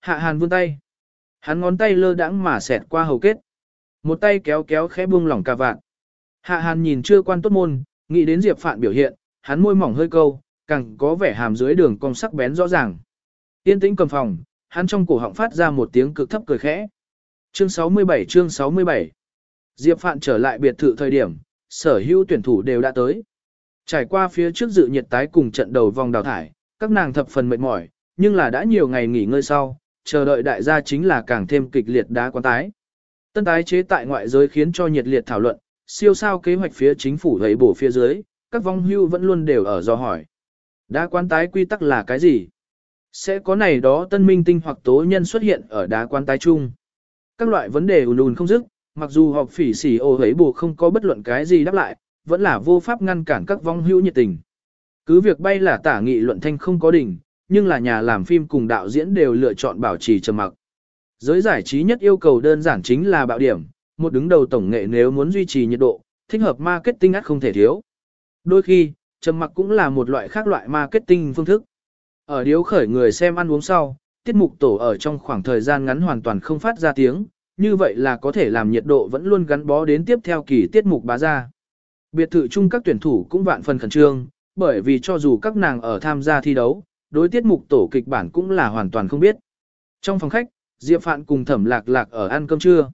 Hạ hàn vươn tay. Hắn ngón tay lơ đãng mà xẹt qua hầu kết. Một tay kéo kéo khẽ buông lỏng cà vạn. Hạ hàn nhìn chưa quan tốt môn, nghĩ đến Diệp Phạn biểu hiện, hắn môi mỏng hơi câu, càng có vẻ hàm dưới đường cong sắc bén rõ ràng. Yên tĩnh cầm phòng, hắn trong cổ họng phát ra một tiếng cực thấp cười khẽ. Chương 67 chương 67 Diệp Phạn trở lại biệt thự thời điểm, sở hữu tuyển thủ đều đã tới. Trải qua phía trước dự nhiệt tái cùng trận đầu vòng đào thải, các nàng thập phần mệt mỏi, nhưng là đã nhiều ngày nghỉ ngơi sau, chờ đợi đại gia chính là càng thêm kịch liệt đá quán tái. Tân tái chế tại ngoại giới khiến cho nhiệt liệt thảo luận, siêu sao kế hoạch phía chính phủ thấy bổ phía dưới, các vong hưu vẫn luôn đều ở do hỏi. Đá quán tái quy tắc là cái gì? Sẽ có này đó tân minh tinh hoặc tố nhân xuất hiện ở đá quán tái chung. Các loại vấn đề ùn ùn không dứt, mặc dù họp phỉ xỉ ô hấy bù không có bất luận cái gì đáp lại, vẫn là vô pháp ngăn cản các vong hữu nhiệt tình. Cứ việc bay là tả nghị luận thanh không có đỉnh, nhưng là nhà làm phim cùng đạo diễn đều lựa chọn bảo trì trầm mặc. Giới giải trí nhất yêu cầu đơn giản chính là bạo điểm, một đứng đầu tổng nghệ nếu muốn duy trì nhiệt độ, thích hợp marketing ắt không thể thiếu. Đôi khi, trầm mặc cũng là một loại khác loại marketing phương thức. Ở điếu khởi người xem ăn uống sau, tiết mục tổ ở trong khoảng thời gian ngắn hoàn toàn không phát ra tiếng, như vậy là có thể làm nhiệt độ vẫn luôn gắn bó đến tiếp theo kỳ tiết mục bá ra. Biệt thự chung các tuyển thủ cũng vạn phần khẩn trương, bởi vì cho dù các nàng ở tham gia thi đấu, đối tiết mục tổ kịch bản cũng là hoàn toàn không biết. Trong phòng khách, Diệp Phạn cùng Thẩm Lạc Lạc ở ăn cơm trưa.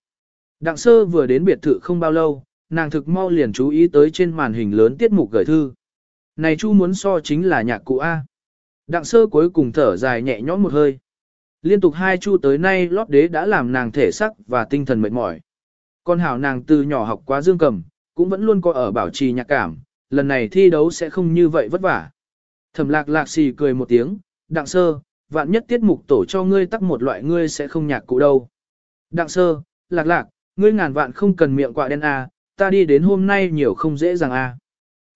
Đặng sơ vừa đến biệt thự không bao lâu, nàng thực mau liền chú ý tới trên màn hình lớn tiết mục gửi thư. Này chu muốn so chính là nhạc cụ A. Đặng sơ cuối cùng thở dài nhẹ nhõm một hơi. Liên tục hai chu tới nay lót đế đã làm nàng thể sắc và tinh thần mệt mỏi. Con hảo nàng từ nhỏ học quá dương cầm, cũng vẫn luôn có ở bảo trì nhạc cảm, lần này thi đấu sẽ không như vậy vất vả. Thẩm lạc lạc xì cười một tiếng, đặng sơ, vạn nhất tiết mục tổ cho ngươi tắc một loại ngươi sẽ không nhạc cụ đâu. Đặng sơ, lạc lạc, ngươi ngàn vạn không cần miệng quạ đen a, ta đi đến hôm nay nhiều không dễ dàng a.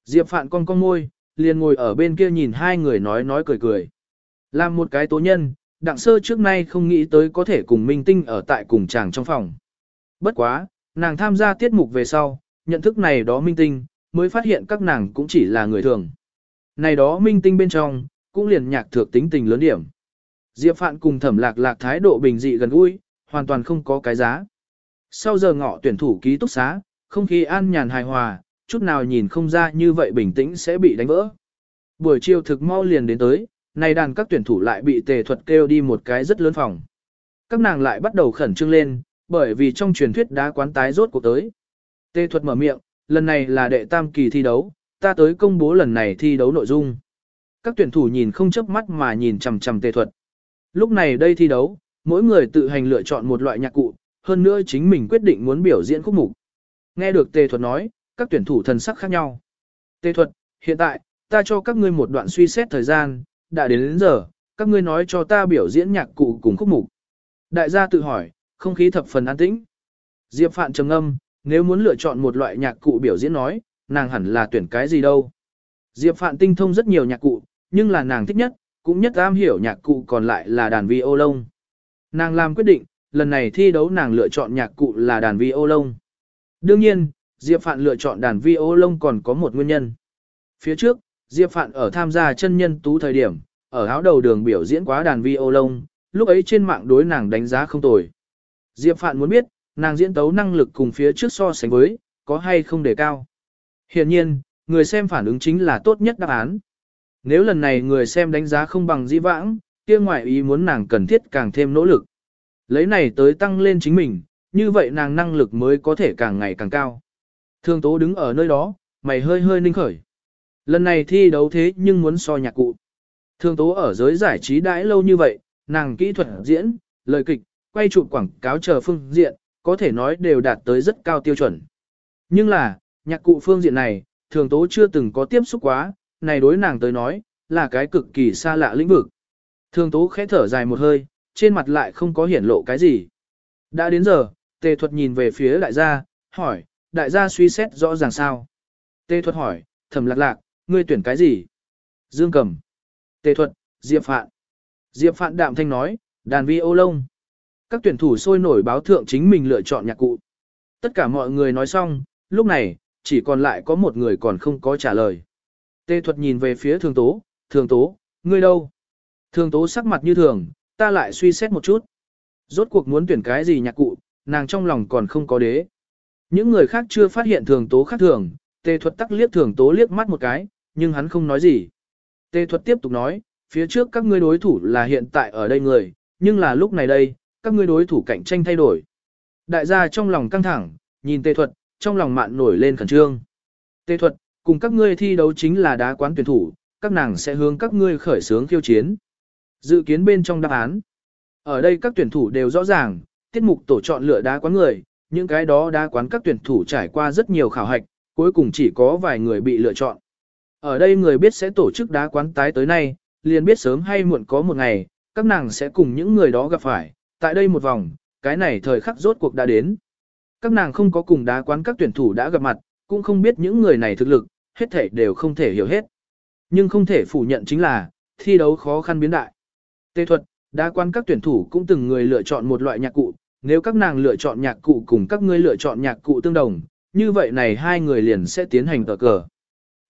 Diệp Phạn con con môi, liền ngồi ở bên kia nhìn hai người nói nói cười cười. Làm một cái tố nhân, đặng sơ trước nay không nghĩ tới có thể cùng minh tinh ở tại cùng chàng trong phòng. Bất quá, nàng tham gia tiết mục về sau, nhận thức này đó minh tinh, mới phát hiện các nàng cũng chỉ là người thường. Này đó minh tinh bên trong, cũng liền nhạc thược tính tình lớn điểm. Diệp Phạn cùng thẩm lạc lạc thái độ bình dị gần gũi, hoàn toàn không có cái giá. Sau giờ ngọ tuyển thủ ký túc xá, không khí an nhàn hài hòa, chút nào nhìn không ra như vậy bình tĩnh sẽ bị đánh vỡ. Buổi chiều thực mau liền đến tới, này đàn các tuyển thủ lại bị tề thuật kêu đi một cái rất lớn phòng. Các nàng lại bắt đầu khẩn trương lên, bởi vì trong truyền thuyết đá quán tái rốt cuộc tới. Tề thuật mở miệng, lần này là đệ tam kỳ thi đấu, ta tới công bố lần này thi đấu nội dung. Các tuyển thủ nhìn không chớp mắt mà nhìn chằm chằm tề thuật. Lúc này đây thi đấu, mỗi người tự hành lựa chọn một loại nhạc cụ, hơn nữa chính mình quyết định muốn biểu diễn khúc mục. Nghe được tề thuật nói, các tuyển thủ thần sắc khác nhau. Tề thuật, hiện tại, ta cho các ngươi một đoạn suy xét thời gian, đã đến đến giờ, các ngươi nói cho ta biểu diễn nhạc cụ cùng khúc mục. Đại gia tự hỏi, không khí thập phần an tĩnh. Diệp Phạn trầm ngâm, nếu muốn lựa chọn một loại nhạc cụ biểu diễn nói, nàng hẳn là tuyển cái gì đâu. Diệp Phạn tinh thông rất nhiều nhạc cụ, nhưng là nàng thích nhất, cũng nhất am hiểu nhạc cụ còn lại là đàn vi ô lông. Nàng làm quyết định, lần này thi đấu nàng lựa chọn nhạc cụ là đàn vi ô lông. Đương nhiên, Diệp Phạn lựa chọn đàn vi ô lông còn có một nguyên nhân. Phía trước, Diệp Phạn ở tham gia chân nhân tú thời điểm, ở áo đầu đường biểu diễn quá đàn vi ô lông, lúc ấy trên mạng đối nàng đánh giá không tồi. Diệp Phạn muốn biết, nàng diễn tấu năng lực cùng phía trước so sánh với, có hay không đề cao. Hiện nhiên, người xem phản ứng chính là tốt nhất đáp án. Nếu lần này người xem đánh giá không bằng dĩ vãng, kia ngoại ý muốn nàng cần thiết càng thêm nỗ lực. Lấy này tới tăng lên chính mình, như vậy nàng năng lực mới có thể càng ngày càng cao. Thương tố đứng ở nơi đó, mày hơi hơi ninh khởi. Lần này thi đấu thế nhưng muốn so nhạc cụ. Thương tố ở giới giải trí đãi lâu như vậy, nàng kỹ thuật diễn, lời kịch, quay chụp quảng cáo chờ phương diện, có thể nói đều đạt tới rất cao tiêu chuẩn. Nhưng là, nhạc cụ phương diện này, thường tố chưa từng có tiếp xúc quá, này đối nàng tới nói, là cái cực kỳ xa lạ lĩnh vực. Thường tố khẽ thở dài một hơi, trên mặt lại không có hiển lộ cái gì. Đã đến giờ, tề thuật nhìn về phía đại gia, hỏi, đại gia suy xét rõ ràng sao. Tề thuật hỏi, thầm lạc lạc, ngươi tuyển cái gì? Dương cầm. Tề thuật, Diệp Phạn. Diệp Phạn đạm thanh nói, đàn vi ô lông. Các tuyển thủ sôi nổi báo thượng chính mình lựa chọn nhạc cụ. Tất cả mọi người nói xong, lúc này, chỉ còn lại có một người còn không có trả lời. Tề thuật nhìn về phía thường tố, thường tố, ngươi đâu? Thường tố sắc mặt như thường, ta lại suy xét một chút. Rốt cuộc muốn tuyển cái gì nhạc cụ, nàng trong lòng còn không có đế. Những người khác chưa phát hiện thường tố khác thường, tề thuật tắc liếc thường tố liếc mắt một cái, nhưng hắn không nói gì. Tề thuật tiếp tục nói, phía trước các ngươi đối thủ là hiện tại ở đây người, nhưng là lúc này đây, các ngươi đối thủ cạnh tranh thay đổi. Đại gia trong lòng căng thẳng, nhìn tề thuật, trong lòng mạn nổi lên khẩn trương. Tề thuật, cùng các ngươi thi đấu chính là đá quán tuyển thủ, các nàng sẽ hướng các ngươi khởi sướng khiêu chiến. Dự kiến bên trong đáp án. Ở đây các tuyển thủ đều rõ ràng, tiết mục tổ chọn lựa đá quán người, những cái đó đá quán các tuyển thủ trải qua rất nhiều khảo hạch, cuối cùng chỉ có vài người bị lựa chọn. Ở đây người biết sẽ tổ chức đá quán tái tới nay, liền biết sớm hay muộn có một ngày, các nàng sẽ cùng những người đó gặp phải, tại đây một vòng, cái này thời khắc rốt cuộc đã đến. Các nàng không có cùng đá quán các tuyển thủ đã gặp mặt, cũng không biết những người này thực lực, hết thể đều không thể hiểu hết. Nhưng không thể phủ nhận chính là, thi đấu khó khăn biến đại. Tê thuật, đá quán các tuyển thủ cũng từng người lựa chọn một loại nhạc cụ, nếu các nàng lựa chọn nhạc cụ cùng các ngươi lựa chọn nhạc cụ tương đồng, như vậy này hai người liền sẽ tiến hành tờ cờ.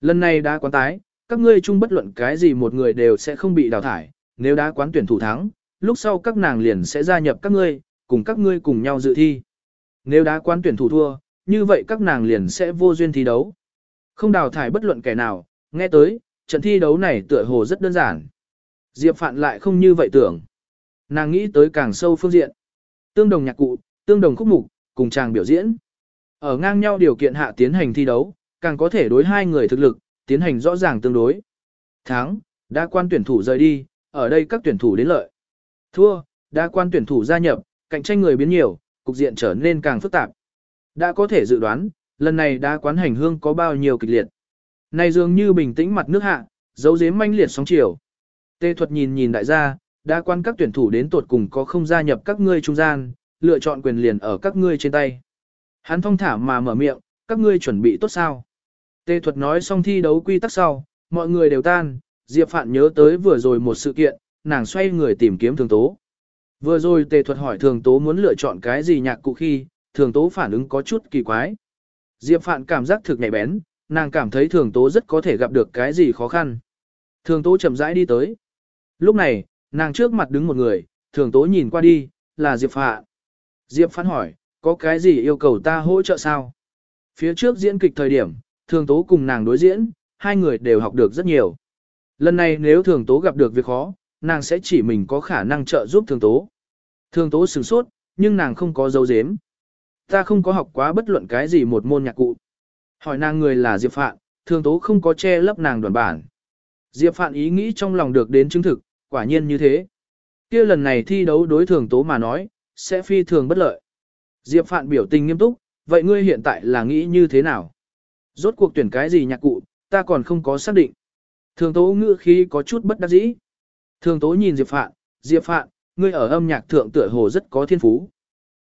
Lần này đá quán tái, các ngươi chung bất luận cái gì một người đều sẽ không bị đào thải, nếu đá quán tuyển thủ thắng, lúc sau các nàng liền sẽ gia nhập các ngươi, cùng các ngươi cùng nhau dự thi. Nếu đá quán tuyển thủ thua, như vậy các nàng liền sẽ vô duyên thi đấu. Không đào thải bất luận kẻ nào, nghe tới, trận thi đấu này tựa hồ rất đơn giản. Diệp Phạn lại không như vậy tưởng. Nàng nghĩ tới càng sâu phương diện. Tương đồng nhạc cụ, tương đồng khúc mục, cùng chàng biểu diễn. Ở ngang nhau điều kiện hạ tiến hành thi đấu, càng có thể đối hai người thực lực, tiến hành rõ ràng tương đối. Thắng, đã quan tuyển thủ rời đi, ở đây các tuyển thủ đến lợi. Thua, đã quan tuyển thủ gia nhập, cạnh tranh người biến nhiều, cục diện trở nên càng phức tạp. Đã có thể dự đoán, lần này đã quán hành hương có bao nhiêu kịch liệt. Này dường như bình tĩnh mặt nước hạ, dấu dếm manh liệt sóng chiều. Tê thuật nhìn nhìn đại gia, đã quan các tuyển thủ đến tuột cùng có không gia nhập các ngươi trung gian, lựa chọn quyền liền ở các ngươi trên tay. Hắn thong thả mà mở miệng, các ngươi chuẩn bị tốt sao? Tê thuật nói xong thi đấu quy tắc sau, mọi người đều tan, Diệp Phạn nhớ tới vừa rồi một sự kiện, nàng xoay người tìm kiếm thường tố. Vừa rồi tề thuật hỏi thường tố muốn lựa chọn cái gì nhạc cụ khi, thường tố phản ứng có chút kỳ quái. Diệp Phạn cảm giác thực nhạy bén, nàng cảm thấy thường tố rất có thể gặp được cái gì khó khăn. Thường tố chậm rãi đi tới. Lúc này, nàng trước mặt đứng một người, thường tố nhìn qua đi, là Diệp Phạn. Diệp Phạn hỏi, có cái gì yêu cầu ta hỗ trợ sao? Phía trước diễn kịch thời điểm, thường tố cùng nàng đối diễn, hai người đều học được rất nhiều. Lần này nếu thường tố gặp được việc khó, nàng sẽ chỉ mình có khả năng trợ giúp thường tố. Thường tố sửng sốt, nhưng nàng không có dấu dếm. Ta không có học quá bất luận cái gì một môn nhạc cụ. Hỏi nàng người là Diệp Phạn, thường tố không có che lấp nàng đoàn bản. Diệp Phạn ý nghĩ trong lòng được đến chứng thực, quả nhiên như thế. kia lần này thi đấu đối thường tố mà nói, sẽ phi thường bất lợi. Diệp Phạn biểu tình nghiêm túc, vậy ngươi hiện tại là nghĩ như thế nào? Rốt cuộc tuyển cái gì nhạc cụ, ta còn không có xác định. Thường tố ngữ khí có chút bất đắc dĩ. Thường tố nhìn Diệp Phạn, Diệp Phạn, ngươi ở âm nhạc thượng tựa hồ rất có thiên phú.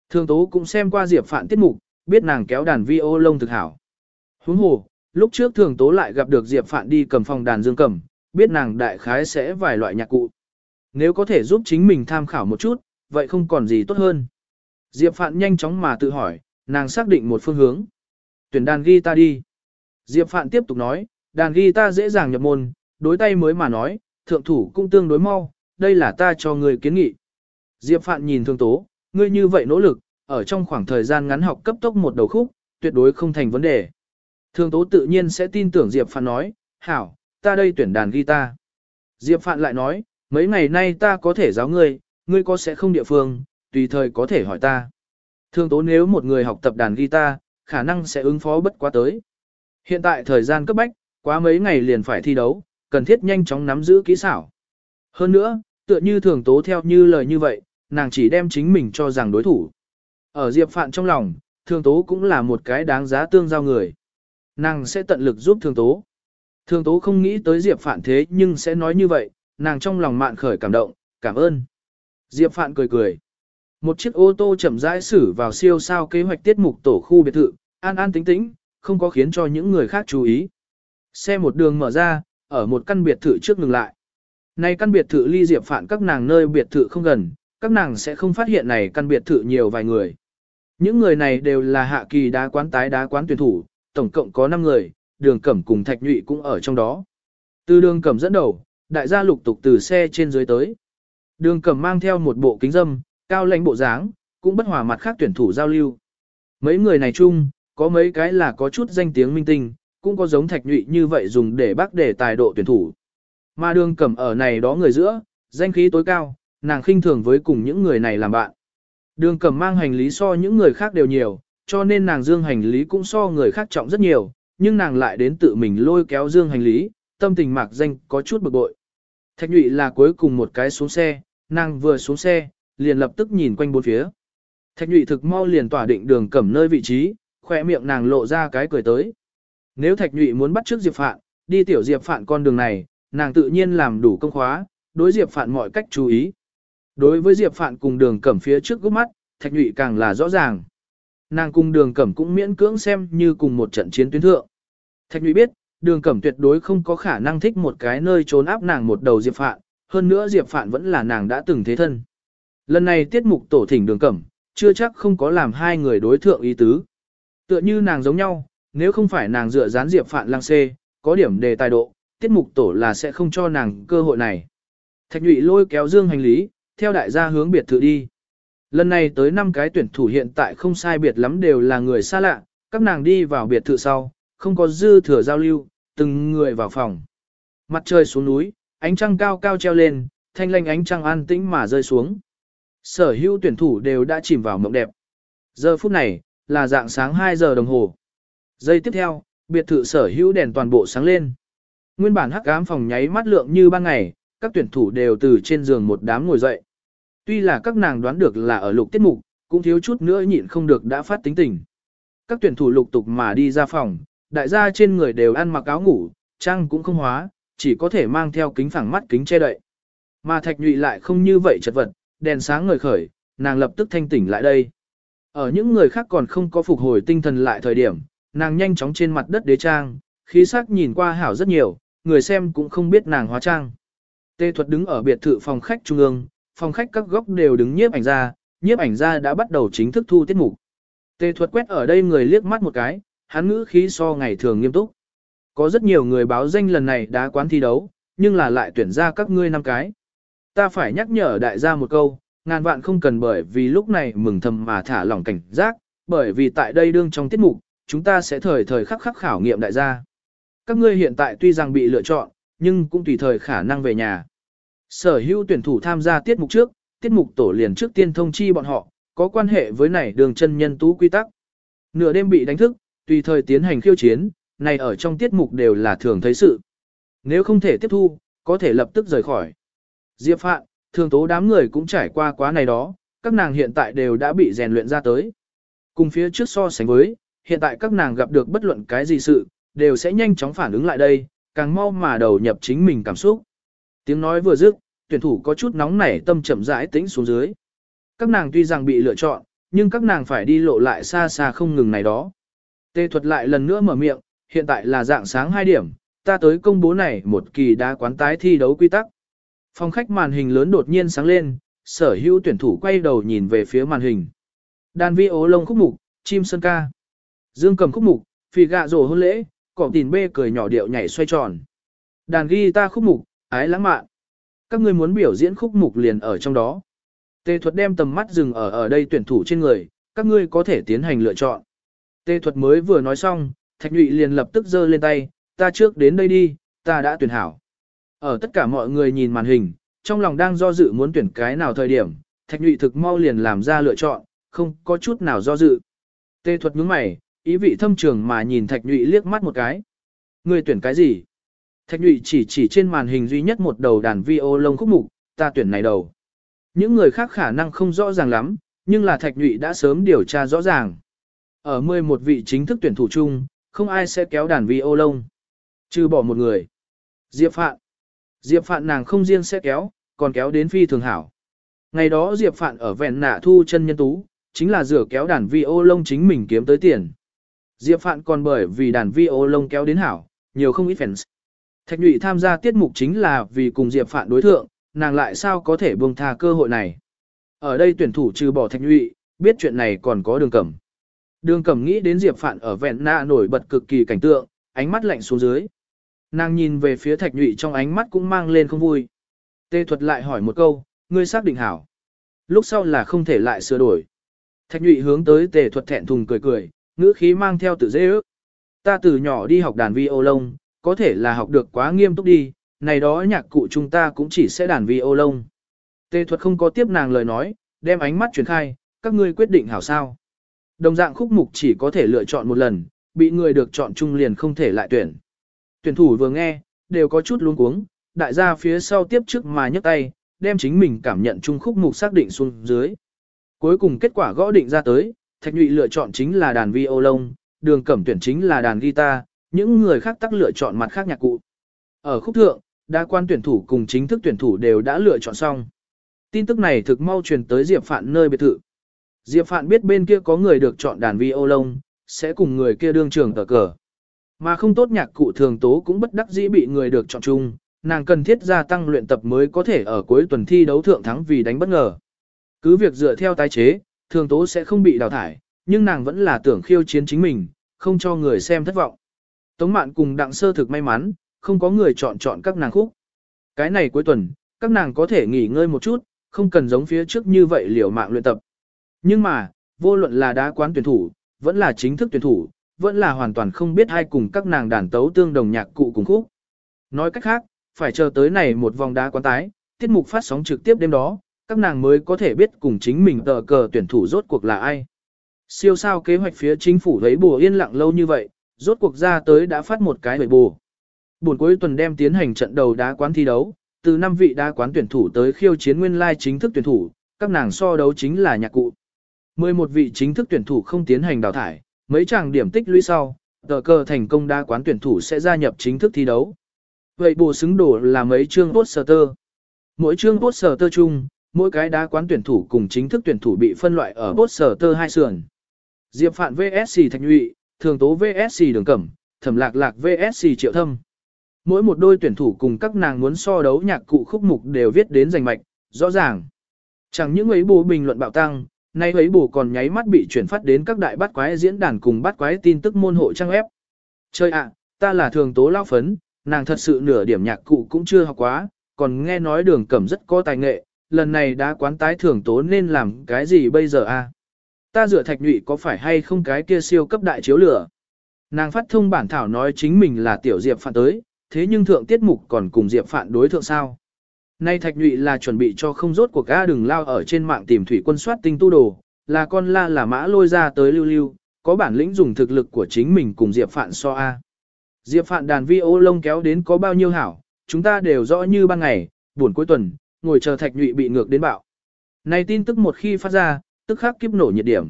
Thường tố cũng xem qua Diệp Phạn tiết mục, biết nàng kéo đàn vi ô lông thực hảo. Huống hồ, lúc trước thường tố lại gặp được Diệp Phạn đi cầm phòng đàn dương cầm, biết nàng đại khái sẽ vài loại nhạc cụ. Nếu có thể giúp chính mình tham khảo một chút, vậy không còn gì tốt hơn. Diệp Phạn nhanh chóng mà tự hỏi, nàng xác định một phương hướng. Tuyển đàn guitar đi. Diệp Phạn tiếp tục nói, đàn guitar dễ dàng nhập môn, đối tay mới mà nói, thượng thủ cũng tương đối mau, đây là ta cho người kiến nghị. Diệp Phạn nhìn thương tố, ngươi như vậy nỗ lực, ở trong khoảng thời gian ngắn học cấp tốc một đầu khúc, tuyệt đối không thành vấn đề. Thương tố tự nhiên sẽ tin tưởng Diệp Phạn nói, hảo, ta đây tuyển đàn guitar. Diệp Phạn lại nói, mấy ngày nay ta có thể giáo ngươi, ngươi có sẽ không địa phương, tùy thời có thể hỏi ta. Thương tố nếu một người học tập đàn guitar, khả năng sẽ ứng phó bất quá tới. Hiện tại thời gian cấp bách, quá mấy ngày liền phải thi đấu, cần thiết nhanh chóng nắm giữ kỹ xảo. Hơn nữa, tựa như thường tố theo như lời như vậy, nàng chỉ đem chính mình cho rằng đối thủ. Ở Diệp Phạn trong lòng, thường tố cũng là một cái đáng giá tương giao người. Nàng sẽ tận lực giúp thường tố. Thường tố không nghĩ tới Diệp Phạn thế nhưng sẽ nói như vậy, nàng trong lòng mạn khởi cảm động, cảm ơn. Diệp Phạn cười cười. Một chiếc ô tô chậm rãi xử vào siêu sao kế hoạch tiết mục tổ khu biệt thự, an an tĩnh tĩnh, không có khiến cho những người khác chú ý. Xe một đường mở ra, ở một căn biệt thự trước ngừng lại. Này căn biệt thự ly Diệp Phạn các nàng nơi biệt thự không gần, các nàng sẽ không phát hiện này căn biệt thự nhiều vài người. Những người này đều là hạ kỳ đá quán tái đá quán tuyển thủ, tổng cộng có 5 người, đường cẩm cùng thạch nhụy cũng ở trong đó. Từ đường cẩm dẫn đầu, đại gia lục tục từ xe trên dưới tới. Đường Cẩm mang theo một bộ kính dâm, cao lãnh bộ dáng, cũng bất hòa mặt khác tuyển thủ giao lưu. Mấy người này chung, có mấy cái là có chút danh tiếng minh tinh, cũng có giống thạch nhụy như vậy dùng để bác để tài độ tuyển thủ. Mà đường cẩm ở này đó người giữa, danh khí tối cao, nàng khinh thường với cùng những người này làm bạn. Đường cẩm mang hành lý so những người khác đều nhiều, cho nên nàng dương hành lý cũng so người khác trọng rất nhiều, nhưng nàng lại đến tự mình lôi kéo dương hành lý, tâm tình mạc danh có chút bực bội. Thạch nhụy là cuối cùng một cái xuống xe, nàng vừa xuống xe, liền lập tức nhìn quanh bốn phía. Thạch nhụy thực mau liền tỏa định đường cẩm nơi vị trí, khỏe miệng nàng lộ ra cái cười tới. Nếu thạch nhụy muốn bắt trước Diệp Phạn, đi tiểu Diệp Phạn con đường này, nàng tự nhiên làm đủ công khóa, đối Diệp Phạn mọi cách chú ý. Đối với Diệp Phạn cùng đường cẩm phía trước gốc mắt, thạch nhụy càng là rõ ràng. Nàng cùng đường cẩm cũng miễn cưỡng xem như cùng một trận chiến tuyến thượng. Thạch nhụy biết, đường cẩm tuyệt đối không có khả năng thích một cái nơi trốn áp nàng một đầu Diệp Phạn, hơn nữa Diệp Phạn vẫn là nàng đã từng thế thân. Lần này tiết mục tổ thỉnh đường cẩm, chưa chắc không có làm hai người đối thượng ý tứ. Tựa như nàng giống nhau, nếu không phải nàng dựa dán Diệp Phạn lang xê, có điểm đề tài độ, tiết mục tổ là sẽ không cho nàng cơ hội này. Thạch nhụy lôi kéo dương hành lý, theo đại gia hướng biệt thự đi. Lần này tới 5 cái tuyển thủ hiện tại không sai biệt lắm đều là người xa lạ, các nàng đi vào biệt thự sau, không có dư thừa giao lưu, từng người vào phòng. Mặt trời xuống núi, ánh trăng cao cao treo lên, thanh lanh ánh trăng an tĩnh mà rơi xuống. Sở hữu tuyển thủ đều đã chìm vào mộng đẹp. Giờ phút này, là dạng sáng 2 giờ đồng hồ. Giây tiếp theo, biệt thự sở hữu đèn toàn bộ sáng lên. Nguyên bản hắc ám phòng nháy mắt lượng như ban ngày, các tuyển thủ đều từ trên giường một đám ngồi dậy. Tuy là các nàng đoán được là ở lục tiết mục, cũng thiếu chút nữa nhịn không được đã phát tính tình. Các tuyển thủ lục tục mà đi ra phòng, đại gia trên người đều ăn mặc áo ngủ, trang cũng không hóa, chỉ có thể mang theo kính phẳng mắt kính che đậy. Mà thạch nhụy lại không như vậy chật vật, đèn sáng ngời khởi, nàng lập tức thanh tỉnh lại đây. Ở những người khác còn không có phục hồi tinh thần lại thời điểm, nàng nhanh chóng trên mặt đất đế trang, khí sắc nhìn qua hảo rất nhiều, người xem cũng không biết nàng hóa trang. Tê thuật đứng ở biệt thự phòng khách trung ương, phòng khách các góc đều đứng nhiếp ảnh ra, nhiếp ảnh ra đã bắt đầu chính thức thu tiết mục. Tê thuật quét ở đây người liếc mắt một cái, hắn ngữ khí so ngày thường nghiêm túc. Có rất nhiều người báo danh lần này đã quán thi đấu, nhưng là lại tuyển ra các ngươi năm cái. Ta phải nhắc nhở đại gia một câu, ngàn vạn không cần bởi vì lúc này mừng thầm mà thả lỏng cảnh giác, bởi vì tại đây đương trong tiết mục, chúng ta sẽ thời thời khắc khắc khảo nghiệm đại gia. Các ngươi hiện tại tuy rằng bị lựa chọn, nhưng cũng tùy thời khả năng về nhà. Sở hữu tuyển thủ tham gia tiết mục trước, tiết mục tổ liền trước tiên thông chi bọn họ, có quan hệ với này đường chân nhân tú quy tắc. Nửa đêm bị đánh thức, tùy thời tiến hành khiêu chiến, này ở trong tiết mục đều là thường thấy sự. Nếu không thể tiếp thu, có thể lập tức rời khỏi. Diệp Phạn, thường tố đám người cũng trải qua quá này đó, các nàng hiện tại đều đã bị rèn luyện ra tới. Cùng phía trước so sánh với, hiện tại các nàng gặp được bất luận cái gì sự, đều sẽ nhanh chóng phản ứng lại đây, càng mau mà đầu nhập chính mình cảm xúc. Tiếng nói vừa dứt, tuyển thủ có chút nóng nảy tâm chậm rãi tĩnh xuống dưới. Các nàng tuy rằng bị lựa chọn, nhưng các nàng phải đi lộ lại xa xa không ngừng này đó. Tê thuật lại lần nữa mở miệng, hiện tại là dạng sáng 2 điểm, ta tới công bố này một kỳ đá quán tái thi đấu quy tắc. Phòng khách màn hình lớn đột nhiên sáng lên, sở hữu tuyển thủ quay đầu nhìn về phía màn hình. Đàn vi ố lông khúc mục, chim sơn ca. Dương cầm khúc mục, phì gạ rổ hôn lễ, cỏ tìn bê cười nhỏ điệu nhảy xoay tròn. Đàn guitar khúc mục, ái lãng mạn. Các ngươi muốn biểu diễn khúc mục liền ở trong đó. Tê thuật đem tầm mắt dừng ở ở đây tuyển thủ trên người, các ngươi có thể tiến hành lựa chọn. Tê thuật mới vừa nói xong, Thạch Nhụy liền lập tức giơ lên tay, ta trước đến đây đi, ta đã tuyển hảo. Ở tất cả mọi người nhìn màn hình, trong lòng đang do dự muốn tuyển cái nào thời điểm, Thạch Nhụy thực mau liền làm ra lựa chọn, không có chút nào do dự. Tê thuật nhướng mày, ý vị thâm trường mà nhìn Thạch Nhụy liếc mắt một cái. Ngươi tuyển cái gì? Thạch Nhụy chỉ chỉ trên màn hình duy nhất một đầu đàn vi ô lông khúc mục, ta tuyển này đầu. Những người khác khả năng không rõ ràng lắm, nhưng là Thạch Nhụy đã sớm điều tra rõ ràng. Ở 11 vị chính thức tuyển thủ chung, không ai sẽ kéo đàn vi ô lông. Trừ bỏ một người. Diệp Phạn. Diệp Phạn nàng không riêng sẽ kéo, còn kéo đến phi thường hảo. Ngày đó Diệp Phạn ở vẹn nạ thu chân nhân tú, chính là rửa kéo đàn vi ô lông chính mình kiếm tới tiền. Diệp Phạn còn bởi vì đàn vi ô lông kéo đến hảo, nhiều không ít fans. Thạch Nhụy tham gia tiết mục chính là vì cùng Diệp Phạn đối thượng, nàng lại sao có thể buông tha cơ hội này. Ở đây tuyển thủ trừ bỏ Thạch Nhụy, biết chuyện này còn có đường cẩm. Đường cẩm nghĩ đến Diệp Phạn ở vẹn Na nổi bật cực kỳ cảnh tượng, ánh mắt lạnh xuống dưới. Nàng nhìn về phía Thạch Nhụy trong ánh mắt cũng mang lên không vui. Tê thuật lại hỏi một câu, ngươi xác định hảo. Lúc sau là không thể lại sửa đổi. Thạch nhụy hướng tới tề thuật thẹn thùng cười cười, ngữ khí mang theo tự dễ ước. Ta từ nhỏ đi học đàn vi ô lông, có thể là học được quá nghiêm túc đi, này đó nhạc cụ chúng ta cũng chỉ sẽ đàn vi ô lông. Tề thuật không có tiếp nàng lời nói, đem ánh mắt chuyển khai, các ngươi quyết định hảo sao. Đồng dạng khúc mục chỉ có thể lựa chọn một lần, bị người được chọn chung liền không thể lại tuyển. Tuyển thủ vừa nghe, đều có chút luống cuống, đại gia phía sau tiếp trước mà nhấc tay, đem chính mình cảm nhận chung khúc mục xác định xuống dưới. Cuối cùng kết quả gõ định ra tới, Thạch Nhụy lựa chọn chính là đàn vi ô lông, đường cẩm tuyển chính là đàn guitar, những người khác tắc lựa chọn mặt khác nhạc cụ. Ở khúc thượng, đa quan tuyển thủ cùng chính thức tuyển thủ đều đã lựa chọn xong. Tin tức này thực mau truyền tới Diệp Phạn nơi biệt thự. Diệp Phạn biết bên kia có người được chọn đàn vi ô lông, sẽ cùng người kia đương trường tờ cờ. Mà không tốt nhạc cụ thường tố cũng bất đắc dĩ bị người được chọn chung, nàng cần thiết gia tăng luyện tập mới có thể ở cuối tuần thi đấu thượng thắng vì đánh bất ngờ. Cứ việc dựa theo tái chế, thường tố sẽ không bị đào thải, nhưng nàng vẫn là tưởng khiêu chiến chính mình, không cho người xem thất vọng. Tống mạn cùng đặng sơ thực may mắn, không có người chọn chọn các nàng khúc. Cái này cuối tuần, các nàng có thể nghỉ ngơi một chút, không cần giống phía trước như vậy liều mạng luyện tập. Nhưng mà, vô luận là đá quán tuyển thủ, vẫn là chính thức tuyển thủ, vẫn là hoàn toàn không biết ai cùng các nàng đàn tấu tương đồng nhạc cụ cùng khúc. Nói cách khác, phải chờ tới này một vòng đá quán tái, tiết mục phát sóng trực tiếp đêm đó, các nàng mới có thể biết cùng chính mình tờ cờ tuyển thủ rốt cuộc là ai. Siêu sao kế hoạch phía chính phủ thấy bùa yên lặng lâu như vậy, rốt cuộc ra tới đã phát một cái bể bù. Buổi cuối tuần đem tiến hành trận đầu đá quán thi đấu, từ 5 vị đá quán tuyển thủ tới khiêu chiến nguyên lai chính thức tuyển thủ, các nàng so đấu chính là nhạc cụ. 11 vị chính thức tuyển thủ không tiến hành đào thải, mấy chàng điểm tích lũy sau, tờ cờ thành công đa quán tuyển thủ sẽ gia nhập chính thức thi đấu. Vậy bổ xứng đổ là mấy chương poster. Mỗi chương poster chung, mỗi cái đá quán tuyển thủ cùng chính thức tuyển thủ bị phân loại ở poster hai sườn. Diệp Phạn VSC Thạch Nhụy, Thường Tố VSC Đường Cẩm, Thẩm Lạc Lạc VSC Triệu Thâm. Mỗi một đôi tuyển thủ cùng các nàng muốn so đấu nhạc cụ khúc mục đều viết đến rành mạch, rõ ràng. Chẳng những ấy bố bình luận bạo tăng, nay ấy bố còn nháy mắt bị chuyển phát đến các đại bát quái diễn đàn cùng bát quái tin tức môn hộ trang ép Chơi ạ, ta là thường tố lao phấn, nàng thật sự nửa điểm nhạc cụ cũng chưa học quá, còn nghe nói đường cẩm rất có tài nghệ, lần này đã quán tái thưởng tố nên làm cái gì bây giờ a? Ta dựa thạch nhụy có phải hay không cái kia siêu cấp đại chiếu lửa? Nàng phát thông bản thảo nói chính mình là tiểu diệp phản tới, thế nhưng thượng tiết mục còn cùng diệp phản đối thượng sao? Nay thạch nhụy là chuẩn bị cho không rốt cuộc ga đừng lao ở trên mạng tìm thủy quân soát tinh tu đồ, là con la là mã lôi ra tới lưu lưu, có bản lĩnh dùng thực lực của chính mình cùng diệp phản so a. Diệp phản đàn vi ô lông kéo đến có bao nhiêu hảo, chúng ta đều rõ như ban ngày, buồn cuối tuần, ngồi chờ thạch nhụy bị ngược đến bạo. Này tin tức một khi phát ra, tức khắc kiếp nổ nhiệt điểm.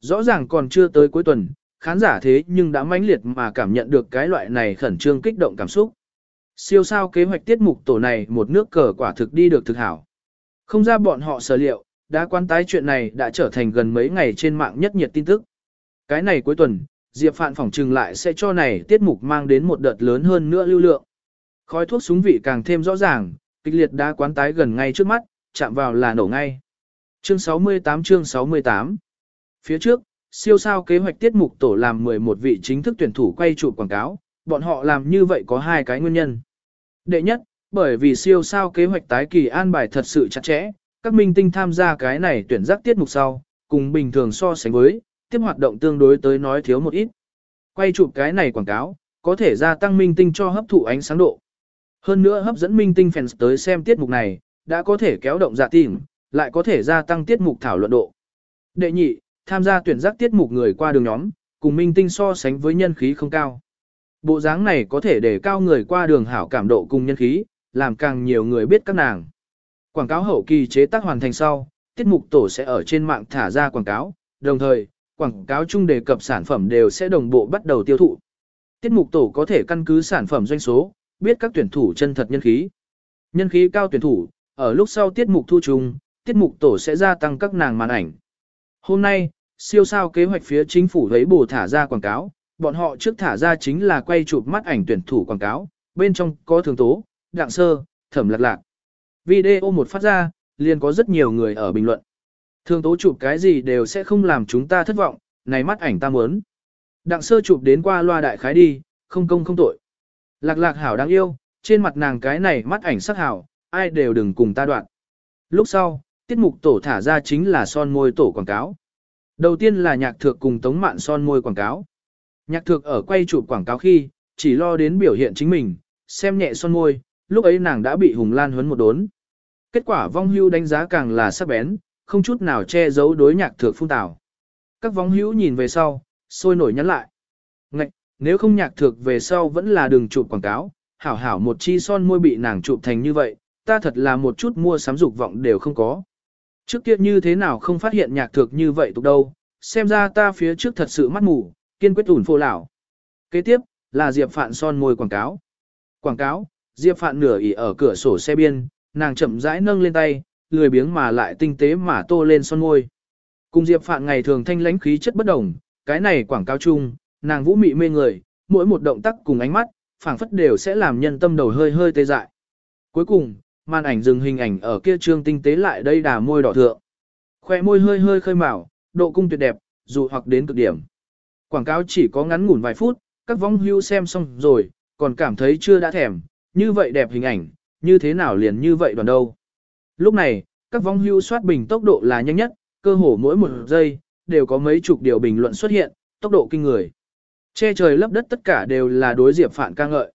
Rõ ràng còn chưa tới cuối tuần, khán giả thế nhưng đã mãnh liệt mà cảm nhận được cái loại này khẩn trương kích động cảm xúc. Siêu sao kế hoạch tiết mục tổ này một nước cờ quả thực đi được thực hảo. Không ra bọn họ sở liệu, đã quan tái chuyện này đã trở thành gần mấy ngày trên mạng nhất nhiệt tin tức. Cái này cuối tuần, Diệp Phạn phỏng trừng lại sẽ cho này tiết mục mang đến một đợt lớn hơn nữa lưu lượng. Khói thuốc súng vị càng thêm rõ ràng, kịch liệt đã quán tái gần ngay trước mắt, chạm vào là nổ ngay. Chương 68 chương 68 Phía trước, siêu sao kế hoạch tiết mục tổ làm 11 vị chính thức tuyển thủ quay trụ quảng cáo, bọn họ làm như vậy có hai cái nguyên nhân. Đệ nhất, bởi vì siêu sao kế hoạch tái kỳ an bài thật sự chặt chẽ, các minh tinh tham gia cái này tuyển giác tiết mục sau, cùng bình thường so sánh với, tiếp hoạt động tương đối tới nói thiếu một ít. Quay chụp cái này quảng cáo, có thể gia tăng minh tinh cho hấp thụ ánh sáng độ. Hơn nữa hấp dẫn minh tinh fans tới xem tiết mục này, đã có thể kéo động dạ tìm, lại có thể gia tăng tiết mục thảo luận độ. Đệ nhị, tham gia tuyển giác tiết mục người qua đường nhóm, cùng minh tinh so sánh với nhân khí không cao. Bộ dáng này có thể để cao người qua đường hảo cảm độ cùng nhân khí, làm càng nhiều người biết các nàng. Quảng cáo hậu kỳ chế tác hoàn thành sau, tiết mục tổ sẽ ở trên mạng thả ra quảng cáo, đồng thời, quảng cáo chung đề cập sản phẩm đều sẽ đồng bộ bắt đầu tiêu thụ. Tiết mục tổ có thể căn cứ sản phẩm doanh số, biết các tuyển thủ chân thật nhân khí. Nhân khí cao tuyển thủ, ở lúc sau tiết mục thu chung, tiết mục tổ sẽ gia tăng các nàng màn ảnh. Hôm nay, siêu sao kế hoạch phía chính phủ lấy bổ thả ra quảng cáo, bọn họ trước thả ra chính là quay chụp mắt ảnh tuyển thủ quảng cáo, bên trong có thường tố, đặng sơ, thẩm lạc lạc. Video một phát ra, liền có rất nhiều người ở bình luận. Thường tố chụp cái gì đều sẽ không làm chúng ta thất vọng, này mắt ảnh ta muốn. Đặng sơ chụp đến qua loa đại khái đi, không công không tội. Lạc lạc hảo đáng yêu, trên mặt nàng cái này mắt ảnh sắc hảo, ai đều đừng cùng ta đoạn. Lúc sau, tiết mục tổ thả ra chính là son môi tổ quảng cáo. Đầu tiên là nhạc thược cùng tống mạn son môi quảng cáo. Nhạc thược ở quay chụp quảng cáo khi, chỉ lo đến biểu hiện chính mình, xem nhẹ son môi, lúc ấy nàng đã bị Hùng Lan huấn một đốn. Kết quả vong hưu đánh giá càng là sắc bén, không chút nào che giấu đối nhạc thược phun tảo. Các vong hữu nhìn về sau, sôi nổi nhắn lại. Ngạch, nếu không nhạc thược về sau vẫn là đường chụp quảng cáo, hảo hảo một chi son môi bị nàng chụp thành như vậy, ta thật là một chút mua sắm dục vọng đều không có. Trước kia như thế nào không phát hiện nhạc thược như vậy tục đâu, xem ra ta phía trước thật sự mắt mù, kiên quyết ủn phô lão. Kế tiếp, là Diệp Phạn son môi quảng cáo. Quảng cáo, Diệp Phạn nửa ỉ ở cửa sổ xe biên, nàng chậm rãi nâng lên tay, lười biếng mà lại tinh tế mà tô lên son môi. Cùng Diệp Phạn ngày thường thanh lãnh khí chất bất đồng, cái này quảng cáo chung, nàng vũ mị mê người, mỗi một động tác cùng ánh mắt, phảng phất đều sẽ làm nhân tâm đầu hơi hơi tê dại. Cuối cùng, màn ảnh dừng hình ảnh ở kia trương tinh tế lại đây đà môi đỏ thượng. Khoe môi hơi hơi khơi mào, độ cung tuyệt đẹp, dù hoặc đến cực điểm. Quảng cáo chỉ có ngắn ngủn vài phút, các vong hưu xem xong rồi, còn cảm thấy chưa đã thèm, như vậy đẹp hình ảnh, như thế nào liền như vậy đoàn đâu. Lúc này, các vong hưu soát bình tốc độ là nhanh nhất, cơ hồ mỗi một giây, đều có mấy chục điều bình luận xuất hiện, tốc độ kinh người. Che trời lấp đất tất cả đều là đối Diệp Phạn ca ngợi.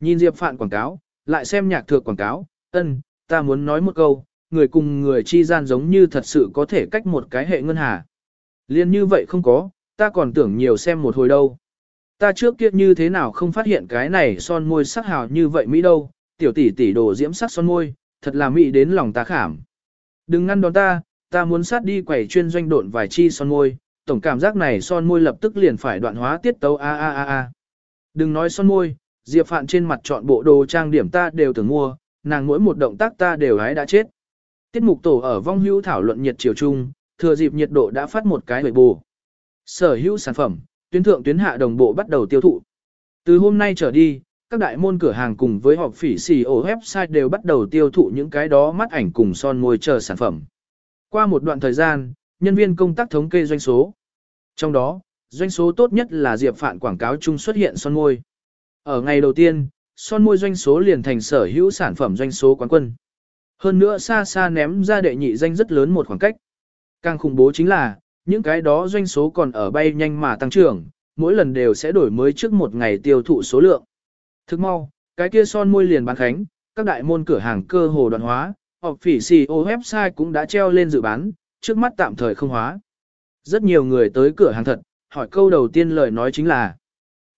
Nhìn Diệp Phạn quảng cáo, lại xem nhạc thược quảng cáo, ân, ta muốn nói một câu, người cùng người chi gian giống như thật sự có thể cách một cái hệ ngân hà. Liên như vậy không có, ta còn tưởng nhiều xem một hồi đâu. Ta trước kia như thế nào không phát hiện cái này son môi sắc hào như vậy Mỹ đâu, tiểu tỷ tỷ đồ diễm sắc son môi, thật là Mỹ đến lòng ta khảm. Đừng ngăn đón ta, ta muốn sát đi quẩy chuyên doanh độn vài chi son môi, tổng cảm giác này son môi lập tức liền phải đoạn hóa tiết tấu a a a a. Đừng nói son môi, Diệp Phạn trên mặt chọn bộ đồ trang điểm ta đều tưởng mua, nàng mỗi một động tác ta đều hái đã chết. Tiết mục tổ ở vong hữu thảo luận nhiệt chiều chung, thừa dịp nhiệt độ đã phát một cái hồi bù. Sở hữu sản phẩm, tuyến thượng tuyến hạ đồng bộ bắt đầu tiêu thụ. Từ hôm nay trở đi, các đại môn cửa hàng cùng với họp phỉ xì ổ website đều bắt đầu tiêu thụ những cái đó mắt ảnh cùng son môi chờ sản phẩm. Qua một đoạn thời gian, nhân viên công tác thống kê doanh số. Trong đó, doanh số tốt nhất là Diệp Phạn quảng cáo chung xuất hiện son môi. Ở ngày đầu tiên, son môi doanh số liền thành sở hữu sản phẩm doanh số quán quân. Hơn nữa xa xa ném ra đệ nhị danh rất lớn một khoảng cách. Càng khủng bố chính là, những cái đó doanh số còn ở bay nhanh mà tăng trưởng, mỗi lần đều sẽ đổi mới trước một ngày tiêu thụ số lượng. Thức mau, cái kia son môi liền bán khánh, các đại môn cửa hàng cơ hồ đoạn hóa, hoặc phỉ xì ô website cũng đã treo lên dự bán, trước mắt tạm thời không hóa. Rất nhiều người tới cửa hàng thật, hỏi câu đầu tiên lời nói chính là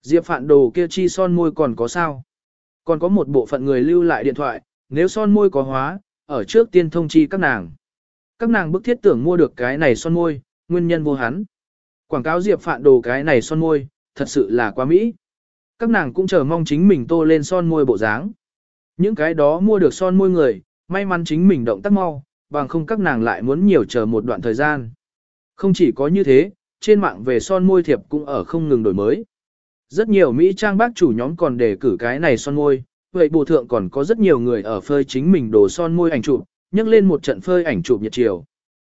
Diệp phạn đồ kia chi son môi còn có sao? Còn có một bộ phận người lưu lại điện thoại, nếu son môi có hóa, ở trước tiên thông chi các nàng. Các nàng bức thiết tưởng mua được cái này son môi, nguyên nhân vô hắn. Quảng cáo Diệp phạn đồ cái này son môi, thật sự là quá mỹ. Các nàng cũng chờ mong chính mình tô lên son môi bộ dáng. Những cái đó mua được son môi người, may mắn chính mình động tác mau, bằng không các nàng lại muốn nhiều chờ một đoạn thời gian. Không chỉ có như thế, trên mạng về son môi thiệp cũng ở không ngừng đổi mới. Rất nhiều Mỹ trang bác chủ nhóm còn đề cử cái này son môi, vậy bộ thượng còn có rất nhiều người ở phơi chính mình đồ son môi ảnh chụp, nhắc lên một trận phơi ảnh chụp nhiệt chiều.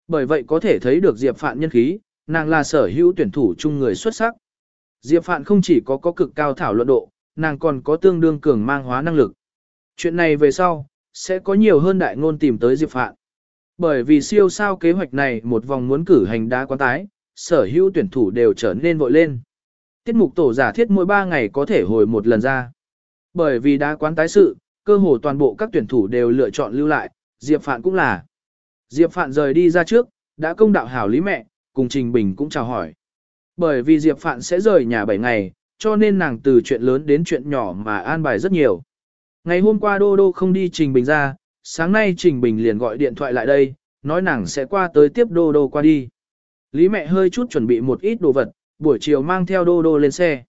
Bởi vậy có thể thấy được Diệp Phạn nhân khí, nàng là sở hữu tuyển thủ chung người xuất sắc. Diệp Phạn không chỉ có có cực cao thảo luận độ, nàng còn có tương đương cường mang hóa năng lực. Chuyện này về sau, sẽ có nhiều hơn đại ngôn tìm tới Diệp Phạn. Bởi vì siêu sao kế hoạch này một vòng muốn cử hành đá quán tái, sở hữu tuyển thủ đều trở nên vội lên. Tiết mục tổ giả thiết mỗi 3 ngày có thể hồi một lần ra. Bởi vì đá quán tái sự, cơ hồ toàn bộ các tuyển thủ đều lựa chọn lưu lại, Diệp Phạn cũng là. Diệp Phạn rời đi ra trước, đã công đạo hảo lý mẹ, cùng Trình Bình cũng chào hỏi. Bởi vì Diệp Phạn sẽ rời nhà 7 ngày, cho nên nàng từ chuyện lớn đến chuyện nhỏ mà an bài rất nhiều. Ngày hôm qua Đô Đô không đi Trình Bình ra, sáng nay Trình Bình liền gọi điện thoại lại đây, nói nàng sẽ qua tới tiếp Đô Đô qua đi. Lý mẹ hơi chút chuẩn bị một ít đồ vật, buổi chiều mang theo Đô Đô lên xe.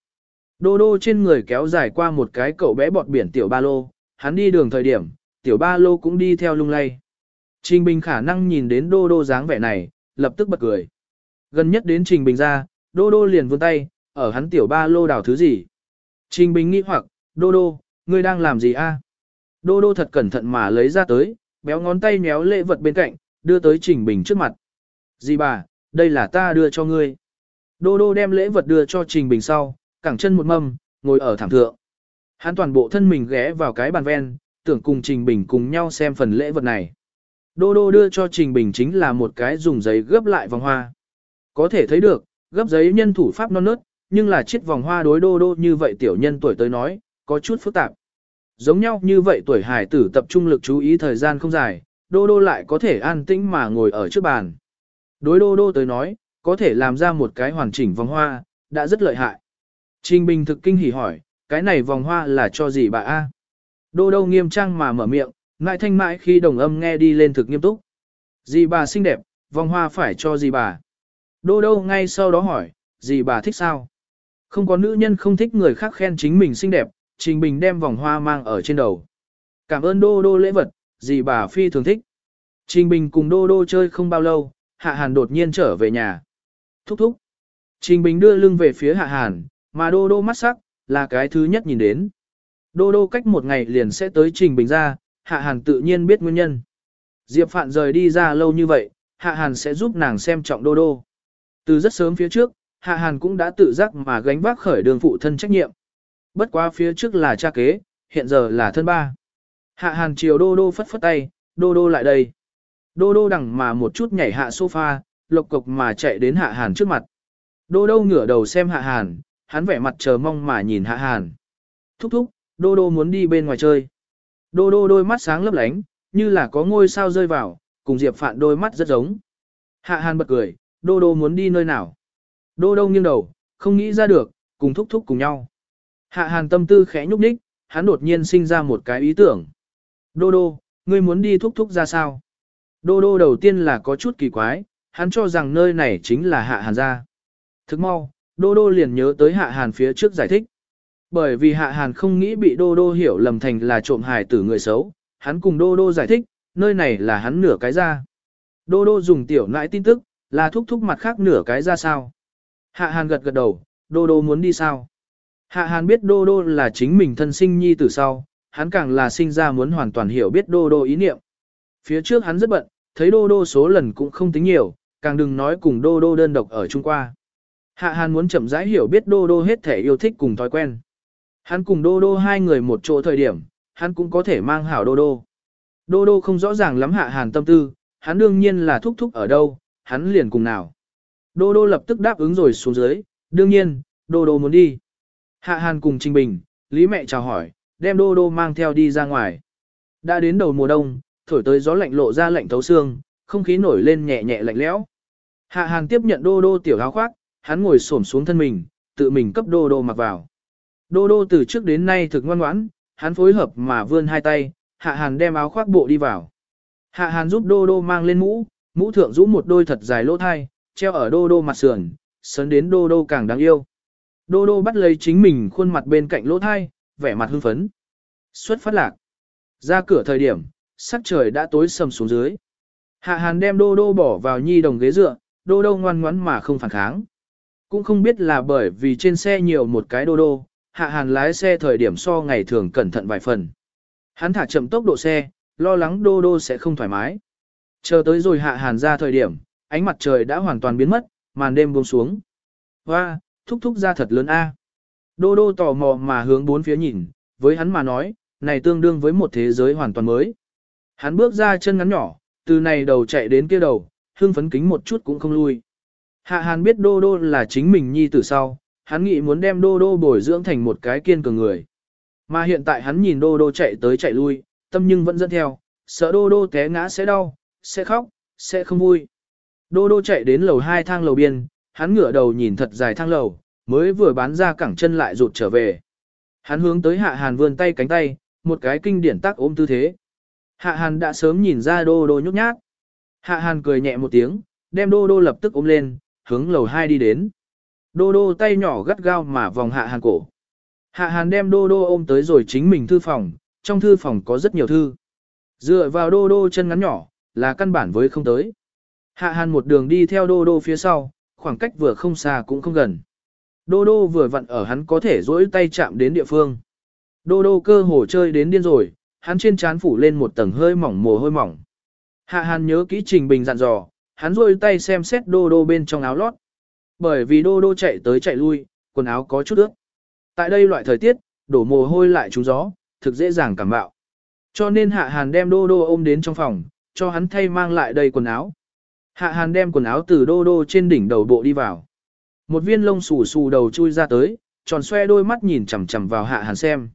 Đô Đô trên người kéo dài qua một cái cậu bé bọt biển tiểu ba lô, hắn đi đường thời điểm, tiểu ba lô cũng đi theo lung lay. Trình Bình khả năng nhìn đến Đô Đô dáng vẻ này, lập tức bật cười. Gần nhất đến Trình Bình ra, Đô Đô liền vươn tay, ở hắn tiểu ba lô đảo thứ gì. Trình Bình nghĩ hoặc, Đô Đô, ngươi đang làm gì a? Đô Đô thật cẩn thận mà lấy ra tới, béo ngón tay méo lễ vật bên cạnh, đưa tới Trình Bình trước mặt. Dì bà, đây là ta đưa cho ngươi. Đô Đô đem lễ vật đưa cho Trình Bình sau, cẳng chân một mâm, ngồi ở thảm thượng. Hắn toàn bộ thân mình ghé vào cái bàn ven, tưởng cùng Trình Bình cùng nhau xem phần lễ vật này. Đô đô đưa cho Trình Bình chính là một cái dùng giấy gấp lại vòng hoa. Có thể thấy được, gấp giấy nhân thủ pháp non nớt, nhưng là chiếc vòng hoa đối đô đô như vậy tiểu nhân tuổi tới nói, có chút phức tạp. Giống nhau như vậy tuổi hải tử tập trung lực chú ý thời gian không dài, đô đô lại có thể an tĩnh mà ngồi ở trước bàn. Đối đô đô tới nói, có thể làm ra một cái hoàn chỉnh vòng hoa, đã rất lợi hại. Trình Bình thực kinh hỉ hỏi, cái này vòng hoa là cho gì bà a? Đô đô nghiêm trang mà mở miệng, ngại thanh mãi khi đồng âm nghe đi lên thực nghiêm túc. Dì bà xinh đẹp, vòng hoa phải cho dì bà. Đô đô ngay sau đó hỏi, dì bà thích sao? Không có nữ nhân không thích người khác khen chính mình xinh đẹp, Trình Bình đem vòng hoa mang ở trên đầu. Cảm ơn đô đô lễ vật, dì bà phi thường thích. Trình Bình cùng đô đô chơi không bao lâu, Hạ Hàn đột nhiên trở về nhà. Thúc thúc. Trình Bình đưa lưng về phía Hạ Hàn, mà đô đô mắt sắc, là cái thứ nhất nhìn đến. Đô đô cách một ngày liền sẽ tới Trình Bình ra, Hạ Hàn tự nhiên biết nguyên nhân. Diệp Phạn rời đi ra lâu như vậy, Hạ Hàn sẽ giúp nàng xem trọng đô đô. Từ rất sớm phía trước, Hạ Hàn cũng đã tự giác mà gánh vác khởi đường phụ thân trách nhiệm. Bất quá phía trước là cha kế, hiện giờ là thân ba. Hạ Hàn chiều đô đô phất phất tay, đô đô lại đây. Đô đô đằng mà một chút nhảy hạ sofa, lộc cục mà chạy đến Hạ Hàn trước mặt. Đô đô ngửa đầu xem Hạ Hàn, hắn vẻ mặt chờ mong mà nhìn Hạ Hàn. Thúc thúc, đô đô muốn đi bên ngoài chơi. Đô đô đôi mắt sáng lấp lánh, như là có ngôi sao rơi vào, cùng Diệp Phạn đôi mắt rất giống. Hạ Hàn bật cười, đô đô muốn đi nơi nào. Đô đô nghiêng đầu, không nghĩ ra được, cùng thúc thúc cùng nhau. Hạ Hàn tâm tư khẽ nhúc nhích, hắn đột nhiên sinh ra một cái ý tưởng. Đô đô, ngươi muốn đi thúc thúc ra sao? Đô đô đầu tiên là có chút kỳ quái, hắn cho rằng nơi này chính là Hạ Hàn ra. Thức mau, đô đô liền nhớ tới Hạ Hàn phía trước giải thích. Bởi vì Hạ Hàn không nghĩ bị đô đô hiểu lầm thành là trộm hài tử người xấu, hắn cùng đô đô giải thích, nơi này là hắn nửa cái ra. Đô đô dùng tiểu nãi tin tức, là thúc thúc mặt khác nửa cái ra sao. Hạ Hàn gật gật đầu, đô đô muốn đi sao. Hạ Hàn biết đô đô là chính mình thân sinh nhi từ sau, hắn càng là sinh ra muốn hoàn toàn hiểu biết đô đô ý niệm. Phía trước hắn rất bận, thấy đô đô số lần cũng không tính nhiều, càng đừng nói cùng đô đô đơn độc ở Trung Qua. Hạ Hàn muốn chậm rãi hiểu biết đô đô hết thể yêu thích cùng thói quen. Hắn cùng đô đô hai người một chỗ thời điểm, hắn cũng có thể mang hảo đô đô. Đô đô không rõ ràng lắm Hạ Hàn tâm tư, hắn đương nhiên là thúc thúc ở đâu, hắn liền cùng nào. Đô đô lập tức đáp ứng rồi xuống dưới, đương nhiên, đô đô muốn đi. Hạ Hàn cùng Trình Bình, Lý mẹ chào hỏi, đem đô đô mang theo đi ra ngoài. Đã đến đầu mùa đông, thổi tới gió lạnh lộ ra lạnh thấu xương, không khí nổi lên nhẹ nhẹ lạnh lẽo. Hạ Hàn tiếp nhận đô đô tiểu áo khoác, hắn ngồi xổm xuống thân mình, tự mình cấp đô đô mặc vào. Đô đô từ trước đến nay thực ngoan ngoãn, hắn phối hợp mà vươn hai tay, Hạ Hàn đem áo khoác bộ đi vào. Hạ Hàn giúp đô đô mang lên mũ, mũ thượng rũ một đôi thật dài lỗ thai, treo ở đô đô mặt sườn, sấn đến đô đô càng đáng yêu. Đô đô bắt lấy chính mình khuôn mặt bên cạnh lỗ thai, vẻ mặt hưng phấn. Xuất phát lạc. Ra cửa thời điểm, sắc trời đã tối sầm xuống dưới. Hạ hàn đem đô đô bỏ vào nhi đồng ghế dựa, đô đô ngoan ngoãn mà không phản kháng. Cũng không biết là bởi vì trên xe nhiều một cái đô đô, hạ hàn lái xe thời điểm so ngày thường cẩn thận vài phần. Hắn thả chậm tốc độ xe, lo lắng đô đô sẽ không thoải mái. Chờ tới rồi hạ hàn ra thời điểm, ánh mặt trời đã hoàn toàn biến mất, màn đêm buông xuống. Hoa, thúc thúc ra thật lớn a. Đô đô tò mò mà hướng bốn phía nhìn, với hắn mà nói, này tương đương với một thế giới hoàn toàn mới. Hắn bước ra chân ngắn nhỏ, từ này đầu chạy đến kia đầu, hương phấn kính một chút cũng không lui. Hạ Hàn biết Đô Đô là chính mình nhi tử sau, hắn nghĩ muốn đem Đô Đô bồi dưỡng thành một cái kiên cường người. Mà hiện tại hắn nhìn Đô Đô chạy tới chạy lui, tâm nhưng vẫn dẫn theo, sợ Đô Đô té ngã sẽ đau, sẽ khóc, sẽ không vui. Đô Đô chạy đến lầu hai thang lầu biên, hắn ngửa đầu nhìn thật dài thang lầu, mới vừa bán ra cẳng chân lại rụt trở về. Hắn hướng tới Hạ Hàn vươn tay cánh tay, một cái kinh điển tác ôm tư thế. Hạ Hàn đã sớm nhìn ra Đô Đô nhút nhát. Hạ Hàn cười nhẹ một tiếng, đem Đô Đô lập tức ôm lên, hướng lầu hai đi đến. Đô Đô tay nhỏ gắt gao mà vòng Hạ Hàn cổ. Hạ Hàn đem Đô Đô ôm tới rồi chính mình thư phòng, trong thư phòng có rất nhiều thư. Dựa vào Đô Đô chân ngắn nhỏ, là căn bản với không tới. Hạ Hàn một đường đi theo Đô Đô phía sau, khoảng cách vừa không xa cũng không gần. Đô Đô vừa vặn ở hắn có thể dỗi tay chạm đến địa phương. Đô Đô cơ hồ chơi đến điên rồi, hắn trên trán phủ lên một tầng hơi mỏng mồ hôi mỏng. Hạ Hàn nhớ kỹ Trình Bình dặn dò, hắn rôi tay xem xét Đô Đô bên trong áo lót. Bởi vì Đô Đô chạy tới chạy lui, quần áo có chút ướt. Tại đây loại thời tiết, đổ mồ hôi lại trúng gió, thực dễ dàng cảm bạo. Cho nên Hạ Hàn đem Đô Đô ôm đến trong phòng, cho hắn thay mang lại đầy quần áo. Hạ hàn đem quần áo từ đô đô trên đỉnh đầu bộ đi vào. Một viên lông xù xù đầu chui ra tới, tròn xoe đôi mắt nhìn chằm chằm vào hạ hàn xem.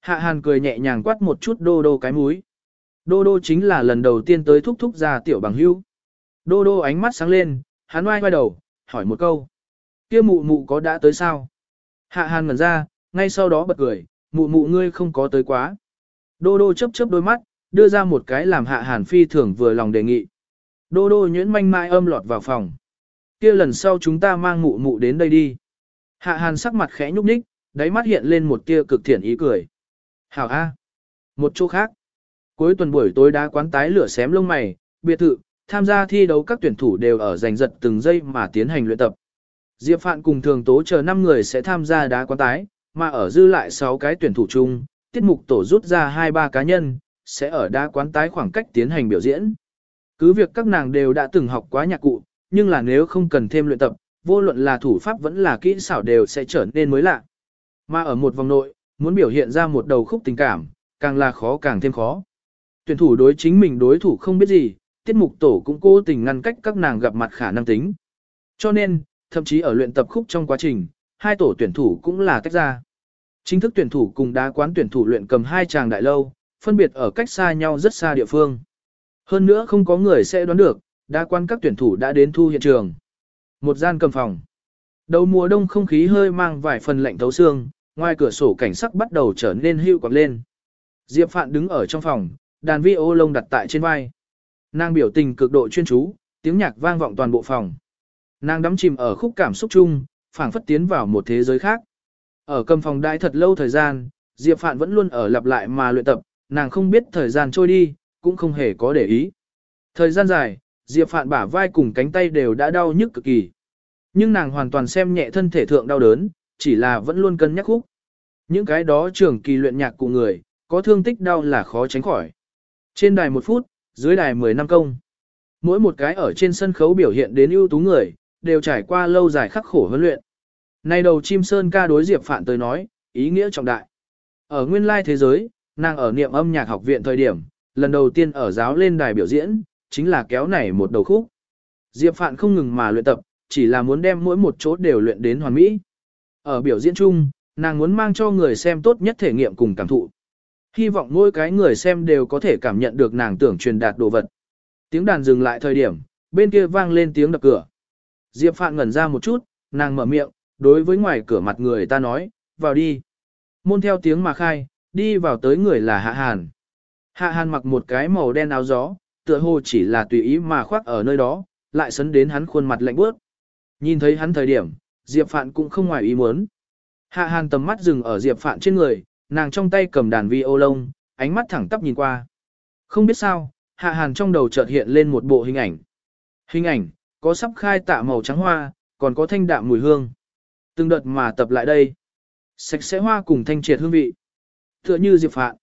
Hạ hàn cười nhẹ nhàng quát một chút đô đô cái múi. Đô đô chính là lần đầu tiên tới thúc thúc ra tiểu bằng hưu. Đô đô ánh mắt sáng lên, hắn oai quay đầu, hỏi một câu. kia mụ mụ có đã tới sao? Hạ hàn ngẩn ra, ngay sau đó bật cười, mụ mụ ngươi không có tới quá. Đô đô chớp chớp đôi mắt, đưa ra một cái làm hạ hàn phi thường vừa lòng đề nghị. Đô đô nhuyễn manh mai âm lọt vào phòng. kia lần sau chúng ta mang mụ mụ đến đây đi. Hạ hàn sắc mặt khẽ nhúc nhích, đáy mắt hiện lên một tia cực thiện ý cười. Hảo A. Một chỗ khác. Cuối tuần buổi tối đá quán tái lửa xém lông mày, biệt thự, tham gia thi đấu các tuyển thủ đều ở giành giật từng giây mà tiến hành luyện tập. Diệp Phạn cùng thường tố chờ 5 người sẽ tham gia đá quán tái, mà ở dư lại 6 cái tuyển thủ chung, tiết mục tổ rút ra 2-3 cá nhân, sẽ ở đá quán tái khoảng cách tiến hành biểu diễn. Cứ việc các nàng đều đã từng học quá nhạc cụ, nhưng là nếu không cần thêm luyện tập, vô luận là thủ pháp vẫn là kỹ xảo đều sẽ trở nên mới lạ. Mà ở một vòng nội, muốn biểu hiện ra một đầu khúc tình cảm, càng là khó càng thêm khó. Tuyển thủ đối chính mình đối thủ không biết gì, tiết mục tổ cũng cố tình ngăn cách các nàng gặp mặt khả năng tính. Cho nên, thậm chí ở luyện tập khúc trong quá trình, hai tổ tuyển thủ cũng là tách ra. Chính thức tuyển thủ cùng đá quán tuyển thủ luyện cầm hai chàng đại lâu, phân biệt ở cách xa nhau rất xa địa phương. Hơn nữa không có người sẽ đoán được, Đa quan các tuyển thủ đã đến thu hiện trường. Một gian cầm phòng. Đầu mùa đông không khí hơi mang vài phần lạnh thấu xương, ngoài cửa sổ cảnh sắc bắt đầu trở nên hưu quạt lên. Diệp Phạn đứng ở trong phòng, đàn vi ô lông đặt tại trên vai. Nàng biểu tình cực độ chuyên chú, tiếng nhạc vang vọng toàn bộ phòng. Nàng đắm chìm ở khúc cảm xúc chung, phảng phất tiến vào một thế giới khác. Ở cầm phòng đại thật lâu thời gian, Diệp Phạn vẫn luôn ở lặp lại mà luyện tập, nàng không biết thời gian trôi đi, cũng không hề có để ý. Thời gian dài, Diệp Phạn bả vai cùng cánh tay đều đã đau nhức cực kỳ. Nhưng nàng hoàn toàn xem nhẹ thân thể thượng đau đớn, chỉ là vẫn luôn cân nhắc khúc. Những cái đó trường kỳ luyện nhạc của người, có thương tích đau là khó tránh khỏi. Trên đài một phút, dưới đài 10 năm công. Mỗi một cái ở trên sân khấu biểu hiện đến ưu tú người, đều trải qua lâu dài khắc khổ huấn luyện. Nay đầu chim sơn ca đối Diệp Phạn tới nói, ý nghĩa trọng đại. Ở nguyên lai thế giới, nàng ở niệm âm nhạc học viện thời điểm, lần đầu tiên ở giáo lên đài biểu diễn, chính là kéo này một đầu khúc. Diệp Phạn không ngừng mà luyện tập, chỉ là muốn đem mỗi một chỗ đều luyện đến hoàn mỹ. Ở biểu diễn chung, nàng muốn mang cho người xem tốt nhất thể nghiệm cùng cảm thụ. Hy vọng mỗi cái người xem đều có thể cảm nhận được nàng tưởng truyền đạt đồ vật. Tiếng đàn dừng lại thời điểm, bên kia vang lên tiếng đập cửa. Diệp Phạn ngẩn ra một chút, nàng mở miệng, đối với ngoài cửa mặt người ta nói, vào đi. Môn theo tiếng mà khai, đi vào tới người là Hạ Hàn. Hạ Hàn mặc một cái màu đen áo gió, tựa hồ chỉ là tùy ý mà khoác ở nơi đó, lại sấn đến hắn khuôn mặt lạnh bước. Nhìn thấy hắn thời điểm, Diệp Phạn cũng không ngoài ý muốn. Hạ Hàn tầm mắt dừng ở Diệp Phạn trên người, nàng trong tay cầm đàn vi ô lông, ánh mắt thẳng tắp nhìn qua. Không biết sao, Hạ Hàn trong đầu chợt hiện lên một bộ hình ảnh. Hình ảnh, có sắp khai tạ màu trắng hoa, còn có thanh đạm mùi hương. Từng đợt mà tập lại đây. Sạch sẽ hoa cùng thanh triệt hương vị. Tựa như Diệp Phạn.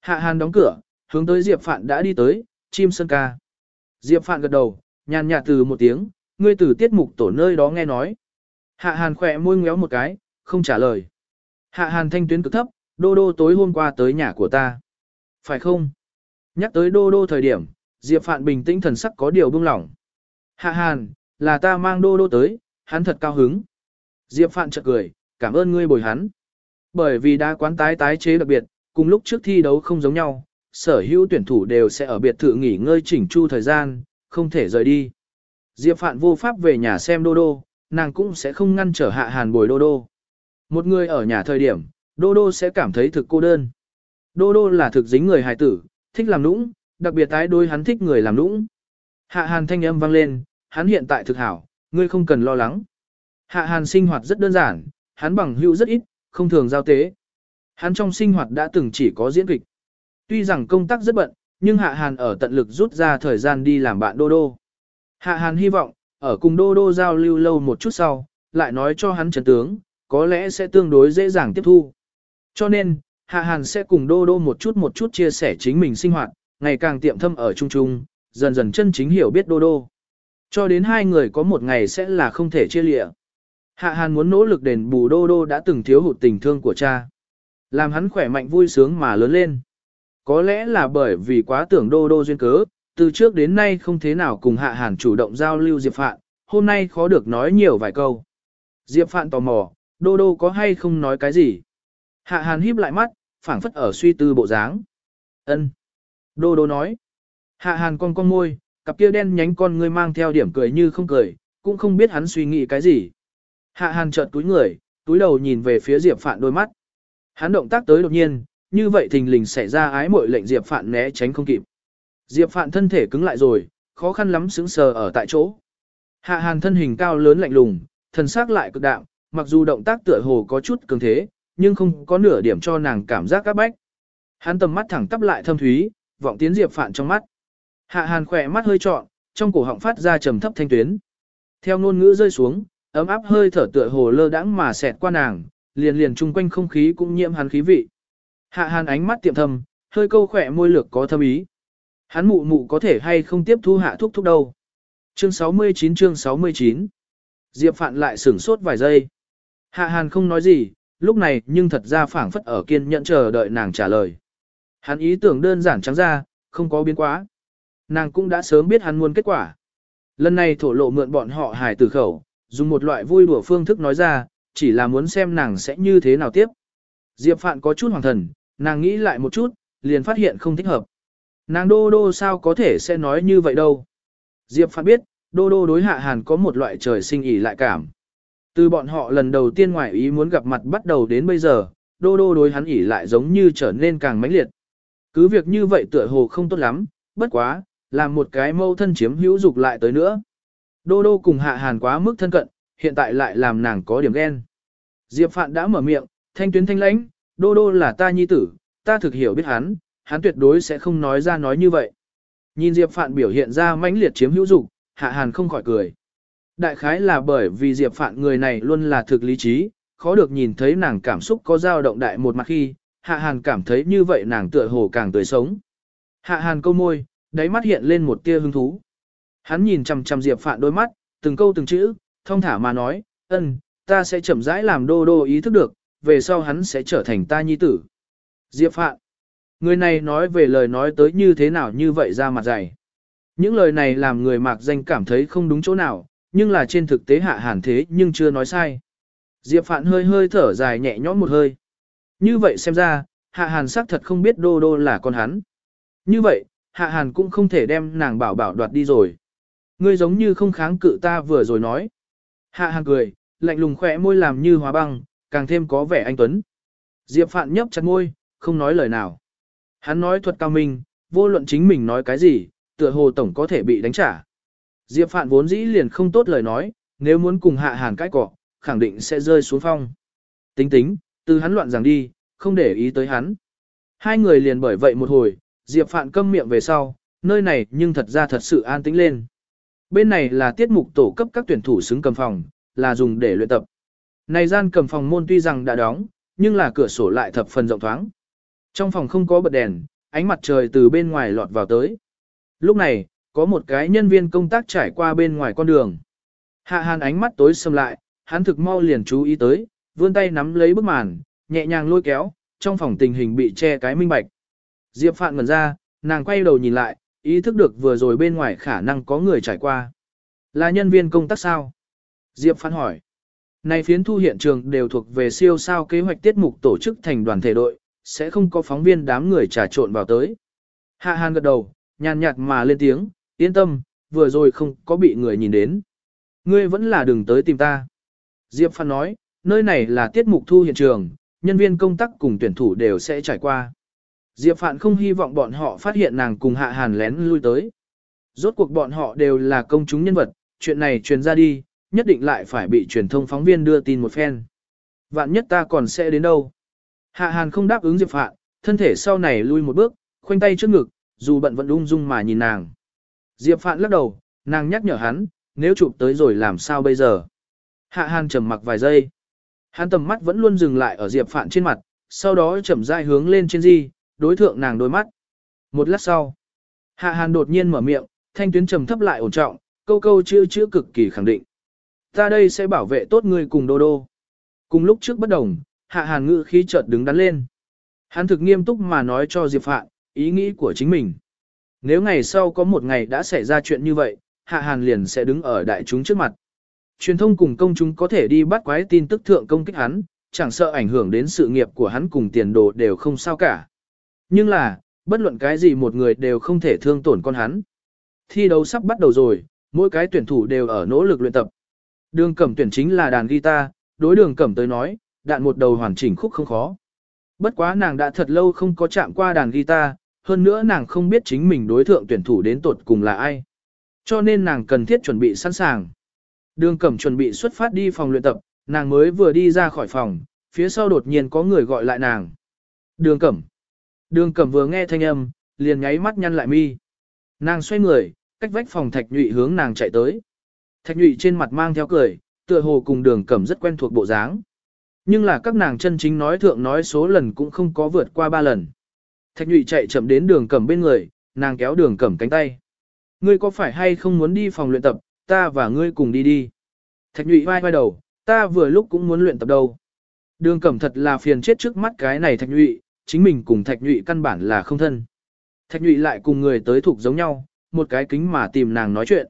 Hạ Hàn đóng cửa, hướng tới Diệp Phạn đã đi tới, chim sơn ca. Diệp Phạn gật đầu, nhàn nhạt từ một tiếng, ngươi từ tiết mục tổ nơi đó nghe nói. Hạ Hàn khỏe môi ngéo một cái, không trả lời. Hạ Hàn thanh tuyến cực thấp, đô đô tối hôm qua tới nhà của ta. Phải không? Nhắc tới đô đô thời điểm, Diệp Phạn bình tĩnh thần sắc có điều buông lỏng. Hạ Hàn, là ta mang đô đô tới, hắn thật cao hứng. Diệp Phạn chợt cười, cảm ơn ngươi bồi hắn. Bởi vì đa quán tái tái chế đặc biệt, cùng lúc trước thi đấu không giống nhau, sở hữu tuyển thủ đều sẽ ở biệt thự nghỉ ngơi chỉnh chu thời gian, không thể rời đi. Diệp Phạn vô pháp về nhà xem đô đô, nàng cũng sẽ không ngăn trở hạ hàn bồi đô đô. Một người ở nhà thời điểm, đô đô sẽ cảm thấy thực cô đơn. Đô đô là thực dính người hài tử, thích làm nũng, đặc biệt tái đôi hắn thích người làm nũng. Hạ hàn thanh âm vang lên, hắn hiện tại thực hảo, ngươi không cần lo lắng. Hạ hàn sinh hoạt rất đơn giản, hắn bằng hữu rất ít, không thường giao tế. Hắn trong sinh hoạt đã từng chỉ có diễn kịch. Tuy rằng công tác rất bận, nhưng Hạ Hàn ở tận lực rút ra thời gian đi làm bạn Đô Đô. Hạ Hàn hy vọng, ở cùng Đô Đô giao lưu lâu một chút sau, lại nói cho hắn chấn tướng, có lẽ sẽ tương đối dễ dàng tiếp thu. Cho nên, Hạ Hàn sẽ cùng Đô Đô một chút một chút chia sẻ chính mình sinh hoạt, ngày càng tiệm thâm ở chung chung, dần dần chân chính hiểu biết Đô Đô. Cho đến hai người có một ngày sẽ là không thể chia lịa. Hạ Hàn muốn nỗ lực đền bù Đô Đô đã từng thiếu hụt tình thương của cha. Làm hắn khỏe mạnh vui sướng mà lớn lên. Có lẽ là bởi vì quá tưởng Đô Đô duyên cớ, từ trước đến nay không thế nào cùng Hạ Hàn chủ động giao lưu Diệp Phạn, hôm nay khó được nói nhiều vài câu. Diệp Phạn tò mò, Đô Đô có hay không nói cái gì? Hạ Hàn híp lại mắt, phảng phất ở suy tư bộ dáng. Ân. Đô Đô nói. Hạ Hàn cong cong môi, cặp kia đen nhánh con ngươi mang theo điểm cười như không cười, cũng không biết hắn suy nghĩ cái gì. Hạ Hàn chợt túi người, túi đầu nhìn về phía Diệp Phạn đôi mắt. Hắn động tác tới đột nhiên, như vậy thình lình xảy ra ái muội lệnh Diệp Phạn né tránh không kịp. Diệp Phạn thân thể cứng lại rồi, khó khăn lắm sững sờ ở tại chỗ. Hạ Hàn thân hình cao lớn lạnh lùng, thần sắc lại cực đạm, mặc dù động tác tựa hồ có chút cường thế, nhưng không có nửa điểm cho nàng cảm giác các bách. Hắn tầm mắt thẳng tắp lại thâm thúy, vọng tiến Diệp Phạn trong mắt. Hạ Hàn khỏe mắt hơi trọn, trong cổ họng phát ra trầm thấp thanh tuyến. Theo ngôn ngữ rơi xuống, ấm áp hơi thở tựa hồ lơ đãng mà xẹt qua nàng, liền liền chung quanh không khí cũng nhiễm hắn khí vị. Hạ Hàn ánh mắt tiệm thâm, hơi câu khỏe môi lược có thâm ý. Hắn mụ mụ có thể hay không tiếp thu hạ thúc thúc đâu. Chương 69 chương 69 Diệp Phạn lại sửng sốt vài giây. Hạ Hàn không nói gì, lúc này nhưng thật ra phảng phất ở kiên nhẫn chờ đợi nàng trả lời. Hắn ý tưởng đơn giản trắng ra, không có biến quá. Nàng cũng đã sớm biết hắn muốn kết quả. Lần này thổ lộ mượn bọn họ hài tử khẩu, dùng một loại vui đùa phương thức nói ra, chỉ là muốn xem nàng sẽ như thế nào tiếp. Diệp Phạn có chút hoàng thần, nàng nghĩ lại một chút, liền phát hiện không thích hợp. Nàng đô đô sao có thể sẽ nói như vậy đâu. Diệp Phạn biết, đô đô đối hạ hàn có một loại trời sinh ỉ lại cảm. Từ bọn họ lần đầu tiên ngoại ý muốn gặp mặt bắt đầu đến bây giờ, đô đô đối hắn ỉ lại giống như trở nên càng mãnh liệt. Cứ việc như vậy tựa hồ không tốt lắm, bất quá, làm một cái mâu thân chiếm hữu dục lại tới nữa. Đô đô cùng hạ hàn quá mức thân cận, hiện tại lại làm nàng có điểm ghen. Diệp Phạn đã mở miệng, thanh tuyến thanh lãnh, đô đô là ta nhi tử, ta thực hiểu biết hắn, hắn tuyệt đối sẽ không nói ra nói như vậy. Nhìn Diệp Phạn biểu hiện ra mãnh liệt chiếm hữu dục, hạ hàn không khỏi cười. Đại khái là bởi vì Diệp Phạn người này luôn là thực lý trí, khó được nhìn thấy nàng cảm xúc có dao động đại một mặt khi, hạ hàn cảm thấy như vậy nàng tựa hồ càng tươi sống. Hạ hàn câu môi, đáy mắt hiện lên một tia hứng thú. Hắn nhìn chằm chằm Diệp Phạn đôi mắt, từng câu từng chữ, thông thả mà nói, ân, ta sẽ chậm rãi làm đô đô ý thức được, về sau hắn sẽ trở thành ta nhi tử. Diệp Phạn, người này nói về lời nói tới như thế nào như vậy ra mặt dày. Những lời này làm người mạc danh cảm thấy không đúng chỗ nào, nhưng là trên thực tế hạ hàn thế nhưng chưa nói sai. Diệp Phạn hơi hơi thở dài nhẹ nhõm một hơi. Như vậy xem ra, hạ hàn xác thật không biết đô đô là con hắn. Như vậy, hạ hàn cũng không thể đem nàng bảo bảo đoạt đi rồi. Ngươi giống như không kháng cự ta vừa rồi nói. Hạ hàn cười, lạnh lùng khỏe môi làm như hóa băng, càng thêm có vẻ anh Tuấn. Diệp Phạn nhấp chặt môi, không nói lời nào. Hắn nói thuật cao minh, vô luận chính mình nói cái gì, tựa hồ tổng có thể bị đánh trả. Diệp Phạn vốn dĩ liền không tốt lời nói, nếu muốn cùng hạ hàn cái cọ, khẳng định sẽ rơi xuống phong. Tính tính, từ hắn loạn rằng đi, không để ý tới hắn. Hai người liền bởi vậy một hồi, Diệp Phạn câm miệng về sau, nơi này nhưng thật ra thật sự an tĩnh lên. Bên này là tiết mục tổ cấp các tuyển thủ xứng cầm phòng, là dùng để luyện tập. Này gian cầm phòng môn tuy rằng đã đóng, nhưng là cửa sổ lại thập phần rộng thoáng. Trong phòng không có bật đèn, ánh mặt trời từ bên ngoài lọt vào tới. Lúc này, có một cái nhân viên công tác trải qua bên ngoài con đường. Hạ hàn ánh mắt tối sầm lại, hắn thực mau liền chú ý tới, vươn tay nắm lấy bức màn, nhẹ nhàng lôi kéo, trong phòng tình hình bị che cái minh bạch. Diệp Phạn ngẩn ra, nàng quay đầu nhìn lại, ý thức được vừa rồi bên ngoài khả năng có người trải qua. Là nhân viên công tác sao? Diệp Phạn hỏi. Này phiến thu hiện trường đều thuộc về siêu sao kế hoạch tiết mục tổ chức thành đoàn thể đội, sẽ không có phóng viên đám người trà trộn vào tới. Hạ Hàn gật đầu, nhàn nhạt mà lên tiếng, yên tâm, vừa rồi không có bị người nhìn đến. Ngươi vẫn là đừng tới tìm ta. Diệp Phan nói, nơi này là tiết mục thu hiện trường, nhân viên công tác cùng tuyển thủ đều sẽ trải qua. Diệp Phạn không hy vọng bọn họ phát hiện nàng cùng Hạ Hàn lén lui tới. Rốt cuộc bọn họ đều là công chúng nhân vật, chuyện này truyền ra đi, nhất định lại phải bị truyền thông phóng viên đưa tin một phen. Vạn nhất ta còn sẽ đến đâu. Hạ Hàn không đáp ứng Diệp Phạn, thân thể sau này lui một bước, khoanh tay trước ngực, dù bận vẫn ung dung mà nhìn nàng. Diệp Phạn lắc đầu, nàng nhắc nhở hắn, nếu chụp tới rồi làm sao bây giờ. Hạ Hàn trầm mặc vài giây. Hắn tầm mắt vẫn luôn dừng lại ở Diệp Phạn trên mặt, sau đó chậm rãi hướng lên trên di, đối thượng nàng đôi mắt. Một lát sau, Hạ Hàn đột nhiên mở miệng, thanh tuyến trầm thấp lại ổn trọng, câu câu chữ chữ cực kỳ khẳng định. Ta đây sẽ bảo vệ tốt ngươi cùng Đô Đô. Cùng lúc trước bất đồng, Hạ Hàn ngự khí chợt đứng đắn lên. Hắn thực nghiêm túc mà nói cho Diệp Phạn, ý nghĩ của chính mình. Nếu ngày sau có một ngày đã xảy ra chuyện như vậy, Hạ Hàn liền sẽ đứng ở đại chúng trước mặt. Truyền thông cùng công chúng có thể đi bắt quái tin tức thượng công kích hắn, chẳng sợ ảnh hưởng đến sự nghiệp của hắn cùng tiền đồ đều không sao cả. Nhưng là, bất luận cái gì một người đều không thể thương tổn con hắn. Thi đấu sắp bắt đầu rồi, mỗi cái tuyển thủ đều ở nỗ lực luyện tập. Đường cẩm tuyển chính là đàn guitar, đối đường cẩm tới nói, đạn một đầu hoàn chỉnh khúc không khó. Bất quá nàng đã thật lâu không có chạm qua đàn guitar, hơn nữa nàng không biết chính mình đối thượng tuyển thủ đến tột cùng là ai. Cho nên nàng cần thiết chuẩn bị sẵn sàng. Đường cẩm chuẩn bị xuất phát đi phòng luyện tập, nàng mới vừa đi ra khỏi phòng, phía sau đột nhiên có người gọi lại nàng. Đường cẩm. Đường cẩm vừa nghe thanh âm, liền nháy mắt nhăn lại mi. Nàng xoay người, cách vách phòng thạch nhụy hướng nàng chạy tới. Thạch nhụy trên mặt mang theo cười, tựa hồ cùng đường cẩm rất quen thuộc bộ dáng. Nhưng là các nàng chân chính nói thượng nói số lần cũng không có vượt qua ba lần. Thạch nhụy chạy chậm đến đường cẩm bên người, nàng kéo đường cẩm cánh tay. Ngươi có phải hay không muốn đi phòng luyện tập, ta và ngươi cùng đi đi. Thạch nhụy vai vai đầu, ta vừa lúc cũng muốn luyện tập đâu. Đường cẩm thật là phiền chết trước mắt cái này thạch nhụy, chính mình cùng thạch nhụy căn bản là không thân. Thạch nhụy lại cùng người tới thuộc giống nhau, một cái kính mà tìm nàng nói chuyện.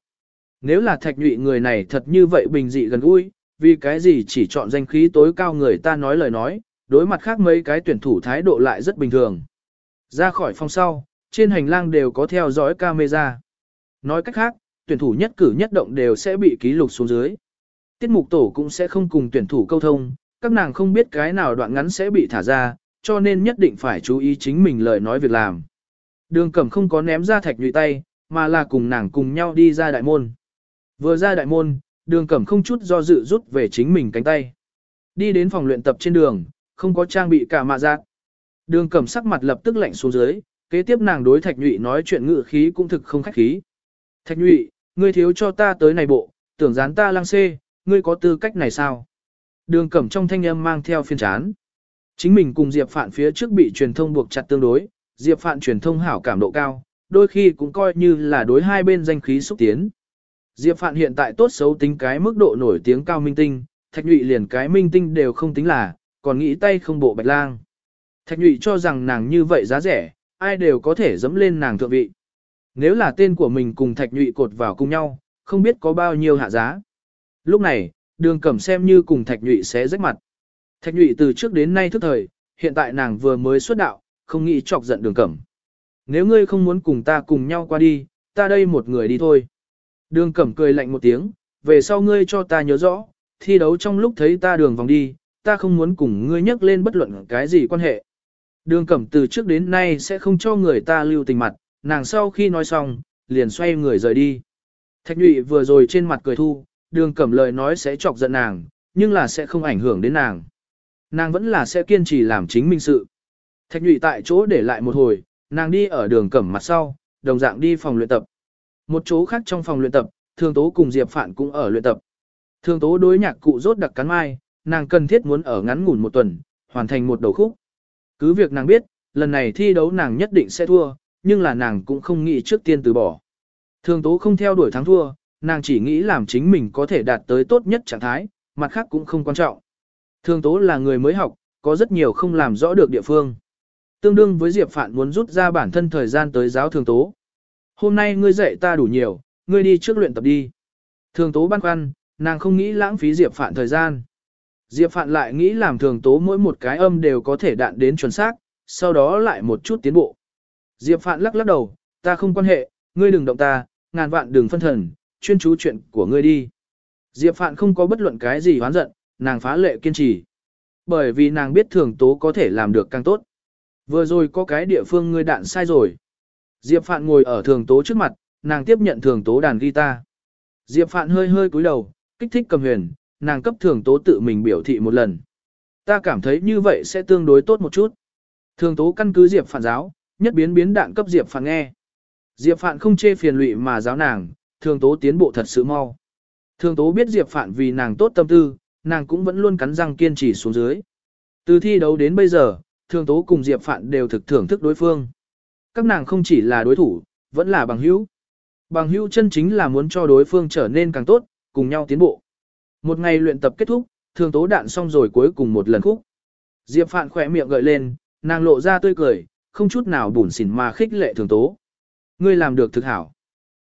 Nếu là thạch nhụy người này thật như vậy bình dị gần gũi, vì cái gì chỉ chọn danh khí tối cao người ta nói lời nói, đối mặt khác mấy cái tuyển thủ thái độ lại rất bình thường. Ra khỏi phòng sau, trên hành lang đều có theo dõi camera. Nói cách khác, tuyển thủ nhất cử nhất động đều sẽ bị ký lục xuống dưới. Tiết mục tổ cũng sẽ không cùng tuyển thủ câu thông, các nàng không biết cái nào đoạn ngắn sẽ bị thả ra, cho nên nhất định phải chú ý chính mình lời nói việc làm. Đường cẩm không có ném ra thạch nhụy tay, mà là cùng nàng cùng nhau đi ra đại môn. Vừa ra đại môn, đường cẩm không chút do dự rút về chính mình cánh tay. Đi đến phòng luyện tập trên đường, không có trang bị cả mạ giác. Đường cẩm sắc mặt lập tức lạnh xuống dưới, kế tiếp nàng đối thạch nhụy nói chuyện ngự khí cũng thực không khách khí. Thạch nhụy, ngươi thiếu cho ta tới này bộ, tưởng dán ta lang xê, ngươi có tư cách này sao? Đường cẩm trong thanh âm mang theo phiên chán. Chính mình cùng Diệp Phạn phía trước bị truyền thông buộc chặt tương đối, Diệp Phạn truyền thông hảo cảm độ cao, đôi khi cũng coi như là đối hai bên danh khí xúc tiến. Diệp Phạn hiện tại tốt xấu tính cái mức độ nổi tiếng cao minh tinh, Thạch Nhụy liền cái minh tinh đều không tính là, còn nghĩ tay không bộ bạch lang. Thạch Nhụy cho rằng nàng như vậy giá rẻ, ai đều có thể dẫm lên nàng thượng vị. Nếu là tên của mình cùng Thạch Nhụy cột vào cùng nhau, không biết có bao nhiêu hạ giá. Lúc này, đường cẩm xem như cùng Thạch Nhụy sẽ rách mặt. Thạch Nhụy từ trước đến nay thức thời, hiện tại nàng vừa mới xuất đạo, không nghĩ chọc giận đường cẩm. Nếu ngươi không muốn cùng ta cùng nhau qua đi, ta đây một người đi thôi. Đường cẩm cười lạnh một tiếng, về sau ngươi cho ta nhớ rõ, thi đấu trong lúc thấy ta đường vòng đi, ta không muốn cùng ngươi nhắc lên bất luận cái gì quan hệ. Đường cẩm từ trước đến nay sẽ không cho người ta lưu tình mặt, nàng sau khi nói xong, liền xoay người rời đi. Thạch nhụy vừa rồi trên mặt cười thu, đường cẩm lời nói sẽ chọc giận nàng, nhưng là sẽ không ảnh hưởng đến nàng. Nàng vẫn là sẽ kiên trì làm chính minh sự. Thạch nhụy tại chỗ để lại một hồi, nàng đi ở đường cẩm mặt sau, đồng dạng đi phòng luyện tập. Một chỗ khác trong phòng luyện tập, Thường Tố cùng Diệp Phạn cũng ở luyện tập. Thường Tố đối nhạc cụ rốt đặc cắn mai, nàng cần thiết muốn ở ngắn ngủn một tuần, hoàn thành một đầu khúc. Cứ việc nàng biết, lần này thi đấu nàng nhất định sẽ thua, nhưng là nàng cũng không nghĩ trước tiên từ bỏ. Thường Tố không theo đuổi thắng thua, nàng chỉ nghĩ làm chính mình có thể đạt tới tốt nhất trạng thái, mặt khác cũng không quan trọng. Thường Tố là người mới học, có rất nhiều không làm rõ được địa phương. Tương đương với Diệp Phạn muốn rút ra bản thân thời gian tới giáo Thường Tố. Hôm nay ngươi dạy ta đủ nhiều, ngươi đi trước luyện tập đi. Thường tố băn khoăn, nàng không nghĩ lãng phí Diệp Phạn thời gian. Diệp Phạn lại nghĩ làm thường tố mỗi một cái âm đều có thể đạn đến chuẩn xác, sau đó lại một chút tiến bộ. Diệp Phạn lắc lắc đầu, ta không quan hệ, ngươi đừng động ta, ngàn vạn đừng phân thần, chuyên chú chuyện của ngươi đi. Diệp Phạn không có bất luận cái gì hoán giận, nàng phá lệ kiên trì. Bởi vì nàng biết thường tố có thể làm được càng tốt. Vừa rồi có cái địa phương ngươi đạn sai rồi. Diệp Phạn ngồi ở thường tố trước mặt, nàng tiếp nhận thường tố đàn guitar. Diệp Phạn hơi hơi cúi đầu, kích thích cầm huyền, nàng cấp thường tố tự mình biểu thị một lần. Ta cảm thấy như vậy sẽ tương đối tốt một chút. Thường tố căn cứ Diệp Phạn giáo, nhất biến biến đạn cấp Diệp Phạn nghe. Diệp Phạn không chê phiền lụy mà giáo nàng, thường tố tiến bộ thật sự mau. Thường tố biết Diệp Phạn vì nàng tốt tâm tư, nàng cũng vẫn luôn cắn răng kiên trì xuống dưới. Từ thi đấu đến bây giờ, thường tố cùng Diệp Phạn đều thực thưởng thức đối phương. Các nàng không chỉ là đối thủ, vẫn là bằng hữu. Bằng hữu chân chính là muốn cho đối phương trở nên càng tốt, cùng nhau tiến bộ. Một ngày luyện tập kết thúc, thường tố đạn xong rồi cuối cùng một lần khúc. Diệp Phạn khỏe miệng gợi lên, nàng lộ ra tươi cười, không chút nào bủn xỉn mà khích lệ thường tố. Ngươi làm được thực hảo.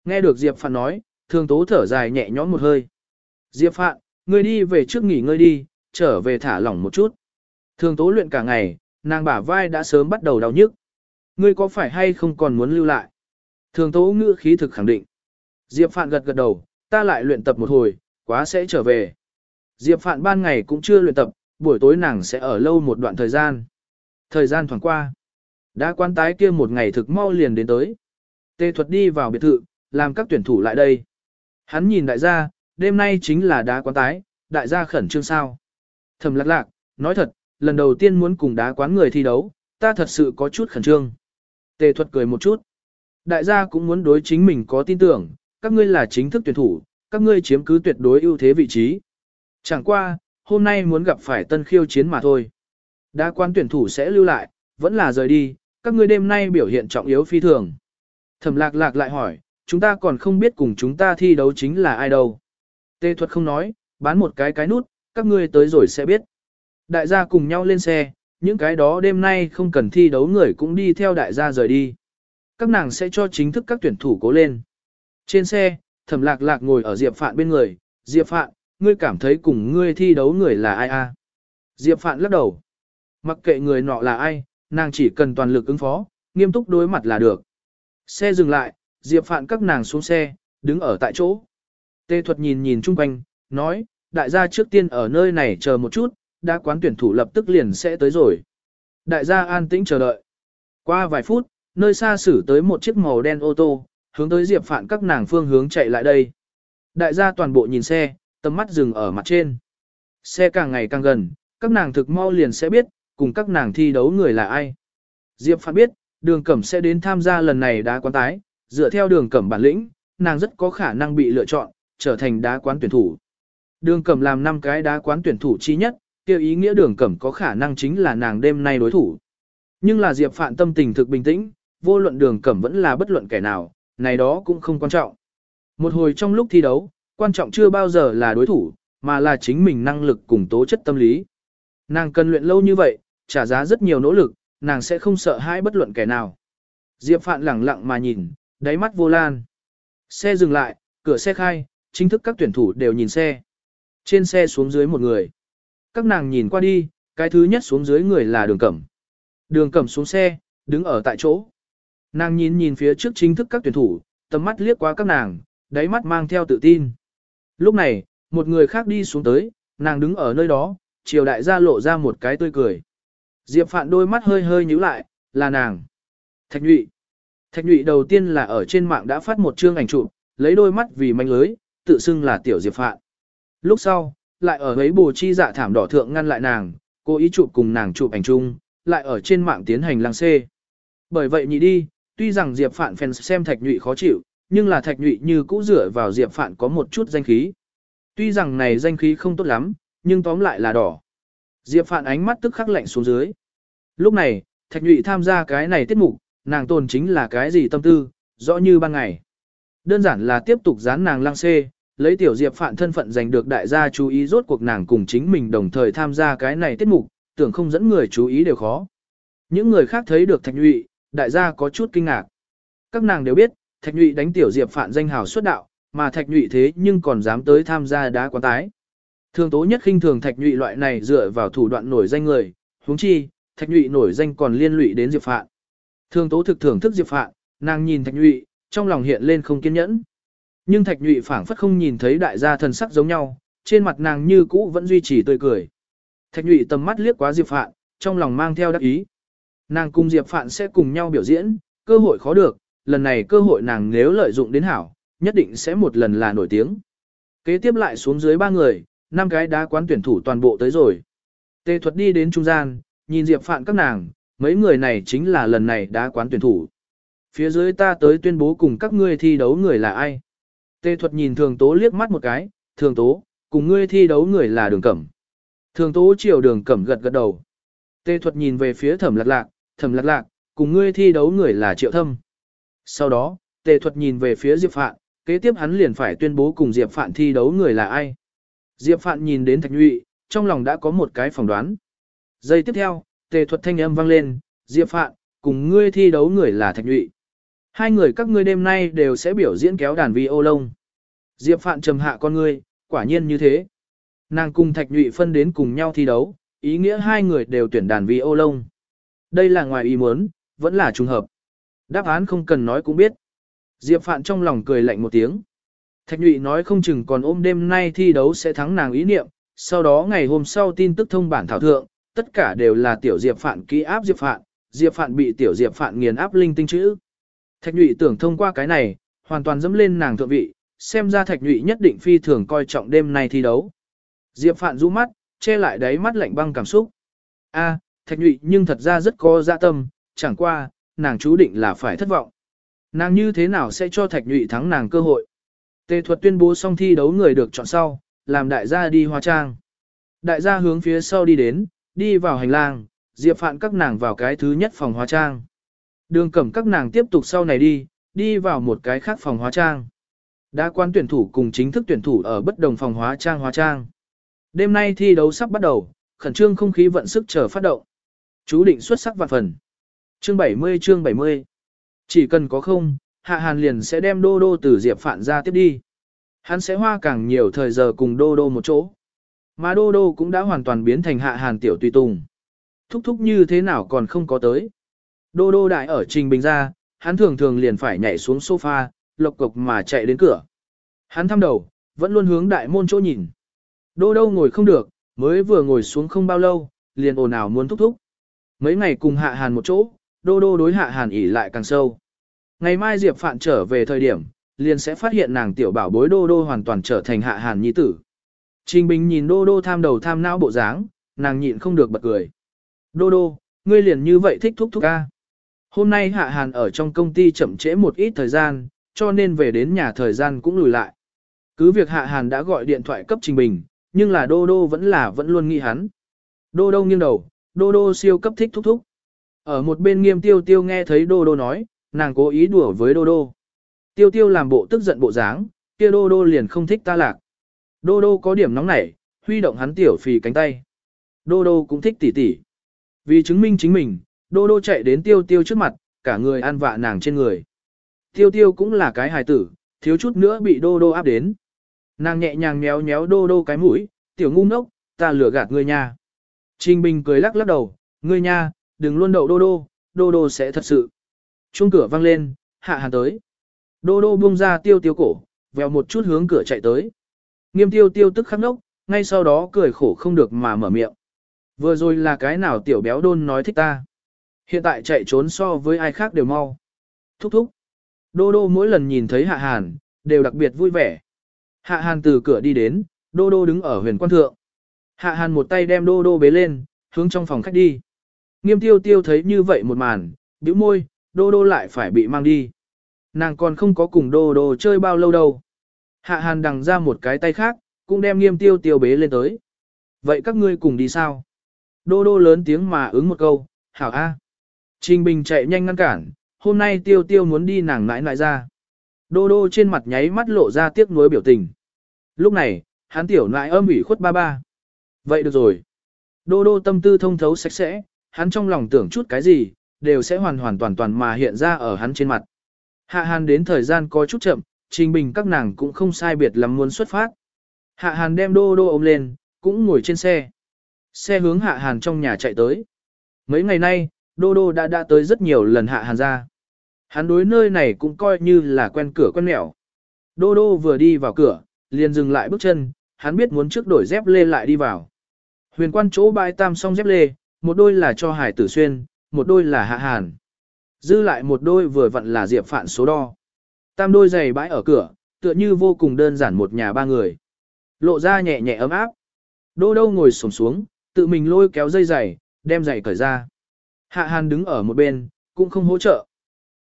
Nghe được Diệp Phạn nói, thường tố thở dài nhẹ nhõm một hơi. Diệp Phạn, ngươi đi về trước nghỉ ngơi đi, trở về thả lỏng một chút. Thường tố luyện cả ngày, nàng bả vai đã sớm bắt đầu đau nhức. Ngươi có phải hay không còn muốn lưu lại? Thường tố ngữ khí thực khẳng định. Diệp Phạn gật gật đầu, ta lại luyện tập một hồi, quá sẽ trở về. Diệp Phạn ban ngày cũng chưa luyện tập, buổi tối nàng sẽ ở lâu một đoạn thời gian. Thời gian thoảng qua. Đã quan tái kia một ngày thực mau liền đến tới. Tê thuật đi vào biệt thự, làm các tuyển thủ lại đây. Hắn nhìn đại gia, đêm nay chính là đá quán tái, đại gia khẩn trương sao. Thầm lạc lạc, nói thật, lần đầu tiên muốn cùng đá quán người thi đấu, ta thật sự có chút khẩn trương. Tề thuật cười một chút. Đại gia cũng muốn đối chính mình có tin tưởng, các ngươi là chính thức tuyển thủ, các ngươi chiếm cứ tuyệt đối ưu thế vị trí. Chẳng qua, hôm nay muốn gặp phải tân khiêu chiến mà thôi. Đa quan tuyển thủ sẽ lưu lại, vẫn là rời đi, các ngươi đêm nay biểu hiện trọng yếu phi thường. Thẩm lạc lạc lại hỏi, chúng ta còn không biết cùng chúng ta thi đấu chính là ai đâu. Tê thuật không nói, bán một cái cái nút, các ngươi tới rồi sẽ biết. Đại gia cùng nhau lên xe, những cái đó đêm nay không cần thi đấu người cũng đi theo đại gia rời đi. Các nàng sẽ cho chính thức các tuyển thủ cố lên. Trên xe, thẩm lạc lạc ngồi ở Diệp Phạn bên người, Diệp Phạn, ngươi cảm thấy cùng ngươi thi đấu người là ai a? Diệp Phạn lắc đầu. Mặc kệ người nọ là ai, nàng chỉ cần toàn lực ứng phó, nghiêm túc đối mặt là được. Xe dừng lại, Diệp Phạn các nàng xuống xe, đứng ở tại chỗ. Tê Thuật nhìn nhìn chung quanh, nói, đại gia trước tiên ở nơi này chờ một chút, đã quán tuyển thủ lập tức liền sẽ tới rồi. Đại gia an tĩnh chờ đợi. Qua vài phút, nơi xa xử tới một chiếc màu đen ô tô, hướng tới Diệp Phạn các nàng phương hướng chạy lại đây. Đại gia toàn bộ nhìn xe, tầm mắt dừng ở mặt trên. Xe càng ngày càng gần, các nàng thực mau liền sẽ biết, cùng các nàng thi đấu người là ai. Diệp Phạn biết, đường cẩm sẽ đến tham gia lần này đá quán tái, dựa theo đường cẩm bản lĩnh, nàng rất có khả năng bị lựa chọn, trở thành đá quán tuyển thủ. Đường cẩm làm năm cái đá quán tuyển thủ chi nhất, kia ý nghĩa đường cẩm có khả năng chính là nàng đêm nay đối thủ. Nhưng là Diệp Phạn tâm tình thực bình tĩnh, vô luận đường cẩm vẫn là bất luận kẻ nào, này đó cũng không quan trọng. Một hồi trong lúc thi đấu, quan trọng chưa bao giờ là đối thủ, mà là chính mình năng lực cùng tố chất tâm lý. Nàng cần luyện lâu như vậy, trả giá rất nhiều nỗ lực, nàng sẽ không sợ hãi bất luận kẻ nào. Diệp Phạn lẳng lặng mà nhìn, đáy mắt vô lan. Xe dừng lại, cửa xe khai, chính thức các tuyển thủ đều nhìn xe. Trên xe xuống dưới một người. Các nàng nhìn qua đi, cái thứ nhất xuống dưới người là đường cẩm. Đường cẩm xuống xe, đứng ở tại chỗ. Nàng nhìn nhìn phía trước chính thức các tuyển thủ, tầm mắt liếc qua các nàng, đáy mắt mang theo tự tin. Lúc này, một người khác đi xuống tới, nàng đứng ở nơi đó, triều đại gia lộ ra một cái tươi cười. Diệp Phạn đôi mắt hơi hơi nhíu lại, là nàng. Thạch nhụy. Thạch nhụy đầu tiên là ở trên mạng đã phát một chương ảnh chụp, lấy đôi mắt vì manh lưới, tự xưng là tiểu Diệp Phạn. Lúc sau, lại ở ấy bồ chi dạ thảm đỏ thượng ngăn lại nàng, cố ý chụp cùng nàng chụp ảnh chung, lại ở trên mạng tiến hành lăng xê. Bởi vậy nhị đi, tuy rằng Diệp Phạn fans xem Thạch Nhụy khó chịu, nhưng là Thạch Nhụy như cũ dựa vào Diệp Phạn có một chút danh khí. Tuy rằng này danh khí không tốt lắm, nhưng tóm lại là đỏ. Diệp Phạn ánh mắt tức khắc lạnh xuống dưới. Lúc này, Thạch Nhụy tham gia cái này tiết mục, nàng tồn chính là cái gì tâm tư, rõ như ban ngày. Đơn giản là tiếp tục dán nàng lăng xê, lấy tiểu Diệp Phạn thân phận giành được đại gia chú ý rốt cuộc nàng cùng chính mình đồng thời tham gia cái này tiết mục, tưởng không dẫn người chú ý đều khó. Những người khác thấy được Thạch Nhụy, đại gia có chút kinh ngạc. Các nàng đều biết, Thạch Nhụy đánh tiểu Diệp Phạn danh hào xuất đạo, mà Thạch Nhụy thế nhưng còn dám tới tham gia đá quán tái. Thường tố nhất khinh thường Thạch Nhụy loại này dựa vào thủ đoạn nổi danh người, huống chi, Thạch Nhụy nổi danh còn liên lụy đến Diệp Phạn. Thường tố thực thưởng thức Diệp Phạn, nàng nhìn Thạch Nhụy, trong lòng hiện lên không kiên nhẫn. Nhưng Thạch Nhụy phảng phất không nhìn thấy đại gia thần sắc giống nhau, trên mặt nàng như cũ vẫn duy trì tươi cười. Thạch Nhụy tầm mắt liếc quá Diệp Phạn, trong lòng mang theo đắc ý. Nàng cùng Diệp Phạn sẽ cùng nhau biểu diễn, cơ hội khó được, lần này cơ hội nàng nếu lợi dụng đến hảo, nhất định sẽ một lần là nổi tiếng. Kế tiếp lại xuống dưới ba người, năm cái đá quán tuyển thủ toàn bộ tới rồi. Tề thuật đi đến trung gian, nhìn Diệp Phạn các nàng, mấy người này chính là lần này đá quán tuyển thủ. Phía dưới ta tới tuyên bố cùng các ngươi thi đấu người là ai. Tề thuật nhìn thường tố liếc mắt một cái, thường tố, cùng ngươi thi đấu người là đường cẩm. Thường tố chiều đường cẩm gật gật đầu. Tề thuật nhìn về phía thẩm lạc lạc, thẩm lạc lạc, cùng ngươi thi đấu người là triệu thâm. Sau đó, tề thuật nhìn về phía Diệp Phạn, kế tiếp hắn liền phải tuyên bố cùng Diệp Phạn thi đấu người là ai. Diệp Phạn nhìn đến Thạch Nhụy, trong lòng đã có một cái phỏng đoán. Giây tiếp theo, tề thuật thanh âm vang lên, Diệp Phạn, cùng ngươi thi đấu người là Thạch Nhụy. Hai người các ngươi đêm nay đều sẽ biểu diễn kéo đàn vi ô lông. Diệp Phạn trầm hạ con ngươi, quả nhiên như thế. Nàng cùng Thạch Nhụy phân đến cùng nhau thi đấu, ý nghĩa hai người đều tuyển đàn vi ô lông. Đây là ngoài ý muốn, vẫn là trùng hợp. Đáp án không cần nói cũng biết. Diệp Phạn trong lòng cười lạnh một tiếng. Thạch Nhụy nói không chừng còn ôm đêm nay thi đấu sẽ thắng nàng ý niệm, sau đó ngày hôm sau tin tức thông bản thảo thượng, tất cả đều là tiểu Diệp Phạn ký áp Diệp Phạn, Diệp Phạn bị tiểu Diệp Phạn nghiền áp linh tinh chữ. Thạch Nhụy tưởng thông qua cái này, hoàn toàn dẫm lên nàng thượng vị, xem ra Thạch Nhụy nhất định phi thường coi trọng đêm nay thi đấu. Diệp Phạn rũ mắt, che lại đáy mắt lạnh băng cảm xúc. A, Thạch Nhụy nhưng thật ra rất có dạ tâm, chẳng qua, nàng chú định là phải thất vọng. Nàng như thế nào sẽ cho Thạch Nhụy thắng nàng cơ hội? Tề thuật tuyên bố xong thi đấu người được chọn sau, làm đại gia đi hóa trang. Đại gia hướng phía sau đi đến, đi vào hành lang, Diệp Phạn các nàng vào cái thứ nhất phòng hóa trang. Đường cẩm các nàng tiếp tục sau này đi, đi vào một cái khác phòng hóa trang. Đã quan tuyển thủ cùng chính thức tuyển thủ ở bất đồng phòng hóa trang hóa trang. Đêm nay thi đấu sắp bắt đầu, khẩn trương không khí vận sức chờ phát động. Chú định xuất sắc vạn phần. Chương 70 chương 70. Chỉ cần có không, Hạ Hàn liền sẽ đem Đô Đô từ Diệp Phạn ra tiếp đi. Hắn sẽ hoa càng nhiều thời giờ cùng Đô Đô một chỗ. Mà Đô Đô cũng đã hoàn toàn biến thành Hạ Hàn tiểu tùy tùng. Thúc thúc như thế nào còn không có tới. Đô Đô đại ở Trình Bình ra, hắn thường thường liền phải nhảy xuống sofa, lộc cộc mà chạy đến cửa. Hắn thăm đầu, vẫn luôn hướng đại môn chỗ nhìn. Đô Đô ngồi không được, mới vừa ngồi xuống không bao lâu, liền ồn ào muốn thúc thúc. Mấy ngày cùng Hạ Hàn một chỗ, Đô Đô đối Hạ Hàn ỉ lại càng sâu. Ngày mai Diệp Phạn trở về thời điểm, liền sẽ phát hiện nàng tiểu bảo bối Đô Đô hoàn toàn trở thành Hạ Hàn nhi tử. Trình Bình nhìn Đô Đô tham đầu tham não bộ dáng, nàng nhịn không được bật cười. Đô Đô, ngươi liền như vậy thích thúc thúc ca. Hôm nay Hạ Hàn ở trong công ty chậm trễ một ít thời gian, cho nên về đến nhà thời gian cũng lùi lại. Cứ việc Hạ Hàn đã gọi điện thoại cấp Trình Bình, nhưng là Đô Đô vẫn là vẫn luôn nghĩ hắn. Đô Đô nghiêng đầu, Đô Đô siêu cấp thích thúc thúc. Ở một bên nghiêm tiêu tiêu nghe thấy Đô Đô nói, nàng cố ý đùa với Đô Đô. Tiêu tiêu làm bộ tức giận bộ dáng, kia Đô Đô liền không thích ta lạc. Đô Đô có điểm nóng nảy, huy động hắn tiểu phì cánh tay. Đô Đô cũng thích tỉ tỉ. Vì chứng minh chính mình, Đô Đô chạy đến tiêu tiêu trước mặt, cả người ăn vạ nàng trên người. Tiêu tiêu cũng là cái hài tử, thiếu chút nữa bị Đô Đô áp đến. Nàng nhẹ nhàng méo méo Đô Đô cái mũi, tiểu ngu ngốc, ta lừa gạt ngươi nha. Trình Bình cười lắc lắc đầu, ngươi nha, đừng luôn đậu Đô Đô, Đô Đô sẽ thật sự. Chuông cửa vang lên, hạ hàn tới. Đô Đô buông ra tiêu tiêu cổ, vèo một chút hướng cửa chạy tới. Nghiêm tiêu tiêu tức khắc ngốc, ngay sau đó cười khổ không được mà mở miệng. Vừa rồi là cái nào tiểu béo đôn nói thích ta. Hiện tại chạy trốn so với ai khác đều mau. Thúc thúc. Đô đô mỗi lần nhìn thấy hạ hàn, đều đặc biệt vui vẻ. Hạ hàn từ cửa đi đến, đô đô đứng ở huyền quan thượng. Hạ hàn một tay đem đô đô bế lên, hướng trong phòng khách đi. Nghiêm tiêu tiêu thấy như vậy một màn, bĩu môi, đô đô lại phải bị mang đi. Nàng còn không có cùng đô đô chơi bao lâu đâu. Hạ hàn đằng ra một cái tay khác, cũng đem nghiêm tiêu tiêu bế lên tới. Vậy các ngươi cùng đi sao? Đô đô lớn tiếng mà ứng một câu, hảo a. Trình Bình chạy nhanh ngăn cản, hôm nay tiêu tiêu muốn đi nàng nãi nãi ra. Đô đô trên mặt nháy mắt lộ ra tiếc nuối biểu tình. Lúc này, hắn tiểu nãi âm ủy khuất ba ba. Vậy được rồi. Đô đô tâm tư thông thấu sạch sẽ, hắn trong lòng tưởng chút cái gì, đều sẽ hoàn hoàn toàn toàn mà hiện ra ở hắn trên mặt. Hạ hàn đến thời gian có chút chậm, trình bình các nàng cũng không sai biệt lắm muốn xuất phát. Hạ hàn đem đô đô ôm lên, cũng ngồi trên xe. Xe hướng hạ hàn trong nhà chạy tới. Mấy ngày nay, đô đô đã đã tới rất nhiều lần hạ hàn ra. Hắn đối nơi này cũng coi như là quen cửa quen mẹo. Đô đô vừa đi vào cửa, liền dừng lại bước chân, hắn biết muốn trước đổi dép lê lại đi vào. Huyền quan chỗ bãi tam song dép lê, một đôi là cho hải tử xuyên, một đôi là hạ hàn. Dư lại một đôi vừa vặn là diệp phạn số đo. Tam đôi giày bãi ở cửa, tựa như vô cùng đơn giản một nhà ba người. Lộ ra nhẹ nhẹ ấm áp. Đô đô ngồi xổm xuống, tự mình lôi kéo dây giày, đem giày cởi ra. Hạ hàn đứng ở một bên, cũng không hỗ trợ.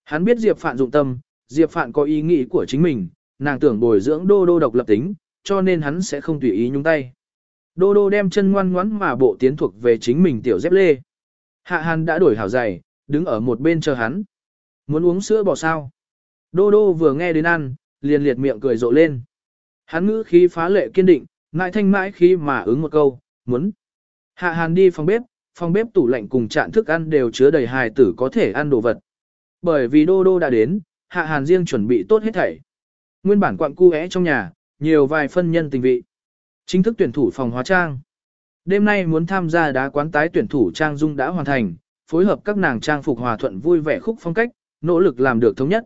Hắn biết Diệp Phạn dụng tâm, Diệp Phạn có ý nghĩ của chính mình, nàng tưởng bồi dưỡng đô đô độc lập tính, cho nên hắn sẽ không tùy ý nhúng tay. Đô đô đem chân ngoan ngoãn mà bộ tiến thuộc về chính mình tiểu dép lê. Hạ hàn đã đổi hảo giày, đứng ở một bên chờ hắn. Muốn uống sữa bò sao? Đô đô vừa nghe đến ăn, liền liệt miệng cười rộ lên. Hắn ngữ khí phá lệ kiên định, ngại thanh mãi khi mà ứng một câu, muốn. Hạ hàn đi phòng bếp, phòng bếp tủ lạnh cùng chạn thức ăn đều chứa đầy hài tử có thể ăn đồ vật. Bởi vì đô đô đã đến, Hạ Hàn riêng chuẩn bị tốt hết thảy. Nguyên bản quặng cu trong nhà, nhiều vài phân nhân tình vị. Chính thức tuyển thủ phòng hóa trang. Đêm nay muốn tham gia đá quán tái tuyển thủ trang dung đã hoàn thành, phối hợp các nàng trang phục hòa thuận vui vẻ khúc phong cách, nỗ lực làm được thống nhất.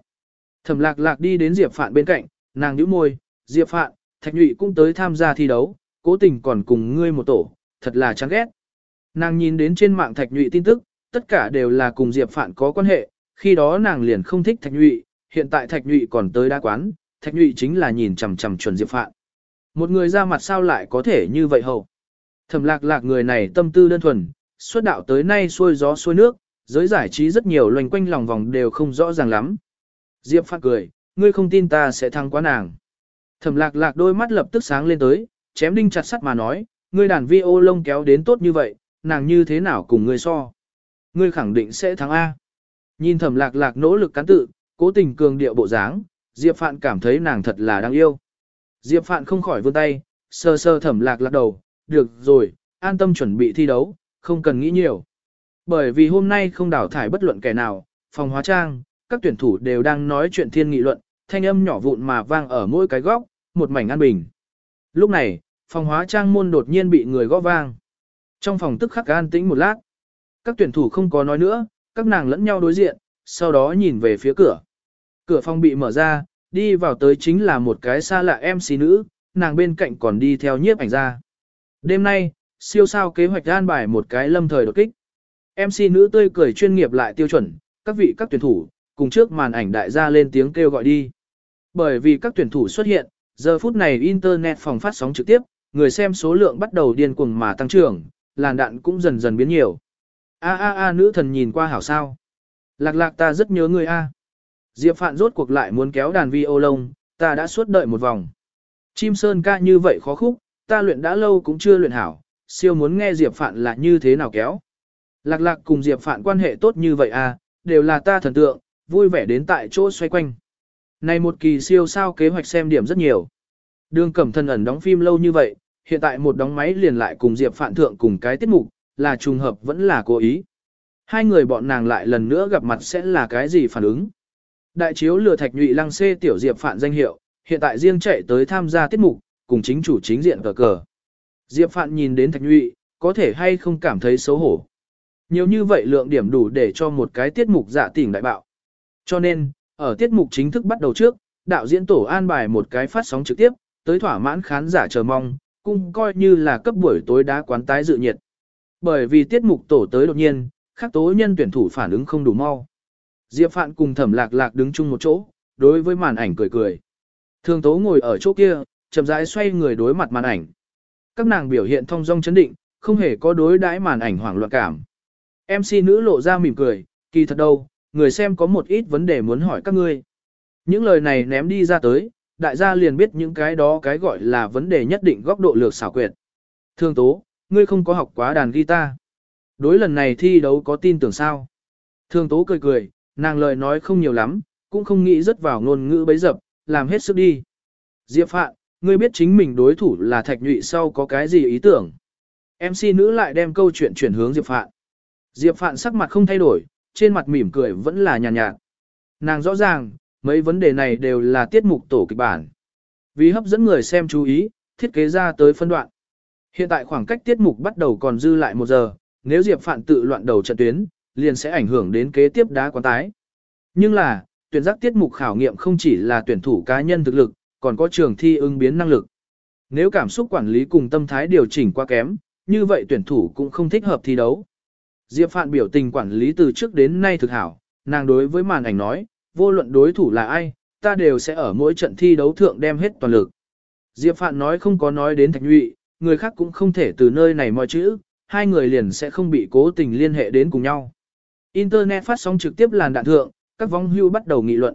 Thẩm lạc lạc đi đến Diệp Phạn bên cạnh, nàng nhíu môi, Diệp Phạn, Thạch Nhụy cũng tới tham gia thi đấu, cố tình còn cùng ngươi một tổ, thật là chán ghét. Nàng nhìn đến trên mạng Thạch Nhụy tin tức, tất cả đều là cùng Diệp Phạn có quan hệ, khi đó nàng liền không thích Thạch Nhụy, hiện tại Thạch Nhụy còn tới đa quán, Thạch Nhụy chính là nhìn chằm chằm chuẩn Diệp Phạn. Một người ra mặt sao lại có thể như vậy hầu. Thẩm lạc lạc người này tâm tư đơn thuần, xuất đạo tới nay xuôi gió xuôi nước, giới giải trí rất nhiều loành quanh lòng vòng đều không rõ ràng lắm. Diệp Phạn cười, ngươi không tin ta sẽ thắng quá nàng. Thẩm lạc lạc đôi mắt lập tức sáng lên tới, chém đinh chặt sắt mà nói, ngươi đàn vi ô lông kéo đến tốt như vậy, nàng như thế nào cùng ngươi so. Ngươi khẳng định sẽ thắng A. Nhìn thẩm lạc lạc nỗ lực cán tự, cố tình cường điệu bộ dáng, Diệp Phạn cảm thấy nàng thật là đáng yêu. Diệp Phạn không khỏi vươn tay, sơ sơ thẩm lạc lạc đầu, được rồi, an tâm chuẩn bị thi đấu, không cần nghĩ nhiều. Bởi vì hôm nay không đào thải bất luận kẻ nào, phòng hóa trang, các tuyển thủ đều đang nói chuyện thiên nghị luận, thanh âm nhỏ vụn mà vang ở mỗi cái góc, một mảnh an bình. Lúc này, phòng hóa trang môn đột nhiên bị người gõ vang. Trong phòng tức khắc an tĩnh một lát. Các tuyển thủ không có nói nữa, các nàng lẫn nhau đối diện, sau đó nhìn về phía cửa. Cửa phòng bị mở ra, đi vào tới chính là một cái xa lạ MC nữ, nàng bên cạnh còn đi theo nhiếp ảnh ra. Đêm nay, siêu sao kế hoạch an bài một cái lâm thời đột kích. MC nữ tươi cười chuyên nghiệp lại tiêu chuẩn, các vị các tuyển thủ, cùng trước màn ảnh đại gia lên tiếng kêu gọi đi. Bởi vì các tuyển thủ xuất hiện, giờ phút này Internet phòng phát sóng trực tiếp, người xem số lượng bắt đầu điên cuồng mà tăng trưởng, làn đạn cũng dần dần biến nhiều. A a a nữ thần nhìn qua hảo sao. Lạc lạc ta rất nhớ người A. Diệp Phạn rốt cuộc lại muốn kéo đàn vi ô lông, ta đã suốt đợi một vòng. Chim Sơn ca như vậy khó khúc, ta luyện đã lâu cũng chưa luyện hảo, siêu muốn nghe Diệp Phạn là như thế nào kéo. Lạc lạc cùng Diệp Phạn quan hệ tốt như vậy à, đều là ta thần tượng, vui vẻ đến tại chỗ xoay quanh. Này một kỳ siêu sao kế hoạch xem điểm rất nhiều. Đường cẩm thân ẩn đóng phim lâu như vậy, hiện tại một đóng máy liền lại cùng Diệp Phạn thượng cùng cái tiết mục, là trùng hợp vẫn là cố ý. Hai người bọn nàng lại lần nữa gặp mặt sẽ là cái gì phản ứng. Đại chiếu lừa thạch nhụy lăng xê tiểu Diệp Phạn danh hiệu, hiện tại riêng chạy tới tham gia tiết mục, cùng chính chủ chính diện cờ cờ. Diệp Phạn nhìn đến thạch nhụy, có thể hay không cảm thấy xấu hổ. Nhiều như vậy lượng điểm đủ để cho một cái tiết mục dạ tỉnh đại bạo. Cho nên, ở tiết mục chính thức bắt đầu trước, đạo diễn tổ an bài một cái phát sóng trực tiếp, tới thỏa mãn khán giả chờ mong, cũng coi như là cấp buổi tối đá quán tái dự nhiệt. Bởi vì tiết mục tổ tới đột nhiên, các tố nhân tuyển thủ phản ứng không đủ mau. Diệp Phạn cùng Thẩm Lạc Lạc đứng chung một chỗ, đối với màn ảnh cười cười. Thường tố ngồi ở chỗ kia, chậm rãi xoay người đối mặt màn ảnh. Các nàng biểu hiện thông dong chấn định, không hề có đối đãi màn ảnh hoảng loạn cảm. MC nữ lộ ra mỉm cười, kỳ thật đâu, người xem có một ít vấn đề muốn hỏi các ngươi. Những lời này ném đi ra tới, đại gia liền biết những cái đó cái gọi là vấn đề nhất định góc độ lược xảo quyệt. Thương tố, ngươi không có học quá đàn guitar. Đối lần này thi đấu có tin tưởng sao? Thương tố cười cười, nàng lời nói không nhiều lắm, cũng không nghĩ rất vào ngôn ngữ bấy dập, làm hết sức đi. Diệp Phạn, ngươi biết chính mình đối thủ là thạch nhụy sau có cái gì ý tưởng. MC nữ lại đem câu chuyện chuyển hướng Diệp Phạn. Diệp Phạn sắc mặt không thay đổi, trên mặt mỉm cười vẫn là nhàn nhạt, nhạt. Nàng rõ ràng, mấy vấn đề này đều là tiết mục tổ kịch bản. Vì hấp dẫn người xem chú ý, thiết kế ra tới phân đoạn. Hiện tại khoảng cách tiết mục bắt đầu còn dư lại một giờ, nếu Diệp Phạn tự loạn đầu trận tuyến, liền sẽ ảnh hưởng đến kế tiếp đá quán tái. Nhưng là, tuyển giác tiết mục khảo nghiệm không chỉ là tuyển thủ cá nhân thực lực, còn có trường thi ứng biến năng lực. Nếu cảm xúc quản lý cùng tâm thái điều chỉnh quá kém, như vậy tuyển thủ cũng không thích hợp thi đấu. Diệp Phạn biểu tình quản lý từ trước đến nay thực hảo, nàng đối với màn ảnh nói, vô luận đối thủ là ai, ta đều sẽ ở mỗi trận thi đấu thượng đem hết toàn lực. Diệp Phạn nói không có nói đến thạch nhụy, người khác cũng không thể từ nơi này mọi chữ, hai người liền sẽ không bị cố tình liên hệ đến cùng nhau. Internet phát sóng trực tiếp làn đạn thượng, các vong hưu bắt đầu nghị luận.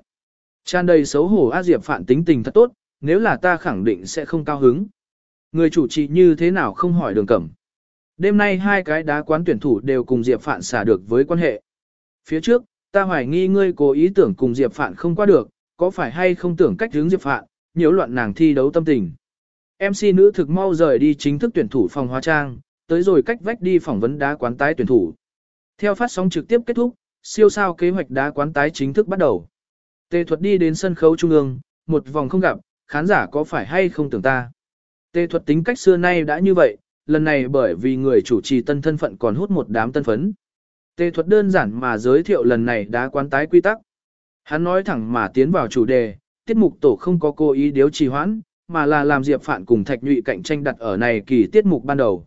Tràn đầy xấu hổ A Diệp Phạn tính tình thật tốt, nếu là ta khẳng định sẽ không cao hứng. Người chủ trì như thế nào không hỏi đường cẩm. Đêm nay hai cái đá quán tuyển thủ đều cùng Diệp Phạn xả được với quan hệ. Phía trước, ta hoài nghi ngươi cố ý tưởng cùng Diệp Phạn không qua được, có phải hay không tưởng cách hướng Diệp Phạn, nhiễu loạn nàng thi đấu tâm tình. MC nữ thực mau rời đi chính thức tuyển thủ phòng hóa trang, tới rồi cách vách đi phỏng vấn đá quán tái tuyển thủ. Theo phát sóng trực tiếp kết thúc, siêu sao kế hoạch đá quán tái chính thức bắt đầu. Tề thuật đi đến sân khấu trung ương, một vòng không gặp, khán giả có phải hay không tưởng ta. Tề thuật tính cách xưa nay đã như vậy, lần này bởi vì người chủ trì tân thân phận còn hút một đám tân phấn. Tê thuật đơn giản mà giới thiệu lần này đã quán tái quy tắc. Hắn nói thẳng mà tiến vào chủ đề, tiết mục tổ không có cố ý điếu trì hoãn, mà là làm Diệp Phạn cùng Thạch Nhụy cạnh tranh đặt ở này kỳ tiết mục ban đầu.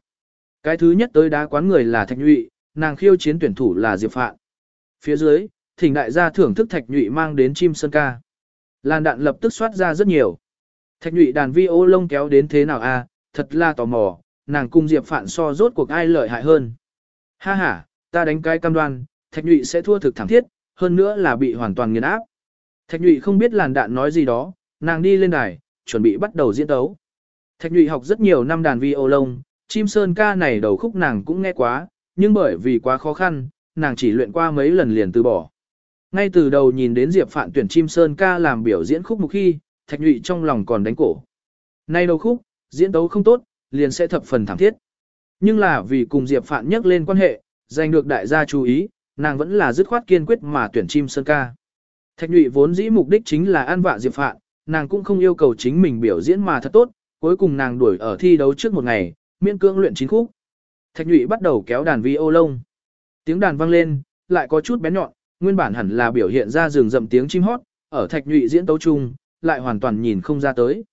Cái thứ nhất tới đá quán người là Thạch Nhụy, nàng khiêu chiến tuyển thủ là Diệp Phạn. Phía dưới, thỉnh đại gia thưởng thức Thạch Nhụy mang đến chim sơn ca. Làn đạn lập tức xoát ra rất nhiều. Thạch Nhụy đàn vi ô lông kéo đến thế nào a? thật là tò mò, nàng cùng Diệp Phạn so rốt cuộc ai lợi hại hơn. Ha ha, ta đánh cái cam đoan, Thạch Nhụy sẽ thua thực thẳng thiết, hơn nữa là bị hoàn toàn nghiền áp. Thạch Nhụy không biết làn đạn nói gì đó, nàng đi lên đài, chuẩn bị bắt đầu diễn tấu. Thạch Nhụy học rất nhiều năm đàn vi ô lông, chim sơn ca này đầu khúc nàng cũng nghe quá, nhưng bởi vì quá khó khăn, nàng chỉ luyện qua mấy lần liền từ bỏ. Ngay từ đầu nhìn đến Diệp Phạn tuyển chim sơn ca làm biểu diễn khúc mục khi, Thạch Nhụy trong lòng còn đánh cổ. Nay đầu khúc, diễn tấu không tốt, liền sẽ thập phần thảm thiết. Nhưng là vì cùng Diệp Phạn nhắc lên quan hệ, giành được đại gia chú ý, nàng vẫn là dứt khoát kiên quyết mà tuyển chim sơn ca. Thạch Nhụy vốn dĩ mục đích chính là an vạ Diệp Phạn, nàng cũng không yêu cầu chính mình biểu diễn mà thật tốt, cuối cùng nàng đuổi ở thi đấu trước một ngày, miễn cưỡng luyện chín khúc. Thạch Nhụy bắt đầu kéo đàn vi ô lông. Tiếng đàn vang lên, lại có chút bén nhọn, nguyên bản hẳn là biểu hiện ra rừng rậm tiếng chim hót, ở Thạch Nhụy diễn tấu chung, lại hoàn toàn nhìn không ra tới.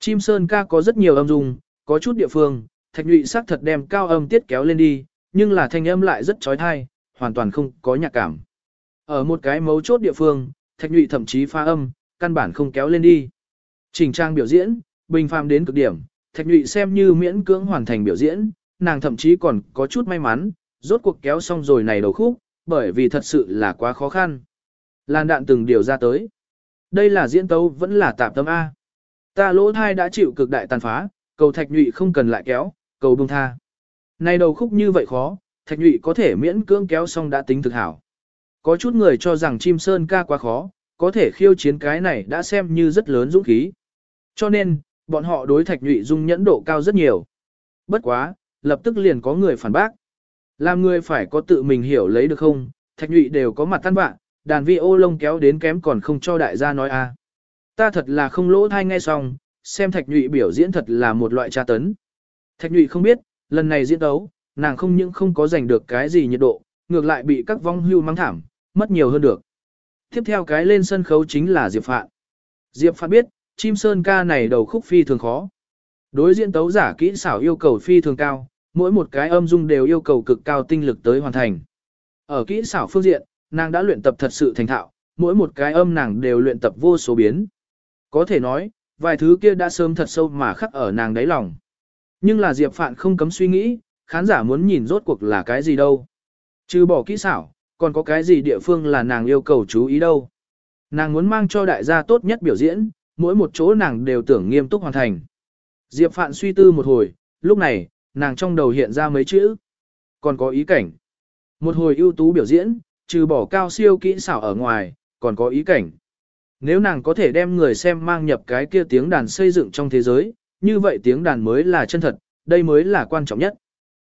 Chim sơn ca có rất nhiều âm dung, có chút địa phương, Thạch Nhụy sắc thật đem cao âm tiết kéo lên đi, nhưng là thanh âm lại rất trói thai, hoàn toàn không có nhạc cảm. Ở một cái mấu chốt địa phương, Thạch Nhụy thậm chí pha âm, căn bản không kéo lên đi. Trình trang biểu diễn, bình phàm đến cực điểm, Thạch Nhụy xem như miễn cưỡng hoàn thành biểu diễn, nàng thậm chí còn có chút may mắn, rốt cuộc kéo xong rồi này đầu khúc, bởi vì thật sự là quá khó khăn. Lan đạn từng điều ra tới. Đây là diễn tấu vẫn là tạp tâm A. Ta lỗ thai đã chịu cực đại tàn phá, cầu Thạch Nhụy không cần lại kéo, cầu bông tha. Này đầu khúc như vậy khó, Thạch Nhụy có thể miễn cưỡng kéo xong đã tính thực hảo. Có chút người cho rằng chim sơn ca quá khó, có thể khiêu chiến cái này đã xem như rất lớn dũng khí. Cho nên, bọn họ đối thạch nhụy dung nhẫn độ cao rất nhiều. Bất quá, lập tức liền có người phản bác. Làm người phải có tự mình hiểu lấy được không, thạch nhụy đều có mặt tan bạn, đàn vi ô lông kéo đến kém còn không cho đại gia nói a. À. Ta thật là không lỗ thai nghe xong, xem thạch nhụy biểu diễn thật là một loại tra tấn. Thạch nhụy không biết, lần này diễn đấu, nàng không những không có giành được cái gì nhiệt độ, ngược lại bị các vong hưu mang thảm, mất nhiều hơn được. Tiếp theo cái lên sân khấu chính là Diệp Phạn. Diệp Phạn biết, chim sơn ca này đầu khúc phi thường khó. Đối diễn tấu giả kỹ xảo yêu cầu phi thường cao, mỗi một cái âm dung đều yêu cầu cực cao tinh lực tới hoàn thành. Ở kỹ xảo phương diện, nàng đã luyện tập thật sự thành thạo, mỗi một cái âm nàng đều luyện tập vô số biến. Có thể nói, vài thứ kia đã sớm thật sâu mà khắc ở nàng đáy lòng. Nhưng là Diệp Phạn không cấm suy nghĩ, khán giả muốn nhìn rốt cuộc là cái gì đâu. Trừ bỏ kỹ xảo, còn có cái gì địa phương là nàng yêu cầu chú ý đâu. Nàng muốn mang cho đại gia tốt nhất biểu diễn, mỗi một chỗ nàng đều tưởng nghiêm túc hoàn thành. Diệp Phạn suy tư một hồi, lúc này, nàng trong đầu hiện ra mấy chữ. Còn có ý cảnh. Một hồi ưu tú biểu diễn, trừ bỏ cao siêu kỹ xảo ở ngoài, còn có ý cảnh. Nếu nàng có thể đem người xem mang nhập cái kia tiếng đàn xây dựng trong thế giới, như vậy tiếng đàn mới là chân thật, đây mới là quan trọng nhất.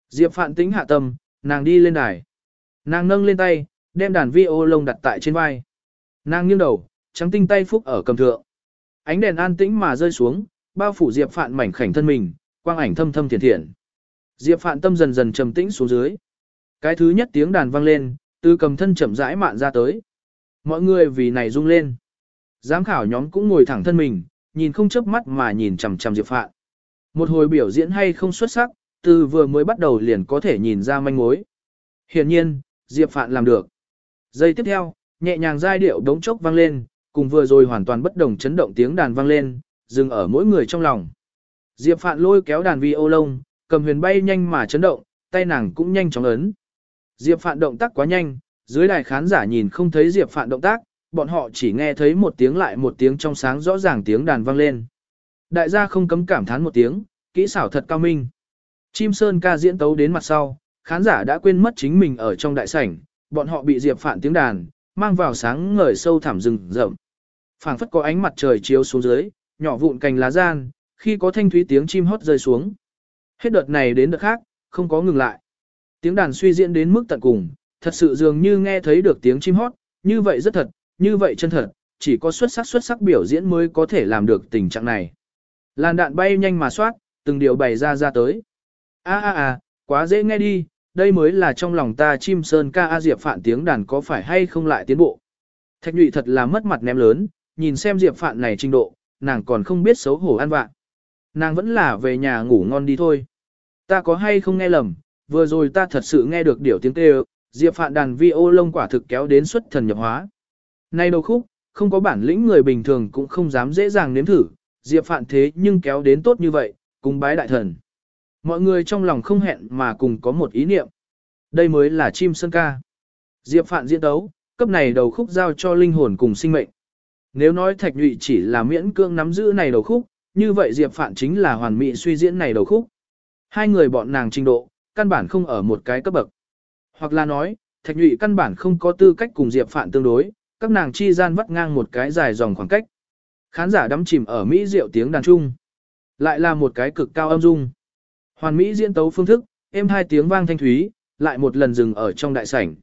Diệp Phạn tính hạ tâm, nàng đi lên đài. Nàng nâng lên tay, đem đàn vi ô lông đặt tại trên vai. Nàng nghiêng đầu, trắng tinh tay phúc ở cầm thượng. Ánh đèn an tĩnh mà rơi xuống, bao phủ Diệp Phạn mảnh khảnh thân mình, quang ảnh thâm thâm thiền thiện. Diệp Phạn tâm dần dần trầm tĩnh xuống dưới. Cái thứ nhất tiếng đàn vang lên, từ cầm thân chậm rãi mạn ra tới. Mọi người vì này rung lên. Giám khảo nhóm cũng ngồi thẳng thân mình, nhìn không chớp mắt mà nhìn chằm chằm Diệp Phạn. Một hồi biểu diễn hay không xuất sắc, từ vừa mới bắt đầu liền có thể nhìn ra manh mối. Hiển nhiên, Diệp Phạn làm được. Giây tiếp theo, nhẹ nhàng giai điệu đống chốc vang lên, cùng vừa rồi hoàn toàn bất đồng chấn động tiếng đàn vang lên, dừng ở mỗi người trong lòng. Diệp Phạn lôi kéo đàn vi ô lông, cầm huyền bay nhanh mà chấn động, tay nàng cũng nhanh chóng ấn. Diệp Phạn động tác quá nhanh, dưới đài khán giả nhìn không thấy Diệp Phạn động tác, bọn họ chỉ nghe thấy một tiếng lại một tiếng trong sáng rõ ràng tiếng đàn vang lên. Đại gia không cấm cảm thán một tiếng, kỹ xảo thật cao minh. Chim Sơn ca diễn tấu đến mặt sau, khán giả đã quên mất chính mình ở trong đại sảnh, bọn họ bị Diệp Phạn tiếng đàn, mang vào sáng ngời sâu thẳm rừng rậm. Phảng phất có ánh mặt trời chiếu xuống dưới, nhỏ vụn cành lá gian, khi có thanh thúy tiếng chim hót rơi xuống. Hết đợt này đến đợt khác, không có ngừng lại. Tiếng đàn suy diễn đến mức tận cùng, thật sự dường như nghe thấy được tiếng chim hót, như vậy rất thật, như vậy chân thật, chỉ có xuất sắc xuất sắc biểu diễn mới có thể làm được tình trạng này. Làn đạn bay nhanh mà soát, từng điều bày ra ra tới. A a a, quá dễ nghe đi, đây mới là trong lòng ta chim sơn ca A Diệp Phạn tiếng đàn có phải hay không lại tiến bộ. Thạch nhụy thật là mất mặt ném lớn, nhìn xem Diệp Phạn này trình độ, nàng còn không biết xấu hổ ăn vạn. Nàng vẫn là về nhà ngủ ngon đi thôi. Ta có hay không nghe lầm, vừa rồi ta thật sự nghe được điều tiếng kêu, Diệp Phạn đàn vi ô lông quả thực kéo đến xuất thần nhập hóa. Nay đầu khúc, không có bản lĩnh người bình thường cũng không dám dễ dàng nếm thử, Diệp Phạn thế nhưng kéo đến tốt như vậy, cùng bái đại thần. Mọi người trong lòng không hẹn mà cùng có một ý niệm. Đây mới là chim sơn ca. Diệp Phạn diễn đấu, cấp này đầu khúc giao cho linh hồn cùng sinh mệnh. Nếu nói Thạch Nhụy chỉ là miễn cương nắm giữ này đầu khúc, như vậy Diệp Phạn chính là hoàn mỹ suy diễn này đầu khúc. Hai người bọn nàng trình độ, căn bản không ở một cái cấp bậc. Hoặc là nói, Thạch Nhụy căn bản không có tư cách cùng Diệp Phạn tương đối, các nàng chi gian vắt ngang một cái dài dòng khoảng cách. Khán giả đắm chìm ở Mỹ diệu tiếng đàn trung. Lại là một cái cực cao âm dung. Hoàn Mỹ diễn tấu phương thức, êm hai tiếng vang thanh thúy, lại một lần dừng ở trong đại sảnh.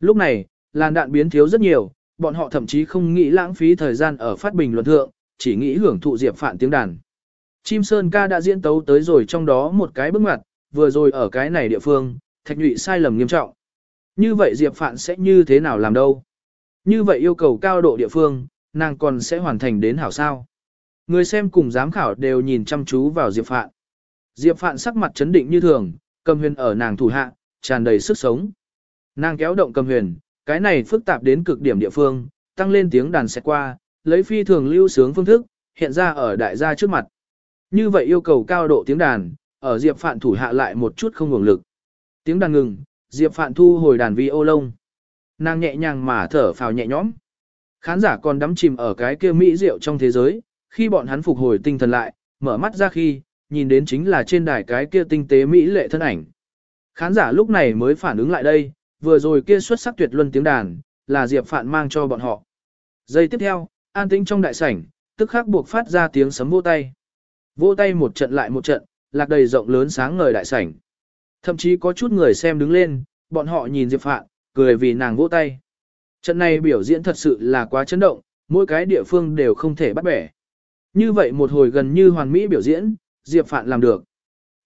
Lúc này, làn đạn biến thiếu rất nhiều, bọn họ thậm chí không nghĩ lãng phí thời gian ở phát bình luận thượng, chỉ nghĩ hưởng thụ Diệp Phạn tiếng đàn. Chim Sơn ca đã diễn tấu tới rồi trong đó một cái bước ngoặt, vừa rồi ở cái này địa phương, thạch nhụy sai lầm nghiêm trọng. Như vậy Diệp Phạn sẽ như thế nào làm đâu? Như vậy yêu cầu cao độ địa phương, nàng còn sẽ hoàn thành đến hảo sao? Người xem cùng giám khảo đều nhìn chăm chú vào Diệp Phạn. Diệp Phạn sắc mặt chấn định như thường, cầm huyền ở nàng thủ hạ, tràn đầy sức sống. Nàng kéo động cầm huyền, cái này phức tạp đến cực điểm địa phương, tăng lên tiếng đàn sẽ qua, lấy phi thường lưu sướng phương thức, hiện ra ở đại gia trước mặt. Như vậy yêu cầu cao độ tiếng đàn, ở Diệp Phạn thủ hạ lại một chút không ngừng lực. Tiếng đàn ngừng, Diệp Phạn thu hồi đàn vi ô lông. Nàng nhẹ nhàng mà thở phào nhẹ nhõm. Khán giả còn đắm chìm ở cái kia mỹ rượu trong thế giới, khi bọn hắn phục hồi tinh thần lại, mở mắt ra khi, nhìn đến chính là trên đài cái kia tinh tế mỹ lệ thân ảnh. Khán giả lúc này mới phản ứng lại đây, vừa rồi kia xuất sắc tuyệt luân tiếng đàn, là Diệp Phạn mang cho bọn họ. Giây tiếp theo, an tĩnh trong đại sảnh, tức khắc buộc phát ra tiếng sấm vỗ tay. Vỗ tay một trận lại một trận, lạc đầy rộng lớn sáng ngời đại sảnh. Thậm chí có chút người xem đứng lên, bọn họ nhìn Diệp Phạn, cười vì nàng vỗ tay. Trận này biểu diễn thật sự là quá chấn động, mỗi cái địa phương đều không thể bắt bẻ. Như vậy một hồi gần như hoàn mỹ biểu diễn, Diệp Phạn làm được.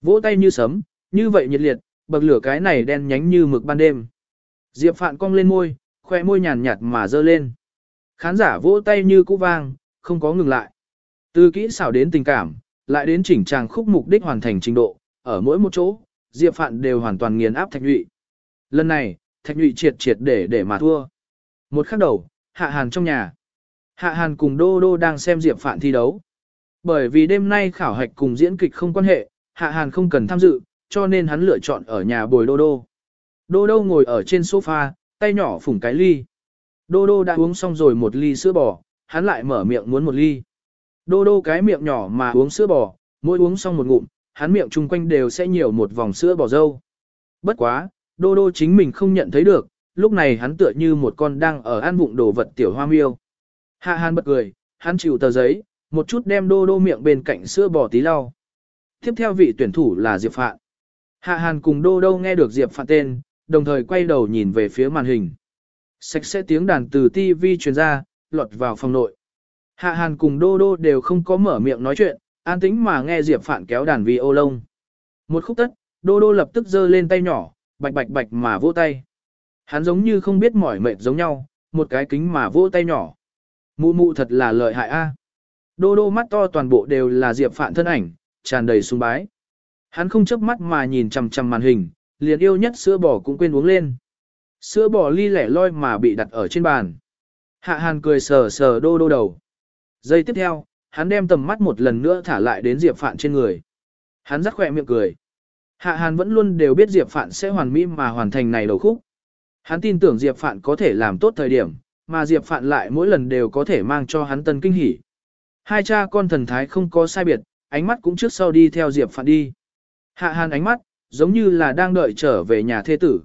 Vỗ tay như sấm, như vậy nhiệt liệt, bậc lửa cái này đen nhánh như mực ban đêm. Diệp Phạn cong lên môi, khoe môi nhàn nhạt mà dơ lên. Khán giả vỗ tay như cũ vang, không có ngừng lại. Từ kỹ xảo đến tình cảm, lại đến chỉnh tràng khúc mục đích hoàn thành trình độ, ở mỗi một chỗ, Diệp Phạn đều hoàn toàn nghiền áp Thạch Nhụy. Lần này, Thạch Nhụy triệt triệt để để mà thua. Một khắc đầu, Hạ Hàn trong nhà. Hạ Hàn cùng Đô Đô đang xem Diệp Phạn thi đấu. Bởi vì đêm nay khảo hạch cùng diễn kịch không quan hệ, Hạ Hàn không cần tham dự, cho nên hắn lựa chọn ở nhà bồi Đô Đô. Đô Đô ngồi ở trên sofa, tay nhỏ phủng cái ly. Đô Đô đã uống xong rồi một ly sữa bò, hắn lại mở miệng muốn một ly. Đô Đô cái miệng nhỏ mà uống sữa bò, mỗi uống xong một ngụm, hắn miệng chung quanh đều sẽ nhiều một vòng sữa bò dâu. Bất quá, Đô Đô chính mình không nhận thấy được, lúc này hắn tựa như một con đang ở ăn vụng đồ vật tiểu hoa miêu. Hạ Hàn bật cười, hắn chịu tờ giấy, một chút đem Đô Đô miệng bên cạnh sữa bò tí lau. Tiếp theo vị tuyển thủ là Diệp Phạn. Hạ Hàn cùng Đô Đô nghe được Diệp Phạn tên, đồng thời quay đầu nhìn về phía màn hình. Sạch sẽ tiếng đàn từ TV truyền ra, lọt vào phòng nội. Hạ Hàn cùng Đô Đô đều không có mở miệng nói chuyện, an tĩnh mà nghe Diệp Phạn kéo đàn vi ô lông. Một khúc tất, Đô Đô lập tức giơ lên tay nhỏ, bạch bạch bạch mà vỗ tay. Hắn giống như không biết mỏi mệt giống nhau, một cái kính mà vỗ tay nhỏ. Mụ mụ thật là lợi hại a. Đô Đô mắt to toàn bộ đều là Diệp Phạn thân ảnh, tràn đầy sùng bái. Hắn không chớp mắt mà nhìn chằm chằm màn hình, liền yêu nhất sữa bò cũng quên uống lên. Sữa bò ly lẻ loi mà bị đặt ở trên bàn. Hạ Hàn cười sờ sờ đô đô đầu. Giây tiếp theo, hắn đem tầm mắt một lần nữa thả lại đến Diệp Phạn trên người. Hắn rắc khỏe miệng cười. Hạ Hàn vẫn luôn đều biết Diệp Phạn sẽ hoàn mỹ mà hoàn thành này đầu khúc. Hắn tin tưởng Diệp Phạn có thể làm tốt thời điểm, mà Diệp Phạn lại mỗi lần đều có thể mang cho hắn tân kinh hỉ. Hai cha con thần thái không có sai biệt, ánh mắt cũng trước sau đi theo Diệp Phạn đi. Hạ Hàn ánh mắt, giống như là đang đợi trở về nhà thê tử.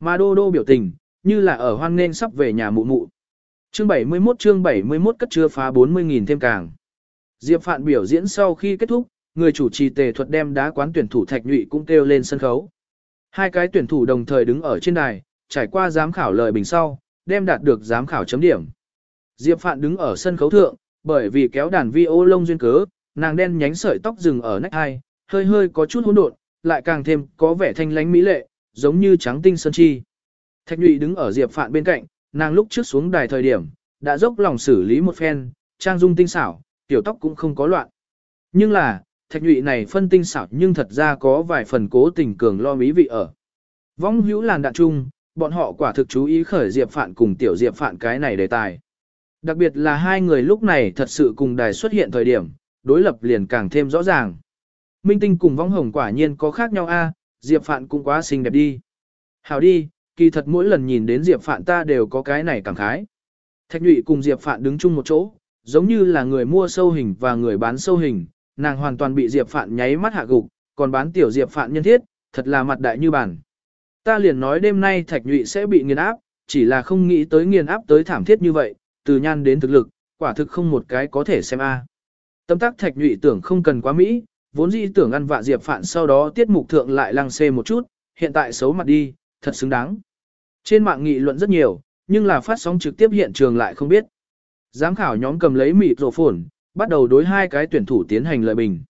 Mà đô đô biểu tình, như là ở hoang nên sắp về nhà mụ mụ. Chương 71 chương 71 cất chưa phá 40.000 thêm càng. Diệp Phạn biểu diễn sau khi kết thúc, người chủ trì tề thuật đem đá quán tuyển thủ Thạch Nhụy cũng kêu lên sân khấu. Hai cái tuyển thủ đồng thời đứng ở trên đài, trải qua giám khảo lời bình sau, đem đạt được giám khảo chấm điểm. Diệp Phạn đứng ở sân khấu thượng, bởi vì kéo đàn vi ô lông duyên cớ, nàng đen nhánh sợi tóc dừng ở nách hai, hơi hơi có chút hỗn độn, lại càng thêm có vẻ thanh lánh mỹ lệ, giống như trắng tinh sơn chi. Thạch Nhụy đứng ở Diệp Phạn bên cạnh, nàng lúc trước xuống đài thời điểm, đã dốc lòng xử lý một phen, trang dung tinh xảo, tiểu tóc cũng không có loạn. Nhưng là, Thạch Nhụy này phân tinh xảo nhưng thật ra có vài phần cố tình cường lo mỹ vị ở. Vong hữu làn đạn chung, bọn họ quả thực chú ý khởi Diệp Phạn cùng tiểu Diệp Phạn cái này đề tài. Đặc biệt là hai người lúc này thật sự cùng đài xuất hiện thời điểm, đối lập liền càng thêm rõ ràng. Minh tinh cùng vong hồng quả nhiên có khác nhau a, Diệp Phạn cũng quá xinh đẹp đi. Hào đi, kỳ thật mỗi lần nhìn đến Diệp Phạn ta đều có cái này cảm khái. Thạch nhụy cùng Diệp Phạn đứng chung một chỗ, giống như là người mua sâu hình và người bán sâu hình, nàng hoàn toàn bị Diệp Phạn nháy mắt hạ gục, còn bán tiểu Diệp Phạn nhân thiết, thật là mặt đại như bản. Ta liền nói đêm nay Thạch nhụy sẽ bị nghiền áp, chỉ là không nghĩ tới nghiền áp tới thảm thiết như vậy, từ nhan đến thực lực, quả thực không một cái có thể xem a. Tâm tác Thạch nhụy tưởng không cần quá Mỹ, vốn dĩ tưởng ăn vạ Diệp Phạn sau đó tiết mục thượng lại lăng xê một chút, hiện tại xấu mặt đi, thật xứng đáng. Trên mạng nghị luận rất nhiều, nhưng là phát sóng trực tiếp hiện trường lại không biết. Giám khảo nhóm cầm lấy mịt rổ phồn, bắt đầu đối hai cái tuyển thủ tiến hành lợi bình.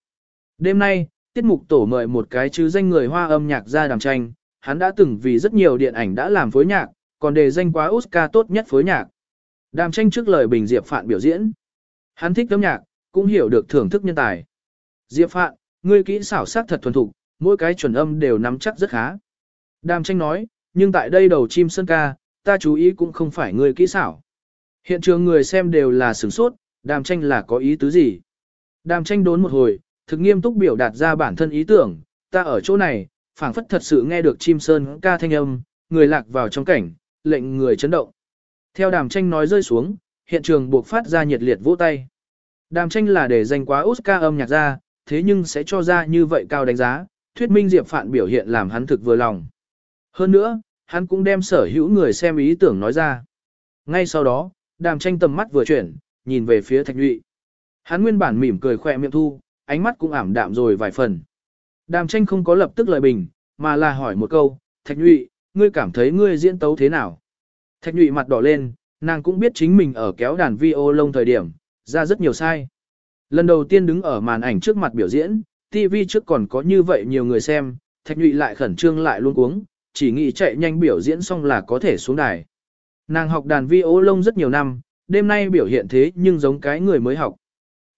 Đêm nay, tiết mục tổ mời một cái chứ danh người hoa âm nhạc ra đàm tranh, hắn đã từng vì rất nhiều điện ảnh đã làm phối nhạc, còn đề danh quá Oscar tốt nhất phối nhạc. Đàm tranh trước lời bình Diệp Phạn biểu diễn. Hắn thích âm nhạc, cũng hiểu được thưởng thức nhân tài. Diệp Phạn, ngươi kỹ xảo sắc thật thuần thục, mỗi cái chuẩn âm đều nắm chắc rất khá. Đàm tranh nói, nhưng tại đây đầu chim sơn ca, ta chú ý cũng không phải ngươi kỹ xảo. Hiện trường người xem đều là sửng sốt, đàm tranh là có ý tứ gì. Đàm tranh đốn một hồi, thực nghiêm túc biểu đạt ra bản thân ý tưởng, ta ở chỗ này, phảng phất thật sự nghe được chim sơn ca thanh âm, người lạc vào trong cảnh, lệnh người chấn động. Theo đàm tranh nói rơi xuống, hiện trường buộc phát ra nhiệt liệt vỗ tay. Đàm tranh là để danh quá Oscar âm nhạc ra, thế nhưng sẽ cho ra như vậy cao đánh giá, thuyết minh Diệp Phạn biểu hiện làm hắn thực vừa lòng. Hơn nữa, hắn cũng đem sở hữu người xem ý tưởng nói ra. Ngay sau đó, đàm tranh tầm mắt vừa chuyển, nhìn về phía thạch nhụy. Hắn nguyên bản mỉm cười khỏe miệng thu, ánh mắt cũng ảm đạm rồi vài phần. Đàm tranh không có lập tức lời bình, mà là hỏi một câu, thạch nhụy, ngươi cảm thấy ngươi diễn tấu thế nào? Thạch nhụy mặt đỏ lên, nàng cũng biết chính mình ở kéo đàn vi ô lông thời điểm, ra rất nhiều sai. Lần đầu tiên đứng ở màn ảnh trước mặt biểu diễn, TV trước còn có như vậy nhiều người xem, thạch nhụy lại khẩn trương lại luôn cuống, chỉ nghĩ chạy nhanh biểu diễn xong là có thể xuống đài. Nàng học đàn vi ô lông rất nhiều năm, đêm nay biểu hiện thế nhưng giống cái người mới học.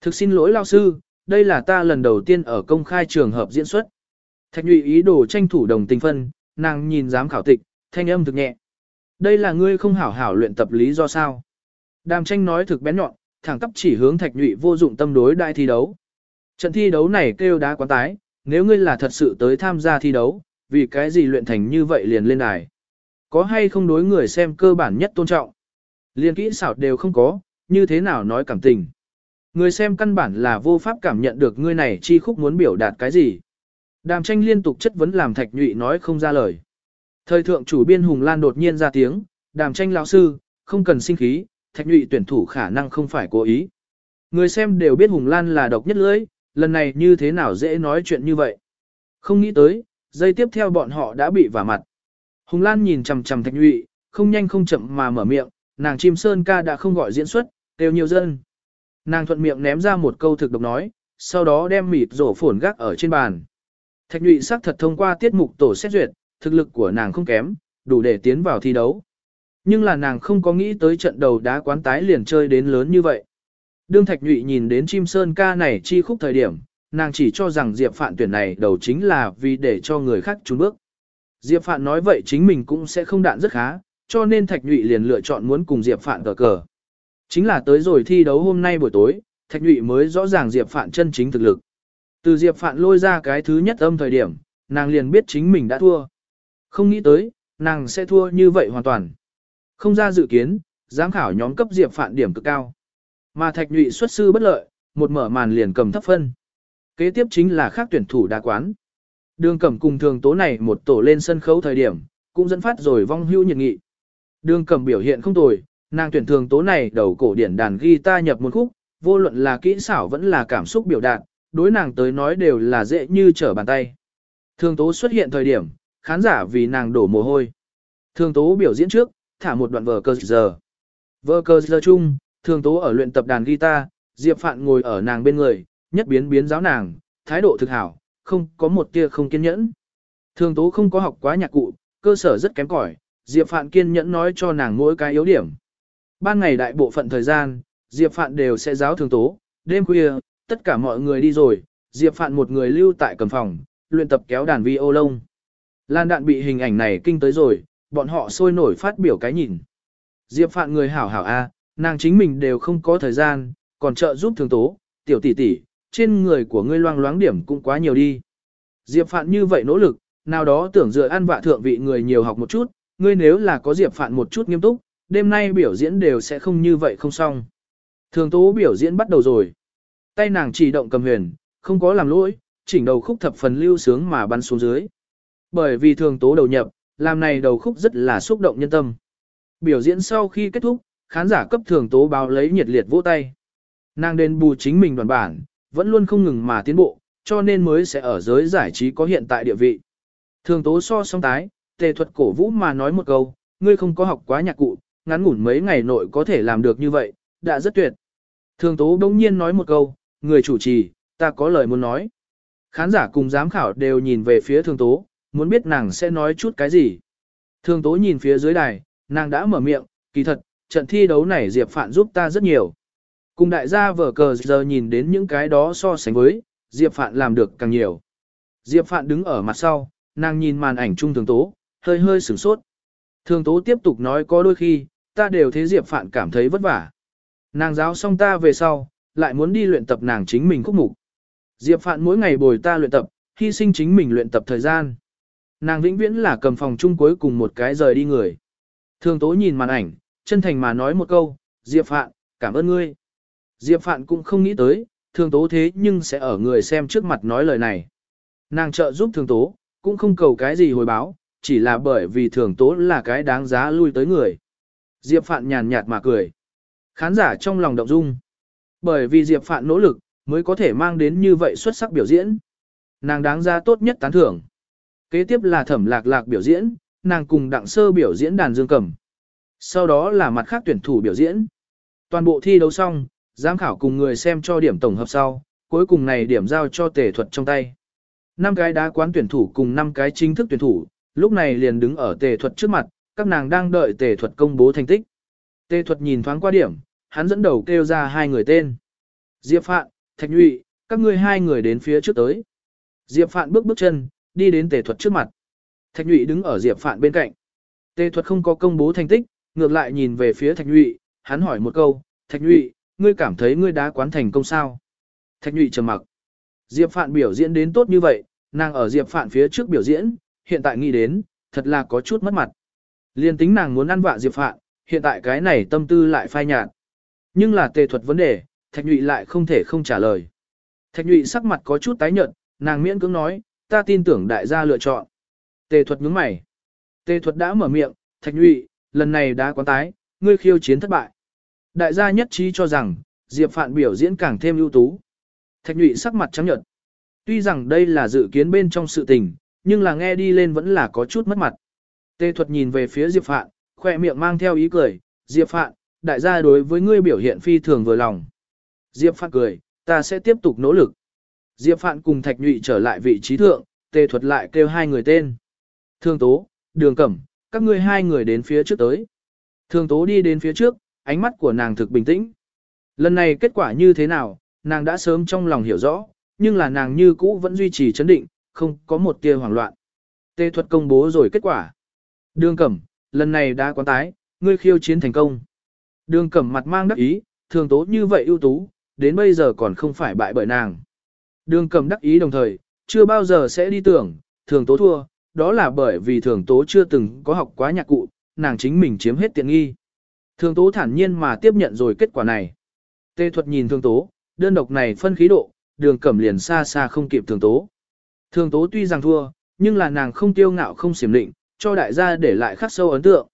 Thực xin lỗi lao sư, đây là ta lần đầu tiên ở công khai trường hợp diễn xuất. Thạch nhụy ý đồ tranh thủ đồng tình phân, nàng nhìn giám khảo tịch, thanh âm thực nhẹ. Đây là ngươi không hảo hảo luyện tập lý do sao. Đàm tranh nói thực bén nhọn, thẳng tắp chỉ hướng thạch nhụy vô dụng tâm đối đại thi đấu. Trận thi đấu này kêu đá quán tái, nếu ngươi là thật sự tới tham gia thi đấu, vì cái gì luyện thành như vậy liền lên đài. Có hay không đối người xem cơ bản nhất tôn trọng. Liên kỹ xảo đều không có, như thế nào nói cảm tình. Người xem căn bản là vô pháp cảm nhận được ngươi này chi khúc muốn biểu đạt cái gì. Đàm tranh liên tục chất vấn làm thạch nhụy nói không ra lời. Thời thượng chủ biên Hùng Lan đột nhiên ra tiếng, đàm tranh lão sư, không cần sinh khí, thạch nhụy tuyển thủ khả năng không phải cố ý. Người xem đều biết Hùng Lan là độc nhất lưỡi, lần này như thế nào dễ nói chuyện như vậy. Không nghĩ tới, giây tiếp theo bọn họ đã bị vả mặt. Hùng Lan nhìn chằm chằm thạch nhụy, không nhanh không chậm mà mở miệng, nàng chim sơn ca đã không gọi diễn xuất, đều nhiều dân. Nàng thuận miệng ném ra một câu thực độc nói, sau đó đem mịt rổ phổn gác ở trên bàn. Thạch nhụy xác thật thông qua tiết mục tổ xét duyệt, thực lực của nàng không kém, đủ để tiến vào thi đấu. Nhưng là nàng không có nghĩ tới trận đầu đá quán tái liền chơi đến lớn như vậy. Đương Thạch Nhụy nhìn đến chim sơn ca này chi khúc thời điểm, nàng chỉ cho rằng Diệp Phạn tuyển này đầu chính là vì để cho người khác trốn bước. Diệp Phạn nói vậy chính mình cũng sẽ không đạn rất khá, cho nên Thạch Nhụy liền lựa chọn muốn cùng Diệp Phạn cờ cờ. Chính là tới rồi thi đấu hôm nay buổi tối, Thạch Nhụy mới rõ ràng Diệp Phạn chân chính thực lực. Từ Diệp Phạn lôi ra cái thứ nhất âm thời điểm, nàng liền biết chính mình đã thua. Không nghĩ tới, nàng sẽ thua như vậy hoàn toàn. Không ra dự kiến, giám khảo nhóm cấp Diệp Phạn điểm cực cao. Mà Thạch Nhụy xuất sư bất lợi, một mở màn liền cầm thấp phân. Kế tiếp chính là khác tuyển thủ đa quán. Đường Cẩm cùng thường tố này một tổ lên sân khấu thời điểm, cũng dẫn phát rồi vong hưu nhiệt nghị. Đường cầm biểu hiện không tồi, nàng tuyển thường tố này đầu cổ điển đàn guitar nhập một khúc, vô luận là kỹ xảo vẫn là cảm xúc biểu đạt, đối nàng tới nói đều là dễ như trở bàn tay. Thường tố xuất hiện thời điểm, khán giả vì nàng đổ mồ hôi. Thường tố biểu diễn trước, thả một đoạn vở cơ giờ. Vở cơ giờ chung, thường tố ở luyện tập đàn guitar, Diệp Phạn ngồi ở nàng bên người, nhất biến biến giáo nàng, thái độ thực hảo, không có một tia không kiên nhẫn. Thường tố không có học quá nhạc cụ, cơ sở rất kém cỏi, Diệp Phạn kiên nhẫn nói cho nàng mỗi cái yếu điểm. Ban ngày đại bộ phận thời gian, Diệp Phạn đều sẽ giáo thường tố, đêm khuya, tất cả mọi người đi rồi, Diệp Phạn một người lưu tại cầm phòng, luyện tập kéo đàn vi ô lông. Lan đạn bị hình ảnh này kinh tới rồi, bọn họ sôi nổi phát biểu cái nhìn. Diệp Phạn người hảo hảo a, nàng chính mình đều không có thời gian, còn trợ giúp thường tố, tiểu tỷ tỷ, trên người của ngươi loang loáng điểm cũng quá nhiều đi. Diệp Phạn như vậy nỗ lực, nào đó tưởng dựa ăn vạ thượng vị người nhiều học một chút, ngươi nếu là có Diệp Phạn một chút nghiêm túc, đêm nay biểu diễn đều sẽ không như vậy không xong. Thường tố biểu diễn bắt đầu rồi. Tay nàng chỉ động cầm huyền, không có làm lỗi, chỉnh đầu khúc thập phần lưu sướng mà bắn xuống dưới. Bởi vì thường tố đầu nhập, làm này đầu khúc rất là xúc động nhân tâm. Biểu diễn sau khi kết thúc, khán giả cấp thường tố báo lấy nhiệt liệt vỗ tay. Nàng đến bù chính mình đoàn bản, vẫn luôn không ngừng mà tiến bộ, cho nên mới sẽ ở giới giải trí có hiện tại địa vị. Thường tố so song tái, tề thuật cổ vũ mà nói một câu, ngươi không có học quá nhạc cụ, ngắn ngủn mấy ngày nội có thể làm được như vậy, đã rất tuyệt. Thường tố đông nhiên nói một câu, người chủ trì, ta có lời muốn nói. Khán giả cùng giám khảo đều nhìn về phía thường tố, muốn biết nàng sẽ nói chút cái gì. Thường tố nhìn phía dưới đài, nàng đã mở miệng, kỳ thật, trận thi đấu này Diệp Phạn giúp ta rất nhiều. Cùng đại gia vở cờ giờ nhìn đến những cái đó so sánh với, Diệp Phạn làm được càng nhiều. Diệp Phạn đứng ở mặt sau, nàng nhìn màn ảnh chung thường tố, hơi hơi sửng sốt. Thường tố tiếp tục nói có đôi khi, ta đều thấy Diệp Phạn cảm thấy vất vả. Nàng giáo xong ta về sau, lại muốn đi luyện tập nàng chính mình khúc mục. Diệp Phạn mỗi ngày bồi ta luyện tập, hy sinh chính mình luyện tập thời gian. Nàng vĩnh viễn là cầm phòng chung cuối cùng một cái rời đi người. Thường tố nhìn màn ảnh, chân thành mà nói một câu, Diệp Phạn, cảm ơn ngươi. Diệp Phạn cũng không nghĩ tới, thường tố thế nhưng sẽ ở người xem trước mặt nói lời này. Nàng trợ giúp thường tố, cũng không cầu cái gì hồi báo, chỉ là bởi vì thường tố là cái đáng giá lui tới người. Diệp Phạn nhàn nhạt mà cười. Khán giả trong lòng động dung. Bởi vì Diệp Phạn nỗ lực, mới có thể mang đến như vậy xuất sắc biểu diễn. Nàng đáng ra tốt nhất tán thưởng. Kế tiếp là thẩm lạc lạc biểu diễn, nàng cùng đặng sơ biểu diễn đàn dương cầm. Sau đó là mặt khác tuyển thủ biểu diễn. Toàn bộ thi đấu xong, giám khảo cùng người xem cho điểm tổng hợp sau, cuối cùng này điểm giao cho tề thuật trong tay. Năm cái đá quán tuyển thủ cùng năm cái chính thức tuyển thủ, lúc này liền đứng ở tề thuật trước mặt, các nàng đang đợi tề thuật công bố thành tích. Tề thuật nhìn thoáng qua điểm, hắn dẫn đầu kêu ra hai người tên. Diệp Phạn, Thạch Nhụy, các ngươi hai người đến phía trước tới. Diệp Phạn bước bước chân, đi đến tề thuật trước mặt. Thạch Nhụy đứng ở Diệp Phạn bên cạnh. Tề thuật không có công bố thành tích, ngược lại nhìn về phía Thạch Nhụy, hắn hỏi một câu, Thạch Nhụy, ngươi cảm thấy ngươi đã quán thành công sao? Thạch Nhụy trầm mặc. Diệp Phạn biểu diễn đến tốt như vậy, nàng ở Diệp Phạn phía trước biểu diễn, hiện tại nghĩ đến, thật là có chút mất mặt. Liên tính nàng muốn ăn vạ Diệp Phạn, hiện tại cái này tâm tư lại phai nhạt. Nhưng là tề thuật vấn đề, Thạch Nhụy lại không thể không trả lời. Thạch Nhụy sắc mặt có chút tái nhợt, nàng miễn cưỡng nói, ta tin tưởng đại gia lựa chọn. Tề thuật nhướng mày. Tề thuật đã mở miệng, Thạch Nhụy, lần này đã quán tái, ngươi khiêu chiến thất bại. Đại gia nhất trí cho rằng, Diệp Phạn biểu diễn càng thêm ưu tú. Thạch Nhụy sắc mặt trắng nhợt. Tuy rằng đây là dự kiến bên trong sự tình, nhưng là nghe đi lên vẫn là có chút mất mặt. Tề thuật nhìn về phía Diệp Phạn, khoe miệng mang theo ý cười, Diệp Phạn, đại gia đối với ngươi biểu hiện phi thường vừa lòng. Diệp Phạn cười, ta sẽ tiếp tục nỗ lực. Diệp Phạn cùng Thạch Nhụy trở lại vị trí thượng, tề thuật lại kêu hai người tên. Thương Tố, Đường Cẩm, các ngươi hai người đến phía trước tới. Thương Tố đi đến phía trước, ánh mắt của nàng thực bình tĩnh. Lần này kết quả như thế nào, nàng đã sớm trong lòng hiểu rõ, nhưng là nàng như cũ vẫn duy trì chấn định, không có một tia hoảng loạn. Tề thuật công bố rồi kết quả. Đường Cẩm, lần này đã quán tái, ngươi khiêu chiến thành công. Đường Cẩm mặt mang đắc ý, thường tố như vậy ưu tú, đến bây giờ còn không phải bại bởi nàng. Đường Cẩm đắc ý đồng thời, chưa bao giờ sẽ đi tưởng, thường tố thua, đó là bởi vì thường tố chưa từng có học quá nhạc cụ, nàng chính mình chiếm hết tiện nghi. Thường tố thản nhiên mà tiếp nhận rồi kết quả này. Tê thuật nhìn thường tố, đơn độc này phân khí độ, đường cẩm liền xa xa không kịp thường tố. Thường tố tuy rằng thua, nhưng là nàng không tiêu ngạo không xiểm định, cho đại gia để lại khắc sâu ấn tượng.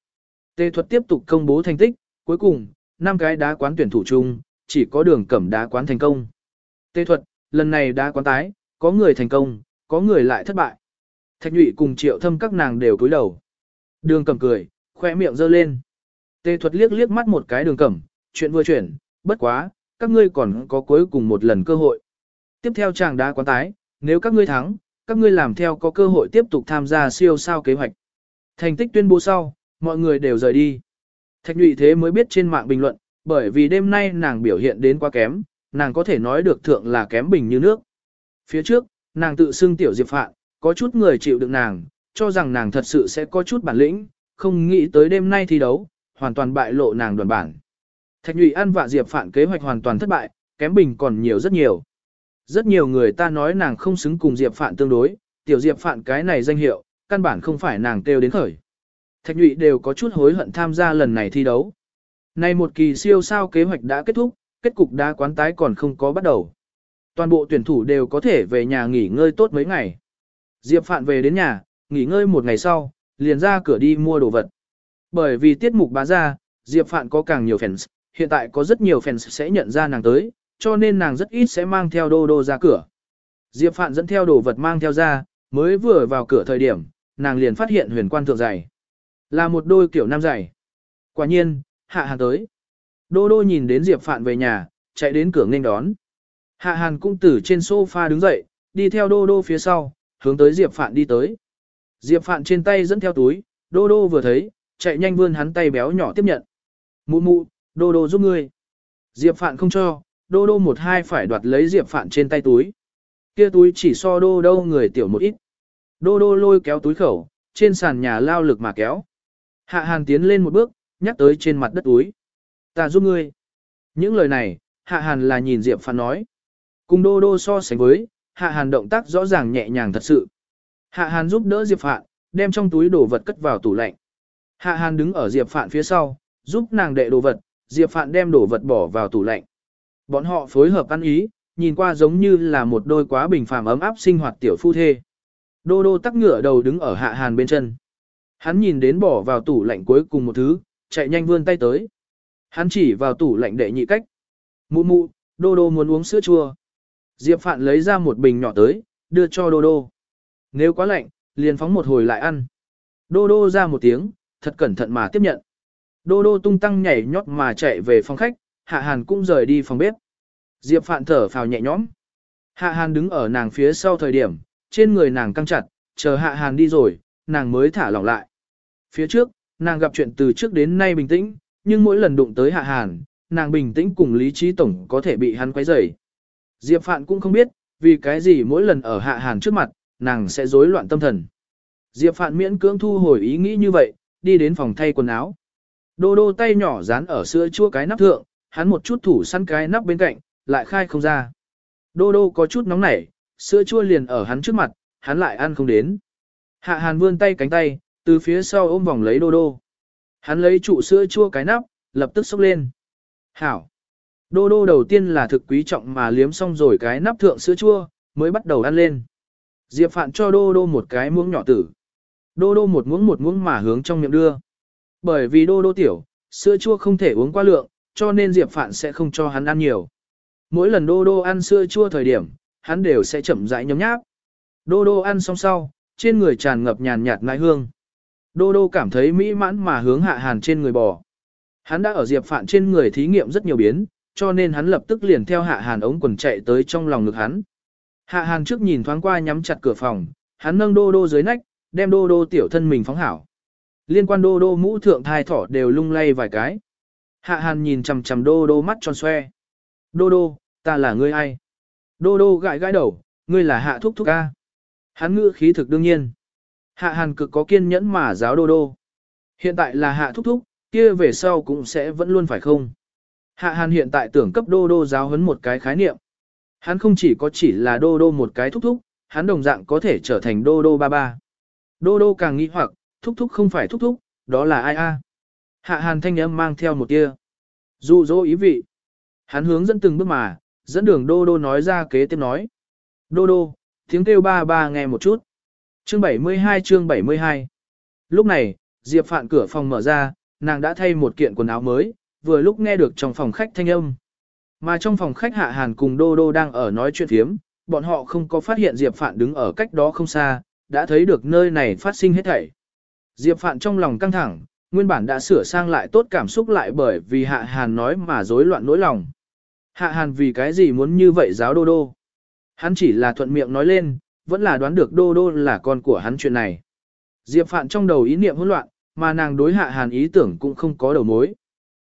Tê thuật tiếp tục công bố thành tích, cuối cùng, năm cái đá quán tuyển thủ chung, chỉ có đường cẩm đá quán thành công. Tê thuật, lần này đá quán tái, có người thành công, có người lại thất bại. Thạch nhụy cùng triệu thâm các nàng đều cúi đầu. Đường cẩm cười, khoe miệng giơ lên. Tê thuật liếc liếc mắt một cái đường cẩm, chuyện vừa chuyển, bất quá, các ngươi còn có cuối cùng một lần cơ hội. Tiếp theo chàng đá quán tái, nếu các ngươi thắng, các ngươi làm theo có cơ hội tiếp tục tham gia siêu sao kế hoạch. Thành tích tuyên bố sau, mọi người đều rời đi. Thạch nhụy thế mới biết trên mạng bình luận, bởi vì đêm nay nàng biểu hiện đến quá kém, nàng có thể nói được thượng là kém bình như nước. Phía trước, nàng tự xưng tiểu diệp phạn, có chút người chịu đựng nàng, cho rằng nàng thật sự sẽ có chút bản lĩnh, không nghĩ tới đêm nay thi đấu, hoàn toàn bại lộ nàng đoàn bản. Thạch nhụy ăn vạ diệp phạn kế hoạch hoàn toàn thất bại, kém bình còn nhiều rất nhiều. Rất nhiều người ta nói nàng không xứng cùng diệp phạn tương đối, tiểu diệp phạn cái này danh hiệu, căn bản không phải nàng kêu đến khởi. Thạch nhụy đều có chút hối hận tham gia lần này thi đấu. Nay một kỳ siêu sao kế hoạch đã kết thúc, kết cục đá quán tái còn không có bắt đầu. Toàn bộ tuyển thủ đều có thể về nhà nghỉ ngơi tốt mấy ngày. Diệp Phạn về đến nhà, nghỉ ngơi một ngày sau, liền ra cửa đi mua đồ vật. Bởi vì tiết mục bá ra, Diệp Phạn có càng nhiều fans, hiện tại có rất nhiều fans sẽ nhận ra nàng tới, cho nên nàng rất ít sẽ mang theo đô đô ra cửa. Diệp Phạn dẫn theo đồ vật mang theo ra, mới vừa vào cửa thời điểm, nàng liền phát hiện huyền quan thượng giày. Là một đôi kiểu nam giày. Quả nhiên, hạ hàn tới. Đô đô nhìn đến Diệp Phạn về nhà, chạy đến cửa nghênh đón. Hạ hàn cũng từ trên sofa đứng dậy, đi theo đô đô phía sau, hướng tới Diệp Phạn đi tới. Diệp Phạn trên tay dẫn theo túi, đô đô vừa thấy, chạy nhanh vươn hắn tay béo nhỏ tiếp nhận. Mụ mụ, đô đô giúp ngươi. Diệp Phạn không cho, đô đô một hai phải đoạt lấy Diệp Phạn trên tay túi. Kia túi chỉ so đô đô người tiểu một ít. Đô đô lôi kéo túi khẩu, trên sàn nhà lao lực mà kéo. Hạ hàn tiến lên một bước, nhắc tới trên mặt đất túi. Ta giúp ngươi. Những lời này, hạ hàn là nhìn Diệp Phạn nói. Cùng đô đô so sánh với, hạ hàn động tác rõ ràng nhẹ nhàng thật sự. Hạ hàn giúp đỡ Diệp Phạn, đem trong túi đồ vật cất vào tủ lạnh. Hạ hàn đứng ở Diệp Phạn phía sau, giúp nàng đệ đồ vật, Diệp Phạn đem đồ vật bỏ vào tủ lạnh. Bọn họ phối hợp ăn ý, nhìn qua giống như là một đôi quá bình phàm ấm áp sinh hoạt tiểu phu thê. Đô đô tắc ngựa đầu đứng ở hạ hàn bên chân. Hắn nhìn đến bỏ vào tủ lạnh cuối cùng một thứ, chạy nhanh vươn tay tới. Hắn chỉ vào tủ lạnh đệ nhị cách. Mụ mụ, đô đô muốn uống sữa chua. Diệp Phạn lấy ra một bình nhỏ tới, đưa cho đô đô. Nếu quá lạnh, liền phóng một hồi lại ăn. Đô đô ra một tiếng, thật cẩn thận mà tiếp nhận. Đô đô tung tăng nhảy nhót mà chạy về phòng khách, Hạ Hàn cũng rời đi phòng bếp. Diệp Phạn thở phào nhẹ nhõm. Hạ Hàn đứng ở nàng phía sau thời điểm, trên người nàng căng chặt, chờ Hạ Hàn đi rồi, nàng mới thả lỏng lại. Phía trước, nàng gặp chuyện từ trước đến nay bình tĩnh, nhưng mỗi lần đụng tới Hạ Hàn, nàng bình tĩnh cùng lý trí tổng có thể bị hắn quấy rầy. Diệp Phạn cũng không biết, vì cái gì mỗi lần ở Hạ Hàn trước mặt, nàng sẽ rối loạn tâm thần. Diệp Phạn miễn cưỡng thu hồi ý nghĩ như vậy, đi đến phòng thay quần áo. Đô đô tay nhỏ dán ở sữa chua cái nắp thượng, hắn một chút thủ săn cái nắp bên cạnh, lại khai không ra. Đô đô có chút nóng nảy, sữa chua liền ở hắn trước mặt, hắn lại ăn không đến. Hạ hàn vươn tay cánh tay, từ phía sau ôm vòng lấy đô đô. Hắn lấy trụ sữa chua cái nắp, lập tức sốc lên. Hảo. Đô đô đầu tiên là thực quý trọng mà liếm xong rồi cái nắp thượng sữa chua, mới bắt đầu ăn lên. Diệp Phạn cho đô đô một cái muỗng nhỏ tử. Đô đô một muỗng một muỗng mà hướng trong miệng đưa. Bởi vì đô đô tiểu, sữa chua không thể uống qua lượng, cho nên Diệp Phạn sẽ không cho hắn ăn nhiều. Mỗi lần đô đô ăn sữa chua thời điểm, hắn đều sẽ chậm rãi nhấm nháp. Đô đô ăn xong sau, trên người tràn ngập nhàn nhạt ngai hương. Đô đô cảm thấy mỹ mãn mà hướng hạ hàn trên người bò. Hắn đã ở Diệp Phạn trên người thí nghiệm rất nhiều biến, cho nên hắn lập tức liền theo hạ hàn ống quần chạy tới trong lòng ngực hắn. Hạ hàn trước nhìn thoáng qua nhắm chặt cửa phòng, hắn nâng đô đô dưới nách, đem đô đô tiểu thân mình phóng hảo. Liên quan đô đô mũ thượng thai thỏ đều lung lay vài cái. Hạ hàn nhìn chằm chằm đô đô mắt tròn xoe. Đô đô, ta là ngươi ai? Đô đô gãi gãi đầu, ngươi là hạ thúc thúc ca. Hắn ngữ khí thực đương nhiên. Hạ hàn cực có kiên nhẫn mà giáo đô đô. Hiện tại là hạ thúc thúc, kia về sau cũng sẽ vẫn luôn phải không? Hạ hàn hiện tại tưởng cấp đô đô giáo huấn một cái khái niệm. Hắn không chỉ có chỉ là đô đô một cái thúc thúc, hắn đồng dạng có thể trở thành đô đô ba ba. Đô đô càng nghĩ hoặc, thúc thúc không phải thúc thúc, đó là ai a? Hạ hàn thanh âm mang theo một tia. Dụ dỗ ý vị. Hắn hướng dẫn từng bước mà, dẫn đường đô đô nói ra kế tiếp nói. Đô đô, tiếng kêu ba ba nghe một chút. Chương 72 chương 72 Lúc này, Diệp Phạn cửa phòng mở ra, nàng đã thay một kiện quần áo mới, vừa lúc nghe được trong phòng khách thanh âm. Mà trong phòng khách Hạ Hàn cùng Đô Đô đang ở nói chuyện phiếm, bọn họ không có phát hiện Diệp Phạn đứng ở cách đó không xa, đã thấy được nơi này phát sinh hết thảy. Diệp Phạn trong lòng căng thẳng, nguyên bản đã sửa sang lại tốt cảm xúc lại bởi vì Hạ Hàn nói mà rối loạn nỗi lòng. Hạ Hàn vì cái gì muốn như vậy giáo đô đô? Hắn chỉ là thuận miệng nói lên, vẫn là đoán được đô đô là con của hắn chuyện này. Diệp Phạn trong đầu ý niệm hỗn loạn, mà nàng đối Hạ Hàn ý tưởng cũng không có đầu mối.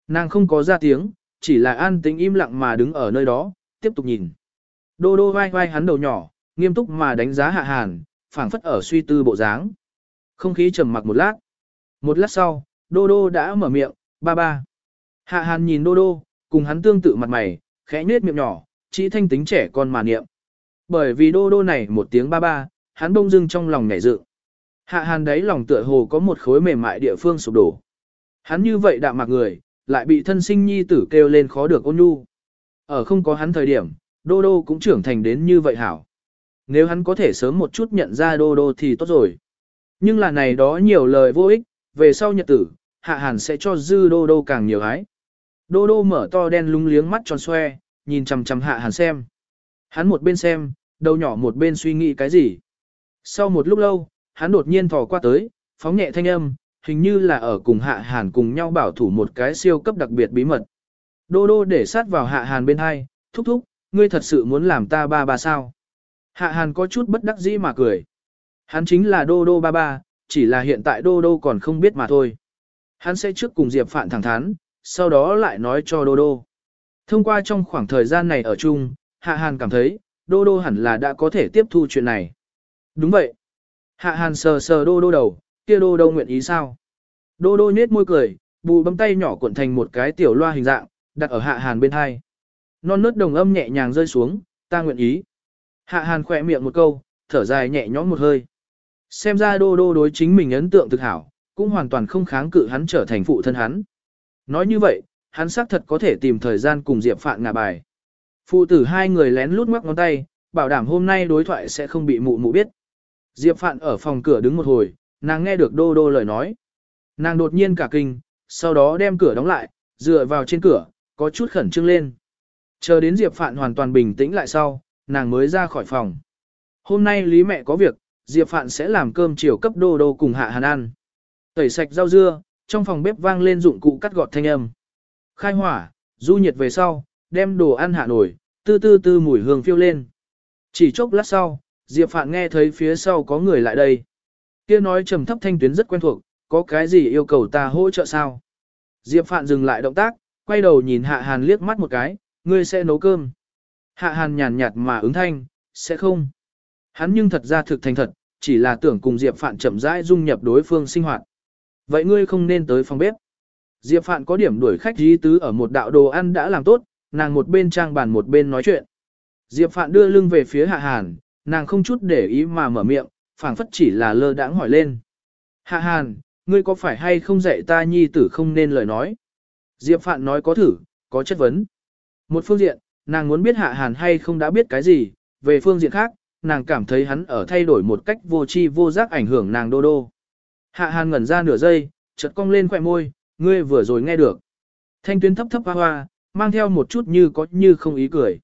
Nàng không có ra tiếng, chỉ là an tĩnh im lặng mà đứng ở nơi đó, tiếp tục nhìn. Đô đô vai vai hắn đầu nhỏ, nghiêm túc mà đánh giá Hạ Hàn, phảng phất ở suy tư bộ dáng. Không khí trầm mặc một lát. Một lát sau, Đô Đô đã mở miệng, ba ba. Hạ Hàn nhìn Đô Đô, cùng hắn tương tự mặt mày, khẽ nhếch miệng nhỏ, chỉ thanh tính trẻ con mà niệm. Bởi vì Đô Đô này một tiếng ba ba, hắn bông dưng trong lòng nhảy dựng. Hạ Hàn đấy lòng tựa hồ có một khối mềm mại địa phương sụp đổ. Hắn như vậy đạm mạc người, lại bị thân sinh nhi tử kêu lên khó được ôn nhu. Ở không có hắn thời điểm, Đô Đô cũng trưởng thành đến như vậy hảo. Nếu hắn có thể sớm một chút nhận ra Đô Đô thì tốt rồi. Nhưng là này đó nhiều lời vô ích, về sau nhật tử, hạ hàn sẽ cho dư đô đô càng nhiều ái. Đô đô mở to đen lúng liếng mắt tròn xoe, nhìn chằm chằm hạ hàn xem. Hắn một bên xem, đầu nhỏ một bên suy nghĩ cái gì. Sau một lúc lâu, hắn đột nhiên thò qua tới, phóng nhẹ thanh âm, hình như là ở cùng hạ hàn cùng nhau bảo thủ một cái siêu cấp đặc biệt bí mật. Đô đô để sát vào hạ hàn bên hai, thúc thúc, ngươi thật sự muốn làm ta ba ba sao. Hạ hàn có chút bất đắc dĩ mà cười. Hắn chính là đô đô ba ba, chỉ là hiện tại đô đô còn không biết mà thôi. Hắn sẽ trước cùng Diệp Phạn thẳng thắn, sau đó lại nói cho đô đô. Thông qua trong khoảng thời gian này ở chung, Hạ Hàn cảm thấy, đô đô hẳn là đã có thể tiếp thu chuyện này. Đúng vậy. Hạ Hàn sờ sờ đô đô đầu, kia đô đô nguyện ý sao? Đô đô nhếch môi cười, bù bấm tay nhỏ cuộn thành một cái tiểu loa hình dạng, đặt ở Hạ Hàn bên hai. Non nớt đồng âm nhẹ nhàng rơi xuống, ta nguyện ý. Hạ Hàn khỏe miệng một câu, thở dài nhẹ nhõm một hơi. Xem ra đô đô đối chính mình ấn tượng thực hảo, cũng hoàn toàn không kháng cự hắn trở thành phụ thân hắn. Nói như vậy, hắn xác thật có thể tìm thời gian cùng Diệp Phạn ngả bài. Phụ tử hai người lén lút ngoắc ngón tay, bảo đảm hôm nay đối thoại sẽ không bị mụ mụ biết. Diệp Phạn ở phòng cửa đứng một hồi, nàng nghe được đô đô lời nói. Nàng đột nhiên cả kinh, sau đó đem cửa đóng lại, dựa vào trên cửa, có chút khẩn trương lên. Chờ đến Diệp Phạn hoàn toàn bình tĩnh lại sau, nàng mới ra khỏi phòng. Hôm nay Lý mẹ có việc, Diệp Phạn sẽ làm cơm chiều cấp đô đô cùng hạ hàn ăn. Tẩy sạch rau dưa, trong phòng bếp vang lên dụng cụ cắt gọt thanh âm. Khai hỏa, du nhiệt về sau, đem đồ ăn hạ nổi, tư tư tư mùi hương phiêu lên. Chỉ chốc lát sau, Diệp Phạn nghe thấy phía sau có người lại đây. Kia nói trầm thấp thanh tuyến rất quen thuộc, có cái gì yêu cầu ta hỗ trợ sao? Diệp Phạn dừng lại động tác, quay đầu nhìn Hạ Hàn liếc mắt một cái, ngươi sẽ nấu cơm. Hạ Hàn nhàn nhạt mà ứng thanh, sẽ không. Hắn nhưng thật ra thực thành thật, chỉ là tưởng cùng Diệp Phạn chậm rãi dung nhập đối phương sinh hoạt. Vậy ngươi không nên tới phòng bếp. Diệp Phạn có điểm đuổi khách dí tứ ở một đạo đồ ăn đã làm tốt, nàng một bên trang bàn một bên nói chuyện. Diệp Phạn đưa lưng về phía Hạ Hàn, nàng không chút để ý mà mở miệng, phảng phất chỉ là lơ đãng hỏi lên. Hạ Hàn, ngươi có phải hay không dạy ta nhi tử không nên lời nói? Diệp Phạn nói có thử, có chất vấn. Một phương diện, nàng muốn biết Hạ Hàn hay không đã biết cái gì, về phương diện khác, nàng cảm thấy hắn ở thay đổi một cách vô tri vô giác ảnh hưởng nàng đô đô. Hạ hàn ngẩn ra nửa giây, chợt cong lên khỏe môi, ngươi vừa rồi nghe được. Thanh tuyến thấp thấp hoa hoa, mang theo một chút như có như không ý cười.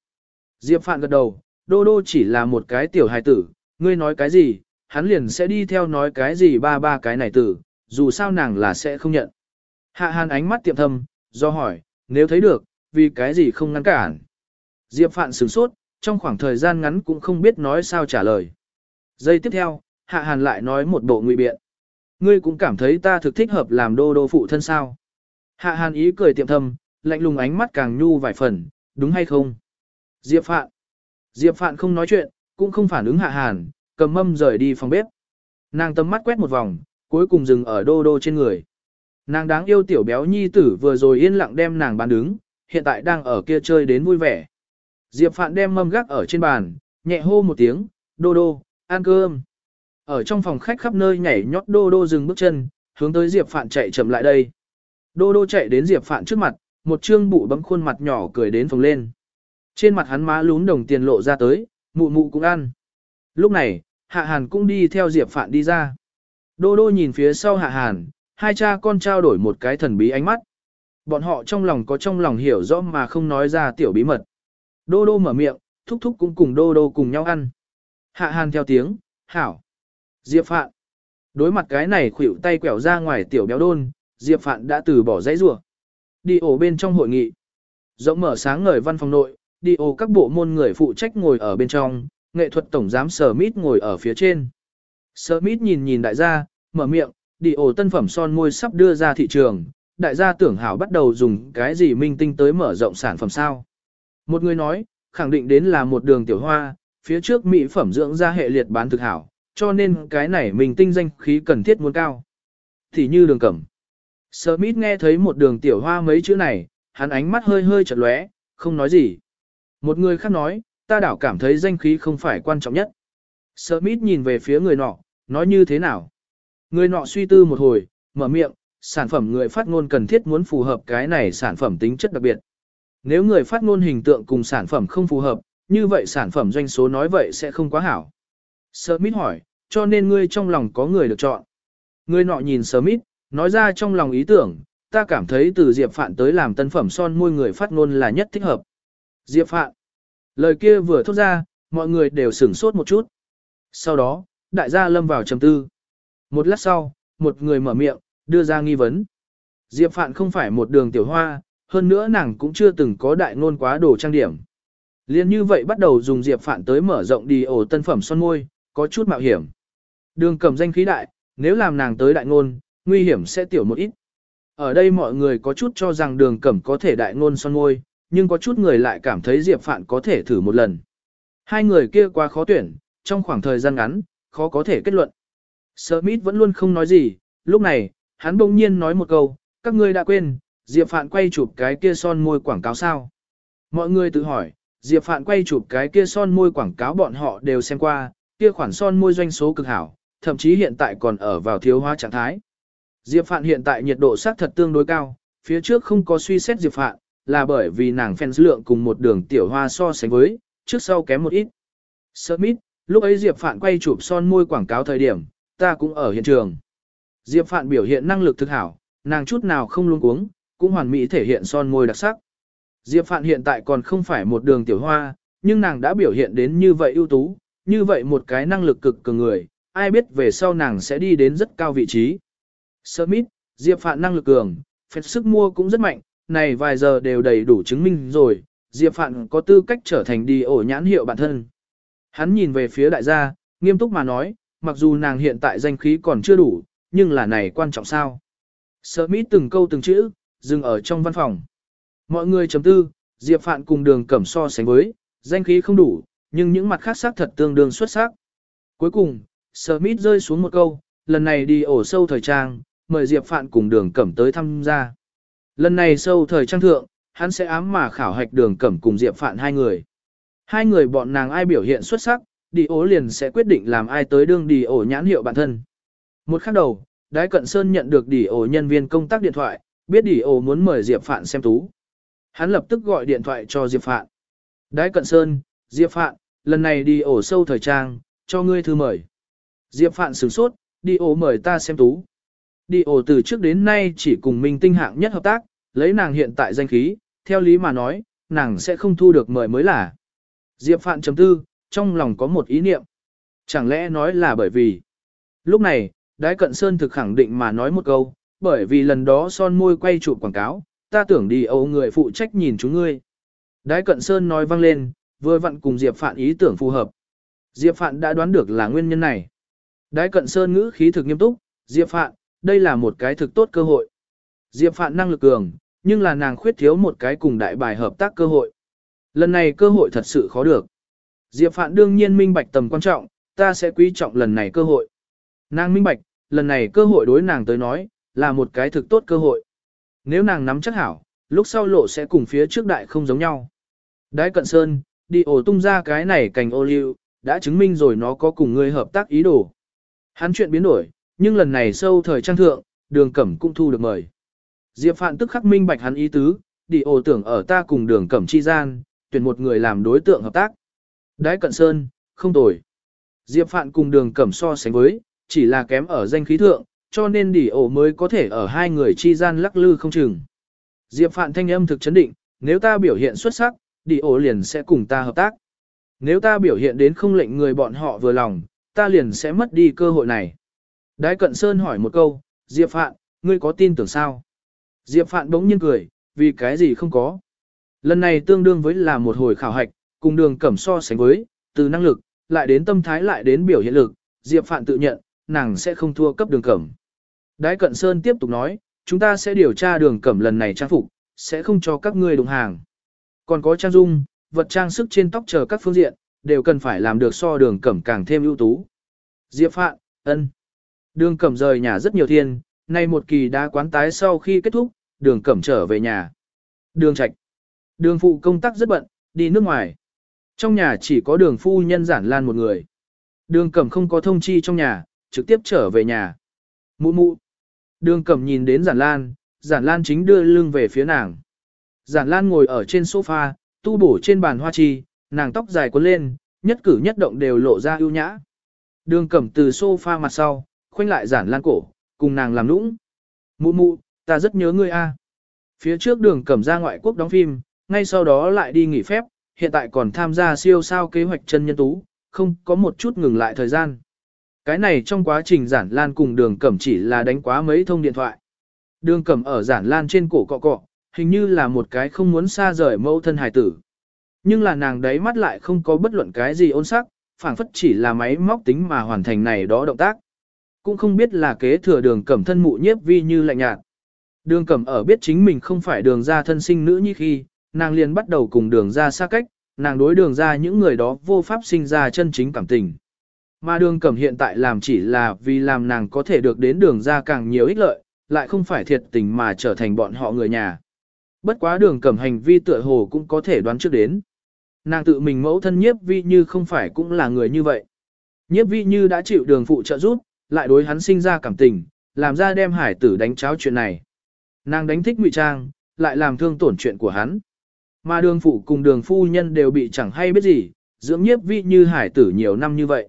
Diệp Phạn gật đầu, đô đô chỉ là một cái tiểu hài tử, ngươi nói cái gì, hắn liền sẽ đi theo nói cái gì ba ba cái này tử, dù sao nàng là sẽ không nhận. Hạ hàn ánh mắt tiệm thâm, do hỏi, nếu thấy được, vì cái gì không ngăn cản. Diệp Phạn sửng sốt, trong khoảng thời gian ngắn cũng không biết nói sao trả lời. Giây tiếp theo, Hạ Hàn lại nói một bộ ngụy biện. Ngươi cũng cảm thấy ta thực thích hợp làm đô đô phụ thân sao. Hạ Hàn ý cười tiệm thâm, lạnh lùng ánh mắt càng nhu vài phần, đúng hay không? Diệp Phạn. Diệp Phạn không nói chuyện, cũng không phản ứng Hạ Hàn, cầm mâm rời đi phòng bếp. Nàng tầm mắt quét một vòng, cuối cùng dừng ở đô đô trên người. Nàng đáng yêu tiểu béo nhi tử vừa rồi yên lặng đem nàng bán đứng, hiện tại đang ở kia chơi đến vui vẻ. Diệp Phạn đem mâm gác ở trên bàn, nhẹ hô một tiếng, đô đô, ăn cơm. Ở trong phòng khách khắp nơi nhảy nhót đô đô dừng bước chân, hướng tới Diệp Phạn chạy chậm lại đây. Đô đô chạy đến Diệp Phạn trước mặt, một trương bụ bấm khuôn mặt nhỏ cười đến phồng lên. Trên mặt hắn má lún đồng tiền lộ ra tới, mụ mụ cũng ăn. Lúc này, Hạ Hàn cũng đi theo Diệp Phạn đi ra. Đô đô nhìn phía sau Hạ Hàn, hai cha con trao đổi một cái thần bí ánh mắt. Bọn họ trong lòng có trong lòng hiểu rõ mà không nói ra tiểu bí mật. Đô đô mở miệng, thúc thúc cũng cùng đô đô cùng nhau ăn. Hạ hàn theo tiếng, hảo. Diệp phạn. Đối mặt cái này khuỷu tay quẹo ra ngoài tiểu béo đôn, Diệp Phạn đã từ bỏ dãy rủa. Đi ổ bên trong hội nghị. Rộng mở sáng ngời văn phòng nội, đi ổ các bộ môn người phụ trách ngồi ở bên trong, nghệ thuật tổng giám Sở Mít ngồi ở phía trên. Sở Mít nhìn nhìn đại gia, mở miệng, đi ổ tân phẩm son môi sắp đưa ra thị trường, đại gia tưởng hảo bắt đầu dùng cái gì minh tinh tới mở rộng sản phẩm sao. Một người nói, khẳng định đến là một đường tiểu hoa, phía trước mỹ phẩm dưỡng da hệ liệt bán thực hảo, cho nên cái này mình tinh danh khí cần thiết muốn cao. Thì như đường cẩm. Smith nghe thấy một đường tiểu hoa mấy chữ này, hắn ánh mắt hơi hơi chật lóe, không nói gì. Một người khác nói, ta đảo cảm thấy danh khí không phải quan trọng nhất. Smith nhìn về phía người nọ, nói như thế nào? Người nọ suy tư một hồi, mở miệng, sản phẩm người phát ngôn cần thiết muốn phù hợp cái này sản phẩm tính chất đặc biệt. Nếu người phát ngôn hình tượng cùng sản phẩm không phù hợp, như vậy sản phẩm doanh số nói vậy sẽ không quá hảo. Smith hỏi, cho nên ngươi trong lòng có người được chọn. Ngươi nọ nhìn Smith, nói ra trong lòng ý tưởng, ta cảm thấy từ Diệp Phạn tới làm tân phẩm son môi người phát ngôn là nhất thích hợp. Diệp Phạn. Lời kia vừa thốt ra, mọi người đều sửng sốt một chút. Sau đó, đại gia lâm vào trầm tư. Một lát sau, một người mở miệng, đưa ra nghi vấn. Diệp Phạn không phải một đường tiểu hoa, hơn nữa nàng cũng chưa từng có đại ngôn quá đồ trang điểm. Liên như vậy bắt đầu dùng Diệp Phạn tới mở rộng đi ổ tân phẩm son môi, có chút mạo hiểm. Đường cầm danh khí đại, nếu làm nàng tới đại ngôn, nguy hiểm sẽ tiểu một ít. Ở đây mọi người có chút cho rằng đường cẩm có thể đại ngôn son môi, nhưng có chút người lại cảm thấy Diệp Phạn có thể thử một lần. Hai người kia quá khó tuyển, trong khoảng thời gian ngắn, khó có thể kết luận. Smith vẫn luôn không nói gì, lúc này, hắn bỗng nhiên nói một câu, các ngươi đã quên, Diệp Phạn quay chụp cái kia son môi quảng cáo sao. Mọi người tự hỏi, Diệp Phạn quay chụp cái kia son môi quảng cáo bọn họ đều xem qua, kia khoản son môi doanh số cực hảo, thậm chí hiện tại còn ở vào thiếu hóa trạng thái. Diệp Phạn hiện tại nhiệt độ sắc thật tương đối cao, phía trước không có suy xét Diệp Phạn, là bởi vì nàng fans lượng cùng một đường tiểu hoa so sánh với, trước sau kém một ít. Smith, lúc ấy Diệp Phạn quay chụp son môi quảng cáo thời điểm, ta cũng ở hiện trường. Diệp Phạn biểu hiện năng lực thực hảo, nàng chút nào không luống cuống, cũng hoàn mỹ thể hiện son môi đặc sắc. Diệp Phạn hiện tại còn không phải một đường tiểu hoa, nhưng nàng đã biểu hiện đến như vậy ưu tú, như vậy một cái năng lực cực cường người, ai biết về sau nàng sẽ đi đến rất cao vị trí. Smith, Diệp Phạn năng lực cường, phép sức mua cũng rất mạnh, này vài giờ đều đầy đủ chứng minh rồi, Diệp Phạn có tư cách trở thành đi ổ nhãn hiệu bản thân. Hắn nhìn về phía đại gia, nghiêm túc mà nói, mặc dù nàng hiện tại danh khí còn chưa đủ, nhưng là này quan trọng sao. Smith từng câu từng chữ, dừng ở trong văn phòng. Mọi người chấm tư, Diệp Phạn cùng đường cẩm so sánh với, danh khí không đủ, nhưng những mặt khác sắc thật tương đương xuất sắc. Cuối cùng, Smith rơi xuống một câu, lần này đi ổ sâu thời trang, mời Diệp Phạn cùng đường cẩm tới tham gia. Lần này sâu thời trang thượng, hắn sẽ ám mà khảo hạch đường cẩm cùng Diệp Phạn hai người. Hai người bọn nàng ai biểu hiện xuất sắc, đi ổ liền sẽ quyết định làm ai tới đương đi ổ nhãn hiệu bản thân. Một khắc đầu, Đái Cận Sơn nhận được đi ổ nhân viên công tác điện thoại, biết đi ổ muốn mời Diệp Phạn xem tú. Hắn lập tức gọi điện thoại cho Diệp Phạn. Đái Cận Sơn, Diệp Phạn, lần này đi ổ sâu thời trang, cho ngươi thư mời. Diệp Phạn sửng sốt, đi ổ mời ta xem tú. Đi ổ từ trước đến nay chỉ cùng mình tinh hạng nhất hợp tác, lấy nàng hiện tại danh khí, theo lý mà nói, nàng sẽ không thu được mời mới là. Diệp Phạn chấm tư, trong lòng có một ý niệm. Chẳng lẽ nói là bởi vì. Lúc này, Đái Cận Sơn thực khẳng định mà nói một câu, bởi vì lần đó son môi quay chụp quảng cáo, ta tưởng đi âu người phụ trách nhìn chúng ngươi. Đái Cận Sơn nói vang lên, vừa vặn cùng Diệp Phạn ý tưởng phù hợp. Diệp Phạn đã đoán được là nguyên nhân này. Đái Cận Sơn ngữ khí thực nghiêm túc, Diệp Phạn, đây là một cái thực tốt cơ hội. Diệp Phạn năng lực cường, nhưng là nàng khuyết thiếu một cái cùng đại bài hợp tác cơ hội. Lần này cơ hội thật sự khó được. Diệp Phạn đương nhiên minh bạch tầm quan trọng, ta sẽ quý trọng lần này cơ hội. Nàng minh bạch, lần này cơ hội đối nàng tới nói, là một cái thực tốt cơ hội. Nếu nàng nắm chắc hảo, lúc sau lộ sẽ cùng phía trước đại không giống nhau. Đái cận sơn, đi ổ tung ra cái này cành ô liu, đã chứng minh rồi nó có cùng người hợp tác ý đồ. Hắn chuyện biến đổi, nhưng lần này sâu thời trang thượng, đường cẩm cũng thu được mời. Diệp Phạn tức khắc minh bạch hắn ý tứ, đi ổ tưởng ở ta cùng đường cẩm chi gian, tuyển một người làm đối tượng hợp tác. Đái cận sơn, không tồi. Diệp Phạn cùng đường cẩm so sánh với, chỉ là kém ở danh khí thượng, cho nên đỉ ổ mới có thể ở hai người chi gian lắc lư không chừng. Diệp Phạn thanh âm thực chấn định, nếu ta biểu hiện xuất sắc, đỉ ổ liền sẽ cùng ta hợp tác. Nếu ta biểu hiện đến không lệnh người bọn họ vừa lòng, ta liền sẽ mất đi cơ hội này. Đái Cận Sơn hỏi một câu, Diệp Phạn, ngươi có tin tưởng sao? Diệp Phạn bỗng nhiên cười, vì cái gì không có. Lần này tương đương với là một hồi khảo hạch, cùng đường cẩm so sánh với, từ năng lực, lại đến tâm thái lại đến biểu hiện lực, Diệp Phạn tự nhận, nàng sẽ không thua cấp đường cẩm. Đái Cận Sơn tiếp tục nói, chúng ta sẽ điều tra đường cẩm lần này trang phục, sẽ không cho các ngươi đồng hàng. Còn có trang dung, vật trang sức trên tóc chờ các phương diện, đều cần phải làm được so đường cẩm càng thêm ưu tú. Diệp Phạn, ân. Đường cẩm rời nhà rất nhiều thiên, nay một kỳ đã quán tái sau khi kết thúc, đường cẩm trở về nhà. Đường trạch. Đường phụ công tác rất bận, đi nước ngoài. Trong nhà chỉ có đường phu nhân giản lan một người. Đường cẩm không có thông chi trong nhà, trực tiếp trở về nhà. Mụ mụ. Đường cẩm nhìn đến giản lan, giản lan chính đưa lưng về phía nàng. Giản lan ngồi ở trên sofa, tu bổ trên bàn hoa chi, nàng tóc dài cuốn lên, nhất cử nhất động đều lộ ra ưu nhã. Đường cẩm từ sofa mặt sau, khoanh lại giản lan cổ, cùng nàng làm nũng. Mụ mụ, ta rất nhớ ngươi a. Phía trước đường cẩm ra ngoại quốc đóng phim, ngay sau đó lại đi nghỉ phép, hiện tại còn tham gia siêu sao kế hoạch chân nhân tú, không có một chút ngừng lại thời gian. Cái này trong quá trình giản lan cùng đường cẩm chỉ là đánh quá mấy thông điện thoại. Đường cẩm ở giản lan trên cổ cọ cọ, hình như là một cái không muốn xa rời mẫu thân hài tử. Nhưng là nàng đấy mắt lại không có bất luận cái gì ôn sắc, phảng phất chỉ là máy móc tính mà hoàn thành này đó động tác. Cũng không biết là kế thừa đường cẩm thân mụ nhiếp vi như lạnh nhạt. Đường cẩm ở biết chính mình không phải đường ra thân sinh nữ như khi, nàng liền bắt đầu cùng đường ra xa cách, nàng đối đường ra những người đó vô pháp sinh ra chân chính cảm tình. Mà đường cẩm hiện tại làm chỉ là vì làm nàng có thể được đến đường ra càng nhiều ích lợi, lại không phải thiệt tình mà trở thành bọn họ người nhà. Bất quá đường cẩm hành vi tựa hồ cũng có thể đoán trước đến. Nàng tự mình mẫu thân nhiếp vi như không phải cũng là người như vậy. Nhiếp vi như đã chịu đường phụ trợ giúp, lại đối hắn sinh ra cảm tình, làm ra đem hải tử đánh cháo chuyện này. Nàng đánh thích ngụy trang, lại làm thương tổn chuyện của hắn. Mà đường phụ cùng đường phu nhân đều bị chẳng hay biết gì, dưỡng nhiếp vi như hải tử nhiều năm như vậy.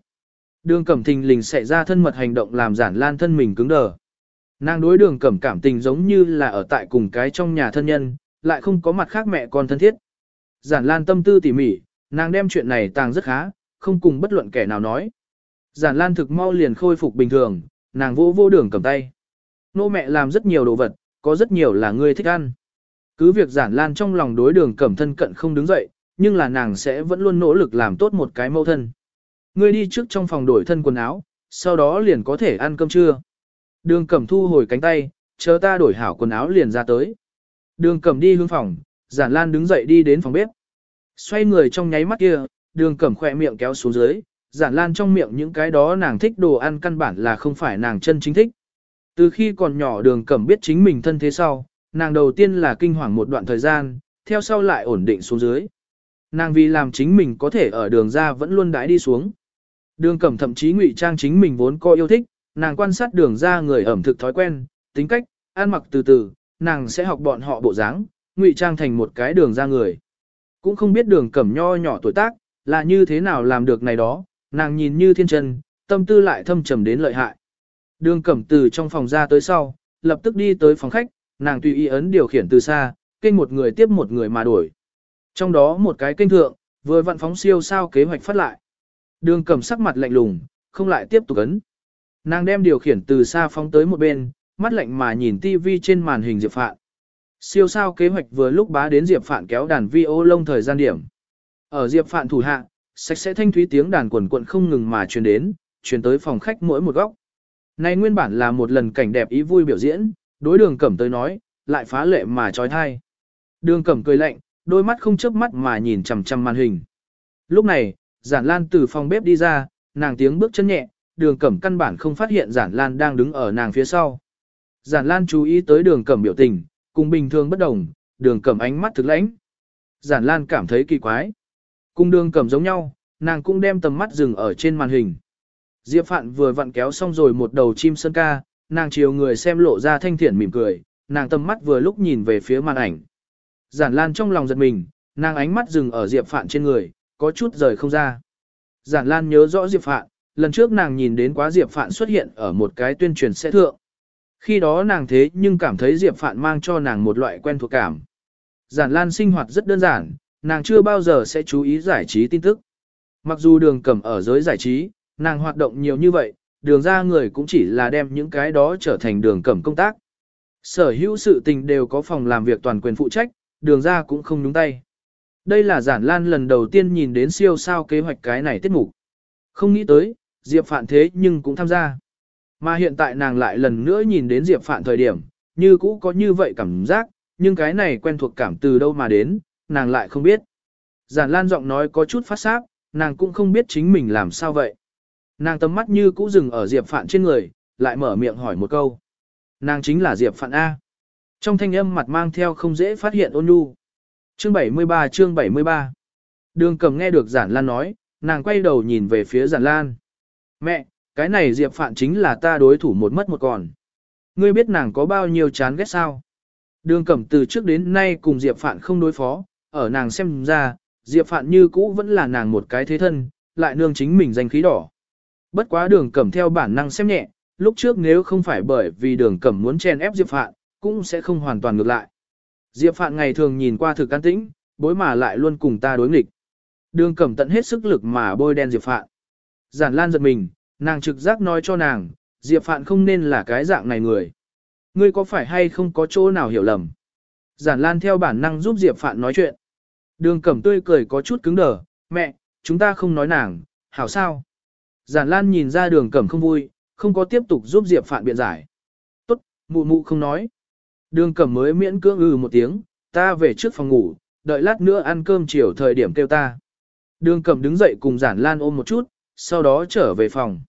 Đường cẩm thình lình xảy ra thân mật hành động làm giản lan thân mình cứng đờ. Nàng đối đường cẩm cảm tình giống như là ở tại cùng cái trong nhà thân nhân, lại không có mặt khác mẹ con thân thiết. Giản lan tâm tư tỉ mỉ, nàng đem chuyện này tàng rất khá, không cùng bất luận kẻ nào nói. Giản lan thực mau liền khôi phục bình thường, nàng vô vô đường cầm tay. Nô mẹ làm rất nhiều đồ vật, có rất nhiều là ngươi thích ăn. Cứ việc giản lan trong lòng đối đường cẩm thân cận không đứng dậy, nhưng là nàng sẽ vẫn luôn nỗ lực làm tốt một cái mâu thân. Ngươi đi trước trong phòng đổi thân quần áo, sau đó liền có thể ăn cơm trưa. Đường cẩm thu hồi cánh tay, chờ ta đổi hảo quần áo liền ra tới. Đường cẩm đi hướng phòng, giản lan đứng dậy đi đến phòng bếp. Xoay người trong nháy mắt kia, đường cẩm khỏe miệng kéo xuống dưới, giản lan trong miệng những cái đó nàng thích đồ ăn căn bản là không phải nàng chân chính thích. Từ khi còn nhỏ đường cẩm biết chính mình thân thế sau, nàng đầu tiên là kinh hoàng một đoạn thời gian, theo sau lại ổn định xuống dưới. Nàng vì làm chính mình có thể ở đường ra vẫn luôn đãi đi xuống. Đường cẩm thậm chí ngụy trang chính mình vốn có yêu thích, nàng quan sát đường ra người ẩm thực thói quen, tính cách, ăn mặc từ từ, nàng sẽ học bọn họ bộ dáng, ngụy trang thành một cái đường ra người. Cũng không biết đường cẩm nho nhỏ tuổi tác, là như thế nào làm được này đó, nàng nhìn như thiên chân, tâm tư lại thâm trầm đến lợi hại. Đường cẩm từ trong phòng ra tới sau, lập tức đi tới phòng khách, nàng tùy ý ấn điều khiển từ xa, kênh một người tiếp một người mà đuổi. Trong đó một cái kênh thượng, vừa vận phóng siêu sao kế hoạch phát lại. Đường cẩm sắc mặt lạnh lùng, không lại tiếp tục ấn. Nàng đem điều khiển từ xa phóng tới một bên, mắt lạnh mà nhìn tivi trên màn hình Diệp Phạn. Siêu sao kế hoạch vừa lúc bá đến Diệp Phạn kéo đàn vi ô lông thời gian điểm. Ở Diệp Phạn thủ hạ, sạch sẽ thanh thúy tiếng đàn quần quận không ngừng mà truyền đến, truyền tới phòng khách mỗi một góc. Này nguyên bản là một lần cảnh đẹp ý vui biểu diễn, đối đường cẩm tới nói, lại phá lệ mà trói thai. Đường cẩm cười lạnh, đôi mắt không chớp mắt mà nhìn chằm chằm màn hình. Lúc này, giản lan từ phòng bếp đi ra, nàng tiếng bước chân nhẹ, đường cẩm căn bản không phát hiện giản lan đang đứng ở nàng phía sau. Giản lan chú ý tới đường cẩm biểu tình, cùng bình thường bất đồng, đường cẩm ánh mắt thực lãnh. Giản lan cảm thấy kỳ quái. Cùng đường cẩm giống nhau, nàng cũng đem tầm mắt dừng ở trên màn hình. Diệp Phạn vừa vặn kéo xong rồi một đầu chim sơn ca, nàng chiều người xem lộ ra thanh thiện mỉm cười, nàng tầm mắt vừa lúc nhìn về phía màn ảnh. Giản Lan trong lòng giật mình, nàng ánh mắt dừng ở Diệp Phạn trên người, có chút rời không ra. Giản Lan nhớ rõ Diệp Phạn, lần trước nàng nhìn đến quá Diệp Phạn xuất hiện ở một cái tuyên truyền sẽ thượng. Khi đó nàng thế nhưng cảm thấy Diệp Phạn mang cho nàng một loại quen thuộc cảm. Giản Lan sinh hoạt rất đơn giản, nàng chưa bao giờ sẽ chú ý giải trí tin tức. Mặc dù đường cẩm ở giới giải trí, nàng hoạt động nhiều như vậy, đường ra người cũng chỉ là đem những cái đó trở thành đường cẩm công tác. Sở hữu sự tình đều có phòng làm việc toàn quyền phụ trách, đường ra cũng không nhúng tay. Đây là giản lan lần đầu tiên nhìn đến siêu sao kế hoạch cái này tiết mục. Không nghĩ tới, Diệp Phạn thế nhưng cũng tham gia. Mà hiện tại nàng lại lần nữa nhìn đến Diệp Phạn thời điểm, như cũ có như vậy cảm giác, nhưng cái này quen thuộc cảm từ đâu mà đến, nàng lại không biết. Giản Lan giọng nói có chút phát sáp, nàng cũng không biết chính mình làm sao vậy. Nàng tầm mắt như cũ dừng ở Diệp Phạn trên người, lại mở miệng hỏi một câu. Nàng chính là Diệp Phạn A. Trong thanh âm mặt mang theo không dễ phát hiện ôn nhu. Chương 73 chương 73 Đường cầm nghe được Giản Lan nói, nàng quay đầu nhìn về phía Giản Lan. Mẹ, cái này Diệp Phạn chính là ta đối thủ một mất một còn. Ngươi biết nàng có bao nhiêu chán ghét sao? Đường cẩm từ trước đến nay cùng Diệp Phạn không đối phó, ở nàng xem ra, Diệp Phạn như cũ vẫn là nàng một cái thế thân, lại nương chính mình danh khí đỏ. Bất quá đường cẩm theo bản năng xem nhẹ, lúc trước nếu không phải bởi vì đường cẩm muốn chen ép Diệp Phạn, cũng sẽ không hoàn toàn ngược lại. Diệp Phạn ngày thường nhìn qua thực can tĩnh, bối mà lại luôn cùng ta đối nghịch. Đường cẩm tận hết sức lực mà bôi đen Diệp Phạn. Giản Lan giật mình, nàng trực giác nói cho nàng, Diệp Phạn không nên là cái dạng này người. Ngươi có phải hay không có chỗ nào hiểu lầm? Giản Lan theo bản năng giúp Diệp Phạn nói chuyện. Đường cẩm tươi cười có chút cứng đờ, mẹ, chúng ta không nói nàng, hảo sao? Giản Lan nhìn ra đường cẩm không vui, không có tiếp tục giúp Diệp Phạn biện giải. Tốt, mụ mụ không nói. Đường cẩm mới miễn cưỡng ư một tiếng, ta về trước phòng ngủ, đợi lát nữa ăn cơm chiều thời điểm kêu ta. Đường cẩm đứng dậy cùng Giản Lan ôm một chút, sau đó trở về phòng.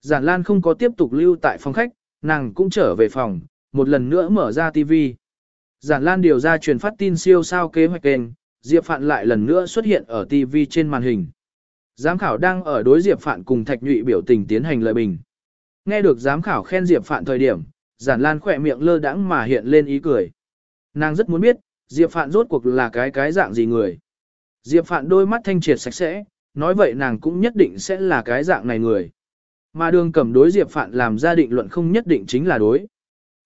Giản Lan không có tiếp tục lưu tại phòng khách, nàng cũng trở về phòng, một lần nữa mở ra TV. Giản Lan điều ra truyền phát tin siêu sao kế hoạch kênh, Diệp Phạn lại lần nữa xuất hiện ở TV trên màn hình. Giám khảo đang ở đối Diệp Phạn cùng Thạch Nhụy biểu tình tiến hành lời bình. Nghe được giám khảo khen Diệp Phạn thời điểm, Giản Lan khỏe miệng lơ đãng mà hiện lên ý cười. Nàng rất muốn biết, Diệp Phạn rốt cuộc là cái cái dạng gì người. Diệp Phạn đôi mắt thanh triệt sạch sẽ, nói vậy nàng cũng nhất định sẽ là cái dạng này người. Mà đường cầm đối Diệp Phạn làm ra định luận không nhất định chính là đối.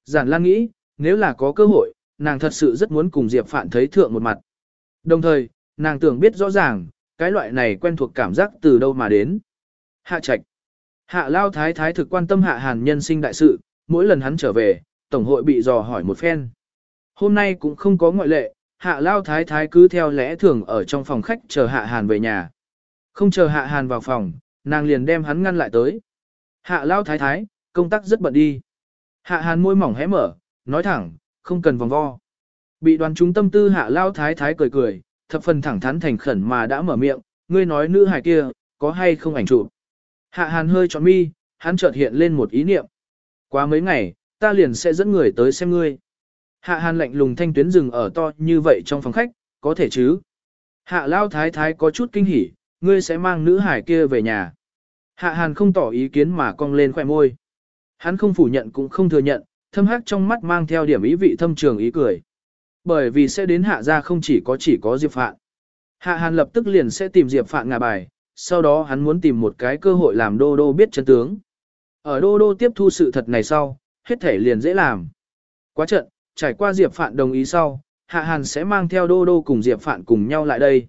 Giản Lan nghĩ, nếu là có cơ hội, nàng thật sự rất muốn cùng Diệp Phạn thấy thượng một mặt. Đồng thời, nàng tưởng biết rõ ràng, cái loại này quen thuộc cảm giác từ đâu mà đến. Hạ trạch. Hạ Lao Thái Thái thực quan tâm Hạ Hàn nhân sinh đại sự, mỗi lần hắn trở về, Tổng hội bị dò hỏi một phen. Hôm nay cũng không có ngoại lệ, Hạ Lao Thái Thái cứ theo lẽ thường ở trong phòng khách chờ Hạ Hàn về nhà. Không chờ Hạ Hàn vào phòng, nàng liền đem hắn ngăn lại tới. Hạ Lao Thái Thái, công tác rất bận đi. Hạ Hàn môi mỏng hé mở, nói thẳng, không cần vòng vo. Bị đoàn chúng tâm tư Hạ Lao Thái Thái cười cười, thập phần thẳng thắn thành khẩn mà đã mở miệng, ngươi nói nữ hài kia, có hay không ảnh chụp. Hạ Hàn hơi trọn mi, hắn chợt hiện lên một ý niệm. Quá mấy ngày, ta liền sẽ dẫn người tới xem ngươi. Hạ Hàn lạnh lùng thanh tuyến rừng ở to như vậy trong phòng khách, có thể chứ. Hạ Lao Thái Thái có chút kinh hỉ, ngươi sẽ mang nữ hải kia về nhà. Hạ Hàn không tỏ ý kiến mà cong lên khỏe môi. Hắn không phủ nhận cũng không thừa nhận, thâm hắc trong mắt mang theo điểm ý vị thâm trường ý cười. Bởi vì sẽ đến hạ ra không chỉ có chỉ có Diệp Phạn. Hạ Hàn lập tức liền sẽ tìm Diệp Phạn ngả bài, sau đó hắn muốn tìm một cái cơ hội làm Đô Đô biết chân tướng. Ở Đô Đô tiếp thu sự thật này sau, hết thể liền dễ làm. Quá trận, trải qua Diệp Phạn đồng ý sau, Hạ Hàn sẽ mang theo Đô Đô cùng Diệp Phạn cùng nhau lại đây.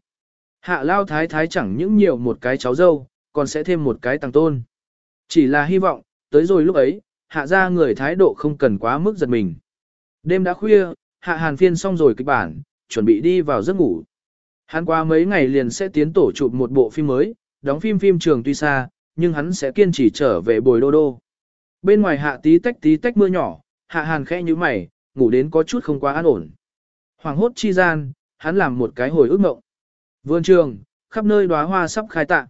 Hạ Lao Thái Thái chẳng những nhiều một cái cháu dâu, còn sẽ thêm một cái tăng tôn. Chỉ là hy vọng, tới rồi lúc ấy, hạ ra người thái độ không cần quá mức giật mình. Đêm đã khuya, hạ hàn phiên xong rồi kịch bản, chuẩn bị đi vào giấc ngủ. Hắn qua mấy ngày liền sẽ tiến tổ chụp một bộ phim mới, đóng phim phim trường tuy xa, nhưng hắn sẽ kiên trì trở về bồi đô đô. Bên ngoài hạ tí tách tí tách mưa nhỏ, hạ hàn khẽ như mày, ngủ đến có chút không quá an ổn. Hoàng hốt chi gian, hắn làm một cái hồi ước mộng. Vườn trường, khắp nơi đóa hoa sắp khai tạ.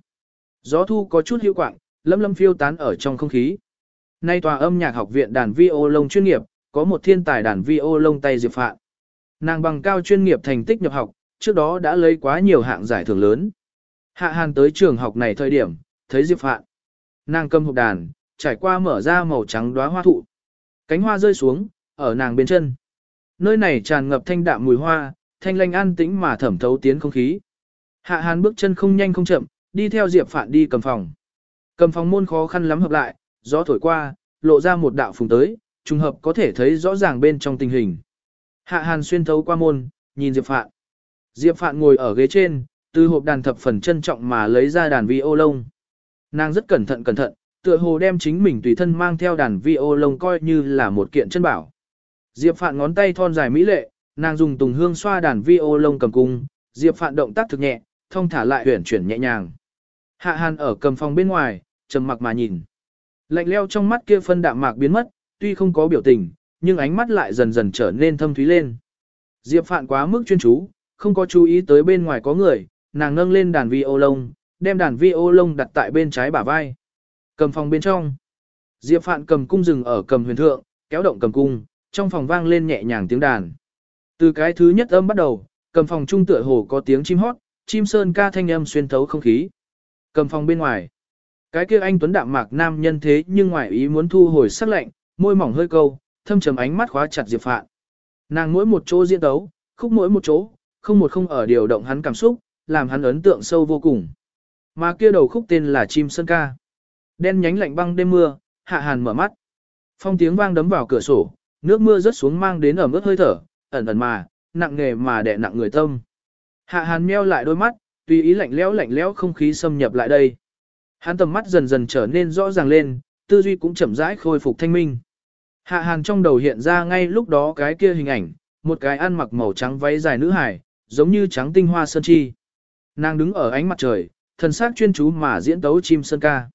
Gió thu có chút hiệu quạng, lâm lâm phiêu tán ở trong không khí. Nay tòa âm nhạc học viện đàn vi ô lông chuyên nghiệp, có một thiên tài đàn vi ô lông tay Diệp Phạn. Nàng bằng cao chuyên nghiệp thành tích nhập học, trước đó đã lấy quá nhiều hạng giải thưởng lớn. Hạ Hàn tới trường học này thời điểm, thấy Diệp Phạn. Nàng cầm hộp đàn, trải qua mở ra màu trắng đóa hoa thụ. Cánh hoa rơi xuống, ở nàng bên chân. Nơi này tràn ngập thanh đạm mùi hoa, thanh lanh an tĩnh mà thẩm thấu tiến không khí. Hạ Hàn bước chân không nhanh không chậm, đi theo Diệp Phạn đi cầm phòng. Cầm phòng môn khó khăn lắm hợp lại, gió thổi qua, lộ ra một đạo phùng tới, trùng hợp có thể thấy rõ ràng bên trong tình hình. Hạ Hàn xuyên thấu qua môn, nhìn Diệp Phạn. Diệp Phạn ngồi ở ghế trên, từ hộp đàn thập phần trân trọng mà lấy ra đàn vi ô lông. Nàng rất cẩn thận cẩn thận, tựa hồ đem chính mình tùy thân mang theo đàn vi ô lông coi như là một kiện chân bảo. Diệp Phạn ngón tay thon dài mỹ lệ, nàng dùng tùng hương xoa đàn vi ô lông cầm cung, Diệp Phạn động tác thực nhẹ, thông thả lại huyển chuyển nhẹ nhàng. Hạ Hàn ở cầm phòng bên ngoài, trầm mặc mà nhìn. Lạnh leo trong mắt kia phân đạm mạc biến mất, tuy không có biểu tình, nhưng ánh mắt lại dần dần trở nên thâm thúy lên. Diệp Phạn quá mức chuyên chú, không có chú ý tới bên ngoài có người, nàng nâng lên đàn vi ô lông, đem đàn vi ô lông đặt tại bên trái bả vai. Cầm phòng bên trong. Diệp Phạn cầm cung rừng ở cầm huyền thượng, kéo động cầm cung, trong phòng vang lên nhẹ nhàng tiếng đàn. Từ cái thứ nhất âm bắt đầu, cầm phòng trung tựa hồ có tiếng chim hót, chim sơn ca thanh âm xuyên thấu không khí. Cầm phòng bên ngoài. Cái kia anh tuấn đạm mạc nam nhân thế nhưng ngoài ý muốn thu hồi sắc lạnh, môi mỏng hơi câu, thâm trầm ánh mắt khóa chặt Diệp Phạn. Nàng mỗi một chỗ diễn tấu, khúc mỗi một chỗ, không một không ở điều động hắn cảm xúc, làm hắn ấn tượng sâu vô cùng. Mà kia đầu khúc tên là chim sơn ca. Đen nhánh lạnh băng đêm mưa, hạ hàn mở mắt. Phong tiếng vang đấm vào cửa sổ, nước mưa rớt xuống mang đến ở mức hơi thở, ẩn ẩn mà, nặng nghề mà đè nặng người tâm. Hạ hàn meo lại đôi mắt, tùy ý lạnh lẽo lạnh lẽo không khí xâm nhập lại đây. Hắn tầm mắt dần dần trở nên rõ ràng lên, tư duy cũng chậm rãi khôi phục thanh minh. Hạ hàn trong đầu hiện ra ngay lúc đó cái kia hình ảnh, một cái ăn mặc màu trắng váy dài nữ hải, giống như trắng tinh hoa sơn chi. Nàng đứng ở ánh mặt trời, thần sắc chuyên chú mà diễn tấu chim sơn ca.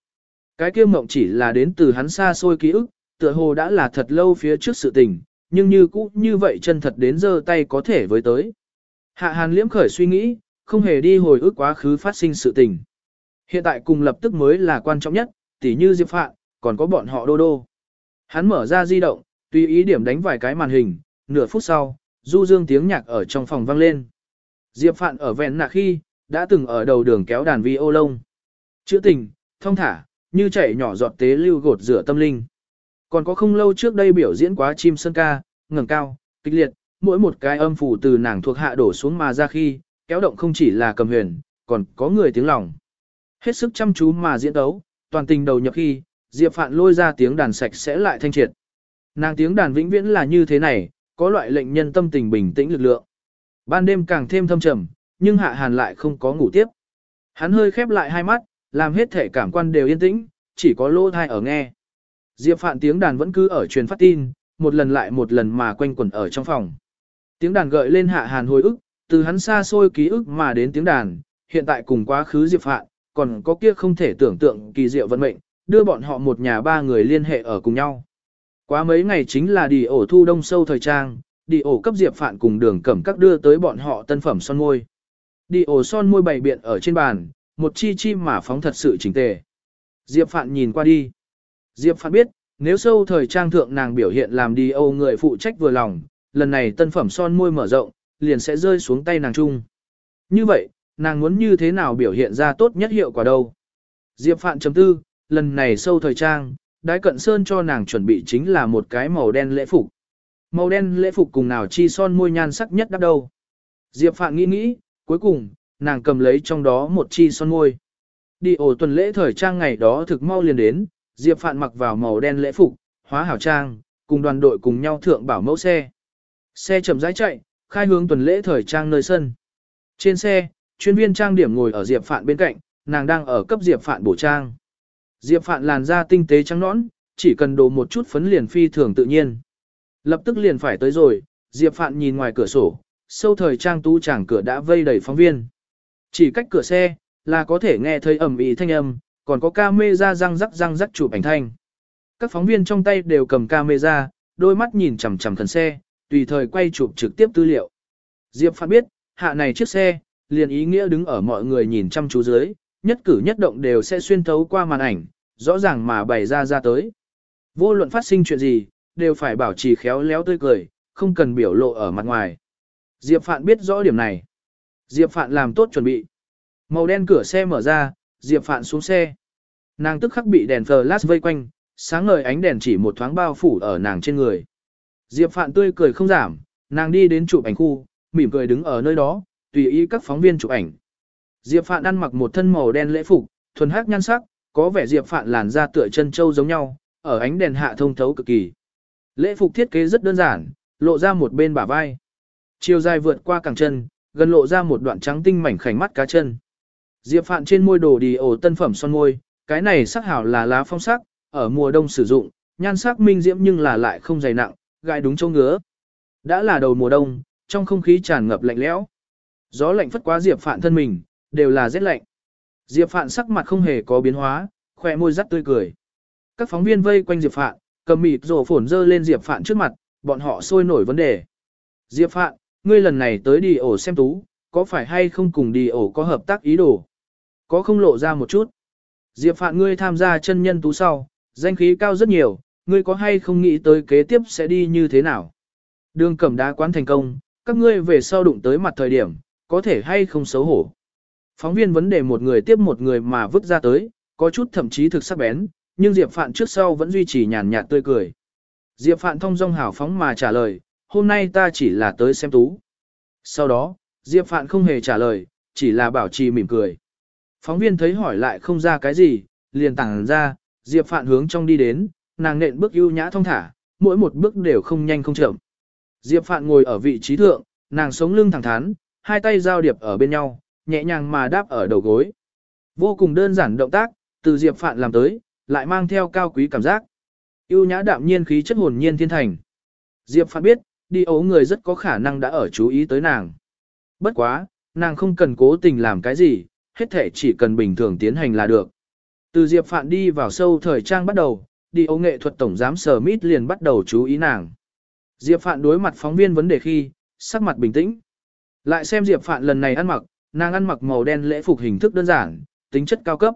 Cái kia mộng chỉ là đến từ hắn xa xôi ký ức, tựa hồ đã là thật lâu phía trước sự tình, nhưng như cũ như vậy chân thật đến giờ tay có thể với tới. Hạ hàn liễm khởi suy nghĩ, không hề đi hồi ức quá khứ phát sinh sự tình. Hiện tại cùng lập tức mới là quan trọng nhất, tỉ như Diệp Phạn, còn có bọn họ đô đô. Hắn mở ra di động, tùy ý điểm đánh vài cái màn hình, nửa phút sau, du dương tiếng nhạc ở trong phòng vang lên. Diệp Phạn ở vẹn nạ khi, đã từng ở đầu đường kéo đàn vi ô lông. Chữ tình, thông thả, như chảy nhỏ giọt tế lưu gột rửa tâm linh. Còn có không lâu trước đây biểu diễn quá chim sơn ca, ngẩng cao, kịch liệt, mỗi một cái âm phủ từ nàng thuộc hạ đổ xuống mà ra khi, kéo động không chỉ là cầm huyền, còn có người tiếng lòng. Hết sức chăm chú mà diễn đấu, toàn tình đầu nhập khi, Diệp Phạn lôi ra tiếng đàn sạch sẽ lại thanh triệt. Nàng tiếng đàn vĩnh viễn là như thế này, có loại lệnh nhân tâm tình bình tĩnh lực lượng. Ban đêm càng thêm thâm trầm, nhưng Hạ Hàn lại không có ngủ tiếp. Hắn hơi khép lại hai mắt, làm hết thể cảm quan đều yên tĩnh, chỉ có lô thai ở nghe. Diệp Phạn tiếng đàn vẫn cứ ở truyền phát tin, một lần lại một lần mà quanh quẩn ở trong phòng. Tiếng đàn gợi lên Hạ Hàn hồi ức, từ hắn xa xôi ký ức mà đến tiếng đàn, hiện tại cùng quá khứ Diệp Phạn, còn có kia không thể tưởng tượng kỳ diệu vận mệnh, đưa bọn họ một nhà ba người liên hệ ở cùng nhau. Quá mấy ngày chính là đi ổ thu đông sâu thời trang, đi ổ cấp Diệp Phạn cùng đường cẩm các đưa tới bọn họ tân phẩm son môi. Đi ổ son môi bày biện ở trên bàn, một chi chi mà phóng thật sự chỉnh tề. Diệp Phạn nhìn qua đi. Diệp Phạn biết, nếu sâu thời trang thượng nàng biểu hiện làm đi âu người phụ trách vừa lòng, lần này tân phẩm son môi mở rộng, liền sẽ rơi xuống tay nàng chung. Như vậy, nàng muốn như thế nào biểu hiện ra tốt nhất hiệu quả đâu? Diệp Phạn chấm tư, lần này sâu thời trang, đái cận sơn cho nàng chuẩn bị chính là một cái màu đen lễ phục. Màu đen lễ phục cùng nào chi son môi nhan sắc nhất đắp đâu. Diệp Phạn nghĩ nghĩ, cuối cùng, nàng cầm lấy trong đó một chi son môi. Đi ổ tuần lễ thời trang ngày đó thực mau liền đến, Diệp Phạn mặc vào màu đen lễ phục, hóa hảo trang, cùng đoàn đội cùng nhau thượng bảo mẫu xe. Xe chậm rãi chạy, khai hướng tuần lễ thời trang nơi sân. Trên xe, chuyên viên trang điểm ngồi ở Diệp Phạn bên cạnh, nàng đang ở cấp Diệp Phạn bổ trang. Diệp Phạn làn da tinh tế trắng nõn, chỉ cần đổ một chút phấn liền phi thường tự nhiên. Lập tức liền phải tới rồi, Diệp Phạn nhìn ngoài cửa sổ, sâu thời trang tú chàng cửa đã vây đầy phóng viên. Chỉ cách cửa xe, là có thể nghe thấy ẩm ý thanh âm, còn có camera răng rắc răng rắc chụp ảnh thanh. Các phóng viên trong tay đều cầm camera, đôi mắt nhìn chằm chằm thần xe, tùy thời quay chụp trực tiếp tư liệu. Diệp Phạn biết, hạ này chiếc xe, liền ý nghĩa đứng ở mọi người nhìn chăm chú dưới, nhất cử nhất động đều sẽ xuyên thấu qua màn ảnh, rõ ràng mà bày ra ra tới. Vô luận phát sinh chuyện gì, đều phải bảo trì khéo léo tươi cười, không cần biểu lộ ở mặt ngoài. Diệp Phạn biết rõ điểm này. Diệp Phạn làm tốt chuẩn bị. Màu đen cửa xe mở ra, Diệp Phạn xuống xe. Nàng tức khắc bị đèn flash vây quanh, sáng ngời ánh đèn chỉ một thoáng bao phủ ở nàng trên người. Diệp Phạn tươi cười không giảm, nàng đi đến chụp ảnh khu, mỉm cười đứng ở nơi đó, tùy ý các phóng viên chụp ảnh. Diệp Phạn ăn mặc một thân màu đen lễ phục, thuần hắc nhan sắc, có vẻ Diệp Phạn làn da tựa chân châu giống nhau, ở ánh đèn hạ thông thấu cực kỳ. Lễ phục thiết kế rất đơn giản, lộ ra một bên bả vai. Chiều dài vượt qua cẳng chân, gần lộ ra một đoạn trắng tinh mảnh khảnh mắt cá chân. Diệp Phạn trên môi đồ đi ổ tân phẩm son môi, cái này sắc hảo là lá phong sắc, ở mùa đông sử dụng, nhan sắc minh diễm nhưng là lại không dày nặng, gai đúng chỗ ngứa. Đã là đầu mùa đông, trong không khí tràn ngập lạnh lẽo. Gió lạnh phất qua Diệp Phạn thân mình, đều là rét lạnh. Diệp Phạn sắc mặt không hề có biến hóa, khỏe môi rắt tươi cười. Các phóng viên vây quanh Diệp Phạn, cầm mịt rổ phổn dơ lên Diệp Phạn trước mặt, bọn họ sôi nổi vấn đề. Diệp Phạn, ngươi lần này tới đi ổ xem tú, có phải hay không cùng đi ổ có hợp tác ý đồ? Có không lộ ra một chút? Diệp Phạn ngươi tham gia chân nhân tú sau, danh khí cao rất nhiều, ngươi có hay không nghĩ tới kế tiếp sẽ đi như thế nào? Đường cẩm đá quán thành công, các ngươi về sau đụng tới mặt thời điểm, có thể hay không xấu hổ. Phóng viên vấn đề một người tiếp một người mà vứt ra tới, có chút thậm chí thực sắc bén, nhưng Diệp Phạn trước sau vẫn duy trì nhàn nhạt tươi cười. Diệp Phạn thông dong hào phóng mà trả lời, hôm nay ta chỉ là tới xem tú. Sau đó, Diệp Phạn không hề trả lời, chỉ là bảo trì mỉm cười. Phóng viên thấy hỏi lại không ra cái gì, liền tảng ra, Diệp Phạn hướng trong đi đến, nàng nện bước ưu nhã thong thả, mỗi một bước đều không nhanh không chậm. Diệp Phạn ngồi ở vị trí thượng, nàng sống lưng thẳng thắn, hai tay giao điệp ở bên nhau, nhẹ nhàng mà đáp ở đầu gối. Vô cùng đơn giản động tác, từ Diệp Phạn làm tới, lại mang theo cao quý cảm giác. Ưu nhã đạm nhiên khí chất hồn nhiên thiên thành. Diệp Phạn biết, đi ấu người rất có khả năng đã ở chú ý tới nàng. Bất quá, nàng không cần cố tình làm cái gì, hết thể chỉ cần bình thường tiến hành là được. Từ Diệp Phạn đi vào sâu thời trang bắt đầu, đi ấu nghệ thuật tổng giám sở mít liền bắt đầu chú ý nàng. Diệp Phạn đối mặt phóng viên vấn đề khi, sắc mặt bình tĩnh. Lại xem Diệp Phạn lần này ăn mặc, nàng ăn mặc màu đen lễ phục hình thức đơn giản, tính chất cao cấp.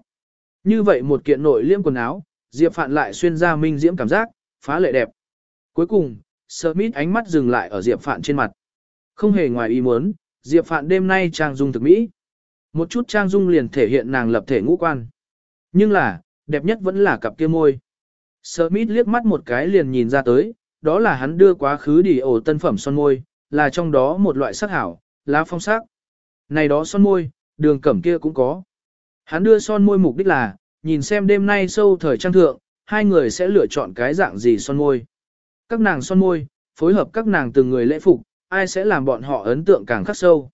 Như vậy một kiện nội liêm quần áo, Diệp Phạn lại xuyên ra minh diễm cảm giác, phá lệ đẹp. Cuối cùng, Smith ánh mắt dừng lại ở Diệp Phạn trên mặt. Không hề ngoài ý muốn, Diệp Phạn đêm nay trang dung thực mỹ. Một chút trang dung liền thể hiện nàng lập thể ngũ quan. Nhưng là, đẹp nhất vẫn là cặp kia môi. Smith liếc mắt một cái liền nhìn ra tới, đó là hắn đưa quá khứ đi ổ tân phẩm son môi, là trong đó một loại sắc hảo, lá phong sắc. Này đó son môi, đường cẩm kia cũng có. Hắn đưa son môi mục đích là, nhìn xem đêm nay sâu thời trang thượng, hai người sẽ lựa chọn cái dạng gì son môi. Các nàng son môi, phối hợp các nàng từng người lễ phục, ai sẽ làm bọn họ ấn tượng càng khắc sâu.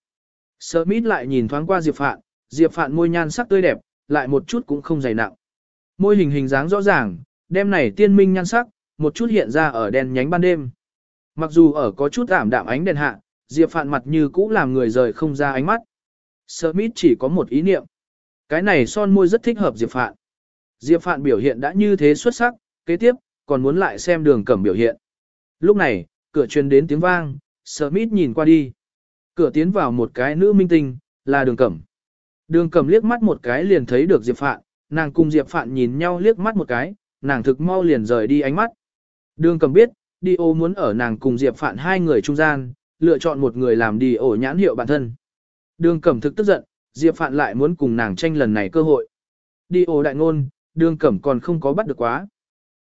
Smith lại nhìn thoáng qua Diệp Phạn, Diệp Phạn môi nhan sắc tươi đẹp, lại một chút cũng không dày nặng. Môi hình hình dáng rõ ràng, đêm này tiên minh nhan sắc, một chút hiện ra ở đèn nhánh ban đêm. Mặc dù ở có chút ảm đạm ánh đèn hạ, Diệp Phạn mặt như cũ làm người rời không ra ánh mắt. Smith chỉ có một ý niệm. Cái này son môi rất thích hợp Diệp Phạn. Diệp Phạn biểu hiện đã như thế xuất sắc, kế tiếp, còn muốn lại xem đường cẩm biểu hiện. Lúc này, cửa truyền đến tiếng vang, Smith nhìn qua đi. Cửa tiến vào một cái nữ minh tinh, là đường cẩm. Đường cẩm liếc mắt một cái liền thấy được Diệp Phạn, nàng cùng Diệp Phạn nhìn nhau liếc mắt một cái, nàng thực mau liền rời đi ánh mắt. Đường cẩm biết, đi ô muốn ở nàng cùng Diệp Phạn hai người trung gian, lựa chọn một người làm đi ổ nhãn hiệu bản thân. Đường cẩm thực tức giận, Diệp Phạn lại muốn cùng nàng tranh lần này cơ hội. Đi ổ đại ngôn, đường cẩm còn không có bắt được quá.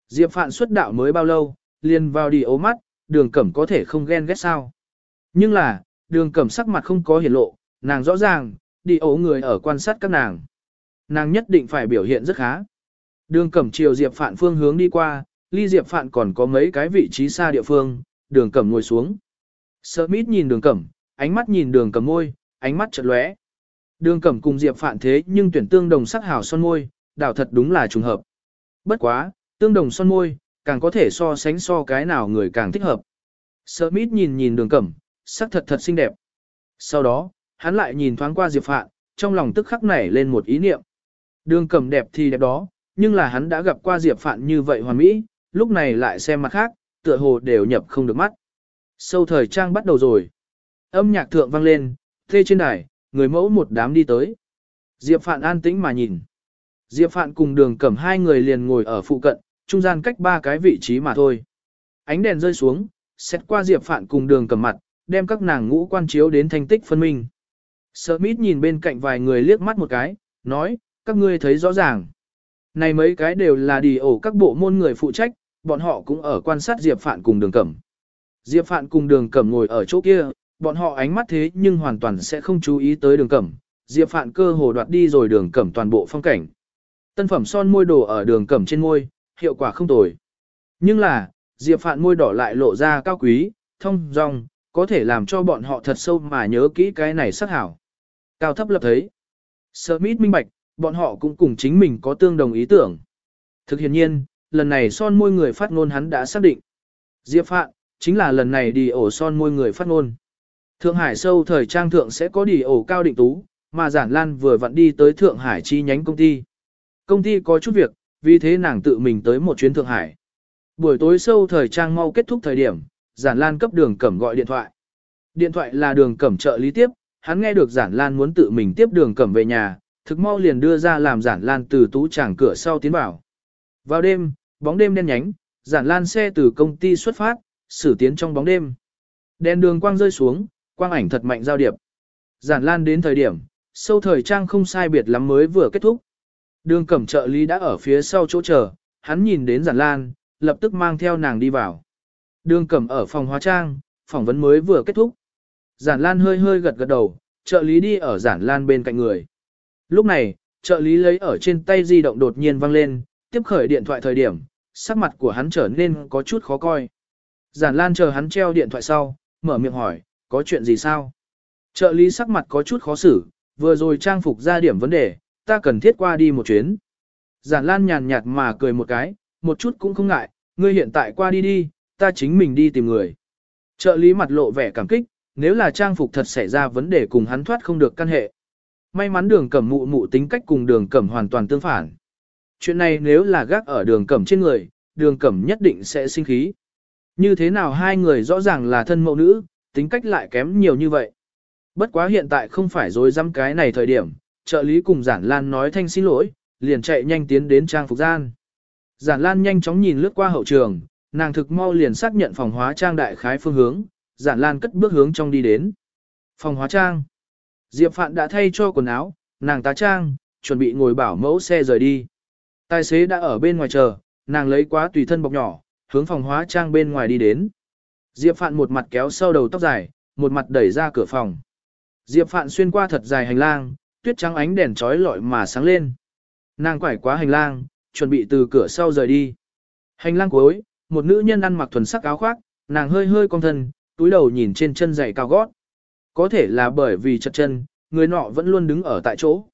Diệp Phạn xuất đạo mới bao lâu, liền vào đi ố mắt, đường cẩm có thể không ghen ghét sao. Nhưng là, đường cẩm sắc mặt không có hiển lộ, nàng rõ ràng, đi ố người ở quan sát các nàng. Nàng nhất định phải biểu hiện rất khá. Đường cẩm chiều Diệp Phạn phương hướng đi qua, ly Diệp Phạn còn có mấy cái vị trí xa địa phương, đường cẩm ngồi xuống. Smith nhìn đường cẩm, ánh mắt nhìn đường cẩm môi, ánh mắt chợt lóe. Đường cẩm cùng Diệp Phạn thế nhưng tuyển tương đồng sắc hảo son môi, đảo thật đúng là trùng hợp. Bất quá, tương đồng son môi, càng có thể so sánh so cái nào người càng thích hợp. Smith nhìn nhìn đường cẩm, sắc thật thật xinh đẹp. Sau đó, hắn lại nhìn thoáng qua Diệp Phạn, trong lòng tức khắc nảy lên một ý niệm. Đường cẩm đẹp thì đẹp đó, nhưng là hắn đã gặp qua Diệp Phạn như vậy hoàn mỹ, lúc này lại xem mặt khác, tựa hồ đều nhập không được mắt. Sâu thời trang bắt đầu rồi. Âm nhạc thượng vang lên, thê trên đài, người mẫu một đám đi tới. Diệp Phạn an tĩnh mà nhìn. Diệp Phạn cùng đường cẩm hai người liền ngồi ở phụ cận, trung gian cách ba cái vị trí mà thôi. Ánh đèn rơi xuống, xét qua Diệp Phạn cùng đường cẩm mặt, đem các nàng ngũ quan chiếu đến thanh tích phân minh. Smith nhìn bên cạnh vài người liếc mắt một cái, nói, các ngươi thấy rõ ràng. Này mấy cái đều là đi ổ các bộ môn người phụ trách, bọn họ cũng ở quan sát Diệp Phạn cùng đường cẩm. Diệp Phạn cùng đường cẩm ngồi ở chỗ kia, bọn họ ánh mắt thế nhưng hoàn toàn sẽ không chú ý tới đường cẩm. Diệp Phạn cơ hồ đoạt đi rồi đường cẩm toàn bộ phong cảnh. Tân phẩm son môi đồ ở đường cẩm trên môi, hiệu quả không tồi. Nhưng là, Diệp Phạn môi đỏ lại lộ ra cao quý, thông dong, có thể làm cho bọn họ thật sâu mà nhớ kỹ cái này sắc hảo. Cao thấp lập thấy. Smith minh bạch, bọn họ cũng cùng chính mình có tương đồng ý tưởng. Thực hiện nhiên, lần này son môi người phát ngôn hắn đã xác định. Diệp Phạn, chính là lần này đi ổ son môi người phát ngôn. Thượng Hải sâu thời trang thượng sẽ có đi ổ cao định tú, mà giản lan vừa vặn đi tới Thượng Hải chi nhánh công ty. Công ty có chút việc, vì thế nàng tự mình tới một chuyến Thượng Hải. Buổi tối sâu thời trang mau kết thúc thời điểm, giản lan cấp đường cẩm gọi điện thoại. Điện thoại là đường cẩm trợ lý tiếp, hắn nghe được giản lan muốn tự mình tiếp đường cẩm về nhà, thực mau liền đưa ra làm giản lan từ tú tràng cửa sau tiến vào. Vào đêm, bóng đêm đen nhánh, giản lan xe từ công ty xuất phát, xử tiến trong bóng đêm. Đèn đường quang rơi xuống, quang ảnh thật mạnh giao điệp. Giản lan đến thời điểm, sâu thời trang không sai biệt lắm mới vừa kết thúc. Đường cẩm trợ lý đã ở phía sau chỗ chờ, hắn nhìn đến giản lan, lập tức mang theo nàng đi vào. Đường cẩm ở phòng hóa trang, phỏng vấn mới vừa kết thúc. Giản lan hơi hơi gật gật đầu, trợ lý đi ở giản lan bên cạnh người. Lúc này, trợ lý lấy ở trên tay di động đột nhiên vang lên, tiếp khởi điện thoại thời điểm, sắc mặt của hắn trở nên có chút khó coi. Giản Lan chờ hắn treo điện thoại sau, mở miệng hỏi, có chuyện gì sao? Trợ lý sắc mặt có chút khó xử, vừa rồi trang phục ra điểm vấn đề, ta cần thiết qua đi một chuyến. Giản Lan nhàn nhạt mà cười một cái, một chút cũng không ngại, ngươi hiện tại qua đi đi, ta chính mình đi tìm người. Trợ lý mặt lộ vẻ cảm kích, nếu là trang phục thật xảy ra vấn đề cùng hắn thoát không được căn hệ. May mắn đường cẩm mụ mụ tính cách cùng đường cẩm hoàn toàn tương phản. Chuyện này nếu là gác ở đường cẩm trên người, đường cẩm nhất định sẽ sinh khí. Như thế nào hai người rõ ràng là thân mẫu nữ, tính cách lại kém nhiều như vậy. Bất quá hiện tại không phải dối dăm cái này thời điểm, trợ lý cùng Giản Lan nói thanh xin lỗi, liền chạy nhanh tiến đến trang phục gian. Giản Lan nhanh chóng nhìn lướt qua hậu trường, nàng thực mau liền xác nhận phòng hóa trang đại khái phương hướng, Giản Lan cất bước hướng trong đi đến. Phòng hóa trang. Diệp Phạn đã thay cho quần áo, nàng tá trang, chuẩn bị ngồi bảo mẫu xe rời đi. Tài xế đã ở bên ngoài chờ, nàng lấy quá tùy thân bọc nhỏ, hướng phòng hóa trang bên ngoài đi đến. Diệp Phạn một mặt kéo sau đầu tóc dài, một mặt đẩy ra cửa phòng. Diệp Phạn xuyên qua thật dài hành lang, tuyết trắng ánh đèn trói lọi mà sáng lên. Nàng quải quá hành lang, chuẩn bị từ cửa sau rời đi. Hành lang cuối, một nữ nhân ăn mặc thuần sắc áo khoác, nàng hơi hơi cong thân, túi đầu nhìn trên chân giày cao gót. Có thể là bởi vì chật chân, người nọ vẫn luôn đứng ở tại chỗ.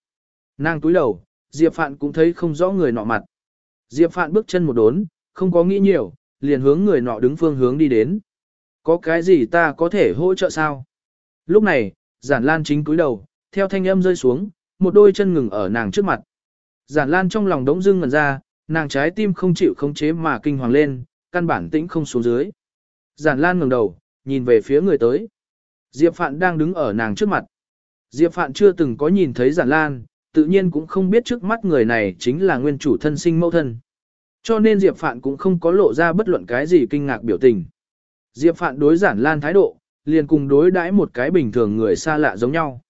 Nàng túi đầu, Diệp Phạn cũng thấy không rõ người nọ mặt. Diệp Phạn bước chân một đốn, không có nghĩ nhiều, liền hướng người nọ đứng phương hướng đi đến. Có cái gì ta có thể hỗ trợ sao? Lúc này, giản lan chính cúi đầu, theo thanh âm rơi xuống, một đôi chân ngừng ở nàng trước mặt. Giản lan trong lòng đống dưng ngẩn ra, nàng trái tim không chịu khống chế mà kinh hoàng lên, căn bản tĩnh không xuống dưới. Giản lan ngẩng đầu, nhìn về phía người tới. Diệp Phạn đang đứng ở nàng trước mặt. Diệp Phạn chưa từng có nhìn thấy giản lan, tự nhiên cũng không biết trước mắt người này chính là nguyên chủ thân sinh mẫu thân. Cho nên Diệp Phạn cũng không có lộ ra bất luận cái gì kinh ngạc biểu tình. Diệp Phạn đối giản lan thái độ, liền cùng đối đãi một cái bình thường người xa lạ giống nhau.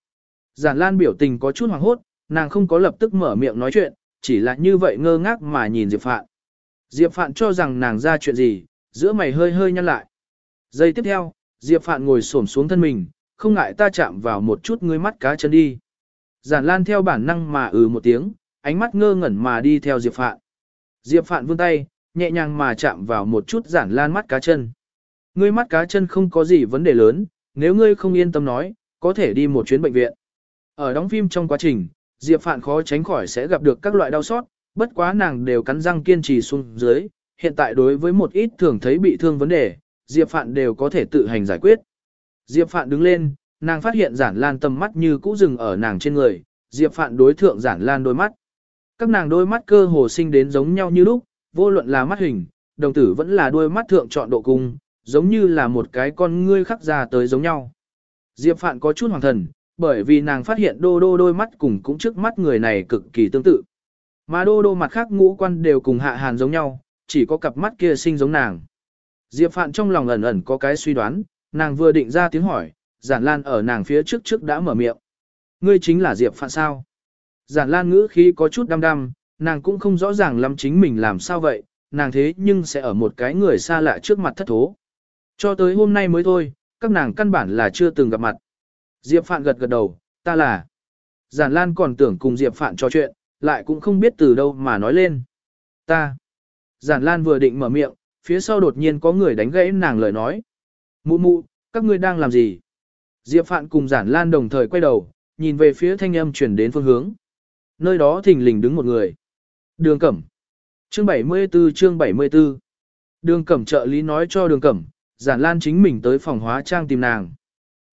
Giản lan biểu tình có chút hoảng hốt, nàng không có lập tức mở miệng nói chuyện, chỉ là như vậy ngơ ngác mà nhìn Diệp Phạn. Diệp Phạn cho rằng nàng ra chuyện gì, giữa mày hơi hơi nhăn lại. Giây tiếp theo, Diệp Phạn ngồi xổm xuống thân mình, không ngại ta chạm vào một chút ngươi mắt cá chân đi. Giản Lan theo bản năng mà ừ một tiếng, ánh mắt ngơ ngẩn mà đi theo Diệp Phạn. Diệp Phạn vươn tay, nhẹ nhàng mà chạm vào một chút Giản Lan mắt cá chân. Ngươi mắt cá chân không có gì vấn đề lớn, nếu ngươi không yên tâm nói, có thể đi một chuyến bệnh viện. Ở đóng phim trong quá trình, Diệp Phạn khó tránh khỏi sẽ gặp được các loại đau sót, bất quá nàng đều cắn răng kiên trì xuống dưới, hiện tại đối với một ít thường thấy bị thương vấn đề, Diệp Phạn đều có thể tự hành giải quyết. Diệp Phạn đứng lên, nàng phát hiện giản lan tầm mắt như cũ dừng ở nàng trên người, Diệp Phạn đối thượng giản lan đôi mắt. Các nàng đôi mắt cơ hồ sinh đến giống nhau như lúc, vô luận là mắt hình, đồng tử vẫn là đôi mắt thượng chọn độ cung, giống như là một cái con ngươi khắc ra tới giống nhau. Diệp Phạn có chút hoàng thần, bởi vì nàng phát hiện đô đô đôi mắt cùng cũng trước mắt người này cực kỳ tương tự. Mà đô đô mặt khác ngũ quan đều cùng hạ hàn giống nhau, chỉ có cặp mắt kia sinh giống nàng. Diệp Phạn trong lòng ẩn ẩn có cái suy đoán, nàng vừa định ra tiếng hỏi, Giản Lan ở nàng phía trước trước đã mở miệng. Ngươi chính là Diệp Phạn sao? Giản Lan ngữ khí có chút đăm đăm, nàng cũng không rõ ràng lắm chính mình làm sao vậy, nàng thế nhưng sẽ ở một cái người xa lạ trước mặt thất thố. Cho tới hôm nay mới thôi, các nàng căn bản là chưa từng gặp mặt. Diệp Phạn gật gật đầu, ta là. Giản Lan còn tưởng cùng Diệp Phạn trò chuyện, lại cũng không biết từ đâu mà nói lên. Ta. Giản Lan vừa định mở miệng, phía sau đột nhiên có người đánh gãy nàng lời nói. Mụ mụ, các ngươi đang làm gì? Diệp Phạn cùng Giản Lan đồng thời quay đầu, nhìn về phía thanh âm chuyển đến phương hướng. Nơi đó thình lình đứng một người. Đường Cẩm. Chương 74 chương 74. Đường Cẩm trợ lý nói cho Đường Cẩm, giản lan chính mình tới phòng hóa trang tìm nàng.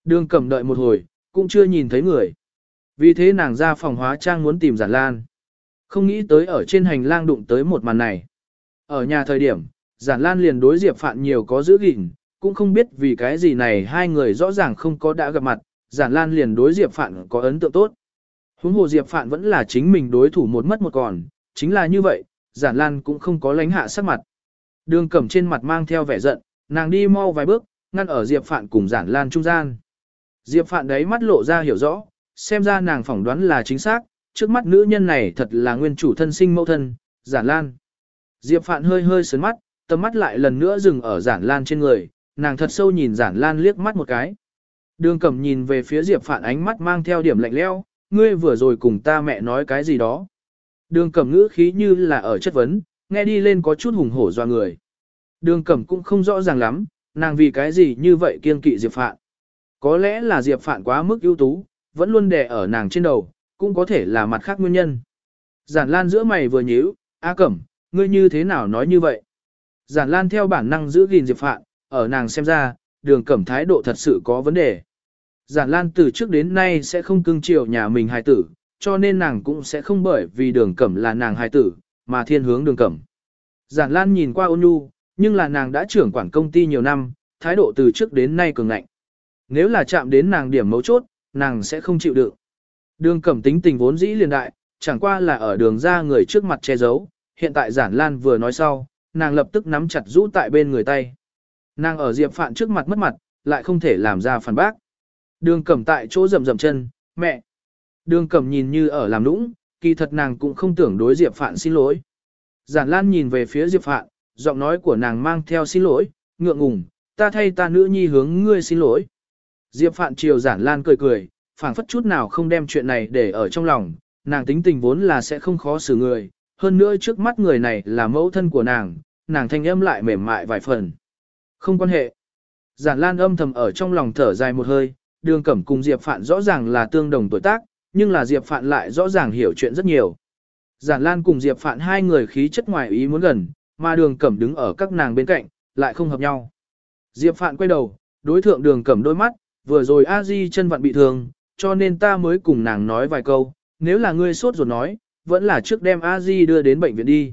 Đường cẩm đợi một hồi, cũng chưa nhìn thấy người. Vì thế nàng ra phòng hóa trang muốn tìm giản lan. Không nghĩ tới ở trên hành lang đụng tới một màn này. Ở nhà thời điểm, giản lan liền đối Diệp Phạn nhiều có giữ gìn, cũng không biết vì cái gì này hai người rõ ràng không có đã gặp mặt, giản lan liền đối Diệp Phạn có ấn tượng tốt. Huống hồ Diệp Phạn vẫn là chính mình đối thủ một mất một còn, chính là như vậy, giản lan cũng không có lánh hạ sắc mặt. Đường cẩm trên mặt mang theo vẻ giận, nàng đi mau vài bước, ngăn ở Diệp Phạn cùng giản lan trung gian. Diệp Phạn đấy mắt lộ ra hiểu rõ, xem ra nàng phỏng đoán là chính xác, trước mắt nữ nhân này thật là nguyên chủ thân sinh mẫu thân, giản lan. Diệp Phạn hơi hơi sớn mắt, tầm mắt lại lần nữa dừng ở giản lan trên người, nàng thật sâu nhìn giản lan liếc mắt một cái. Đường cẩm nhìn về phía Diệp Phạn ánh mắt mang theo điểm lạnh leo, ngươi vừa rồi cùng ta mẹ nói cái gì đó. Đường cẩm ngữ khí như là ở chất vấn, nghe đi lên có chút hùng hổ doa người. Đường cẩm cũng không rõ ràng lắm, nàng vì cái gì như vậy kiên kỵ Diệp Phạn. Có lẽ là Diệp Phạn quá mức ưu tú, vẫn luôn đè ở nàng trên đầu, cũng có thể là mặt khác nguyên nhân. Giản Lan giữa mày vừa nhíu, A Cẩm, ngươi như thế nào nói như vậy? Giản Lan theo bản năng giữ gìn Diệp Phạn, ở nàng xem ra, đường cẩm thái độ thật sự có vấn đề. Giản Lan từ trước đến nay sẽ không cưng chiều nhà mình hài tử, cho nên nàng cũng sẽ không bởi vì đường cẩm là nàng hài tử, mà thiên hướng đường cẩm. Giản Lan nhìn qua ôn nhu, nhưng là nàng đã trưởng quản công ty nhiều năm, thái độ từ trước đến nay cường ngạnh. Nếu là chạm đến nàng điểm mấu chốt, nàng sẽ không chịu đựng. Đường cẩm tính tình vốn dĩ liền đại, chẳng qua là ở đường ra người trước mặt che giấu, hiện tại giản lan vừa nói sau, nàng lập tức nắm chặt rũ tại bên người tay. Nàng ở Diệp Phạn trước mặt mất mặt, lại không thể làm ra phản bác. Đường cẩm tại chỗ rầm rầm chân, mẹ. Đường cẩm nhìn như ở làm nũng, kỳ thật nàng cũng không tưởng đối Diệp Phạn xin lỗi. Giản Lan nhìn về phía Diệp Phạn, giọng nói của nàng mang theo xin lỗi, ngượng ngùng, ta thay ta nữ nhi hướng ngươi xin lỗi. Diệp Phạn triều Giản Lan cười cười, phảng phất chút nào không đem chuyện này để ở trong lòng, nàng tính tình vốn là sẽ không khó xử người, hơn nữa trước mắt người này là mẫu thân của nàng, nàng thanh âm lại mềm mại vài phần. Không quan hệ. Giản Lan âm thầm ở trong lòng thở dài một hơi, đường cẩm cùng Diệp Phạn rõ ràng là tương đồng tuổi tác, nhưng là Diệp Phạn lại rõ ràng hiểu chuyện rất nhiều. Giản Lan cùng Diệp Phạn hai người khí chất ngoài ý muốn gần, mà đường cẩm đứng ở các nàng bên cạnh, lại không hợp nhau. Diệp Phạn quay đầu, đối thượng đường cẩm đôi mắt, vừa rồi a di chân vặn bị thương, cho nên ta mới cùng nàng nói vài câu, nếu là ngươi sốt ruột nói, vẫn là trước đem a di đưa đến bệnh viện đi.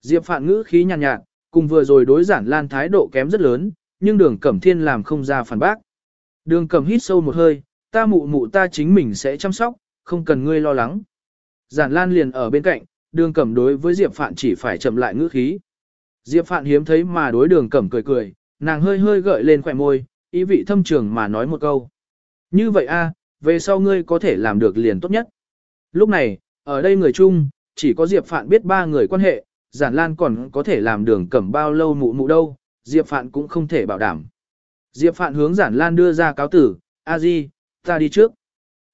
Diệp Phạn ngữ khí nhàn nhạt, nhạt, cùng vừa rồi đối giản lan thái độ kém rất lớn, nhưng đường cẩm thiên làm không ra phản bác. Đường cẩm hít sâu một hơi, ta mụ mụ ta chính mình sẽ chăm sóc, không cần ngươi lo lắng. Giản lan liền ở bên cạnh, đường cẩm đối với Diệp Phạn chỉ phải chậm lại ngữ khí. Diệp Phạn hiếm thấy mà đối đường cẩm cười cười, nàng hơi hơi gợi lên khỏe môi, ý vị thâm trường mà nói một câu. Như vậy a, về sau ngươi có thể làm được liền tốt nhất. Lúc này, ở đây người chung, chỉ có Diệp Phạn biết ba người quan hệ, Giản Lan còn có thể làm đường cẩm bao lâu mụ mụ đâu, Diệp Phạn cũng không thể bảo đảm. Diệp Phạn hướng Giản Lan đưa ra cáo tử, a di, ta đi trước.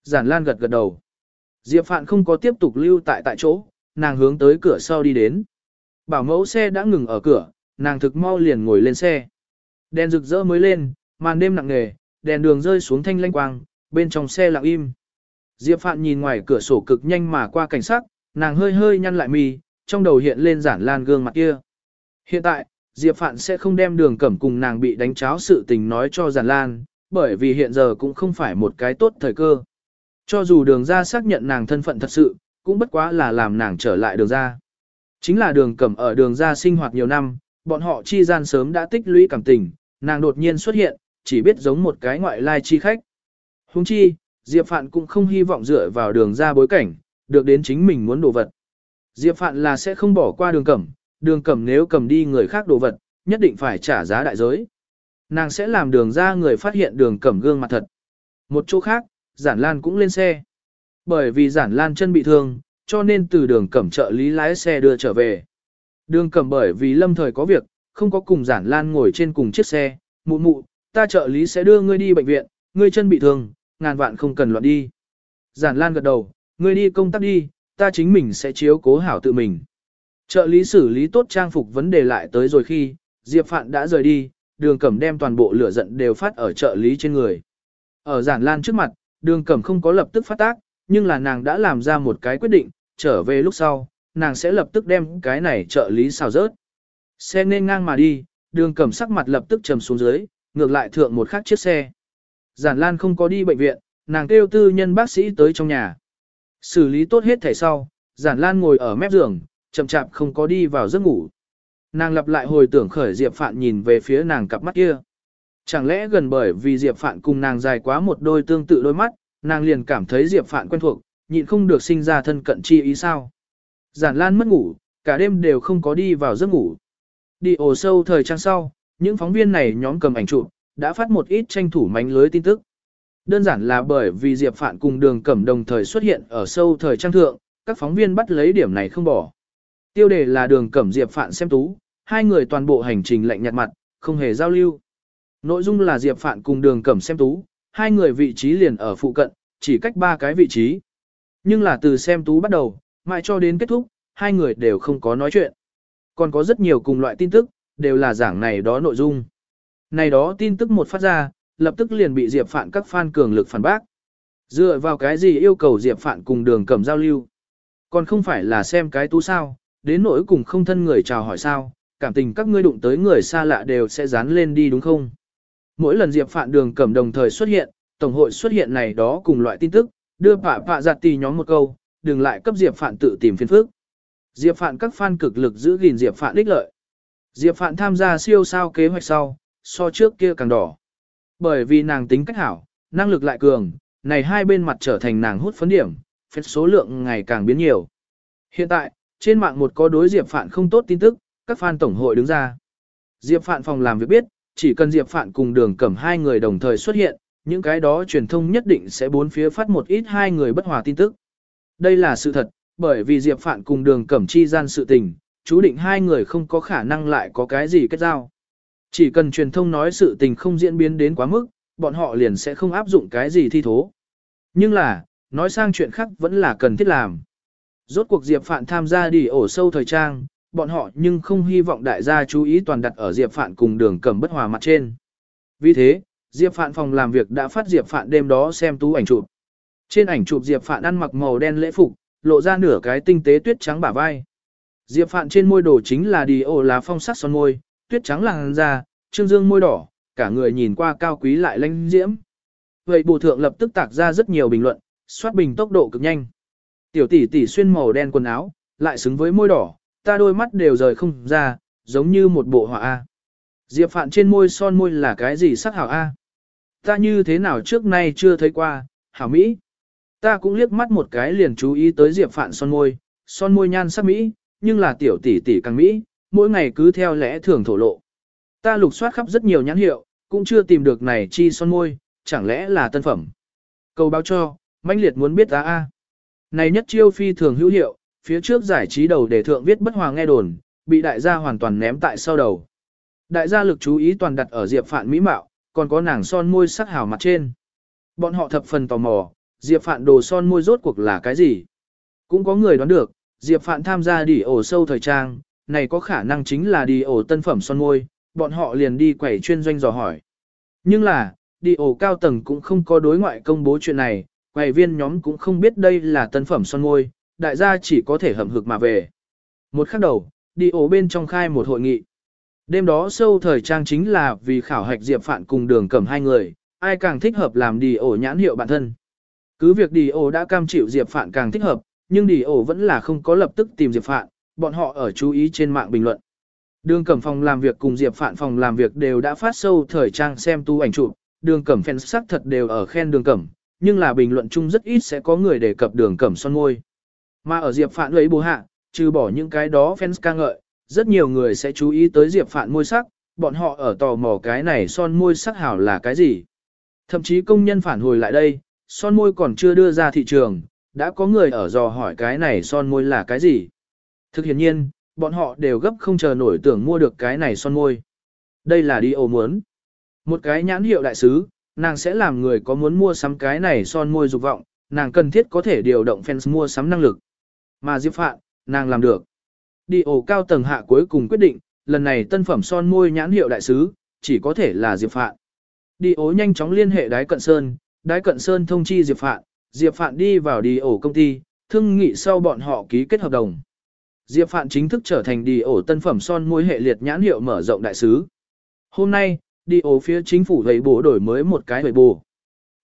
Giản Lan gật gật đầu. Diệp Phạn không có tiếp tục lưu tại tại chỗ, nàng hướng tới cửa sau đi đến. Bảo mẫu xe đã ngừng ở cửa, nàng thực mau liền ngồi lên xe. Đèn rực rỡ mới lên, màn đêm nặng nề, đèn đường rơi xuống thanh lanh quang, bên trong xe lặng im. Diệp Phạn nhìn ngoài cửa sổ cực nhanh mà qua cảnh sắc, nàng hơi hơi nhăn lại mi, trong đầu hiện lên giản lan gương mặt kia. Hiện tại, Diệp Phạn sẽ không đem đường cẩm cùng nàng bị đánh cháo sự tình nói cho giản lan, bởi vì hiện giờ cũng không phải một cái tốt thời cơ. Cho dù đường ra xác nhận nàng thân phận thật sự, cũng bất quá là làm nàng trở lại đường ra. Chính là đường cẩm ở đường ra sinh hoạt nhiều năm, bọn họ chi gian sớm đã tích lũy cảm tình, nàng đột nhiên xuất hiện, chỉ biết giống một cái ngoại lai chi khách. Huống chi, Diệp Phạn cũng không hy vọng dựa vào đường ra bối cảnh, được đến chính mình muốn đồ vật. Diệp Phạn là sẽ không bỏ qua đường cẩm, đường cẩm nếu cầm đi người khác đồ vật, nhất định phải trả giá đại giới. Nàng sẽ làm đường ra người phát hiện đường cẩm gương mặt thật. Một chỗ khác, Giản Lan cũng lên xe. Bởi vì Giản Lan chân bị thương, cho nên từ đường cẩm trợ lý lái xe đưa trở về. Đường cẩm bởi vì lâm thời có việc, không có cùng Giản Lan ngồi trên cùng chiếc xe, mụ mụ, ta trợ lý sẽ đưa ngươi đi bệnh viện, ngươi chân bị thương, ngàn vạn không cần loạn đi. Giản Lan gật đầu, ngươi đi công tác đi, ta chính mình sẽ chiếu cố hảo tự mình. Trợ lý xử lý tốt trang phục vấn đề lại tới rồi khi, Diệp Phạn đã rời đi, đường cẩm đem toàn bộ lửa giận đều phát ở trợ lý trên người. Ở giản lan trước mặt, đường cẩm không có lập tức phát tác, nhưng là nàng đã làm ra một cái quyết định, trở về lúc sau, nàng sẽ lập tức đem cái này trợ lý xào rớt. Xe nên ngang mà đi, đường cẩm sắc mặt lập tức trầm xuống dưới, ngược lại thượng một khắc chiếc xe. Giản Lan không có đi bệnh viện, nàng kêu tư nhân bác sĩ tới trong nhà. Xử lý tốt hết thẻ sau, Giản Lan ngồi ở mép giường, chậm chạp không có đi vào giấc ngủ. Nàng lặp lại hồi tưởng khởi Diệp Phạn nhìn về phía nàng cặp mắt kia. Chẳng lẽ gần bởi vì Diệp Phạn cùng nàng dài quá một đôi tương tự đôi mắt, nàng liền cảm thấy Diệp Phạn quen thuộc, nhịn không được sinh ra thân cận chi ý sao. Giản Lan mất ngủ, cả đêm đều không có đi vào giấc ngủ. Đi ổ sâu thời trang sau, những phóng viên này nhóm cầm ảnh chụp, đã phát một ít tranh thủ mánh lưới tin tức. Đơn giản là bởi vì Diệp Phạn cùng đường cẩm đồng thời xuất hiện ở sâu thời trang thượng, các phóng viên bắt lấy điểm này không bỏ. Tiêu đề là đường cẩm Diệp Phạn xem tú, hai người toàn bộ hành trình lạnh nhạt mặt, không hề giao lưu. Nội dung là Diệp Phạn cùng đường cẩm xem tú, hai người vị trí liền ở phụ cận, chỉ cách ba cái vị trí. Nhưng là từ xem tú bắt đầu, mãi cho đến kết thúc, hai người đều không có nói chuyện. Còn có rất nhiều cùng loại tin tức, đều là giảng này đó nội dung. Này đó tin tức một phát ra, lập tức liền bị Diệp Phạn các fan cường lực phản bác. Dựa vào cái gì yêu cầu Diệp Phạn cùng đường cẩm giao lưu? Còn không phải là xem cái tú sao, đến nỗi cùng không thân người chào hỏi sao, cảm tình các ngươi đụng tới người xa lạ đều sẽ dán lên đi đúng không? Mỗi lần Diệp Phạn đường cẩm đồng thời xuất hiện, Tổng hội xuất hiện này đó cùng loại tin tức, đưa bạ bạ giặt tì nhóm một câu, đừng lại cấp Diệp Phạn tự tìm phiền phức. Diệp Phạn các fan cực lực giữ gìn Diệp Phạn ích lợi. Diệp Phạn tham gia siêu sao kế hoạch sau, so trước kia càng đỏ. Bởi vì nàng tính cách hảo, năng lực lại cường, này hai bên mặt trở thành nàng hút phấn điểm, phép số lượng ngày càng biến nhiều. Hiện tại, trên mạng một có đối Diệp Phạn không tốt tin tức, các fan tổng hội đứng ra. Diệp Phạn phòng làm việc biết, chỉ cần Diệp Phạn cùng đường cẩm hai người đồng thời xuất hiện, những cái đó truyền thông nhất định sẽ bốn phía phát một ít hai người bất hòa tin tức. Đây là sự thật, bởi vì Diệp Phạn cùng đường cẩm chi gian sự tình, chú định hai người không có khả năng lại có cái gì kết giao. Chỉ cần truyền thông nói sự tình không diễn biến đến quá mức, bọn họ liền sẽ không áp dụng cái gì thi thố. Nhưng là, nói sang chuyện khác vẫn là cần thiết làm. Rốt cuộc Diệp Phạn tham gia đi ổ sâu thời trang, bọn họ nhưng không hy vọng đại gia chú ý toàn đặt ở Diệp Phạn cùng đường cầm bất hòa mặt trên. Vì thế, Diệp Phạn phòng làm việc đã phát Diệp Phạn đêm đó xem tú ảnh chụp. Trên ảnh chụp Diệp Phạn ăn mặc màu đen lễ phục, lộ ra nửa cái tinh tế tuyết trắng bả vai. Diệp Phạn trên môi đồ chính là đi ô lá phong sắc son môi, tuyết trắng làn da, trương dương môi đỏ, cả người nhìn qua cao quý lại lanh diễm. Vậy Bù thượng lập tức tạc ra rất nhiều bình luận, soát bình tốc độ cực nhanh. Tiểu tỷ tỷ xuyên màu đen quần áo, lại xứng với môi đỏ, ta đôi mắt đều rời không ra, giống như một bộ họa A. Diệp Phạn trên môi son môi là cái gì sắc hảo A? Ta như thế nào trước nay chưa thấy qua, hảo Mỹ. Ta cũng liếc mắt một cái liền chú ý tới Diệp Phạn son môi, son môi nhan sắc Mỹ, nhưng là tiểu tỷ tỷ càng Mỹ, mỗi ngày cứ theo lẽ thường thổ lộ. Ta lục soát khắp rất nhiều nhãn hiệu, cũng chưa tìm được này chi son môi, chẳng lẽ là tân phẩm. Cầu báo cho, mãnh liệt muốn biết ta a. Này nhất chiêu phi thường hữu hiệu, phía trước giải trí đầu để thượng viết bất hòa nghe đồn, bị đại gia hoàn toàn ném tại sau đầu. Đại gia lực chú ý toàn đặt ở Diệp Phạn mỹ mạo, còn có nàng son môi sắc hảo mặt trên. Bọn họ thập phần tò mò, Diệp Phạn đồ son môi rốt cuộc là cái gì? Cũng có người đoán được, Diệp Phạn tham gia đi ổ sâu thời trang, này có khả năng chính là đi ổ tân phẩm son môi, bọn họ liền đi quẩy chuyên doanh dò hỏi. Nhưng là, đi ổ cao tầng cũng không có đối ngoại công bố chuyện này, quầy viên nhóm cũng không biết đây là tân phẩm son môi, đại gia chỉ có thể hầm hực mà về. Một khắc đầu, đi ổ bên trong khai một hội nghị. Đêm đó sâu thời trang chính là vì khảo hạch Diệp Phạn cùng đường cầm hai người, ai càng thích hợp làm đi ổ nhãn hiệu bản thân. Cứ việc đi ổ đã cam chịu Diệp Phạn càng thích hợp, nhưng đi ổ vẫn là không có lập tức tìm Diệp Phạn, bọn họ ở chú ý trên mạng bình luận. Đường cẩm phòng làm việc cùng Diệp Phạn phòng làm việc đều đã phát sâu thời trang xem tu ảnh chụp, đường cẩm fans sắc thật đều ở khen đường cẩm, nhưng là bình luận chung rất ít sẽ có người đề cập đường cẩm son môi. Mà ở Diệp Phạn lấy bố hạ, trừ bỏ những cái đó fans ca ngợi, rất nhiều người sẽ chú ý tới Diệp Phạn môi sắc, bọn họ ở tò mò cái này son môi sắc hảo là cái gì. Thậm chí công nhân phản hồi lại đây, son môi còn chưa đưa ra thị trường, đã có người ở dò hỏi cái này son môi là cái gì. Thực hiện nhiên, bọn họ đều gấp không chờ nổi tưởng mua được cái này son môi. Đây là đi ổ muốn. Một cái nhãn hiệu đại sứ, nàng sẽ làm người có muốn mua sắm cái này son môi dục vọng, nàng cần thiết có thể điều động fans mua sắm năng lực. Mà Diệp Phạn, nàng làm được. Đi ổ cao tầng hạ cuối cùng quyết định, lần này tân phẩm son môi nhãn hiệu đại sứ, chỉ có thể là Diệp Phạn. Đi ố nhanh chóng liên hệ đái cận sơn, đái cận sơn thông chi Diệp Phạn, Diệp Phạn đi vào đi ổ công ty, thương nghị sau bọn họ ký kết hợp đồng. Diệp Phạn chính thức trở thành đi ổ tân phẩm son môi hệ liệt nhãn hiệu mở rộng đại sứ. Hôm nay, đi ổ phía chính phủ gầy bổ đổi mới một cái gầy bổ.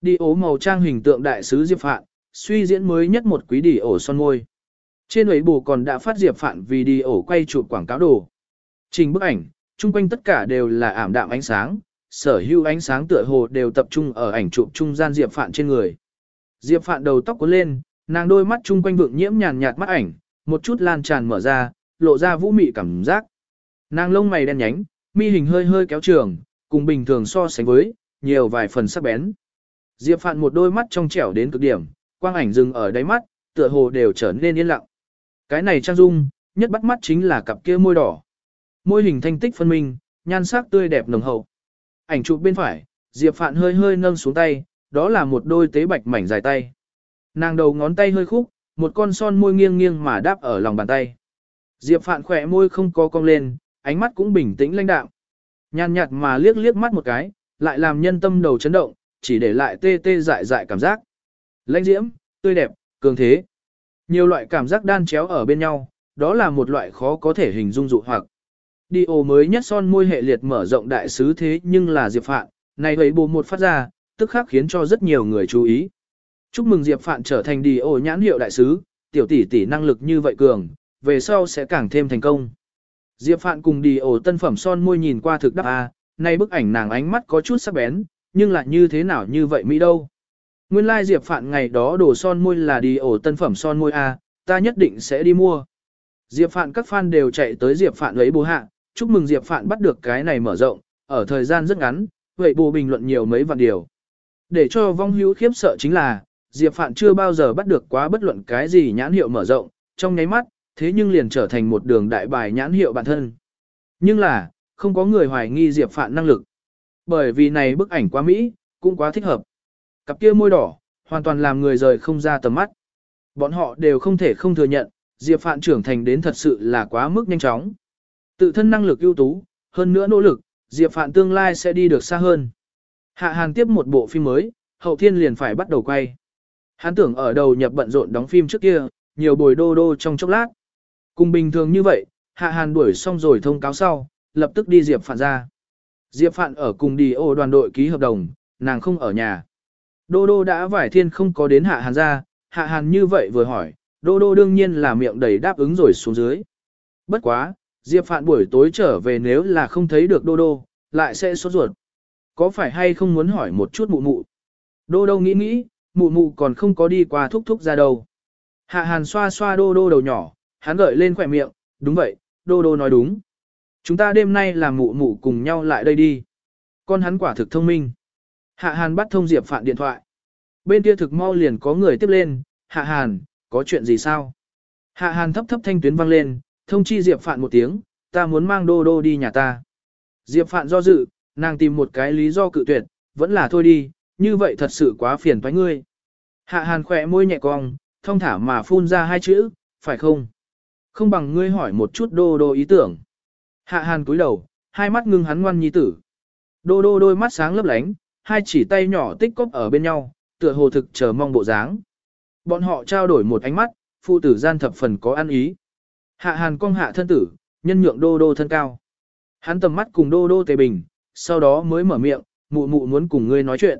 Đi ổ màu trang hình tượng đại sứ Diệp Phạn, suy diễn mới nhất một quý đi ổ son môi. Trên ấy bù còn đã phát Diệp Phạn vì đi ổ quay chụp quảng cáo đồ. Trình bức ảnh, chung quanh tất cả đều là ảm đạm ánh sáng, sở hữu ánh sáng tựa hồ đều tập trung ở ảnh chụp trung gian Diệp Phạn trên người. Diệp Phạn đầu tóc cuốn lên, nàng đôi mắt chung quanh vượng nhiễm nhàn nhạt mắt ảnh, một chút lan tràn mở ra, lộ ra vũ mị cảm giác. Nàng lông mày đen nhánh, mi hình hơi hơi kéo trường, cùng bình thường so sánh với, nhiều vài phần sắc bén. Diệp Phạn một đôi mắt trong trẻo đến cực điểm, quang ảnh dừng ở đáy mắt, tựa hồ đều trở nên yên lặng. Cái này trang dung, nhất bắt mắt chính là cặp kia môi đỏ. Môi hình thanh tích phân minh, nhan sắc tươi đẹp nồng hậu. Ảnh chụp bên phải, Diệp Phạn hơi hơi nâng xuống tay, đó là một đôi tế bạch mảnh dài tay. Nàng đầu ngón tay hơi khúc, một con son môi nghiêng nghiêng mà đáp ở lòng bàn tay. Diệp Phạn khỏe môi không có cong lên, ánh mắt cũng bình tĩnh lãnh đạm. Nhàn nhạt mà liếc liếc mắt một cái, lại làm nhân tâm đầu chấn động, chỉ để lại tê tê dại dại cảm giác. Lãnh diễm, tươi đẹp, cường thế. Nhiều loại cảm giác đan chéo ở bên nhau, đó là một loại khó có thể hình dung dụ hoặc. Đi ồ mới nhất son môi hệ liệt mở rộng đại sứ thế nhưng là Diệp Phạn, này thấy bù một phát ra, tức khắc khiến cho rất nhiều người chú ý. Chúc mừng Diệp Phạn trở thành đi ổ nhãn hiệu đại sứ, tiểu tỷ tỷ năng lực như vậy cường, về sau sẽ càng thêm thành công. Diệp Phạn cùng đi ổ tân phẩm son môi nhìn qua thực đắc A, nay bức ảnh nàng ánh mắt có chút sắc bén, nhưng lại như thế nào như vậy Mỹ đâu. Nguyên lai like Diệp Phạn ngày đó đổ son môi là đi ổ tân phẩm son môi A, ta nhất định sẽ đi mua. Diệp Phạn các fan đều chạy tới Diệp Phạn lấy bố hạ, chúc mừng Diệp Phạn bắt được cái này mở rộng, ở thời gian rất ngắn, vậy bù bình luận nhiều mấy vạn điều. Để cho vong hữu khiếp sợ chính là, Diệp Phạn chưa bao giờ bắt được quá bất luận cái gì nhãn hiệu mở rộng, trong nháy mắt, thế nhưng liền trở thành một đường đại bài nhãn hiệu bản thân. Nhưng là, không có người hoài nghi Diệp Phạn năng lực. Bởi vì này bức ảnh quá Mỹ, cũng quá thích hợp. Cặp kia môi đỏ, hoàn toàn làm người rời không ra tầm mắt. Bọn họ đều không thể không thừa nhận, Diệp Phạn trưởng thành đến thật sự là quá mức nhanh chóng. Tự thân năng lực ưu tú, hơn nữa nỗ lực, Diệp Phạn tương lai sẽ đi được xa hơn. Hạ Hàn tiếp một bộ phim mới, hậu thiên liền phải bắt đầu quay. Hắn tưởng ở đầu nhập bận rộn đóng phim trước kia, nhiều bồi đô đô trong chốc lát. Cùng bình thường như vậy, Hạ Hàn đuổi xong rồi thông cáo sau, lập tức đi Diệp Phạn ra. Diệp Phạn ở cùng đi ô đoàn đội ký hợp đồng, nàng không ở nhà. Đô đô đã vải thiên không có đến Hạ Hàn ra, Hạ Hàn như vậy vừa hỏi, đô đô đương nhiên là miệng đầy đáp ứng rồi xuống dưới. Bất quá, Diệp Phạn buổi tối trở về nếu là không thấy được đô đô, lại sẽ sốt ruột. Có phải hay không muốn hỏi một chút mụ mụ? Đô đô nghĩ nghĩ, mụ mụ còn không có đi qua thúc thúc ra đâu. Hạ Hàn xoa xoa đô đô đầu nhỏ, hắn gợi lên khỏe miệng, đúng vậy, đô đô nói đúng. Chúng ta đêm nay làm mụ mụ cùng nhau lại đây đi. Con hắn quả thực thông minh. Hạ Hàn bắt thông Diệp Phạn điện thoại. Bên kia thực mau liền có người tiếp lên, Hạ Hàn, có chuyện gì sao? Hạ Hàn thấp thấp thanh tuyến vang lên, thông chi Diệp Phạn một tiếng, ta muốn mang đô đô đi nhà ta. Diệp Phạn do dự, nàng tìm một cái lý do cự tuyệt, vẫn là thôi đi, như vậy thật sự quá phiền với ngươi. Hạ Hàn khỏe môi nhẹ cong, thông thả mà phun ra hai chữ, phải không? Không bằng ngươi hỏi một chút đô đô ý tưởng. Hạ hàn cúi đầu, hai mắt ngưng hắn ngoan nhi tử. Đô đô đôi mắt sáng lấp lánh, hai chỉ tay nhỏ tích cóp ở bên nhau, tựa hồ thực chờ mong bộ dáng. Bọn họ trao đổi một ánh mắt, phụ tử gian thập phần có ăn ý. Hạ hàn cong hạ thân tử, nhân nhượng đô đô thân cao. Hắn tầm mắt cùng đô đô tề bình, sau đó mới mở miệng, mụ mụ muốn cùng ngươi nói chuyện.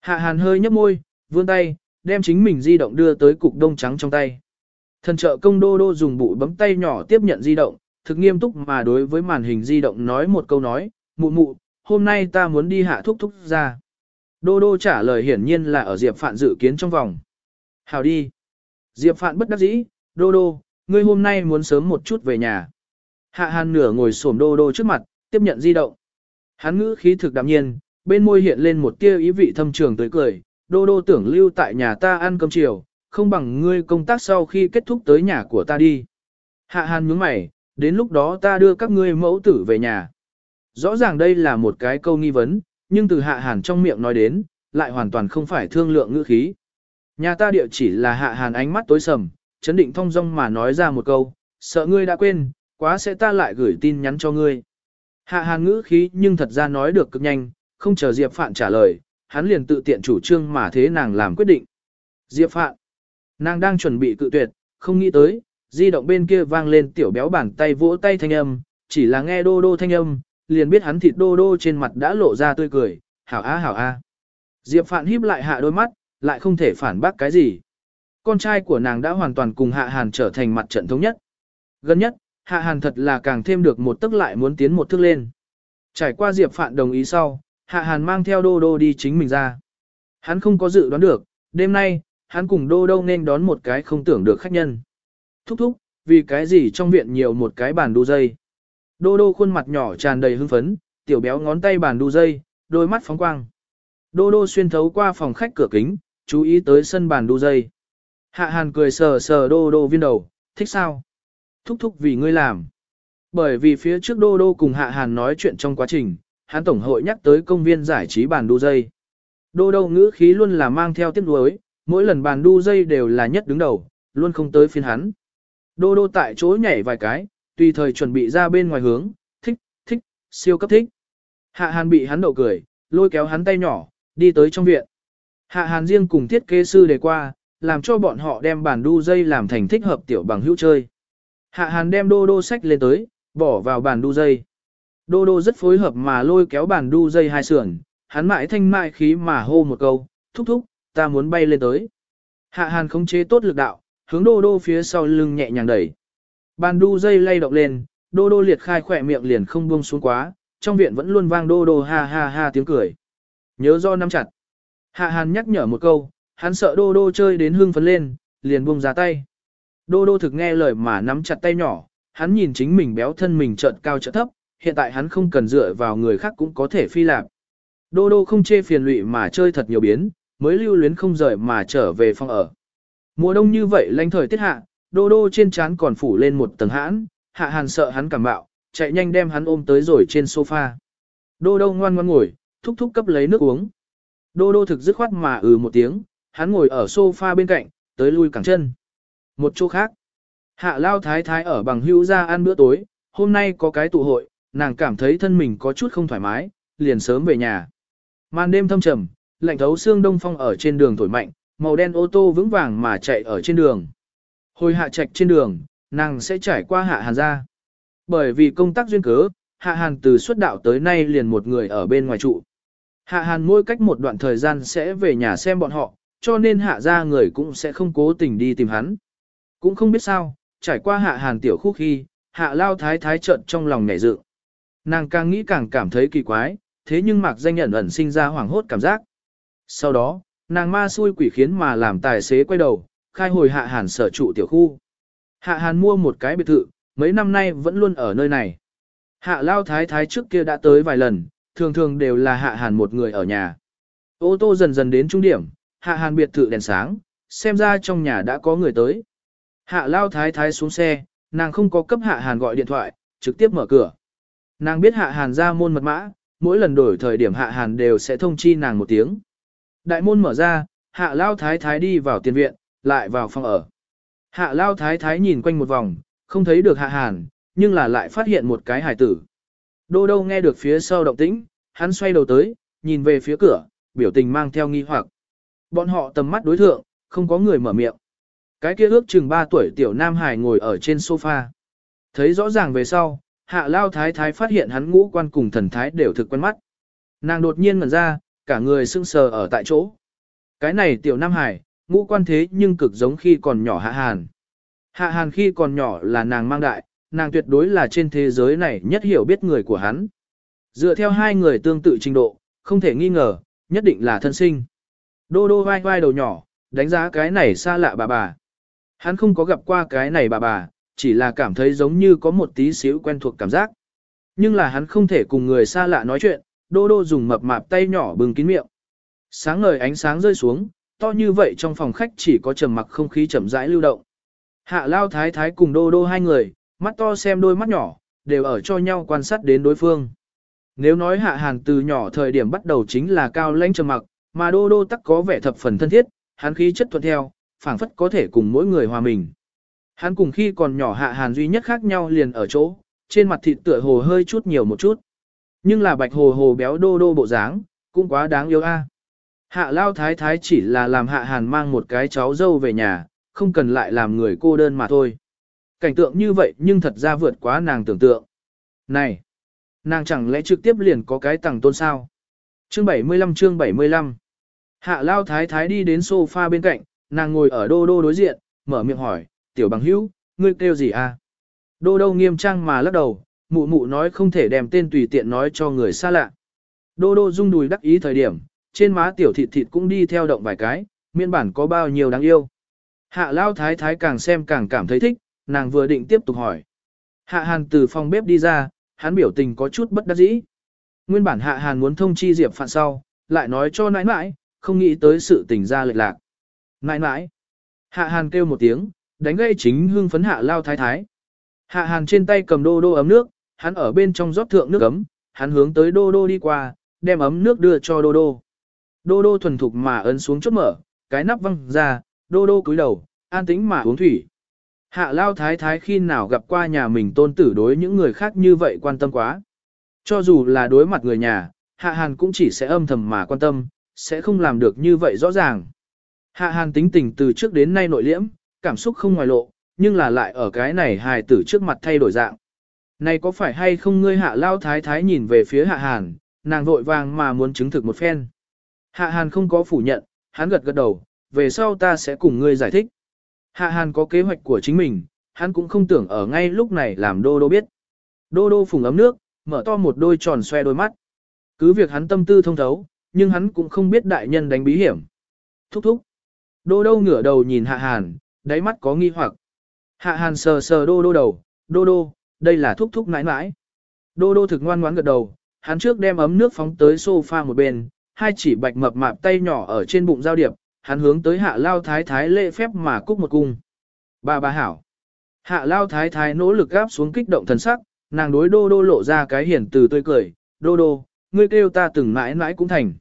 Hạ hàn hơi nhấp môi, vươn tay, đem chính mình di động đưa tới cục đông trắng trong tay. Thần trợ công đô đô dùng bụi bấm tay nhỏ tiếp nhận di động, thực nghiêm túc mà đối với màn hình di động nói một câu nói, mụ mụ, hôm nay ta muốn đi hạ thúc thúc ra. Đô đô trả lời hiển nhiên là ở Diệp Phạn dự kiến trong vòng. Hào đi. Diệp Phạn bất đắc dĩ, đô đô, ngươi hôm nay muốn sớm một chút về nhà. Hạ hàn nửa ngồi xổm đô đô trước mặt, tiếp nhận di động. Hắn ngữ khí thực đạm nhiên, bên môi hiện lên một tia ý vị thâm trường tới cười, đô đô tưởng lưu tại nhà ta ăn cơm chiều, không bằng ngươi công tác sau khi kết thúc tới nhà của ta đi. Hạ hàn nhướng mày, đến lúc đó ta đưa các ngươi mẫu tử về nhà. Rõ ràng đây là một cái câu nghi vấn, nhưng từ hạ hàn trong miệng nói đến, lại hoàn toàn không phải thương lượng ngữ khí. Nhà ta địa chỉ là hạ hàn ánh mắt tối sầm, chấn định thong dong mà nói ra một câu, sợ ngươi đã quên, quá sẽ ta lại gửi tin nhắn cho ngươi. Hạ hàn ngữ khí nhưng thật ra nói được cực nhanh, không chờ Diệp Phạn trả lời, hắn liền tự tiện chủ trương mà thế nàng làm quyết định. Diệp Phạn, Nàng đang chuẩn bị cự tuyệt, không nghĩ tới, di động bên kia vang lên tiểu béo bàn tay vỗ tay thanh âm, chỉ là nghe đô đô thanh âm, liền biết hắn thịt đô đô trên mặt đã lộ ra tươi cười, hảo a hảo a. Diệp Phạn híp lại hạ đôi mắt, lại không thể phản bác cái gì. Con trai của nàng đã hoàn toàn cùng Hạ Hàn trở thành mặt trận thống nhất. Gần nhất, Hạ Hàn thật là càng thêm được một tức lại muốn tiến một thước lên. Trải qua Diệp Phạn đồng ý sau, Hạ Hàn mang theo Đô Đô đi chính mình ra. Hắn không có dự đoán được, đêm nay, hắn cùng Đô Đô nên đón một cái không tưởng được khách nhân. Thúc thúc, vì cái gì trong viện nhiều một cái bàn đu dây. Đô Đô khuôn mặt nhỏ tràn đầy hưng phấn, tiểu béo ngón tay bàn đu dây, đôi mắt phóng quang. Đô Đô xuyên thấu qua phòng khách cửa kính, chú ý tới sân bàn đu dây. Hạ Hàn cười sờ sờ Đô Đô viên đầu, thích sao? Thúc thúc vì ngươi làm. Bởi vì phía trước Đô Đô cùng Hạ Hàn nói chuyện trong quá trình, hắn tổng hội nhắc tới công viên giải trí bàn đu dây. Đô Đô ngữ khí luôn là mang theo tiếc nuối, mỗi lần bàn đu dây đều là nhất đứng đầu, luôn không tới phiên hắn. Đô Đô tại chỗ nhảy vài cái, tùy thời chuẩn bị ra bên ngoài hướng, thích, thích, siêu cấp thích. Hạ Hàn bị hắn đậu cười, lôi kéo hắn tay nhỏ, đi tới trong viện. Hạ Hàn riêng cùng thiết kế sư đề qua, làm cho bọn họ đem bàn đu dây làm thành thích hợp tiểu bằng hữu chơi. Hạ Hàn đem đô đô sách lên tới, bỏ vào bàn đu dây. Đô đô rất phối hợp mà lôi kéo bàn đu dây hai sườn, hắn mãi thanh mại khí mà hô một câu, thúc thúc, ta muốn bay lên tới. Hạ Hàn khống chế tốt lực đạo, hướng đô đô phía sau lưng nhẹ nhàng đẩy. Bàn đu dây lay động lên, đô đô liệt khai khỏe miệng liền không buông xuống quá, trong viện vẫn luôn vang đô đô ha ha ha tiếng cười. Nhớ do nắm chặt. Hạ Hàn nhắc nhở một câu, hắn sợ đô đô chơi đến hưng phấn lên, liền buông ra tay. Đô đô thực nghe lời mà nắm chặt tay nhỏ, hắn nhìn chính mình béo thân mình chợt cao chợt thấp, hiện tại hắn không cần dựa vào người khác cũng có thể phi lạc. Đô đô không chê phiền lụy mà chơi thật nhiều biến, mới lưu luyến không rời mà trở về phòng ở. Mùa đông như vậy lạnh thời tiết hạ, đô đô trên trán còn phủ lên một tầng hãn, hạ hàn sợ hắn cảm bạo, chạy nhanh đem hắn ôm tới rồi trên sofa. Đô đô ngoan ngoan ngồi, thúc thúc cấp lấy nước uống. Đô đô thực dứt khoát mà ừ một tiếng, hắn ngồi ở sofa bên cạnh, tới lui cẳng chân. Một chỗ khác, hạ lao thái thái ở bằng hữu ra ăn bữa tối, hôm nay có cái tụ hội, nàng cảm thấy thân mình có chút không thoải mái, liền sớm về nhà. Màn đêm thâm trầm, lạnh thấu xương đông phong ở trên đường thổi mạnh, màu đen ô tô vững vàng mà chạy ở trên đường. Hồi hạ trạch trên đường, nàng sẽ trải qua hạ hàn ra. Bởi vì công tác duyên cớ, hạ hàn từ xuất đạo tới nay liền một người ở bên ngoài trụ. Hạ hàn mỗi cách một đoạn thời gian sẽ về nhà xem bọn họ, cho nên hạ ra người cũng sẽ không cố tình đi tìm hắn. Cũng không biết sao, trải qua hạ hàn tiểu khúc khi, hạ lao thái thái trận trong lòng nhảy dự. Nàng càng nghĩ càng cảm thấy kỳ quái, thế nhưng mạc danh nhận ẩn sinh ra hoảng hốt cảm giác. Sau đó, nàng ma xui quỷ khiến mà làm tài xế quay đầu, khai hồi hạ hàn sở trụ tiểu khu. Hạ hàn mua một cái biệt thự, mấy năm nay vẫn luôn ở nơi này. Hạ lao thái thái trước kia đã tới vài lần, thường thường đều là hạ hàn một người ở nhà. Ô tô dần dần đến trung điểm, hạ hàn biệt thự đèn sáng, xem ra trong nhà đã có người tới. Hạ lao thái thái xuống xe, nàng không có cấp hạ hàn gọi điện thoại, trực tiếp mở cửa. Nàng biết hạ hàn ra môn mật mã, mỗi lần đổi thời điểm hạ hàn đều sẽ thông chi nàng một tiếng. Đại môn mở ra, hạ lao thái thái đi vào tiền viện, lại vào phòng ở. Hạ lao thái thái nhìn quanh một vòng, không thấy được hạ hàn, nhưng là lại phát hiện một cái hải tử. Đô Đô nghe được phía sau động tĩnh, hắn xoay đầu tới, nhìn về phía cửa, biểu tình mang theo nghi hoặc. Bọn họ tầm mắt đối thượng, không có người mở miệng. Cái kia ước chừng 3 tuổi tiểu nam hải ngồi ở trên sofa. Thấy rõ ràng về sau, hạ lao thái thái phát hiện hắn ngũ quan cùng thần thái đều thực quen mắt. Nàng đột nhiên ngẩn ra, cả người sưng sờ ở tại chỗ. Cái này tiểu nam hải, ngũ quan thế nhưng cực giống khi còn nhỏ hạ hàn. Hạ hàn khi còn nhỏ là nàng mang đại, nàng tuyệt đối là trên thế giới này nhất hiểu biết người của hắn. Dựa theo hai người tương tự trình độ, không thể nghi ngờ, nhất định là thân sinh. Đô đô vai vai đầu nhỏ, đánh giá cái này xa lạ bà bà. Hắn không có gặp qua cái này bà bà, chỉ là cảm thấy giống như có một tí xíu quen thuộc cảm giác. Nhưng là hắn không thể cùng người xa lạ nói chuyện, đô đô dùng mập mạp tay nhỏ bừng kín miệng. Sáng ngời ánh sáng rơi xuống, to như vậy trong phòng khách chỉ có trầm mặc không khí chậm rãi lưu động. Hạ lao thái thái cùng đô đô hai người, mắt to xem đôi mắt nhỏ, đều ở cho nhau quan sát đến đối phương. Nếu nói hạ hàn từ nhỏ thời điểm bắt đầu chính là cao lãnh trầm mặc, mà đô đô tắc có vẻ thập phần thân thiết, hắn khí chất thuận theo, phảng phất có thể cùng mỗi người hòa mình. Hắn cùng khi còn nhỏ hạ hàn duy nhất khác nhau liền ở chỗ, trên mặt thịt tựa hồ hơi chút nhiều một chút. Nhưng là bạch hồ hồ béo đô đô bộ dáng, cũng quá đáng yêu a. Hạ lao thái thái chỉ là làm hạ hàn mang một cái cháu dâu về nhà, không cần lại làm người cô đơn mà thôi. Cảnh tượng như vậy nhưng thật ra vượt quá nàng tưởng tượng. Này! Nàng chẳng lẽ trực tiếp liền có cái tầng tôn sao? Chương 75 chương 75 Hạ lao thái thái đi đến sofa bên cạnh, nàng ngồi ở đô đô đối diện, mở miệng hỏi, tiểu bằng hữu, ngươi kêu gì à? Đô đô nghiêm trang mà lắc đầu, mụ mụ nói không thể đem tên tùy tiện nói cho người xa lạ. Đô đô rung đùi đắc ý thời điểm, trên má tiểu thịt thịt cũng đi theo động vài cái, miên bản có bao nhiêu đáng yêu. Hạ lao thái thái càng xem càng cảm thấy thích, nàng vừa định tiếp tục hỏi. Hạ hàn từ phòng bếp đi ra, hắn biểu tình có chút bất đắc dĩ. Nguyên bản hạ hàn muốn thông chi diệp phạn sau, lại nói cho nãi nãi, không nghĩ tới sự tình ra lệch lạc. Nãi nãi. Hạ hàn kêu một tiếng, đánh gây chính hương phấn hạ lao thái thái. Hạ hàn trên tay cầm đô đô ấm nước, hắn ở bên trong rót thượng nước ấm, hắn hướng tới đô đô đi qua, đem ấm nước đưa cho đô đô. Đô đô thuần thục mà ấn xuống chốt mở, cái nắp văng ra, đô đô cúi đầu, an tĩnh mà uống thủy. Hạ lao thái thái khi nào gặp qua nhà mình tôn tử đối những người khác như vậy quan tâm quá. Cho dù là đối mặt người nhà, hạ hàn cũng chỉ sẽ âm thầm mà quan tâm, sẽ không làm được như vậy rõ ràng. Hạ hàn tính tình từ trước đến nay nội liễm, cảm xúc không ngoài lộ, nhưng là lại ở cái này hài tử trước mặt thay đổi dạng. Này có phải hay không ngươi hạ lao thái thái nhìn về phía hạ hàn, nàng vội vàng mà muốn chứng thực một phen. Hạ hàn không có phủ nhận, hắn gật gật đầu, về sau ta sẽ cùng ngươi giải thích. Hạ hàn có kế hoạch của chính mình, hắn cũng không tưởng ở ngay lúc này làm đô đô biết. Đô đô phùng ấm nước, mở to một đôi tròn xoe đôi mắt. Cứ việc hắn tâm tư thông thấu, nhưng hắn cũng không biết đại nhân đánh bí hiểm. Thúc thúc. Đô đô ngửa đầu nhìn hạ hàn, đáy mắt có nghi hoặc. Hạ hàn sờ sờ đô đô đầu, đô đô, đây là thúc thúc nãi nãi. Đô đô thực ngoan ngoãn gật đầu, hắn trước đem ấm nước phóng tới sofa một bên, hai chỉ bạch mập mạp tay nhỏ ở trên bụng giao điệp, hắn hướng tới hạ lao thái thái lễ phép mà cúc một cung. Bà bà hảo. Hạ lao thái thái nỗ lực gáp xuống kích động thần sắc, nàng đối đô đô lộ ra cái hiển từ tươi cười, đô đô, ngươi kêu ta từng mãi mãi cũng thành.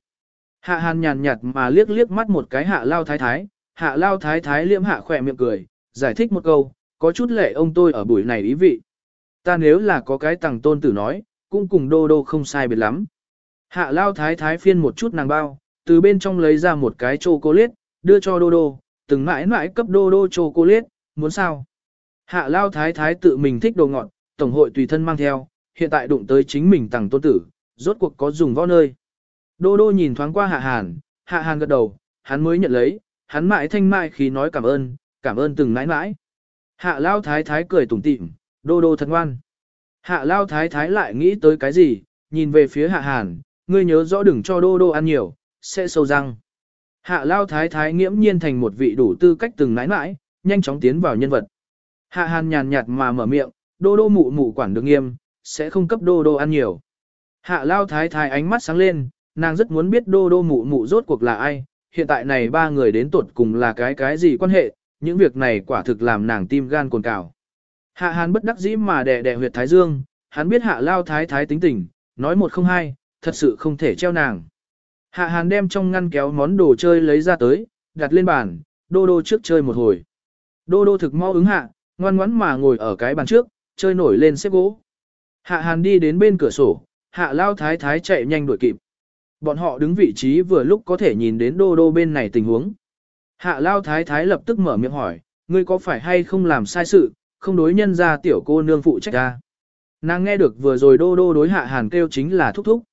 Hạ hàn nhàn nhạt mà liếc liếc mắt một cái hạ lao thái thái, hạ lao thái thái liễm hạ khỏe miệng cười, giải thích một câu, có chút lệ ông tôi ở buổi này ý vị. Ta nếu là có cái tàng tôn tử nói, cũng cùng đô đô không sai biệt lắm. Hạ lao thái thái phiên một chút nàng bao, từ bên trong lấy ra một cái chocolate, đưa cho đô đô, từng mãi mãi cấp đô đô chocolate, muốn sao? Hạ lao thái thái tự mình thích đồ ngọt, tổng hội tùy thân mang theo, hiện tại đụng tới chính mình tàng tôn tử, rốt cuộc có dùng võ nơi. Đô đô nhìn thoáng qua hạ hàn, hạ hàn gật đầu, hắn mới nhận lấy, hắn mãi thanh mại khi nói cảm ơn, cảm ơn từng mãi mãi. Hạ lao thái thái cười tủm tỉm, đô đô thật ngoan. Hạ lao thái thái lại nghĩ tới cái gì, nhìn về phía hạ hàn, ngươi nhớ rõ đừng cho đô đô ăn nhiều, sẽ sâu răng. Hạ lao thái thái nghiễm nhiên thành một vị đủ tư cách từng nãi nãi, nhanh chóng tiến vào nhân vật. Hạ hàn nhàn nhạt mà mở miệng, đô đô mụ mụ quản được nghiêm, sẽ không cấp đô đô ăn nhiều. Hạ lao thái thái ánh mắt sáng lên, nàng rất muốn biết đô đô mụ mụ rốt cuộc là ai, hiện tại này ba người đến tuột cùng là cái cái gì quan hệ, những việc này quả thực làm nàng tim gan cồn cào. Hạ hàn bất đắc dĩ mà đè đè huyệt thái dương, hắn biết hạ lao thái thái tính tình, nói một không hai, thật sự không thể treo nàng. Hạ hàn đem trong ngăn kéo món đồ chơi lấy ra tới, đặt lên bàn, đô đô trước chơi một hồi. Đô đô thực mau ứng hạ, ngoan ngoãn mà ngồi ở cái bàn trước, chơi nổi lên xếp gỗ. Hạ hàn đi đến bên cửa sổ, hạ lao thái thái chạy nhanh đuổi kịp. Bọn họ đứng vị trí vừa lúc có thể nhìn đến đô đô bên này tình huống. Hạ lao thái thái lập tức mở miệng hỏi, ngươi có phải hay không làm sai sự, không đối nhân ra tiểu cô nương phụ trách ra. Nàng nghe được vừa rồi đô đô đối hạ hàn kêu chính là thúc thúc.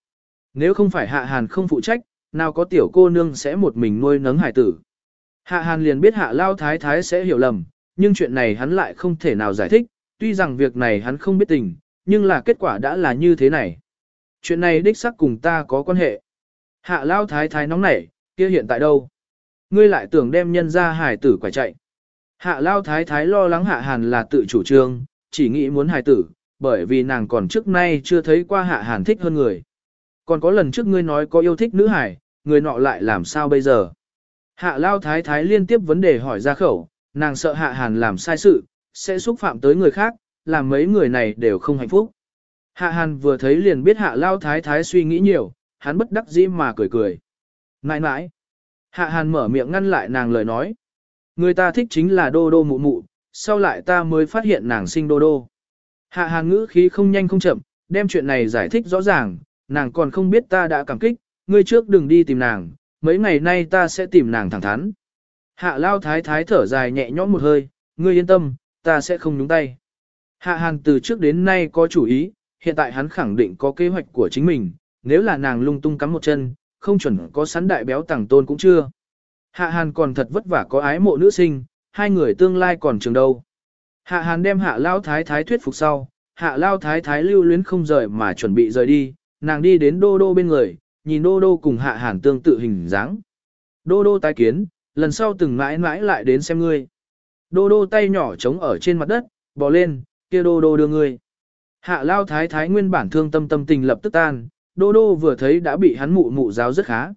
Nếu không phải hạ hàn không phụ trách, nào có tiểu cô nương sẽ một mình nuôi nấng hải tử. Hạ hàn liền biết hạ lao thái thái sẽ hiểu lầm, nhưng chuyện này hắn lại không thể nào giải thích, tuy rằng việc này hắn không biết tình, nhưng là kết quả đã là như thế này. Chuyện này đích xác cùng ta có quan hệ. Hạ lao thái thái nóng nảy, kia hiện tại đâu? Ngươi lại tưởng đem nhân ra hải tử quả chạy. Hạ lao thái thái lo lắng hạ hàn là tự chủ trương, chỉ nghĩ muốn hải tử, bởi vì nàng còn trước nay chưa thấy qua hạ hàn thích hơn người. Còn có lần trước ngươi nói có yêu thích nữ hải, người nọ lại làm sao bây giờ? Hạ lao thái thái liên tiếp vấn đề hỏi ra khẩu, nàng sợ hạ hàn làm sai sự, sẽ xúc phạm tới người khác, làm mấy người này đều không hạnh phúc. Hạ hàn vừa thấy liền biết hạ lao thái thái suy nghĩ nhiều, hắn bất đắc dĩ mà cười cười. Nãi nãi. Hạ hàn mở miệng ngăn lại nàng lời nói. Người ta thích chính là đô đô mụ mụ, sau lại ta mới phát hiện nàng sinh đô đô. Hạ hàn ngữ khí không nhanh không chậm, đem chuyện này giải thích rõ ràng, nàng còn không biết ta đã cảm kích, ngươi trước đừng đi tìm nàng, mấy ngày nay ta sẽ tìm nàng thẳng thắn. Hạ lao thái thái thở dài nhẹ nhõm một hơi, ngươi yên tâm, ta sẽ không nhúng tay. Hạ hàn từ trước đến nay có chủ ý, hiện tại hắn khẳng định có kế hoạch của chính mình, nếu là nàng lung tung cắm một chân, không chuẩn có sắn đại béo tàng tôn cũng chưa. Hạ Hàn còn thật vất vả có ái mộ nữ sinh, hai người tương lai còn trường đâu. Hạ Hàn đem Hạ Lao Thái Thái thuyết phục sau, Hạ Lao Thái Thái lưu luyến không rời mà chuẩn bị rời đi, nàng đi đến Đô Đô bên người, nhìn Đô Đô cùng Hạ Hàn tương tự hình dáng. Đô Đô tái kiến, lần sau từng mãi mãi lại đến xem ngươi. Đô Đô tay nhỏ trống ở trên mặt đất, bò lên, kia Đô Đô đưa ngươi. Hạ Lao Thái Thái nguyên bản thương tâm tâm tình lập tức tan, Đô Đô vừa thấy đã bị hắn mụ mụ giáo rất khá.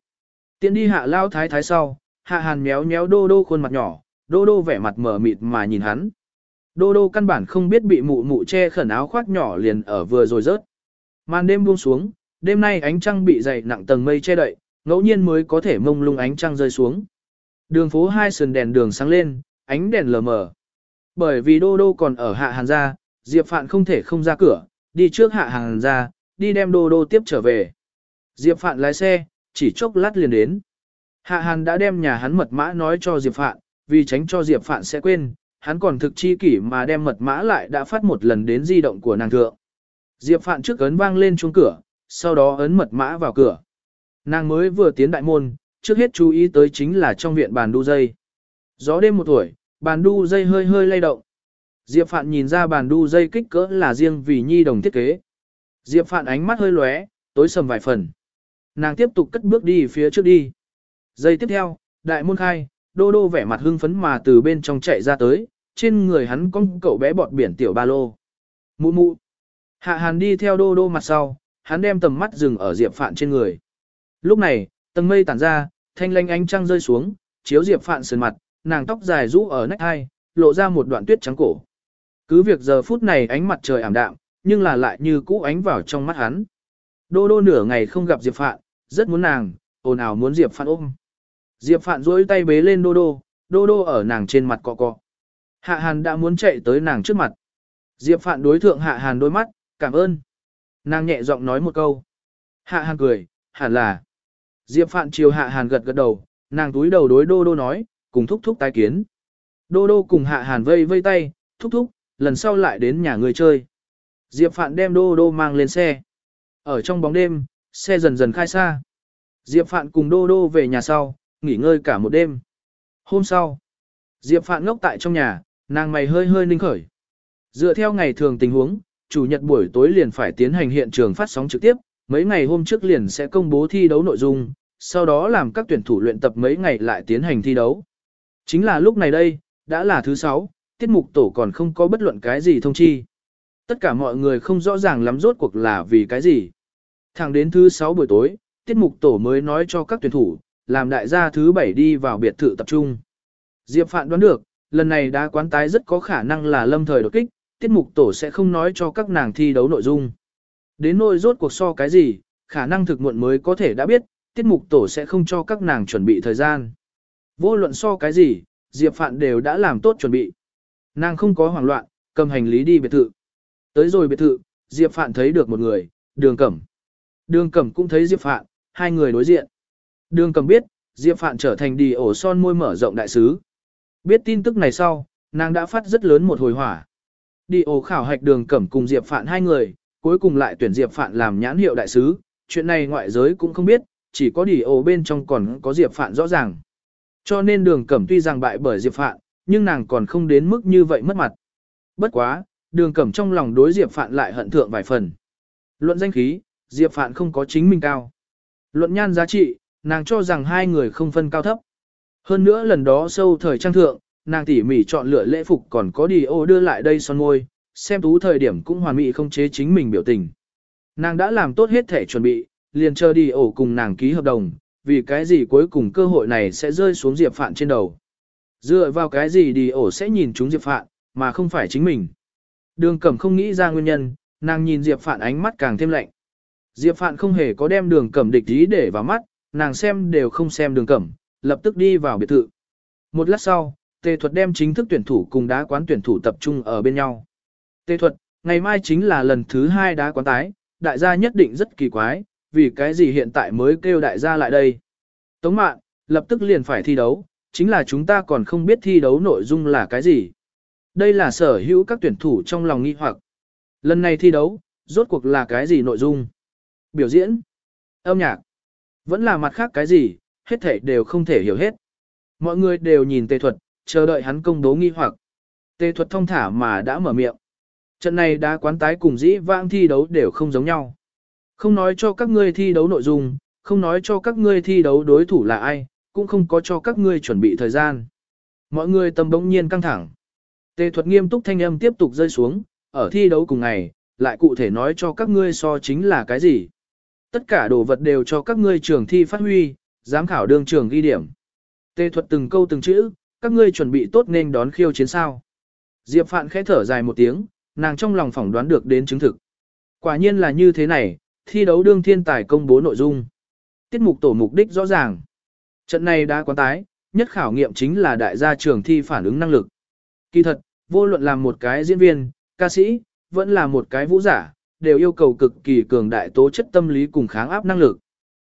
Tiến đi Hạ Lao Thái Thái sau, Hạ Hàn méo méo Đô Đô khuôn mặt nhỏ, Đô Đô vẻ mặt mở mịt mà nhìn hắn. Đô Đô căn bản không biết bị mụ mụ che khẩn áo khoác nhỏ liền ở vừa rồi rớt. Màn đêm buông xuống, đêm nay ánh trăng bị dày nặng tầng mây che đậy, ngẫu nhiên mới có thể mông lung ánh trăng rơi xuống. Đường phố hai sườn đèn đường sáng lên, ánh đèn lờ mờ. Bởi vì Đô Đô còn ở Hạ Hàn gia, Diệp Phạn không thể không ra cửa, đi trước Hạ Hàn gia, đi đem Đô Đô tiếp trở về. Diệp Phạn lái xe, chỉ chốc lát liền đến. Hạ Hàn đã đem nhà hắn mật mã nói cho Diệp Phạn, vì tránh cho Diệp Phạn sẽ quên, hắn còn thực chi kỷ mà đem mật mã lại đã phát một lần đến di động của nàng thượng. Diệp Phạn trước ấn vang lên chuông cửa, sau đó ấn mật mã vào cửa. Nàng mới vừa tiến đại môn, trước hết chú ý tới chính là trong viện bàn đu dây. Gió đêm một tuổi, bàn đu dây hơi hơi lay động. Diệp Phạn nhìn ra bàn đu dây kích cỡ là riêng vì nhi đồng thiết kế. Diệp Phạn ánh mắt hơi lóe, tối sầm vài phần. Nàng tiếp tục cất bước đi phía trước đi. Giây tiếp theo, đại môn khai, đô đô vẻ mặt hưng phấn mà từ bên trong chạy ra tới, trên người hắn có cậu bé bọt biển tiểu ba lô. Mụ mụ. Hạ hàn đi theo đô đô mặt sau, hắn đem tầm mắt dừng ở Diệp Phạn trên người. Lúc này, tầng mây tản ra, thanh lanh ánh trăng rơi xuống, chiếu Diệp Phạn sườn mặt, nàng tóc dài rũ ở nách hai, lộ ra một đoạn tuyết trắng cổ. Cứ việc giờ phút này ánh mặt trời ảm đạm, nhưng là lại như cũ ánh vào trong mắt hắn. Đô đô nửa ngày không gặp Diệp Phạn, rất muốn nàng, ồn ào muốn Diệp Phạn ôm. Diệp Phạn duỗi tay bế lên đô đô, đô đô ở nàng trên mặt cọ cọ. Hạ Hàn đã muốn chạy tới nàng trước mặt. Diệp Phạn đối thượng Hạ Hàn đôi mắt, cảm ơn. Nàng nhẹ giọng nói một câu. Hạ Hàn cười, hẳn là. Diệp Phạn chiều Hạ Hàn gật gật đầu, nàng túi đầu đối đô đô nói, cùng thúc thúc tái kiến. Đô đô cùng Hạ Hàn vây vây tay, thúc thúc, lần sau lại đến nhà người chơi. Diệp Phạn đem đô đô mang lên xe. Ở trong bóng đêm, xe dần dần khai xa. Diệp Phạn cùng đô đô về nhà sau, nghỉ ngơi cả một đêm. Hôm sau, Diệp Phạn ngốc tại trong nhà, nàng mày hơi hơi ninh khởi. Dựa theo ngày thường tình huống, chủ nhật buổi tối liền phải tiến hành hiện trường phát sóng trực tiếp, mấy ngày hôm trước liền sẽ công bố thi đấu nội dung, sau đó làm các tuyển thủ luyện tập mấy ngày lại tiến hành thi đấu. Chính là lúc này đây, đã là thứ sáu, tiết mục tổ còn không có bất luận cái gì thông chi. Tất cả mọi người không rõ ràng lắm rốt cuộc là vì cái gì. Thẳng đến thứ sáu buổi tối, tiết mục tổ mới nói cho các tuyển thủ, làm đại gia thứ bảy đi vào biệt thự tập trung. Diệp Phạn đoán được, lần này đá quán tái rất có khả năng là lâm thời đột kích, tiết mục tổ sẽ không nói cho các nàng thi đấu nội dung. Đến nỗi rốt cuộc so cái gì, khả năng thực muộn mới có thể đã biết, tiết mục tổ sẽ không cho các nàng chuẩn bị thời gian. Vô luận so cái gì, Diệp Phạn đều đã làm tốt chuẩn bị. Nàng không có hoảng loạn, cầm hành lý đi biệt thự. Tới rồi biệt thự, Diệp Phạn thấy được một người, đường cẩm. Đường cẩm cũng thấy Diệp Phạn, hai người đối diện. Đường Cẩm biết, Diệp Phạn trở thành đi ổ son môi mở rộng đại sứ. Biết tin tức này sau, nàng đã phát rất lớn một hồi hỏa. Đi ổ khảo hạch đường cẩm cùng Diệp Phạn hai người, cuối cùng lại tuyển Diệp Phạn làm nhãn hiệu đại sứ. Chuyện này ngoại giới cũng không biết, chỉ có đi ổ bên trong còn có Diệp Phạn rõ ràng. Cho nên đường cẩm tuy rằng bại bởi Diệp Phạn, nhưng nàng còn không đến mức như vậy mất mặt. Bất quá, đường cẩm trong lòng đối Diệp Phạn lại hận thượng vài phần. Luận danh khí, Diệp Phạn không có chính mình cao. Luận nhan giá trị, nàng cho rằng hai người không phân cao thấp. Hơn nữa lần đó sâu thời trang thượng, nàng tỉ mỉ chọn lựa lễ phục còn có đi ô đưa lại đây son môi, xem tú thời điểm cũng hoàn mỹ không chế chính mình biểu tình. Nàng đã làm tốt hết thể chuẩn bị, liền chờ đi ổ cùng nàng ký hợp đồng, vì cái gì cuối cùng cơ hội này sẽ rơi xuống Diệp Phạn trên đầu. Dựa vào cái gì đi ổ sẽ nhìn chúng Diệp Phạn, mà không phải chính mình. Đường Cẩm không nghĩ ra nguyên nhân, nàng nhìn Diệp Phạn ánh mắt càng thêm lạnh. Diệp Phạn không hề có đem đường Cẩm địch ý để vào mắt, nàng xem đều không xem đường cẩm, lập tức đi vào biệt thự. Một lát sau, tề thuật đem chính thức tuyển thủ cùng đá quán tuyển thủ tập trung ở bên nhau. Tề thuật, ngày mai chính là lần thứ hai đá quán tái, đại gia nhất định rất kỳ quái, vì cái gì hiện tại mới kêu đại gia lại đây. Tống Mạn, lập tức liền phải thi đấu, chính là chúng ta còn không biết thi đấu nội dung là cái gì. Đây là sở hữu các tuyển thủ trong lòng nghi hoặc. Lần này thi đấu, Rốt cuộc là cái gì nội dung? Biểu diễn? Âm nhạc? Vẫn là mặt khác cái gì, hết thể đều không thể hiểu hết. Mọi người đều nhìn tề thuật, chờ đợi hắn công đố nghi hoặc. Tề thuật thông thả mà đã mở miệng. Trận này đã quán tái cùng dĩ vãng thi đấu đều không giống nhau. Không nói cho các ngươi thi đấu nội dung, không nói cho các ngươi thi đấu đối thủ là ai, cũng không có cho các ngươi chuẩn bị thời gian. Mọi người tâm bỗng nhiên căng thẳng. Tề thuật nghiêm túc thanh âm tiếp tục rơi xuống, ở thi đấu cùng ngày, lại cụ thể nói cho các ngươi so chính là cái gì. Tất cả đồ vật đều cho các ngươi trường thi phát huy, giám khảo đương trường ghi điểm. Tề thuật từng câu từng chữ, các ngươi chuẩn bị tốt nên đón khiêu chiến sao. Diệp Phạn khẽ thở dài một tiếng, nàng trong lòng phỏng đoán được đến chứng thực. Quả nhiên là như thế này, thi đấu đương thiên tài công bố nội dung. Tiết mục tổ mục đích rõ ràng. Trận này đã quán tái, nhất khảo nghiệm chính là đại gia trường thi phản ứng năng lực. Kỳ thật, vô luận làm một cái diễn viên, ca sĩ, vẫn là một cái vũ giả, đều yêu cầu cực kỳ cường đại tố chất tâm lý cùng kháng áp năng lực.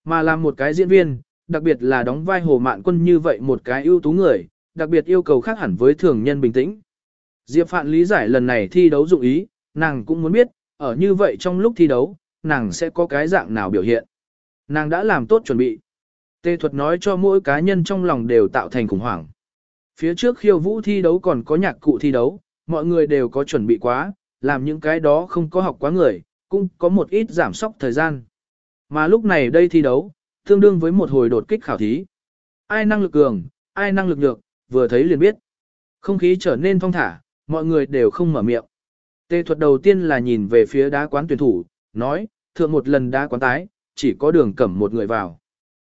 Mà làm một cái diễn viên, đặc biệt là đóng vai hồ mạn quân như vậy một cái ưu tú người, đặc biệt yêu cầu khác hẳn với thường nhân bình tĩnh. Diệp Phạn lý giải lần này thi đấu dụng ý, nàng cũng muốn biết, ở như vậy trong lúc thi đấu, nàng sẽ có cái dạng nào biểu hiện. Nàng đã làm tốt chuẩn bị. Tê thuật nói cho mỗi cá nhân trong lòng đều tạo thành khủng hoảng. Phía trước khiêu vũ thi đấu còn có nhạc cụ thi đấu, mọi người đều có chuẩn bị quá, làm những cái đó không có học quá người, cũng có một ít giảm sóc thời gian. Mà lúc này đây thi đấu, tương đương với một hồi đột kích khảo thí. Ai năng lực cường, ai năng lực nhược, vừa thấy liền biết. Không khí trở nên thong thả, mọi người đều không mở miệng. Tê thuật đầu tiên là nhìn về phía đá quán tuyển thủ, nói, thượng một lần đá quán tái, chỉ có đường cẩm một người vào.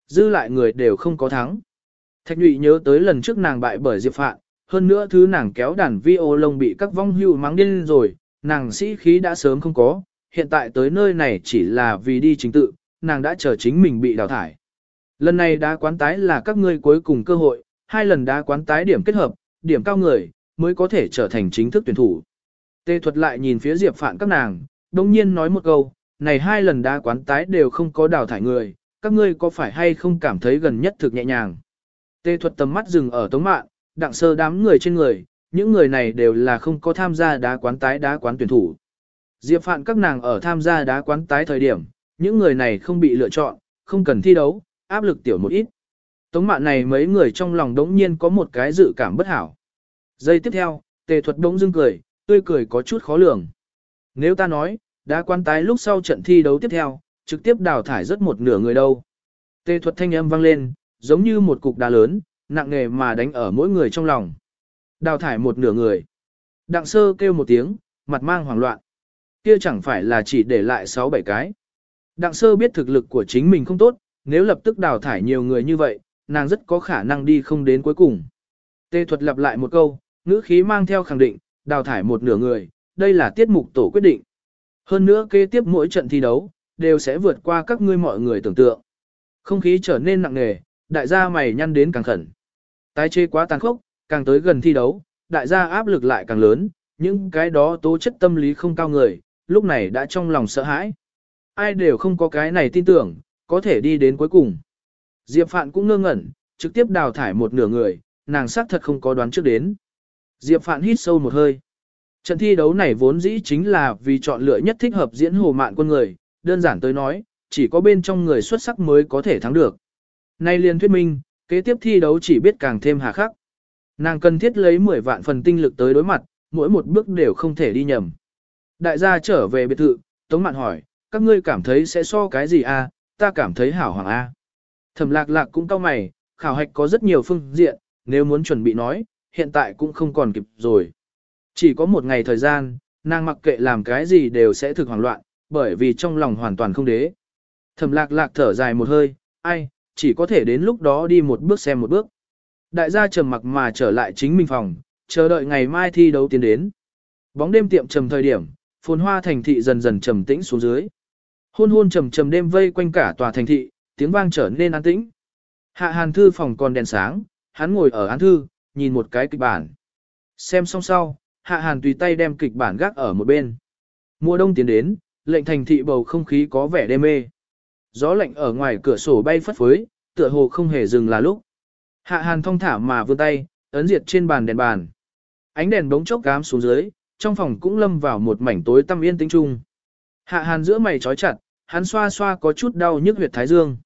Dư lại người đều không có thắng. Thạch nhụy nhớ tới lần trước nàng bại bởi Diệp Phạn, hơn nữa thứ nàng kéo đàn vi ô lông bị các vong hưu mắng điên rồi, nàng sĩ khí đã sớm không có, hiện tại tới nơi này chỉ là vì đi chính tự, nàng đã chờ chính mình bị đào thải. Lần này đá quán tái là các ngươi cuối cùng cơ hội, hai lần đá quán tái điểm kết hợp, điểm cao người, mới có thể trở thành chính thức tuyển thủ. Tê thuật lại nhìn phía Diệp Phạn các nàng, đồng nhiên nói một câu, này hai lần đá quán tái đều không có đào thải người, các ngươi có phải hay không cảm thấy gần nhất thực nhẹ nhàng. Tê thuật tầm mắt dừng ở tống Mạn, đặng sơ đám người trên người, những người này đều là không có tham gia đá quán tái đá quán tuyển thủ. Diệp Phạn các nàng ở tham gia đá quán tái thời điểm, những người này không bị lựa chọn, không cần thi đấu, áp lực tiểu một ít. Tống mạn này mấy người trong lòng đống nhiên có một cái dự cảm bất hảo. Giây tiếp theo, tề thuật đống dưng cười, tươi cười có chút khó lường. Nếu ta nói, đã quan tái lúc sau trận thi đấu tiếp theo, trực tiếp đào thải rất một nửa người đâu. Tề thuật thanh âm vang lên, giống như một cục đá lớn, nặng nề mà đánh ở mỗi người trong lòng. Đào thải một nửa người. Đặng sơ kêu một tiếng, mặt mang hoảng loạn. Kia chẳng phải là chỉ để lại 6-7 cái. Đặng sơ biết thực lực của chính mình không tốt, nếu lập tức đào thải nhiều người như vậy, nàng rất có khả năng đi không đến cuối cùng. Tê thuật lặp lại một câu, ngữ khí mang theo khẳng định, đào thải một nửa người, đây là tiết mục tổ quyết định. Hơn nữa kế tiếp mỗi trận thi đấu, đều sẽ vượt qua các ngươi mọi người tưởng tượng. Không khí trở nên nặng nề, đại gia mày nhăn đến càng khẩn. Tái chế quá tàn khốc, càng tới gần thi đấu, đại gia áp lực lại càng lớn, những cái đó tố chất tâm lý không cao người, lúc này đã trong lòng sợ hãi. Ai đều không có cái này tin tưởng, có thể đi đến cuối cùng. Diệp Phạn cũng ngơ ngẩn, trực tiếp đào thải một nửa người, nàng xác thật không có đoán trước đến. Diệp Phạn hít sâu một hơi. Trận thi đấu này vốn dĩ chính là vì chọn lựa nhất thích hợp diễn hồ mạn quân người, đơn giản tới nói, chỉ có bên trong người xuất sắc mới có thể thắng được. Nay liền thuyết minh, kế tiếp thi đấu chỉ biết càng thêm hà khắc. Nàng cần thiết lấy 10 vạn phần tinh lực tới đối mặt, mỗi một bước đều không thể đi nhầm. Đại gia trở về biệt thự, Tống Mạn hỏi, các ngươi cảm thấy sẽ so cái gì a? ta cảm thấy hảo hoàng a. À. Thẩm lạc lạc cũng cao mày, khảo hạch có rất nhiều phương diện, nếu muốn chuẩn bị nói, hiện tại cũng không còn kịp rồi. Chỉ có một ngày thời gian, nàng mặc kệ làm cái gì đều sẽ thực hoảng loạn, bởi vì trong lòng hoàn toàn không đế. Thẩm lạc lạc thở dài một hơi, ai, chỉ có thể đến lúc đó đi một bước xem một bước. Đại gia trầm mặc mà trở lại chính mình phòng, chờ đợi ngày mai thi đấu tiến đến. Bóng đêm tiệm trầm thời điểm, phồn hoa thành thị dần dần trầm tĩnh xuống dưới. Hôn hôn trầm trầm đêm vây quanh cả tòa thành thị, tiếng vang trở nên an tĩnh. Hạ hàn thư phòng còn đèn sáng, hắn ngồi ở án thư, nhìn một cái kịch bản. Xem xong sau, hạ hàn tùy tay đem kịch bản gác ở một bên. Mùa đông tiến đến, lệnh thành thị bầu không khí có vẻ đê mê. Gió lạnh ở ngoài cửa sổ bay phất phới, tựa hồ không hề dừng là lúc. Hạ hàn thong thả mà vươn tay, ấn diệt trên bàn đèn bàn. Ánh đèn bóng chốc gám xuống dưới, trong phòng cũng lâm vào một mảnh tối tăm yên tĩnh chung. Hạ hàn giữa mày trói chặt, hắn xoa xoa có chút đau nhức huyệt thái dương.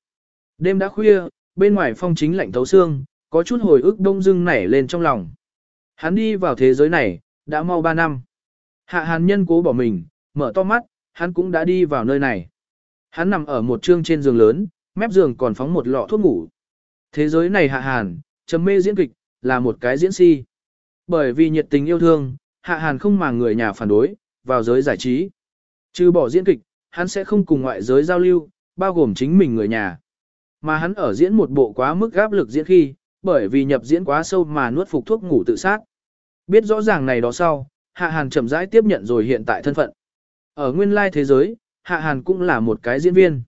Đêm đã khuya, bên ngoài phong chính lạnh thấu xương, có chút hồi ức đông dưng nảy lên trong lòng. Hắn đi vào thế giới này, đã mau 3 năm. Hạ hàn nhân cố bỏ mình, mở to mắt, hắn cũng đã đi vào nơi này. Hắn nằm ở một trương trên giường lớn, mép giường còn phóng một lọ thuốc ngủ. Thế giới này hạ hàn, trầm mê diễn kịch, là một cái diễn si. Bởi vì nhiệt tình yêu thương, hạ hàn không mà người nhà phản đối, vào giới giải trí. Trừ bỏ diễn kịch, hắn sẽ không cùng ngoại giới giao lưu, bao gồm chính mình người nhà. Mà hắn ở diễn một bộ quá mức gáp lực diễn khi, bởi vì nhập diễn quá sâu mà nuốt phục thuốc ngủ tự sát. Biết rõ ràng này đó sau, Hạ Hàn chậm rãi tiếp nhận rồi hiện tại thân phận. Ở nguyên lai thế giới, Hạ Hàn cũng là một cái diễn viên.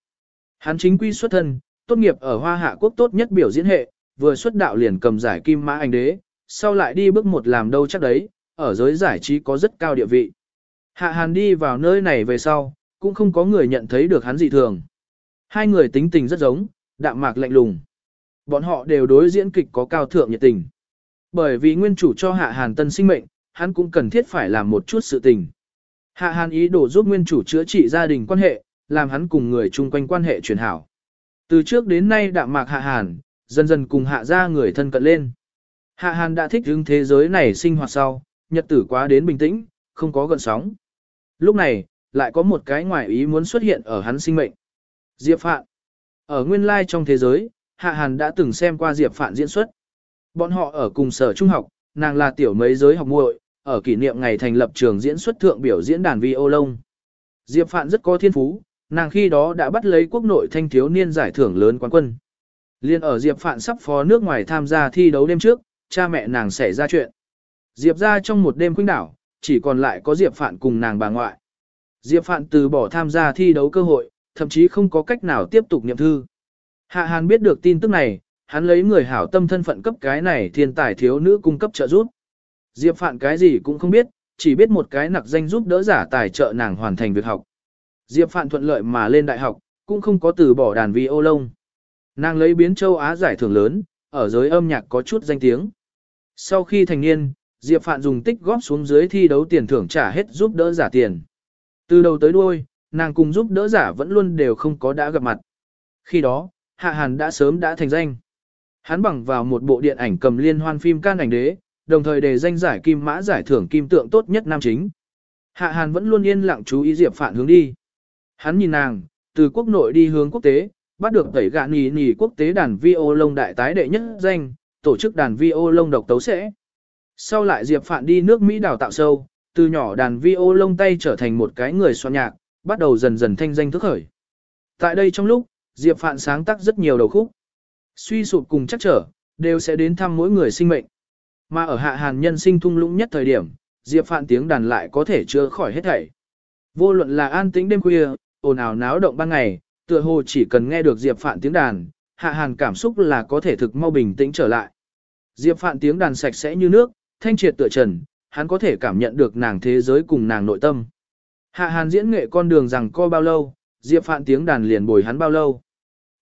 Hắn chính quy xuất thân, tốt nghiệp ở Hoa Hạ Quốc tốt nhất biểu diễn hệ, vừa xuất đạo liền cầm giải kim mã anh đế, sau lại đi bước một làm đâu chắc đấy, ở giới giải trí có rất cao địa vị. Hạ Hàn đi vào nơi này về sau, cũng không có người nhận thấy được hắn dị thường. Hai người tính tình rất giống, đạm mạc lạnh lùng. Bọn họ đều đối diễn kịch có cao thượng nhiệt tình. Bởi vì nguyên chủ cho Hạ Hàn tân sinh mệnh, hắn cũng cần thiết phải làm một chút sự tình. Hạ Hàn ý đồ giúp nguyên chủ chữa trị gia đình quan hệ, làm hắn cùng người chung quanh quan hệ truyền hảo. Từ trước đến nay đạm mạc Hạ Hàn, dần dần cùng Hạ ra người thân cận lên. Hạ Hàn đã thích hướng thế giới này sinh hoạt sau, nhật tử quá đến bình tĩnh, không có gợn sóng. Lúc này, lại có một cái ngoài ý muốn xuất hiện ở hắn sinh mệnh. Diệp Phạn. Ở nguyên lai trong thế giới, Hạ Hàn đã từng xem qua Diệp Phạn diễn xuất. Bọn họ ở cùng sở trung học, nàng là tiểu mấy giới học muội, ở kỷ niệm ngày thành lập trường diễn xuất thượng biểu diễn đàn vi ô lông. Diệp Phạn rất có thiên phú, nàng khi đó đã bắt lấy quốc nội thanh thiếu niên giải thưởng lớn quán quân. Liên ở Diệp Phạn sắp phó nước ngoài tham gia thi đấu đêm trước, cha mẹ nàng xảy ra chuyện. Diệp ra trong một đêm khuynh đảo, chỉ còn lại có Diệp Phạn cùng nàng bà ngoại. Diệp Phạn từ bỏ tham gia thi đấu cơ hội, thậm chí không có cách nào tiếp tục niệm thư. Hạ Hàn biết được tin tức này, hắn lấy người hảo tâm thân phận cấp cái này thiên tài thiếu nữ cung cấp trợ giúp. Diệp Phạn cái gì cũng không biết, chỉ biết một cái nặc danh giúp đỡ giả tài trợ nàng hoàn thành việc học. Diệp Phạn thuận lợi mà lên đại học, cũng không có từ bỏ đàn vi ô lông. Nàng lấy biến châu Á giải thưởng lớn, ở giới âm nhạc có chút danh tiếng. Sau khi thành niên, Diệp Phạn dùng tích góp xuống dưới thi đấu tiền thưởng trả hết giúp đỡ giả tiền. Từ đầu tới đuôi, nàng cùng giúp đỡ giả vẫn luôn đều không có đã gặp mặt. Khi đó, Hạ Hàn đã sớm đã thành danh. Hắn bằng vào một bộ điện ảnh cầm liên hoan phim can ảnh đế, đồng thời đề danh giải kim mã giải thưởng kim tượng tốt nhất nam chính. Hạ Hàn vẫn luôn yên lặng chú ý Diệp Phạn hướng đi. Hắn nhìn nàng, từ quốc nội đi hướng quốc tế, bắt được tẩy gạ nì nì quốc tế đàn vi ô lông đại tái đệ nhất danh, tổ chức đàn vi ô lông độc tấu sẽ. Sau lại Diệp Phạn đi nước Mỹ đào tạo sâu, từ nhỏ đàn vi ô lông tay trở thành một cái người soạn nhạc, bắt đầu dần dần thanh danh thức khởi. Tại đây trong lúc, Diệp Phạn sáng tác rất nhiều đầu khúc. Suy sụp cùng chắc trở, đều sẽ đến thăm mỗi người sinh mệnh. Mà ở hạ hàn nhân sinh thung lũng nhất thời điểm, Diệp Phạn tiếng đàn lại có thể chữa khỏi hết thảy. Vô luận là an tĩnh đêm khuya, ồn ào náo động ban ngày, tựa hồ chỉ cần nghe được Diệp Phạn tiếng đàn, hạ hàn cảm xúc là có thể thực mau bình tĩnh trở lại. Diệp Phạn tiếng đàn sạch sẽ như nước, thanh triệt tựa trần, hắn có thể cảm nhận được nàng thế giới cùng nàng nội tâm. Hạ hàn diễn nghệ con đường rằng co bao lâu, Diệp Phạn tiếng đàn liền bồi hắn bao lâu.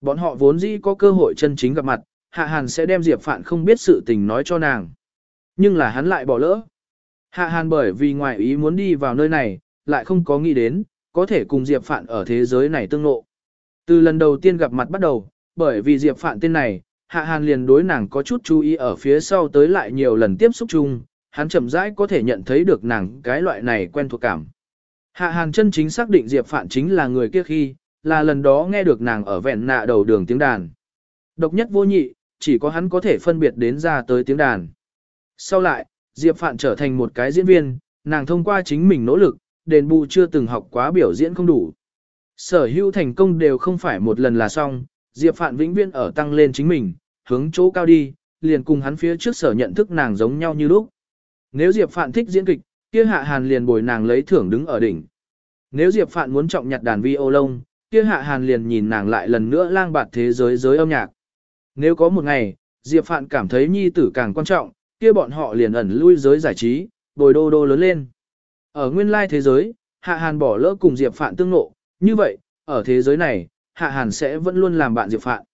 Bọn họ vốn dĩ có cơ hội chân chính gặp mặt, Hạ Hàn sẽ đem Diệp Phạn không biết sự tình nói cho nàng. Nhưng là hắn lại bỏ lỡ. Hạ Hàn bởi vì ngoại ý muốn đi vào nơi này, lại không có nghĩ đến, có thể cùng Diệp Phạn ở thế giới này tương ngộ. Từ lần đầu tiên gặp mặt bắt đầu, bởi vì Diệp Phạn tên này, Hạ Hàn liền đối nàng có chút chú ý ở phía sau tới lại nhiều lần tiếp xúc chung, hắn chậm rãi có thể nhận thấy được nàng cái loại này quen thuộc cảm. Hạ Hàn chân chính xác định Diệp Phạn chính là người kia khi, là lần đó nghe được nàng ở vẹn nạ đầu đường tiếng đàn. Độc nhất vô nhị, chỉ có hắn có thể phân biệt đến ra tới tiếng đàn. Sau lại, Diệp Phạn trở thành một cái diễn viên, nàng thông qua chính mình nỗ lực, đền bù chưa từng học quá biểu diễn không đủ. Sở hữu thành công đều không phải một lần là xong, Diệp Phạn vĩnh viễn ở tăng lên chính mình, hướng chỗ cao đi, liền cùng hắn phía trước sở nhận thức nàng giống nhau như lúc. Nếu Diệp Phạn thích diễn kịch, kia Hạ Hàn liền bồi nàng lấy thưởng đứng ở đỉnh. Nếu Diệp Phạn muốn trọng nhặt đàn vi ô lông, kia Hạ Hàn liền nhìn nàng lại lần nữa lang bạt thế giới giới âm nhạc. Nếu có một ngày, Diệp Phạn cảm thấy nhi tử càng quan trọng, kia bọn họ liền ẩn lui giới giải trí, bồi đô đô lớn lên. Ở nguyên lai thế giới, Hạ Hàn bỏ lỡ cùng Diệp Phạn tương nộ, như vậy, ở thế giới này, Hạ Hàn sẽ vẫn luôn làm bạn Diệp Phạn.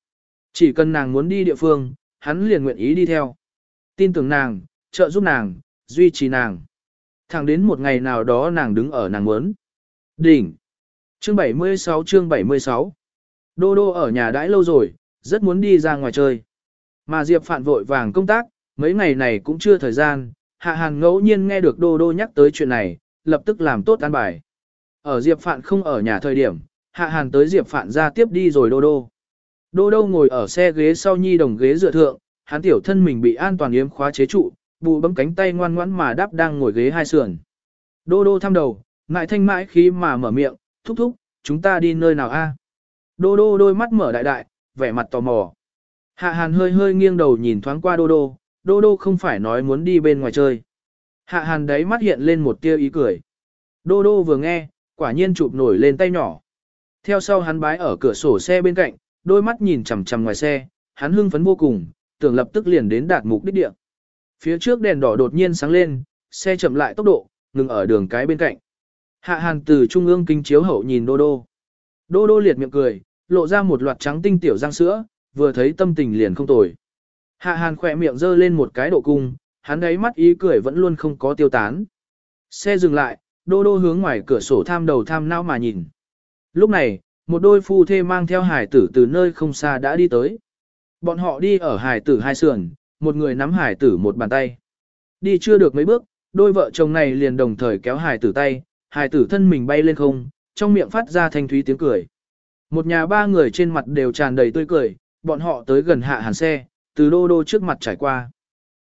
Chỉ cần nàng muốn đi địa phương, hắn liền nguyện ý đi theo. Tin tưởng nàng, trợ giúp nàng, duy trì nàng. Thẳng đến một ngày nào đó nàng đứng ở nàng muốn. Đỉnh. Chương 76 chương 76 Đô đô ở nhà đãi lâu rồi, rất muốn đi ra ngoài chơi. Mà Diệp Phạn vội vàng công tác, mấy ngày này cũng chưa thời gian, Hạ Hàn ngẫu nhiên nghe được đô đô nhắc tới chuyện này, lập tức làm tốt an bài. Ở Diệp Phạn không ở nhà thời điểm, Hạ Hàn tới Diệp Phạn ra tiếp đi rồi đô đô. Đô đô ngồi ở xe ghế sau nhi đồng ghế dựa thượng, hắn tiểu thân mình bị an toàn yếm khóa chế trụ, bù bấm cánh tay ngoan ngoãn mà đáp đang ngồi ghế hai sườn. Đô đô thăm đầu, ngại thanh mãi khi mà mở miệng, thúc thúc, chúng ta đi nơi nào a? Đô đô đôi mắt mở đại đại, vẻ mặt tò mò. Hạ hàn hơi hơi nghiêng đầu nhìn thoáng qua đô đô, đô đô không phải nói muốn đi bên ngoài chơi. Hạ hàn đấy mắt hiện lên một tia ý cười. Đô đô vừa nghe, quả nhiên chụp nổi lên tay nhỏ. Theo sau hắn bái ở cửa sổ xe bên cạnh, đôi mắt nhìn chằm chằm ngoài xe, hắn hưng phấn vô cùng, tưởng lập tức liền đến đạt mục đích địa. Phía trước đèn đỏ đột nhiên sáng lên, xe chậm lại tốc độ, ngừng ở đường cái bên cạnh. Hạ Hàn từ trung ương kinh chiếu hậu nhìn Đô Đô. Đô Đô liệt miệng cười, lộ ra một loạt trắng tinh tiểu răng sữa, vừa thấy tâm tình liền không tồi. Hạ Hàn khỏe miệng giơ lên một cái độ cung, hắn đấy mắt ý cười vẫn luôn không có tiêu tán. Xe dừng lại, Đô Đô hướng ngoài cửa sổ tham đầu tham não mà nhìn. Lúc này, một đôi phu thê mang theo hải tử từ nơi không xa đã đi tới. Bọn họ đi ở hải tử hai sườn, một người nắm hải tử một bàn tay. Đi chưa được mấy bước, đôi vợ chồng này liền đồng thời kéo hải tử tay, hải tử thân mình bay lên không, trong miệng phát ra thanh thúy tiếng cười. Một nhà ba người trên mặt đều tràn đầy tươi cười, bọn họ tới gần hạ hàn xe, từ đô đô trước mặt trải qua.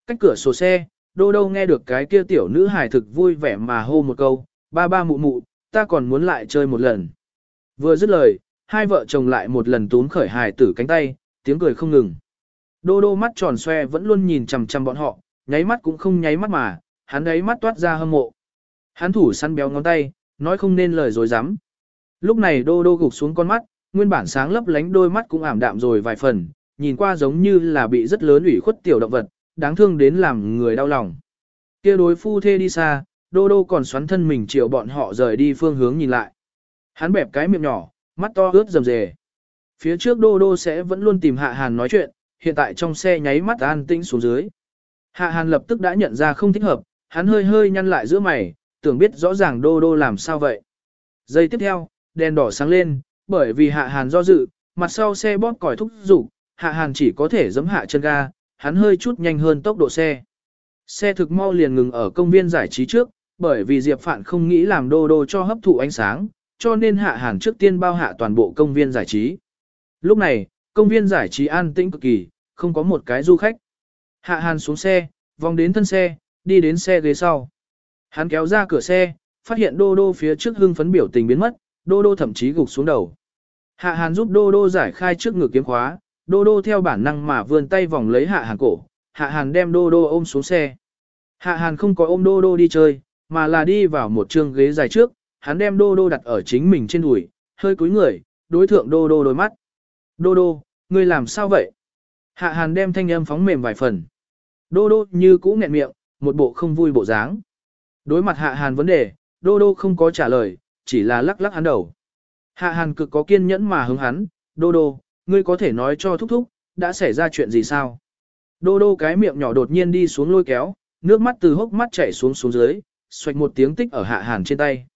Cách cửa sổ xe, đô đô nghe được cái kia tiểu nữ hài thực vui vẻ mà hô một câu, ba ba mụ mụ, ta còn muốn lại chơi một lần. Vừa dứt lời, hai vợ chồng lại một lần túm khởi hài tử cánh tay, tiếng cười không ngừng. Đô đô mắt tròn xoe vẫn luôn nhìn chằm chằm bọn họ, nháy mắt cũng không nháy mắt mà, hắn ấy mắt toát ra hâm mộ. Hắn thủ săn béo ngón tay, nói không nên lời dối rắm Lúc này đô đô gục xuống con mắt, nguyên bản sáng lấp lánh đôi mắt cũng ảm đạm rồi vài phần, nhìn qua giống như là bị rất lớn ủy khuất tiểu động vật, đáng thương đến làm người đau lòng. kia đối phu thê đi xa, đô đô còn xoắn thân mình chiều bọn họ rời đi phương hướng nhìn lại. Hắn bẹp cái miệng nhỏ, mắt to ướt rầm rề. Phía trước đô đô sẽ vẫn luôn tìm hạ hàn nói chuyện, hiện tại trong xe nháy mắt an tĩnh xuống dưới. Hạ hàn lập tức đã nhận ra không thích hợp, hắn hơi hơi nhăn lại giữa mày, tưởng biết rõ ràng đô đô làm sao vậy. Giây tiếp theo, đèn đỏ sáng lên, bởi vì hạ hàn do dự, mặt sau xe bóp còi thúc rủ, hạ hàn chỉ có thể giấm hạ chân ga, hắn hơi chút nhanh hơn tốc độ xe. Xe thực mau liền ngừng ở công viên giải trí trước, bởi vì Diệp Phạn không nghĩ làm đô đô cho hấp thụ ánh sáng, cho nên hạ hàn trước tiên bao hạ toàn bộ công viên giải trí. Lúc này, công viên giải trí an tĩnh cực kỳ, không có một cái du khách. Hạ hàn xuống xe, vòng đến thân xe, đi đến xe ghế sau. Hắn kéo ra cửa xe, phát hiện đô đô phía trước hưng phấn biểu tình biến mất, đô đô thậm chí gục xuống đầu. Hạ hàn giúp đô đô giải khai trước ngực kiếm khóa, đô đô theo bản năng mà vươn tay vòng lấy hạ hàn cổ, hạ hàn đem đô đô ôm xuống xe. Hạ hàn không có ôm đô đô đi chơi, mà là đi vào một trường ghế dài trước, hắn đem đô đô đặt ở chính mình trên đùi, hơi cúi người, đối thượng đô đô đôi mắt. Đô đô, ngươi làm sao vậy? Hạ hàn đem thanh âm phóng mềm vài phần. Đô đô như cũ nghẹn miệng, một bộ không vui bộ dáng. Đối mặt hạ hàn vấn đề, đô đô không có trả lời, chỉ là lắc lắc hắn đầu. Hạ hàn cực có kiên nhẫn mà hứng hắn, đô đô, ngươi có thể nói cho thúc thúc, đã xảy ra chuyện gì sao? Đô đô cái miệng nhỏ đột nhiên đi xuống lôi kéo, nước mắt từ hốc mắt chảy xuống xuống dưới, xoạch một tiếng tích ở hạ hàn trên tay.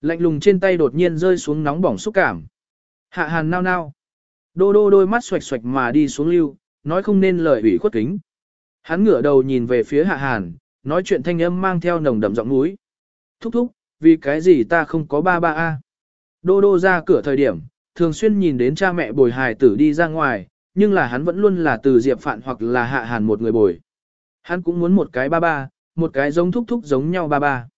Lạnh lùng trên tay đột nhiên rơi xuống nóng bỏng xúc cảm. Hạ hàn nao nao. Đô đô đôi mắt xoạch xoạch mà đi xuống lưu, nói không nên lời ủy khuất kính. Hắn ngửa đầu nhìn về phía hạ hàn, nói chuyện thanh âm mang theo nồng đậm giọng núi. Thúc thúc, vì cái gì ta không có ba ba a? Đô đô ra cửa thời điểm, thường xuyên nhìn đến cha mẹ bồi hài tử đi ra ngoài, nhưng là hắn vẫn luôn là từ diệp phạn hoặc là hạ hàn một người bồi. Hắn cũng muốn một cái ba ba, một cái giống thúc thúc giống nhau ba ba.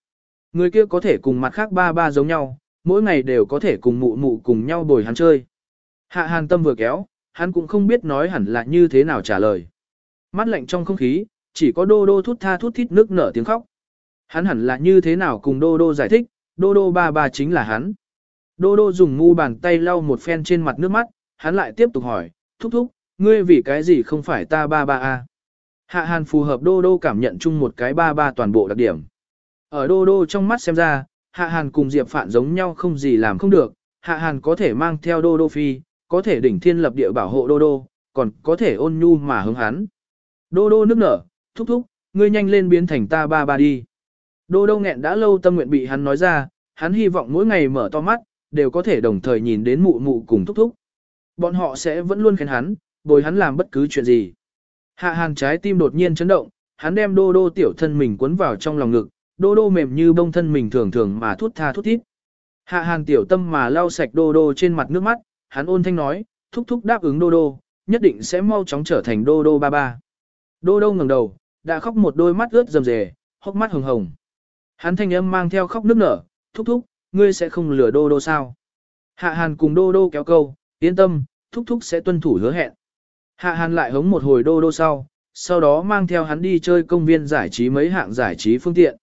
Người kia có thể cùng mặt khác ba ba giống nhau, mỗi ngày đều có thể cùng mụ mụ cùng nhau bồi hắn chơi. Hạ hàn tâm vừa kéo, hắn cũng không biết nói hẳn là như thế nào trả lời. Mắt lạnh trong không khí, chỉ có đô đô thút tha thút thít nước nở tiếng khóc. Hắn hẳn là như thế nào cùng đô đô giải thích, đô đô ba ba chính là hắn. Đô đô dùng ngu bàn tay lau một phen trên mặt nước mắt, hắn lại tiếp tục hỏi, thúc thúc, ngươi vì cái gì không phải ta ba ba a? Hạ hàn phù hợp đô đô cảm nhận chung một cái ba ba toàn bộ đặc điểm. Ở đô đô trong mắt xem ra, hạ hàn cùng diệp phạn giống nhau không gì làm không được, hạ hàn có thể mang theo đô đô phi, có thể đỉnh thiên lập địa bảo hộ đô đô, còn có thể ôn nhu mà hướng hắn. Đô đô nước nở, thúc thúc, ngươi nhanh lên biến thành ta ba ba đi. Đô đô nghẹn đã lâu tâm nguyện bị hắn nói ra, hắn hy vọng mỗi ngày mở to mắt, đều có thể đồng thời nhìn đến mụ mụ cùng thúc thúc. Bọn họ sẽ vẫn luôn khen hắn, bồi hắn làm bất cứ chuyện gì. Hạ hàn trái tim đột nhiên chấn động, hắn đem đô đô tiểu thân mình cuốn vào trong lòng ngực, đô đô mềm như bông thân mình thường thường mà thút tha thút thít. Hạ hàn tiểu tâm mà lau sạch đô đô trên mặt nước mắt, hắn ôn thanh nói, thúc thúc đáp ứng đô đô, nhất định sẽ mau chóng trở thành đô đô ba ba. Đô đô ngẩng đầu, đã khóc một đôi mắt ướt rầm rề, hốc mắt hồng hồng. Hắn thanh âm mang theo khóc nước nở, thúc thúc, ngươi sẽ không lừa đô đô sao. Hạ hàn cùng đô đô kéo câu, yên tâm, thúc thúc sẽ tuân thủ hứa hẹn. Hạ hàn lại hống một hồi đô đô sau, sau đó mang theo hắn đi chơi công viên giải trí mấy hạng giải trí phương tiện.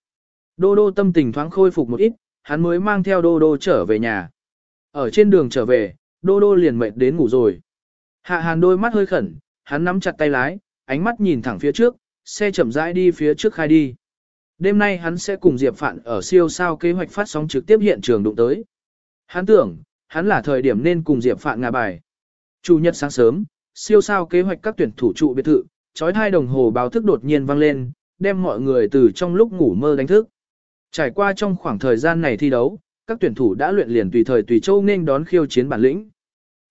Đô đô tâm tình thoáng khôi phục một ít, hắn mới mang theo đô đô trở về nhà. Ở trên đường trở về, đô đô liền mệt đến ngủ rồi. Hạ hàn đôi mắt hơi khẩn, hắn nắm chặt tay lái, ánh mắt nhìn thẳng phía trước, xe chậm rãi đi phía trước khai đi. Đêm nay hắn sẽ cùng Diệp Phạn ở siêu sao kế hoạch phát sóng trực tiếp hiện trường đụng tới. Hắn tưởng, hắn là thời điểm nên cùng Diệp Phạn ngà bài. Chủ nhật sáng sớm, siêu sao kế hoạch các tuyển thủ trụ biệt thự, chói hai đồng hồ báo thức đột nhiên vang lên, đem mọi người từ trong lúc ngủ mơ đánh thức. Trải qua trong khoảng thời gian này thi đấu, các tuyển thủ đã luyện liền tùy thời tùy châu nên đón khiêu chiến bản lĩnh.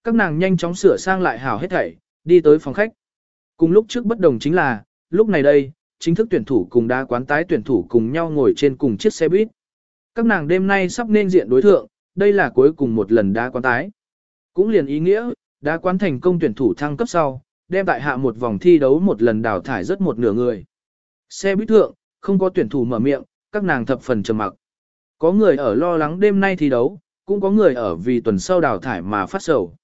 Các nàng nhanh chóng sửa sang lại hảo hết thảy, đi tới phòng khách. Cùng lúc trước bất đồng chính là, lúc này đây, chính thức tuyển thủ cùng đá quán tái tuyển thủ cùng nhau ngồi trên cùng chiếc xe buýt. Các nàng đêm nay sắp nên diện đối thượng, đây là cuối cùng một lần đá quán tái. Cũng liền ý nghĩa, đá quán thành công tuyển thủ thăng cấp sau, đem tại hạ một vòng thi đấu một lần đào thải rất một nửa người. Xe buýt thượng, không có tuyển thủ mở miệng, các nàng thập phần trầm mặc. Có người ở lo lắng đêm nay thi đấu, cũng có người ở vì tuần sau đào thải mà phát sầu.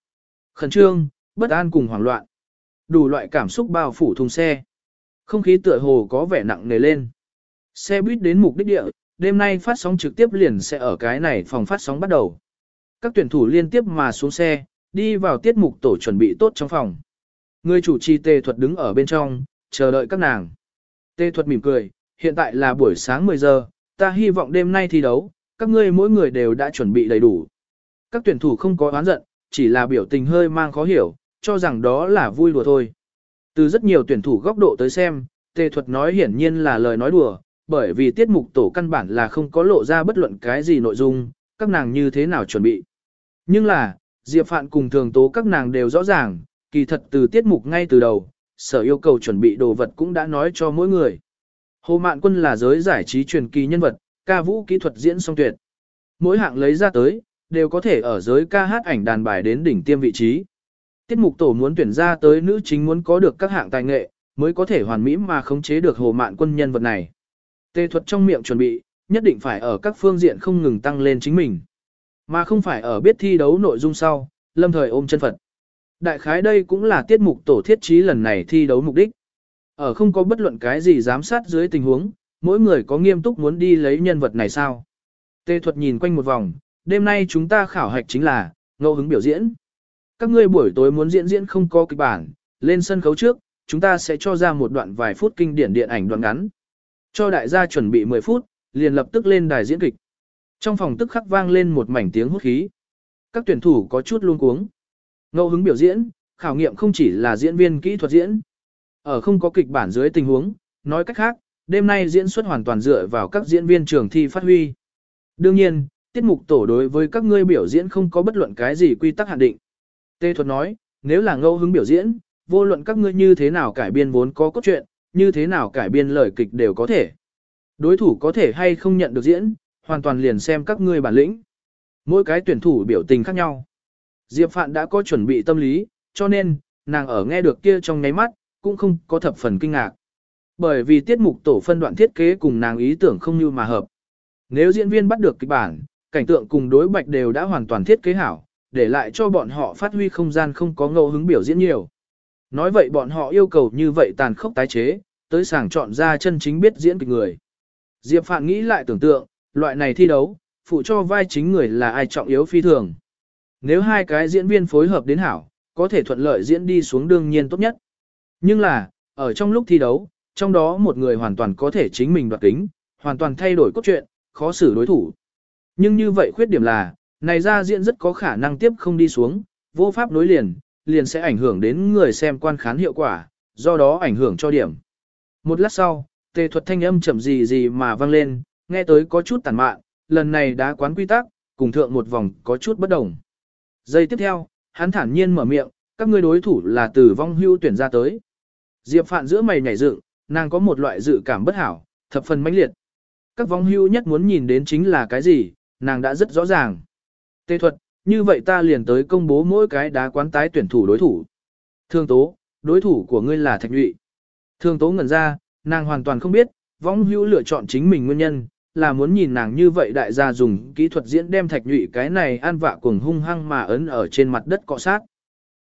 Khẩn trương, bất an cùng hoảng loạn. Đủ loại cảm xúc bao phủ thùng xe. Không khí tựa hồ có vẻ nặng nề lên. Xe buýt đến mục đích địa, đêm nay phát sóng trực tiếp liền sẽ ở cái này phòng phát sóng bắt đầu. Các tuyển thủ liên tiếp mà xuống xe, đi vào tiết mục tổ chuẩn bị tốt trong phòng. Người chủ trì tề thuật đứng ở bên trong, chờ đợi các nàng. Tề thuật mỉm cười, hiện tại là buổi sáng 10 giờ, ta hy vọng đêm nay thi đấu, các ngươi mỗi người đều đã chuẩn bị đầy đủ. Các tuyển thủ không có oán giận, chỉ là biểu tình hơi mang khó hiểu, cho rằng đó là vui đùa thôi. Từ rất nhiều tuyển thủ góc độ tới xem, tề thuật nói hiển nhiên là lời nói đùa, bởi vì tiết mục tổ căn bản là không có lộ ra bất luận cái gì nội dung, các nàng như thế nào chuẩn bị. Nhưng là, Diệp Phạn cùng thường tố các nàng đều rõ ràng, kỳ thật từ tiết mục ngay từ đầu, sở yêu cầu chuẩn bị đồ vật cũng đã nói cho mỗi người. Hồ Mạn Quân là giới giải trí truyền kỳ nhân vật, ca vũ kỹ thuật diễn song tuyệt. Mỗi hạng lấy ra tới, đều có thể ở giới ca hát ảnh đàn bài đến đỉnh tiêm vị trí. Tiết mục tổ muốn tuyển ra tới nữ chính muốn có được các hạng tài nghệ, mới có thể hoàn mỹ mà khống chế được Hồ Mạn Quân nhân vật này. Tê thuật trong miệng chuẩn bị, nhất định phải ở các phương diện không ngừng tăng lên chính mình. Mà không phải ở biết thi đấu nội dung sau, lâm thời ôm chân Phật. Đại khái đây cũng là tiết mục tổ thiết trí lần này thi đấu mục đích. Ở không có bất luận cái gì giám sát dưới tình huống, mỗi người có nghiêm túc muốn đi lấy nhân vật này sao. Tê thuật nhìn quanh một vòng, đêm nay chúng ta khảo hạch chính là, ngẫu hứng biểu diễn. Các ngươi buổi tối muốn diễn diễn không có kịch bản, lên sân khấu trước, chúng ta sẽ cho ra một đoạn vài phút kinh điển điện ảnh đoạn ngắn. Cho đại gia chuẩn bị 10 phút, liền lập tức lên đài diễn kịch. Trong phòng tức khắc vang lên một mảnh tiếng hút khí. Các tuyển thủ có chút luống cuống. Ngẫu hứng biểu diễn, khảo nghiệm không chỉ là diễn viên kỹ thuật diễn. Ở không có kịch bản dưới tình huống, nói cách khác, đêm nay diễn xuất hoàn toàn dựa vào các diễn viên trường thi phát huy. Đương nhiên, tiết mục tổ đối với các ngươi biểu diễn không có bất luận cái gì quy tắc hạn định. Tê thuật nói, nếu là ngẫu hứng biểu diễn, vô luận các ngươi như thế nào cải biên vốn có cốt truyện, như thế nào cải biên lời kịch đều có thể. Đối thủ có thể hay không nhận được diễn, hoàn toàn liền xem các ngươi bản lĩnh. Mỗi cái tuyển thủ biểu tình khác nhau. Diệp Phạn đã có chuẩn bị tâm lý, cho nên, nàng ở nghe được kia trong nháy mắt, cũng không có thập phần kinh ngạc. Bởi vì tiết mục tổ phân đoạn thiết kế cùng nàng ý tưởng không như mà hợp. Nếu diễn viên bắt được kịch bản, cảnh tượng cùng đối bạch đều đã hoàn toàn thiết kế hảo, để lại cho bọn họ phát huy không gian không có ngẫu hứng biểu diễn nhiều. Nói vậy bọn họ yêu cầu như vậy tàn khốc tái chế, tới sàng chọn ra chân chính biết diễn kịch người. Diệp Phạn nghĩ lại tưởng tượng, loại này thi đấu, phụ cho vai chính người là ai trọng yếu phi thường. Nếu hai cái diễn viên phối hợp đến hảo, có thể thuận lợi diễn đi xuống đương nhiên tốt nhất. Nhưng là, ở trong lúc thi đấu, trong đó một người hoàn toàn có thể chính mình đoạt kính, hoàn toàn thay đổi cốt truyện, khó xử đối thủ. Nhưng như vậy khuyết điểm là, này ra diễn rất có khả năng tiếp không đi xuống, vô pháp nối liền, liền sẽ ảnh hưởng đến người xem quan khán hiệu quả, do đó ảnh hưởng cho điểm. Một lát sau, tề thuật thanh âm chậm gì gì mà vang lên, nghe tới có chút tàn mạn, lần này đã quán quy tắc, cùng thượng một vòng có chút bất đồng. Giây tiếp theo, hắn thản nhiên mở miệng, các ngươi đối thủ là từ vong hưu tuyển ra tới. Diệp Phạn giữa mày nhảy dựng, nàng có một loại dự cảm bất hảo, thập phần mãnh liệt. Các vong hưu nhất muốn nhìn đến chính là cái gì, nàng đã rất rõ ràng. Tê thuật, như vậy ta liền tới công bố mỗi cái đá quán tái tuyển thủ đối thủ. Thương tố, đối thủ của ngươi là Thạch Nhụy. Thương tố ngẩn ra, nàng hoàn toàn không biết, võng hữu lựa chọn chính mình nguyên nhân, là muốn nhìn nàng như vậy đại gia dùng kỹ thuật diễn đem Thạch Nhụy cái này an vạ cuồng hung hăng mà ấn ở trên mặt đất cọ sát.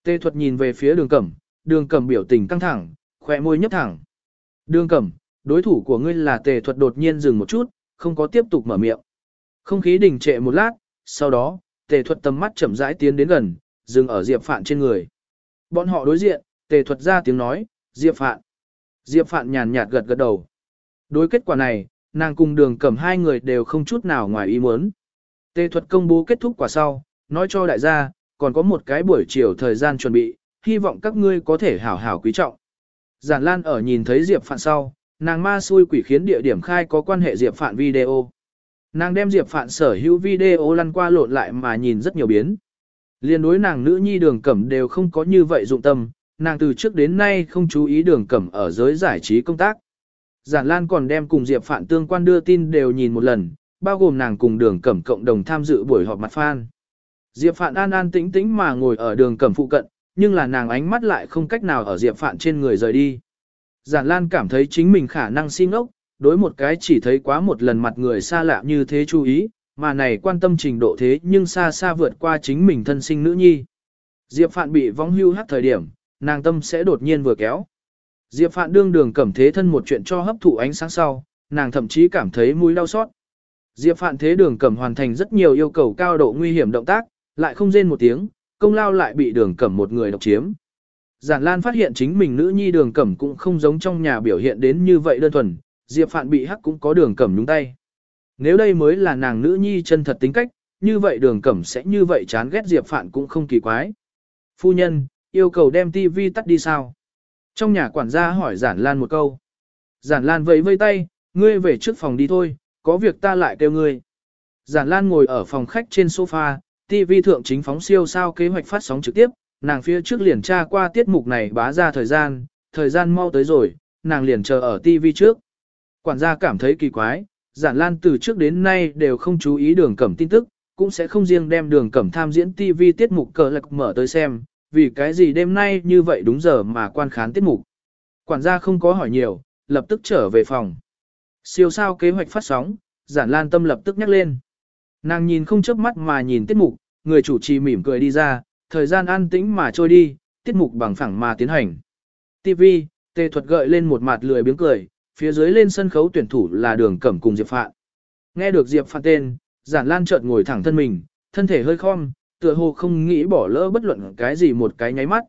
Tê thuật nhìn về phía đường cẩm, đường cẩm biểu tình căng thẳng, khỏe môi nhấp thẳng. Đường cẩm, đối thủ của ngươi là tề thuật đột nhiên dừng một chút, không có tiếp tục mở miệng. Không khí đình trệ một lát, sau đó, tề thuật tầm mắt chậm rãi tiến đến gần, dừng ở Diệp Phạn trên người. Bọn họ đối diện, tề thuật ra tiếng nói, Diệp Phạn. Diệp Phạn nhàn nhạt gật gật đầu. Đối kết quả này, nàng cùng đường cẩm hai người đều không chút nào ngoài ý muốn. Tề thuật công bố kết thúc quả sau, nói cho đại gia, còn có một cái buổi chiều thời gian chuẩn bị, hy vọng các ngươi có thể hảo hảo quý trọng. Giản Lan ở nhìn thấy Diệp Phạn sau, nàng ma xui quỷ khiến địa điểm khai có quan hệ Diệp Phạn video. Nàng đem Diệp Phạn sở hữu video lăn qua lộn lại mà nhìn rất nhiều biến. Liên đối nàng nữ nhi đường cẩm đều không có như vậy dụng tâm, nàng từ trước đến nay không chú ý đường cẩm ở giới giải trí công tác. Giản Lan còn đem cùng Diệp Phạn tương quan đưa tin đều nhìn một lần, bao gồm nàng cùng đường cẩm cộng đồng tham dự buổi họp mặt fan. Diệp Phạn an an tĩnh tĩnh mà ngồi ở đường cẩm phụ cận, nhưng là nàng ánh mắt lại không cách nào ở Diệp Phạn trên người rời đi. Giản Lan cảm thấy chính mình khả năng xin ốc, đối một cái chỉ thấy quá một lần mặt người xa lạ như thế chú ý, mà này quan tâm trình độ thế nhưng xa xa vượt qua chính mình thân sinh nữ nhi. Diệp Phạn bị vong hưu hát thời điểm, nàng tâm sẽ đột nhiên vừa kéo. Diệp Phạn đương đường cẩm thế thân một chuyện cho hấp thụ ánh sáng sau, nàng thậm chí cảm thấy mũi đau xót. Diệp Phạn thế đường cẩm hoàn thành rất nhiều yêu cầu cao độ nguy hiểm động tác, lại không rên một tiếng, công lao lại bị đường cẩm một người độc chiếm. Giản Lan phát hiện chính mình nữ nhi đường cẩm cũng không giống trong nhà biểu hiện đến như vậy đơn thuần, Diệp Phạn bị hắc cũng có đường cẩm nhúng tay. Nếu đây mới là nàng nữ nhi chân thật tính cách, như vậy đường cẩm sẽ như vậy chán ghét Diệp Phạn cũng không kỳ quái. Phu nhân, yêu cầu đem tivi tắt đi sao? Trong nhà quản gia hỏi Giản Lan một câu. Giản Lan vẫy vây tay, ngươi về trước phòng đi thôi, có việc ta lại kêu ngươi. Giản Lan ngồi ở phòng khách trên sofa, TV thượng chính phóng siêu sao kế hoạch phát sóng trực tiếp, nàng phía trước liền tra qua tiết mục này bá ra thời gian, thời gian mau tới rồi, nàng liền chờ ở TV trước. Quản gia cảm thấy kỳ quái, giản lan từ trước đến nay đều không chú ý đường cẩm tin tức, cũng sẽ không riêng đem đường cẩm tham diễn TV tiết mục cờ lạc mở tới xem, vì cái gì đêm nay như vậy đúng giờ mà quan khán tiết mục. Quản gia không có hỏi nhiều, lập tức trở về phòng. Siêu sao kế hoạch phát sóng, giản lan tâm lập tức nhắc lên. Nàng nhìn không chớp mắt mà nhìn tiết mục, người chủ trì mỉm cười đi ra, thời gian an tĩnh mà trôi đi, tiết mục bằng phẳng mà tiến hành. TV, tề thuật gợi lên một mặt lười biếng cười, phía dưới lên sân khấu tuyển thủ là đường cẩm cùng Diệp Phạn. Nghe được Diệp Phạn tên, giản lan chợt ngồi thẳng thân mình, thân thể hơi khom, tựa hồ không nghĩ bỏ lỡ bất luận cái gì một cái nháy mắt.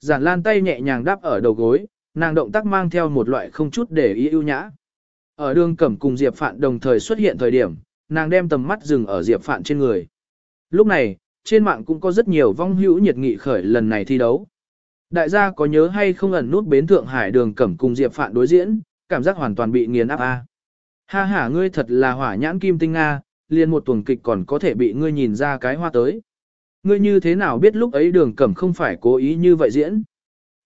Giản lan tay nhẹ nhàng đáp ở đầu gối, nàng động tác mang theo một loại không chút để ý ưu nhã. Ở đường cẩm cùng Diệp Phạn đồng thời xuất hiện thời điểm, nàng đem tầm mắt dừng ở Diệp Phạn trên người. Lúc này, trên mạng cũng có rất nhiều vong hữu nhiệt nghị khởi lần này thi đấu. Đại gia có nhớ hay không ẩn nút bến Thượng Hải đường cẩm cùng Diệp Phạn đối diễn, cảm giác hoàn toàn bị nghiền áp a. Ha ha ngươi thật là hỏa nhãn kim tinh a, liền một tuần kịch còn có thể bị ngươi nhìn ra cái hoa tới. Ngươi như thế nào biết lúc ấy đường cẩm không phải cố ý như vậy diễn.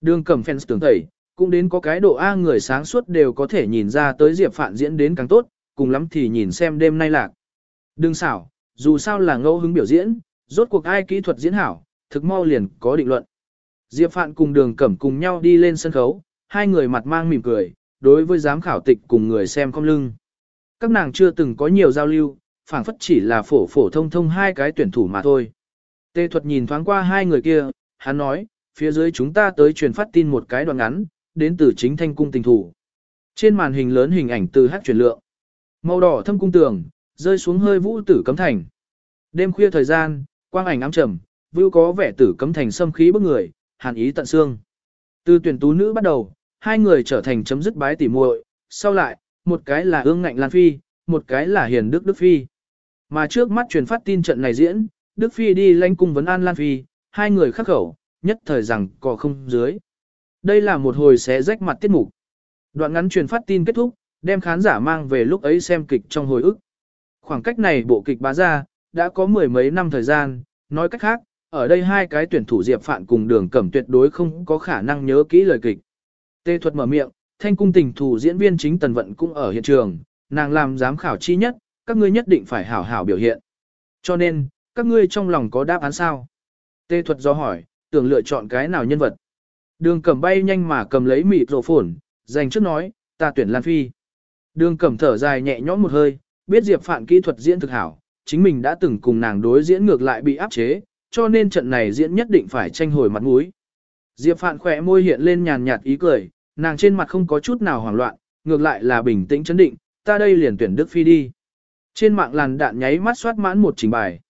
Đường cẩm fans tưởng tẩy, cũng đến có cái độ A người sáng suốt đều có thể nhìn ra tới Diệp Phạn diễn đến càng tốt, cùng lắm thì nhìn xem đêm nay lạc. Đừng xảo, dù sao là ngẫu hứng biểu diễn, rốt cuộc ai kỹ thuật diễn hảo, thực mau liền có định luận. Diệp Phạn cùng đường cẩm cùng nhau đi lên sân khấu, hai người mặt mang mỉm cười, đối với giám khảo tịch cùng người xem không lưng. Các nàng chưa từng có nhiều giao lưu, phảng phất chỉ là phổ phổ thông thông hai cái tuyển thủ mà thôi. Tê thuật nhìn thoáng qua hai người kia, hắn nói, phía dưới chúng ta tới truyền phát tin một cái đoạn ngắn, đến từ chính thanh cung tình thủ. Trên màn hình lớn hình ảnh từ hát truyền lượng. Màu đỏ thâm cung tường, rơi xuống hơi vũ tử cấm thành. Đêm khuya thời gian, quang ảnh ám trầm, vưu có vẻ tử cấm thành xâm khí bức người, hàn ý tận xương. Từ tuyển tú nữ bắt đầu, hai người trở thành chấm dứt bái tỉ muội, sau lại, một cái là ương ngạnh Lan Phi, một cái là hiền Đức Đức Phi. Mà trước mắt truyền phát tin trận này diễn, Đức Phi đi lãnh cung vấn an Lan Phi, hai người khắc khẩu, nhất thời rằng có không dưới. Đây là một hồi xé rách mặt tiết mục. Đoạn ngắn truyền phát tin kết thúc, đem khán giả mang về lúc ấy xem kịch trong hồi ức. Khoảng cách này bộ kịch bá ra, đã có mười mấy năm thời gian, nói cách khác, ở đây hai cái tuyển thủ Diệp Phạn cùng đường cẩm tuyệt đối không có khả năng nhớ kỹ lời kịch. Tê thuật mở miệng, thanh cung tình thủ diễn viên chính tần vận cũng ở hiện trường, nàng làm giám khảo chi nhất, các ngươi nhất định phải hảo hảo biểu hiện. Cho nên, các ngươi trong lòng có đáp án sao? Tê thuật do hỏi, tưởng lựa chọn cái nào nhân vật. Đường cẩm bay nhanh mà cầm lấy mịt rổ phồn, dành trước nói, ta tuyển Lan Phi. Đường cẩm thở dài nhẹ nhõm một hơi, biết Diệp Phạn kỹ thuật diễn thực hảo, chính mình đã từng cùng nàng đối diễn ngược lại bị áp chế, cho nên trận này diễn nhất định phải tranh hồi mặt mũi. Diệp Phạn khỏe môi hiện lên nhàn nhạt ý cười, nàng trên mặt không có chút nào hoảng loạn, ngược lại là bình tĩnh chấn định, ta đây liền tuyển Đức Phi đi. Trên mạng làn đạn nháy mắt soát mãn một trình bài.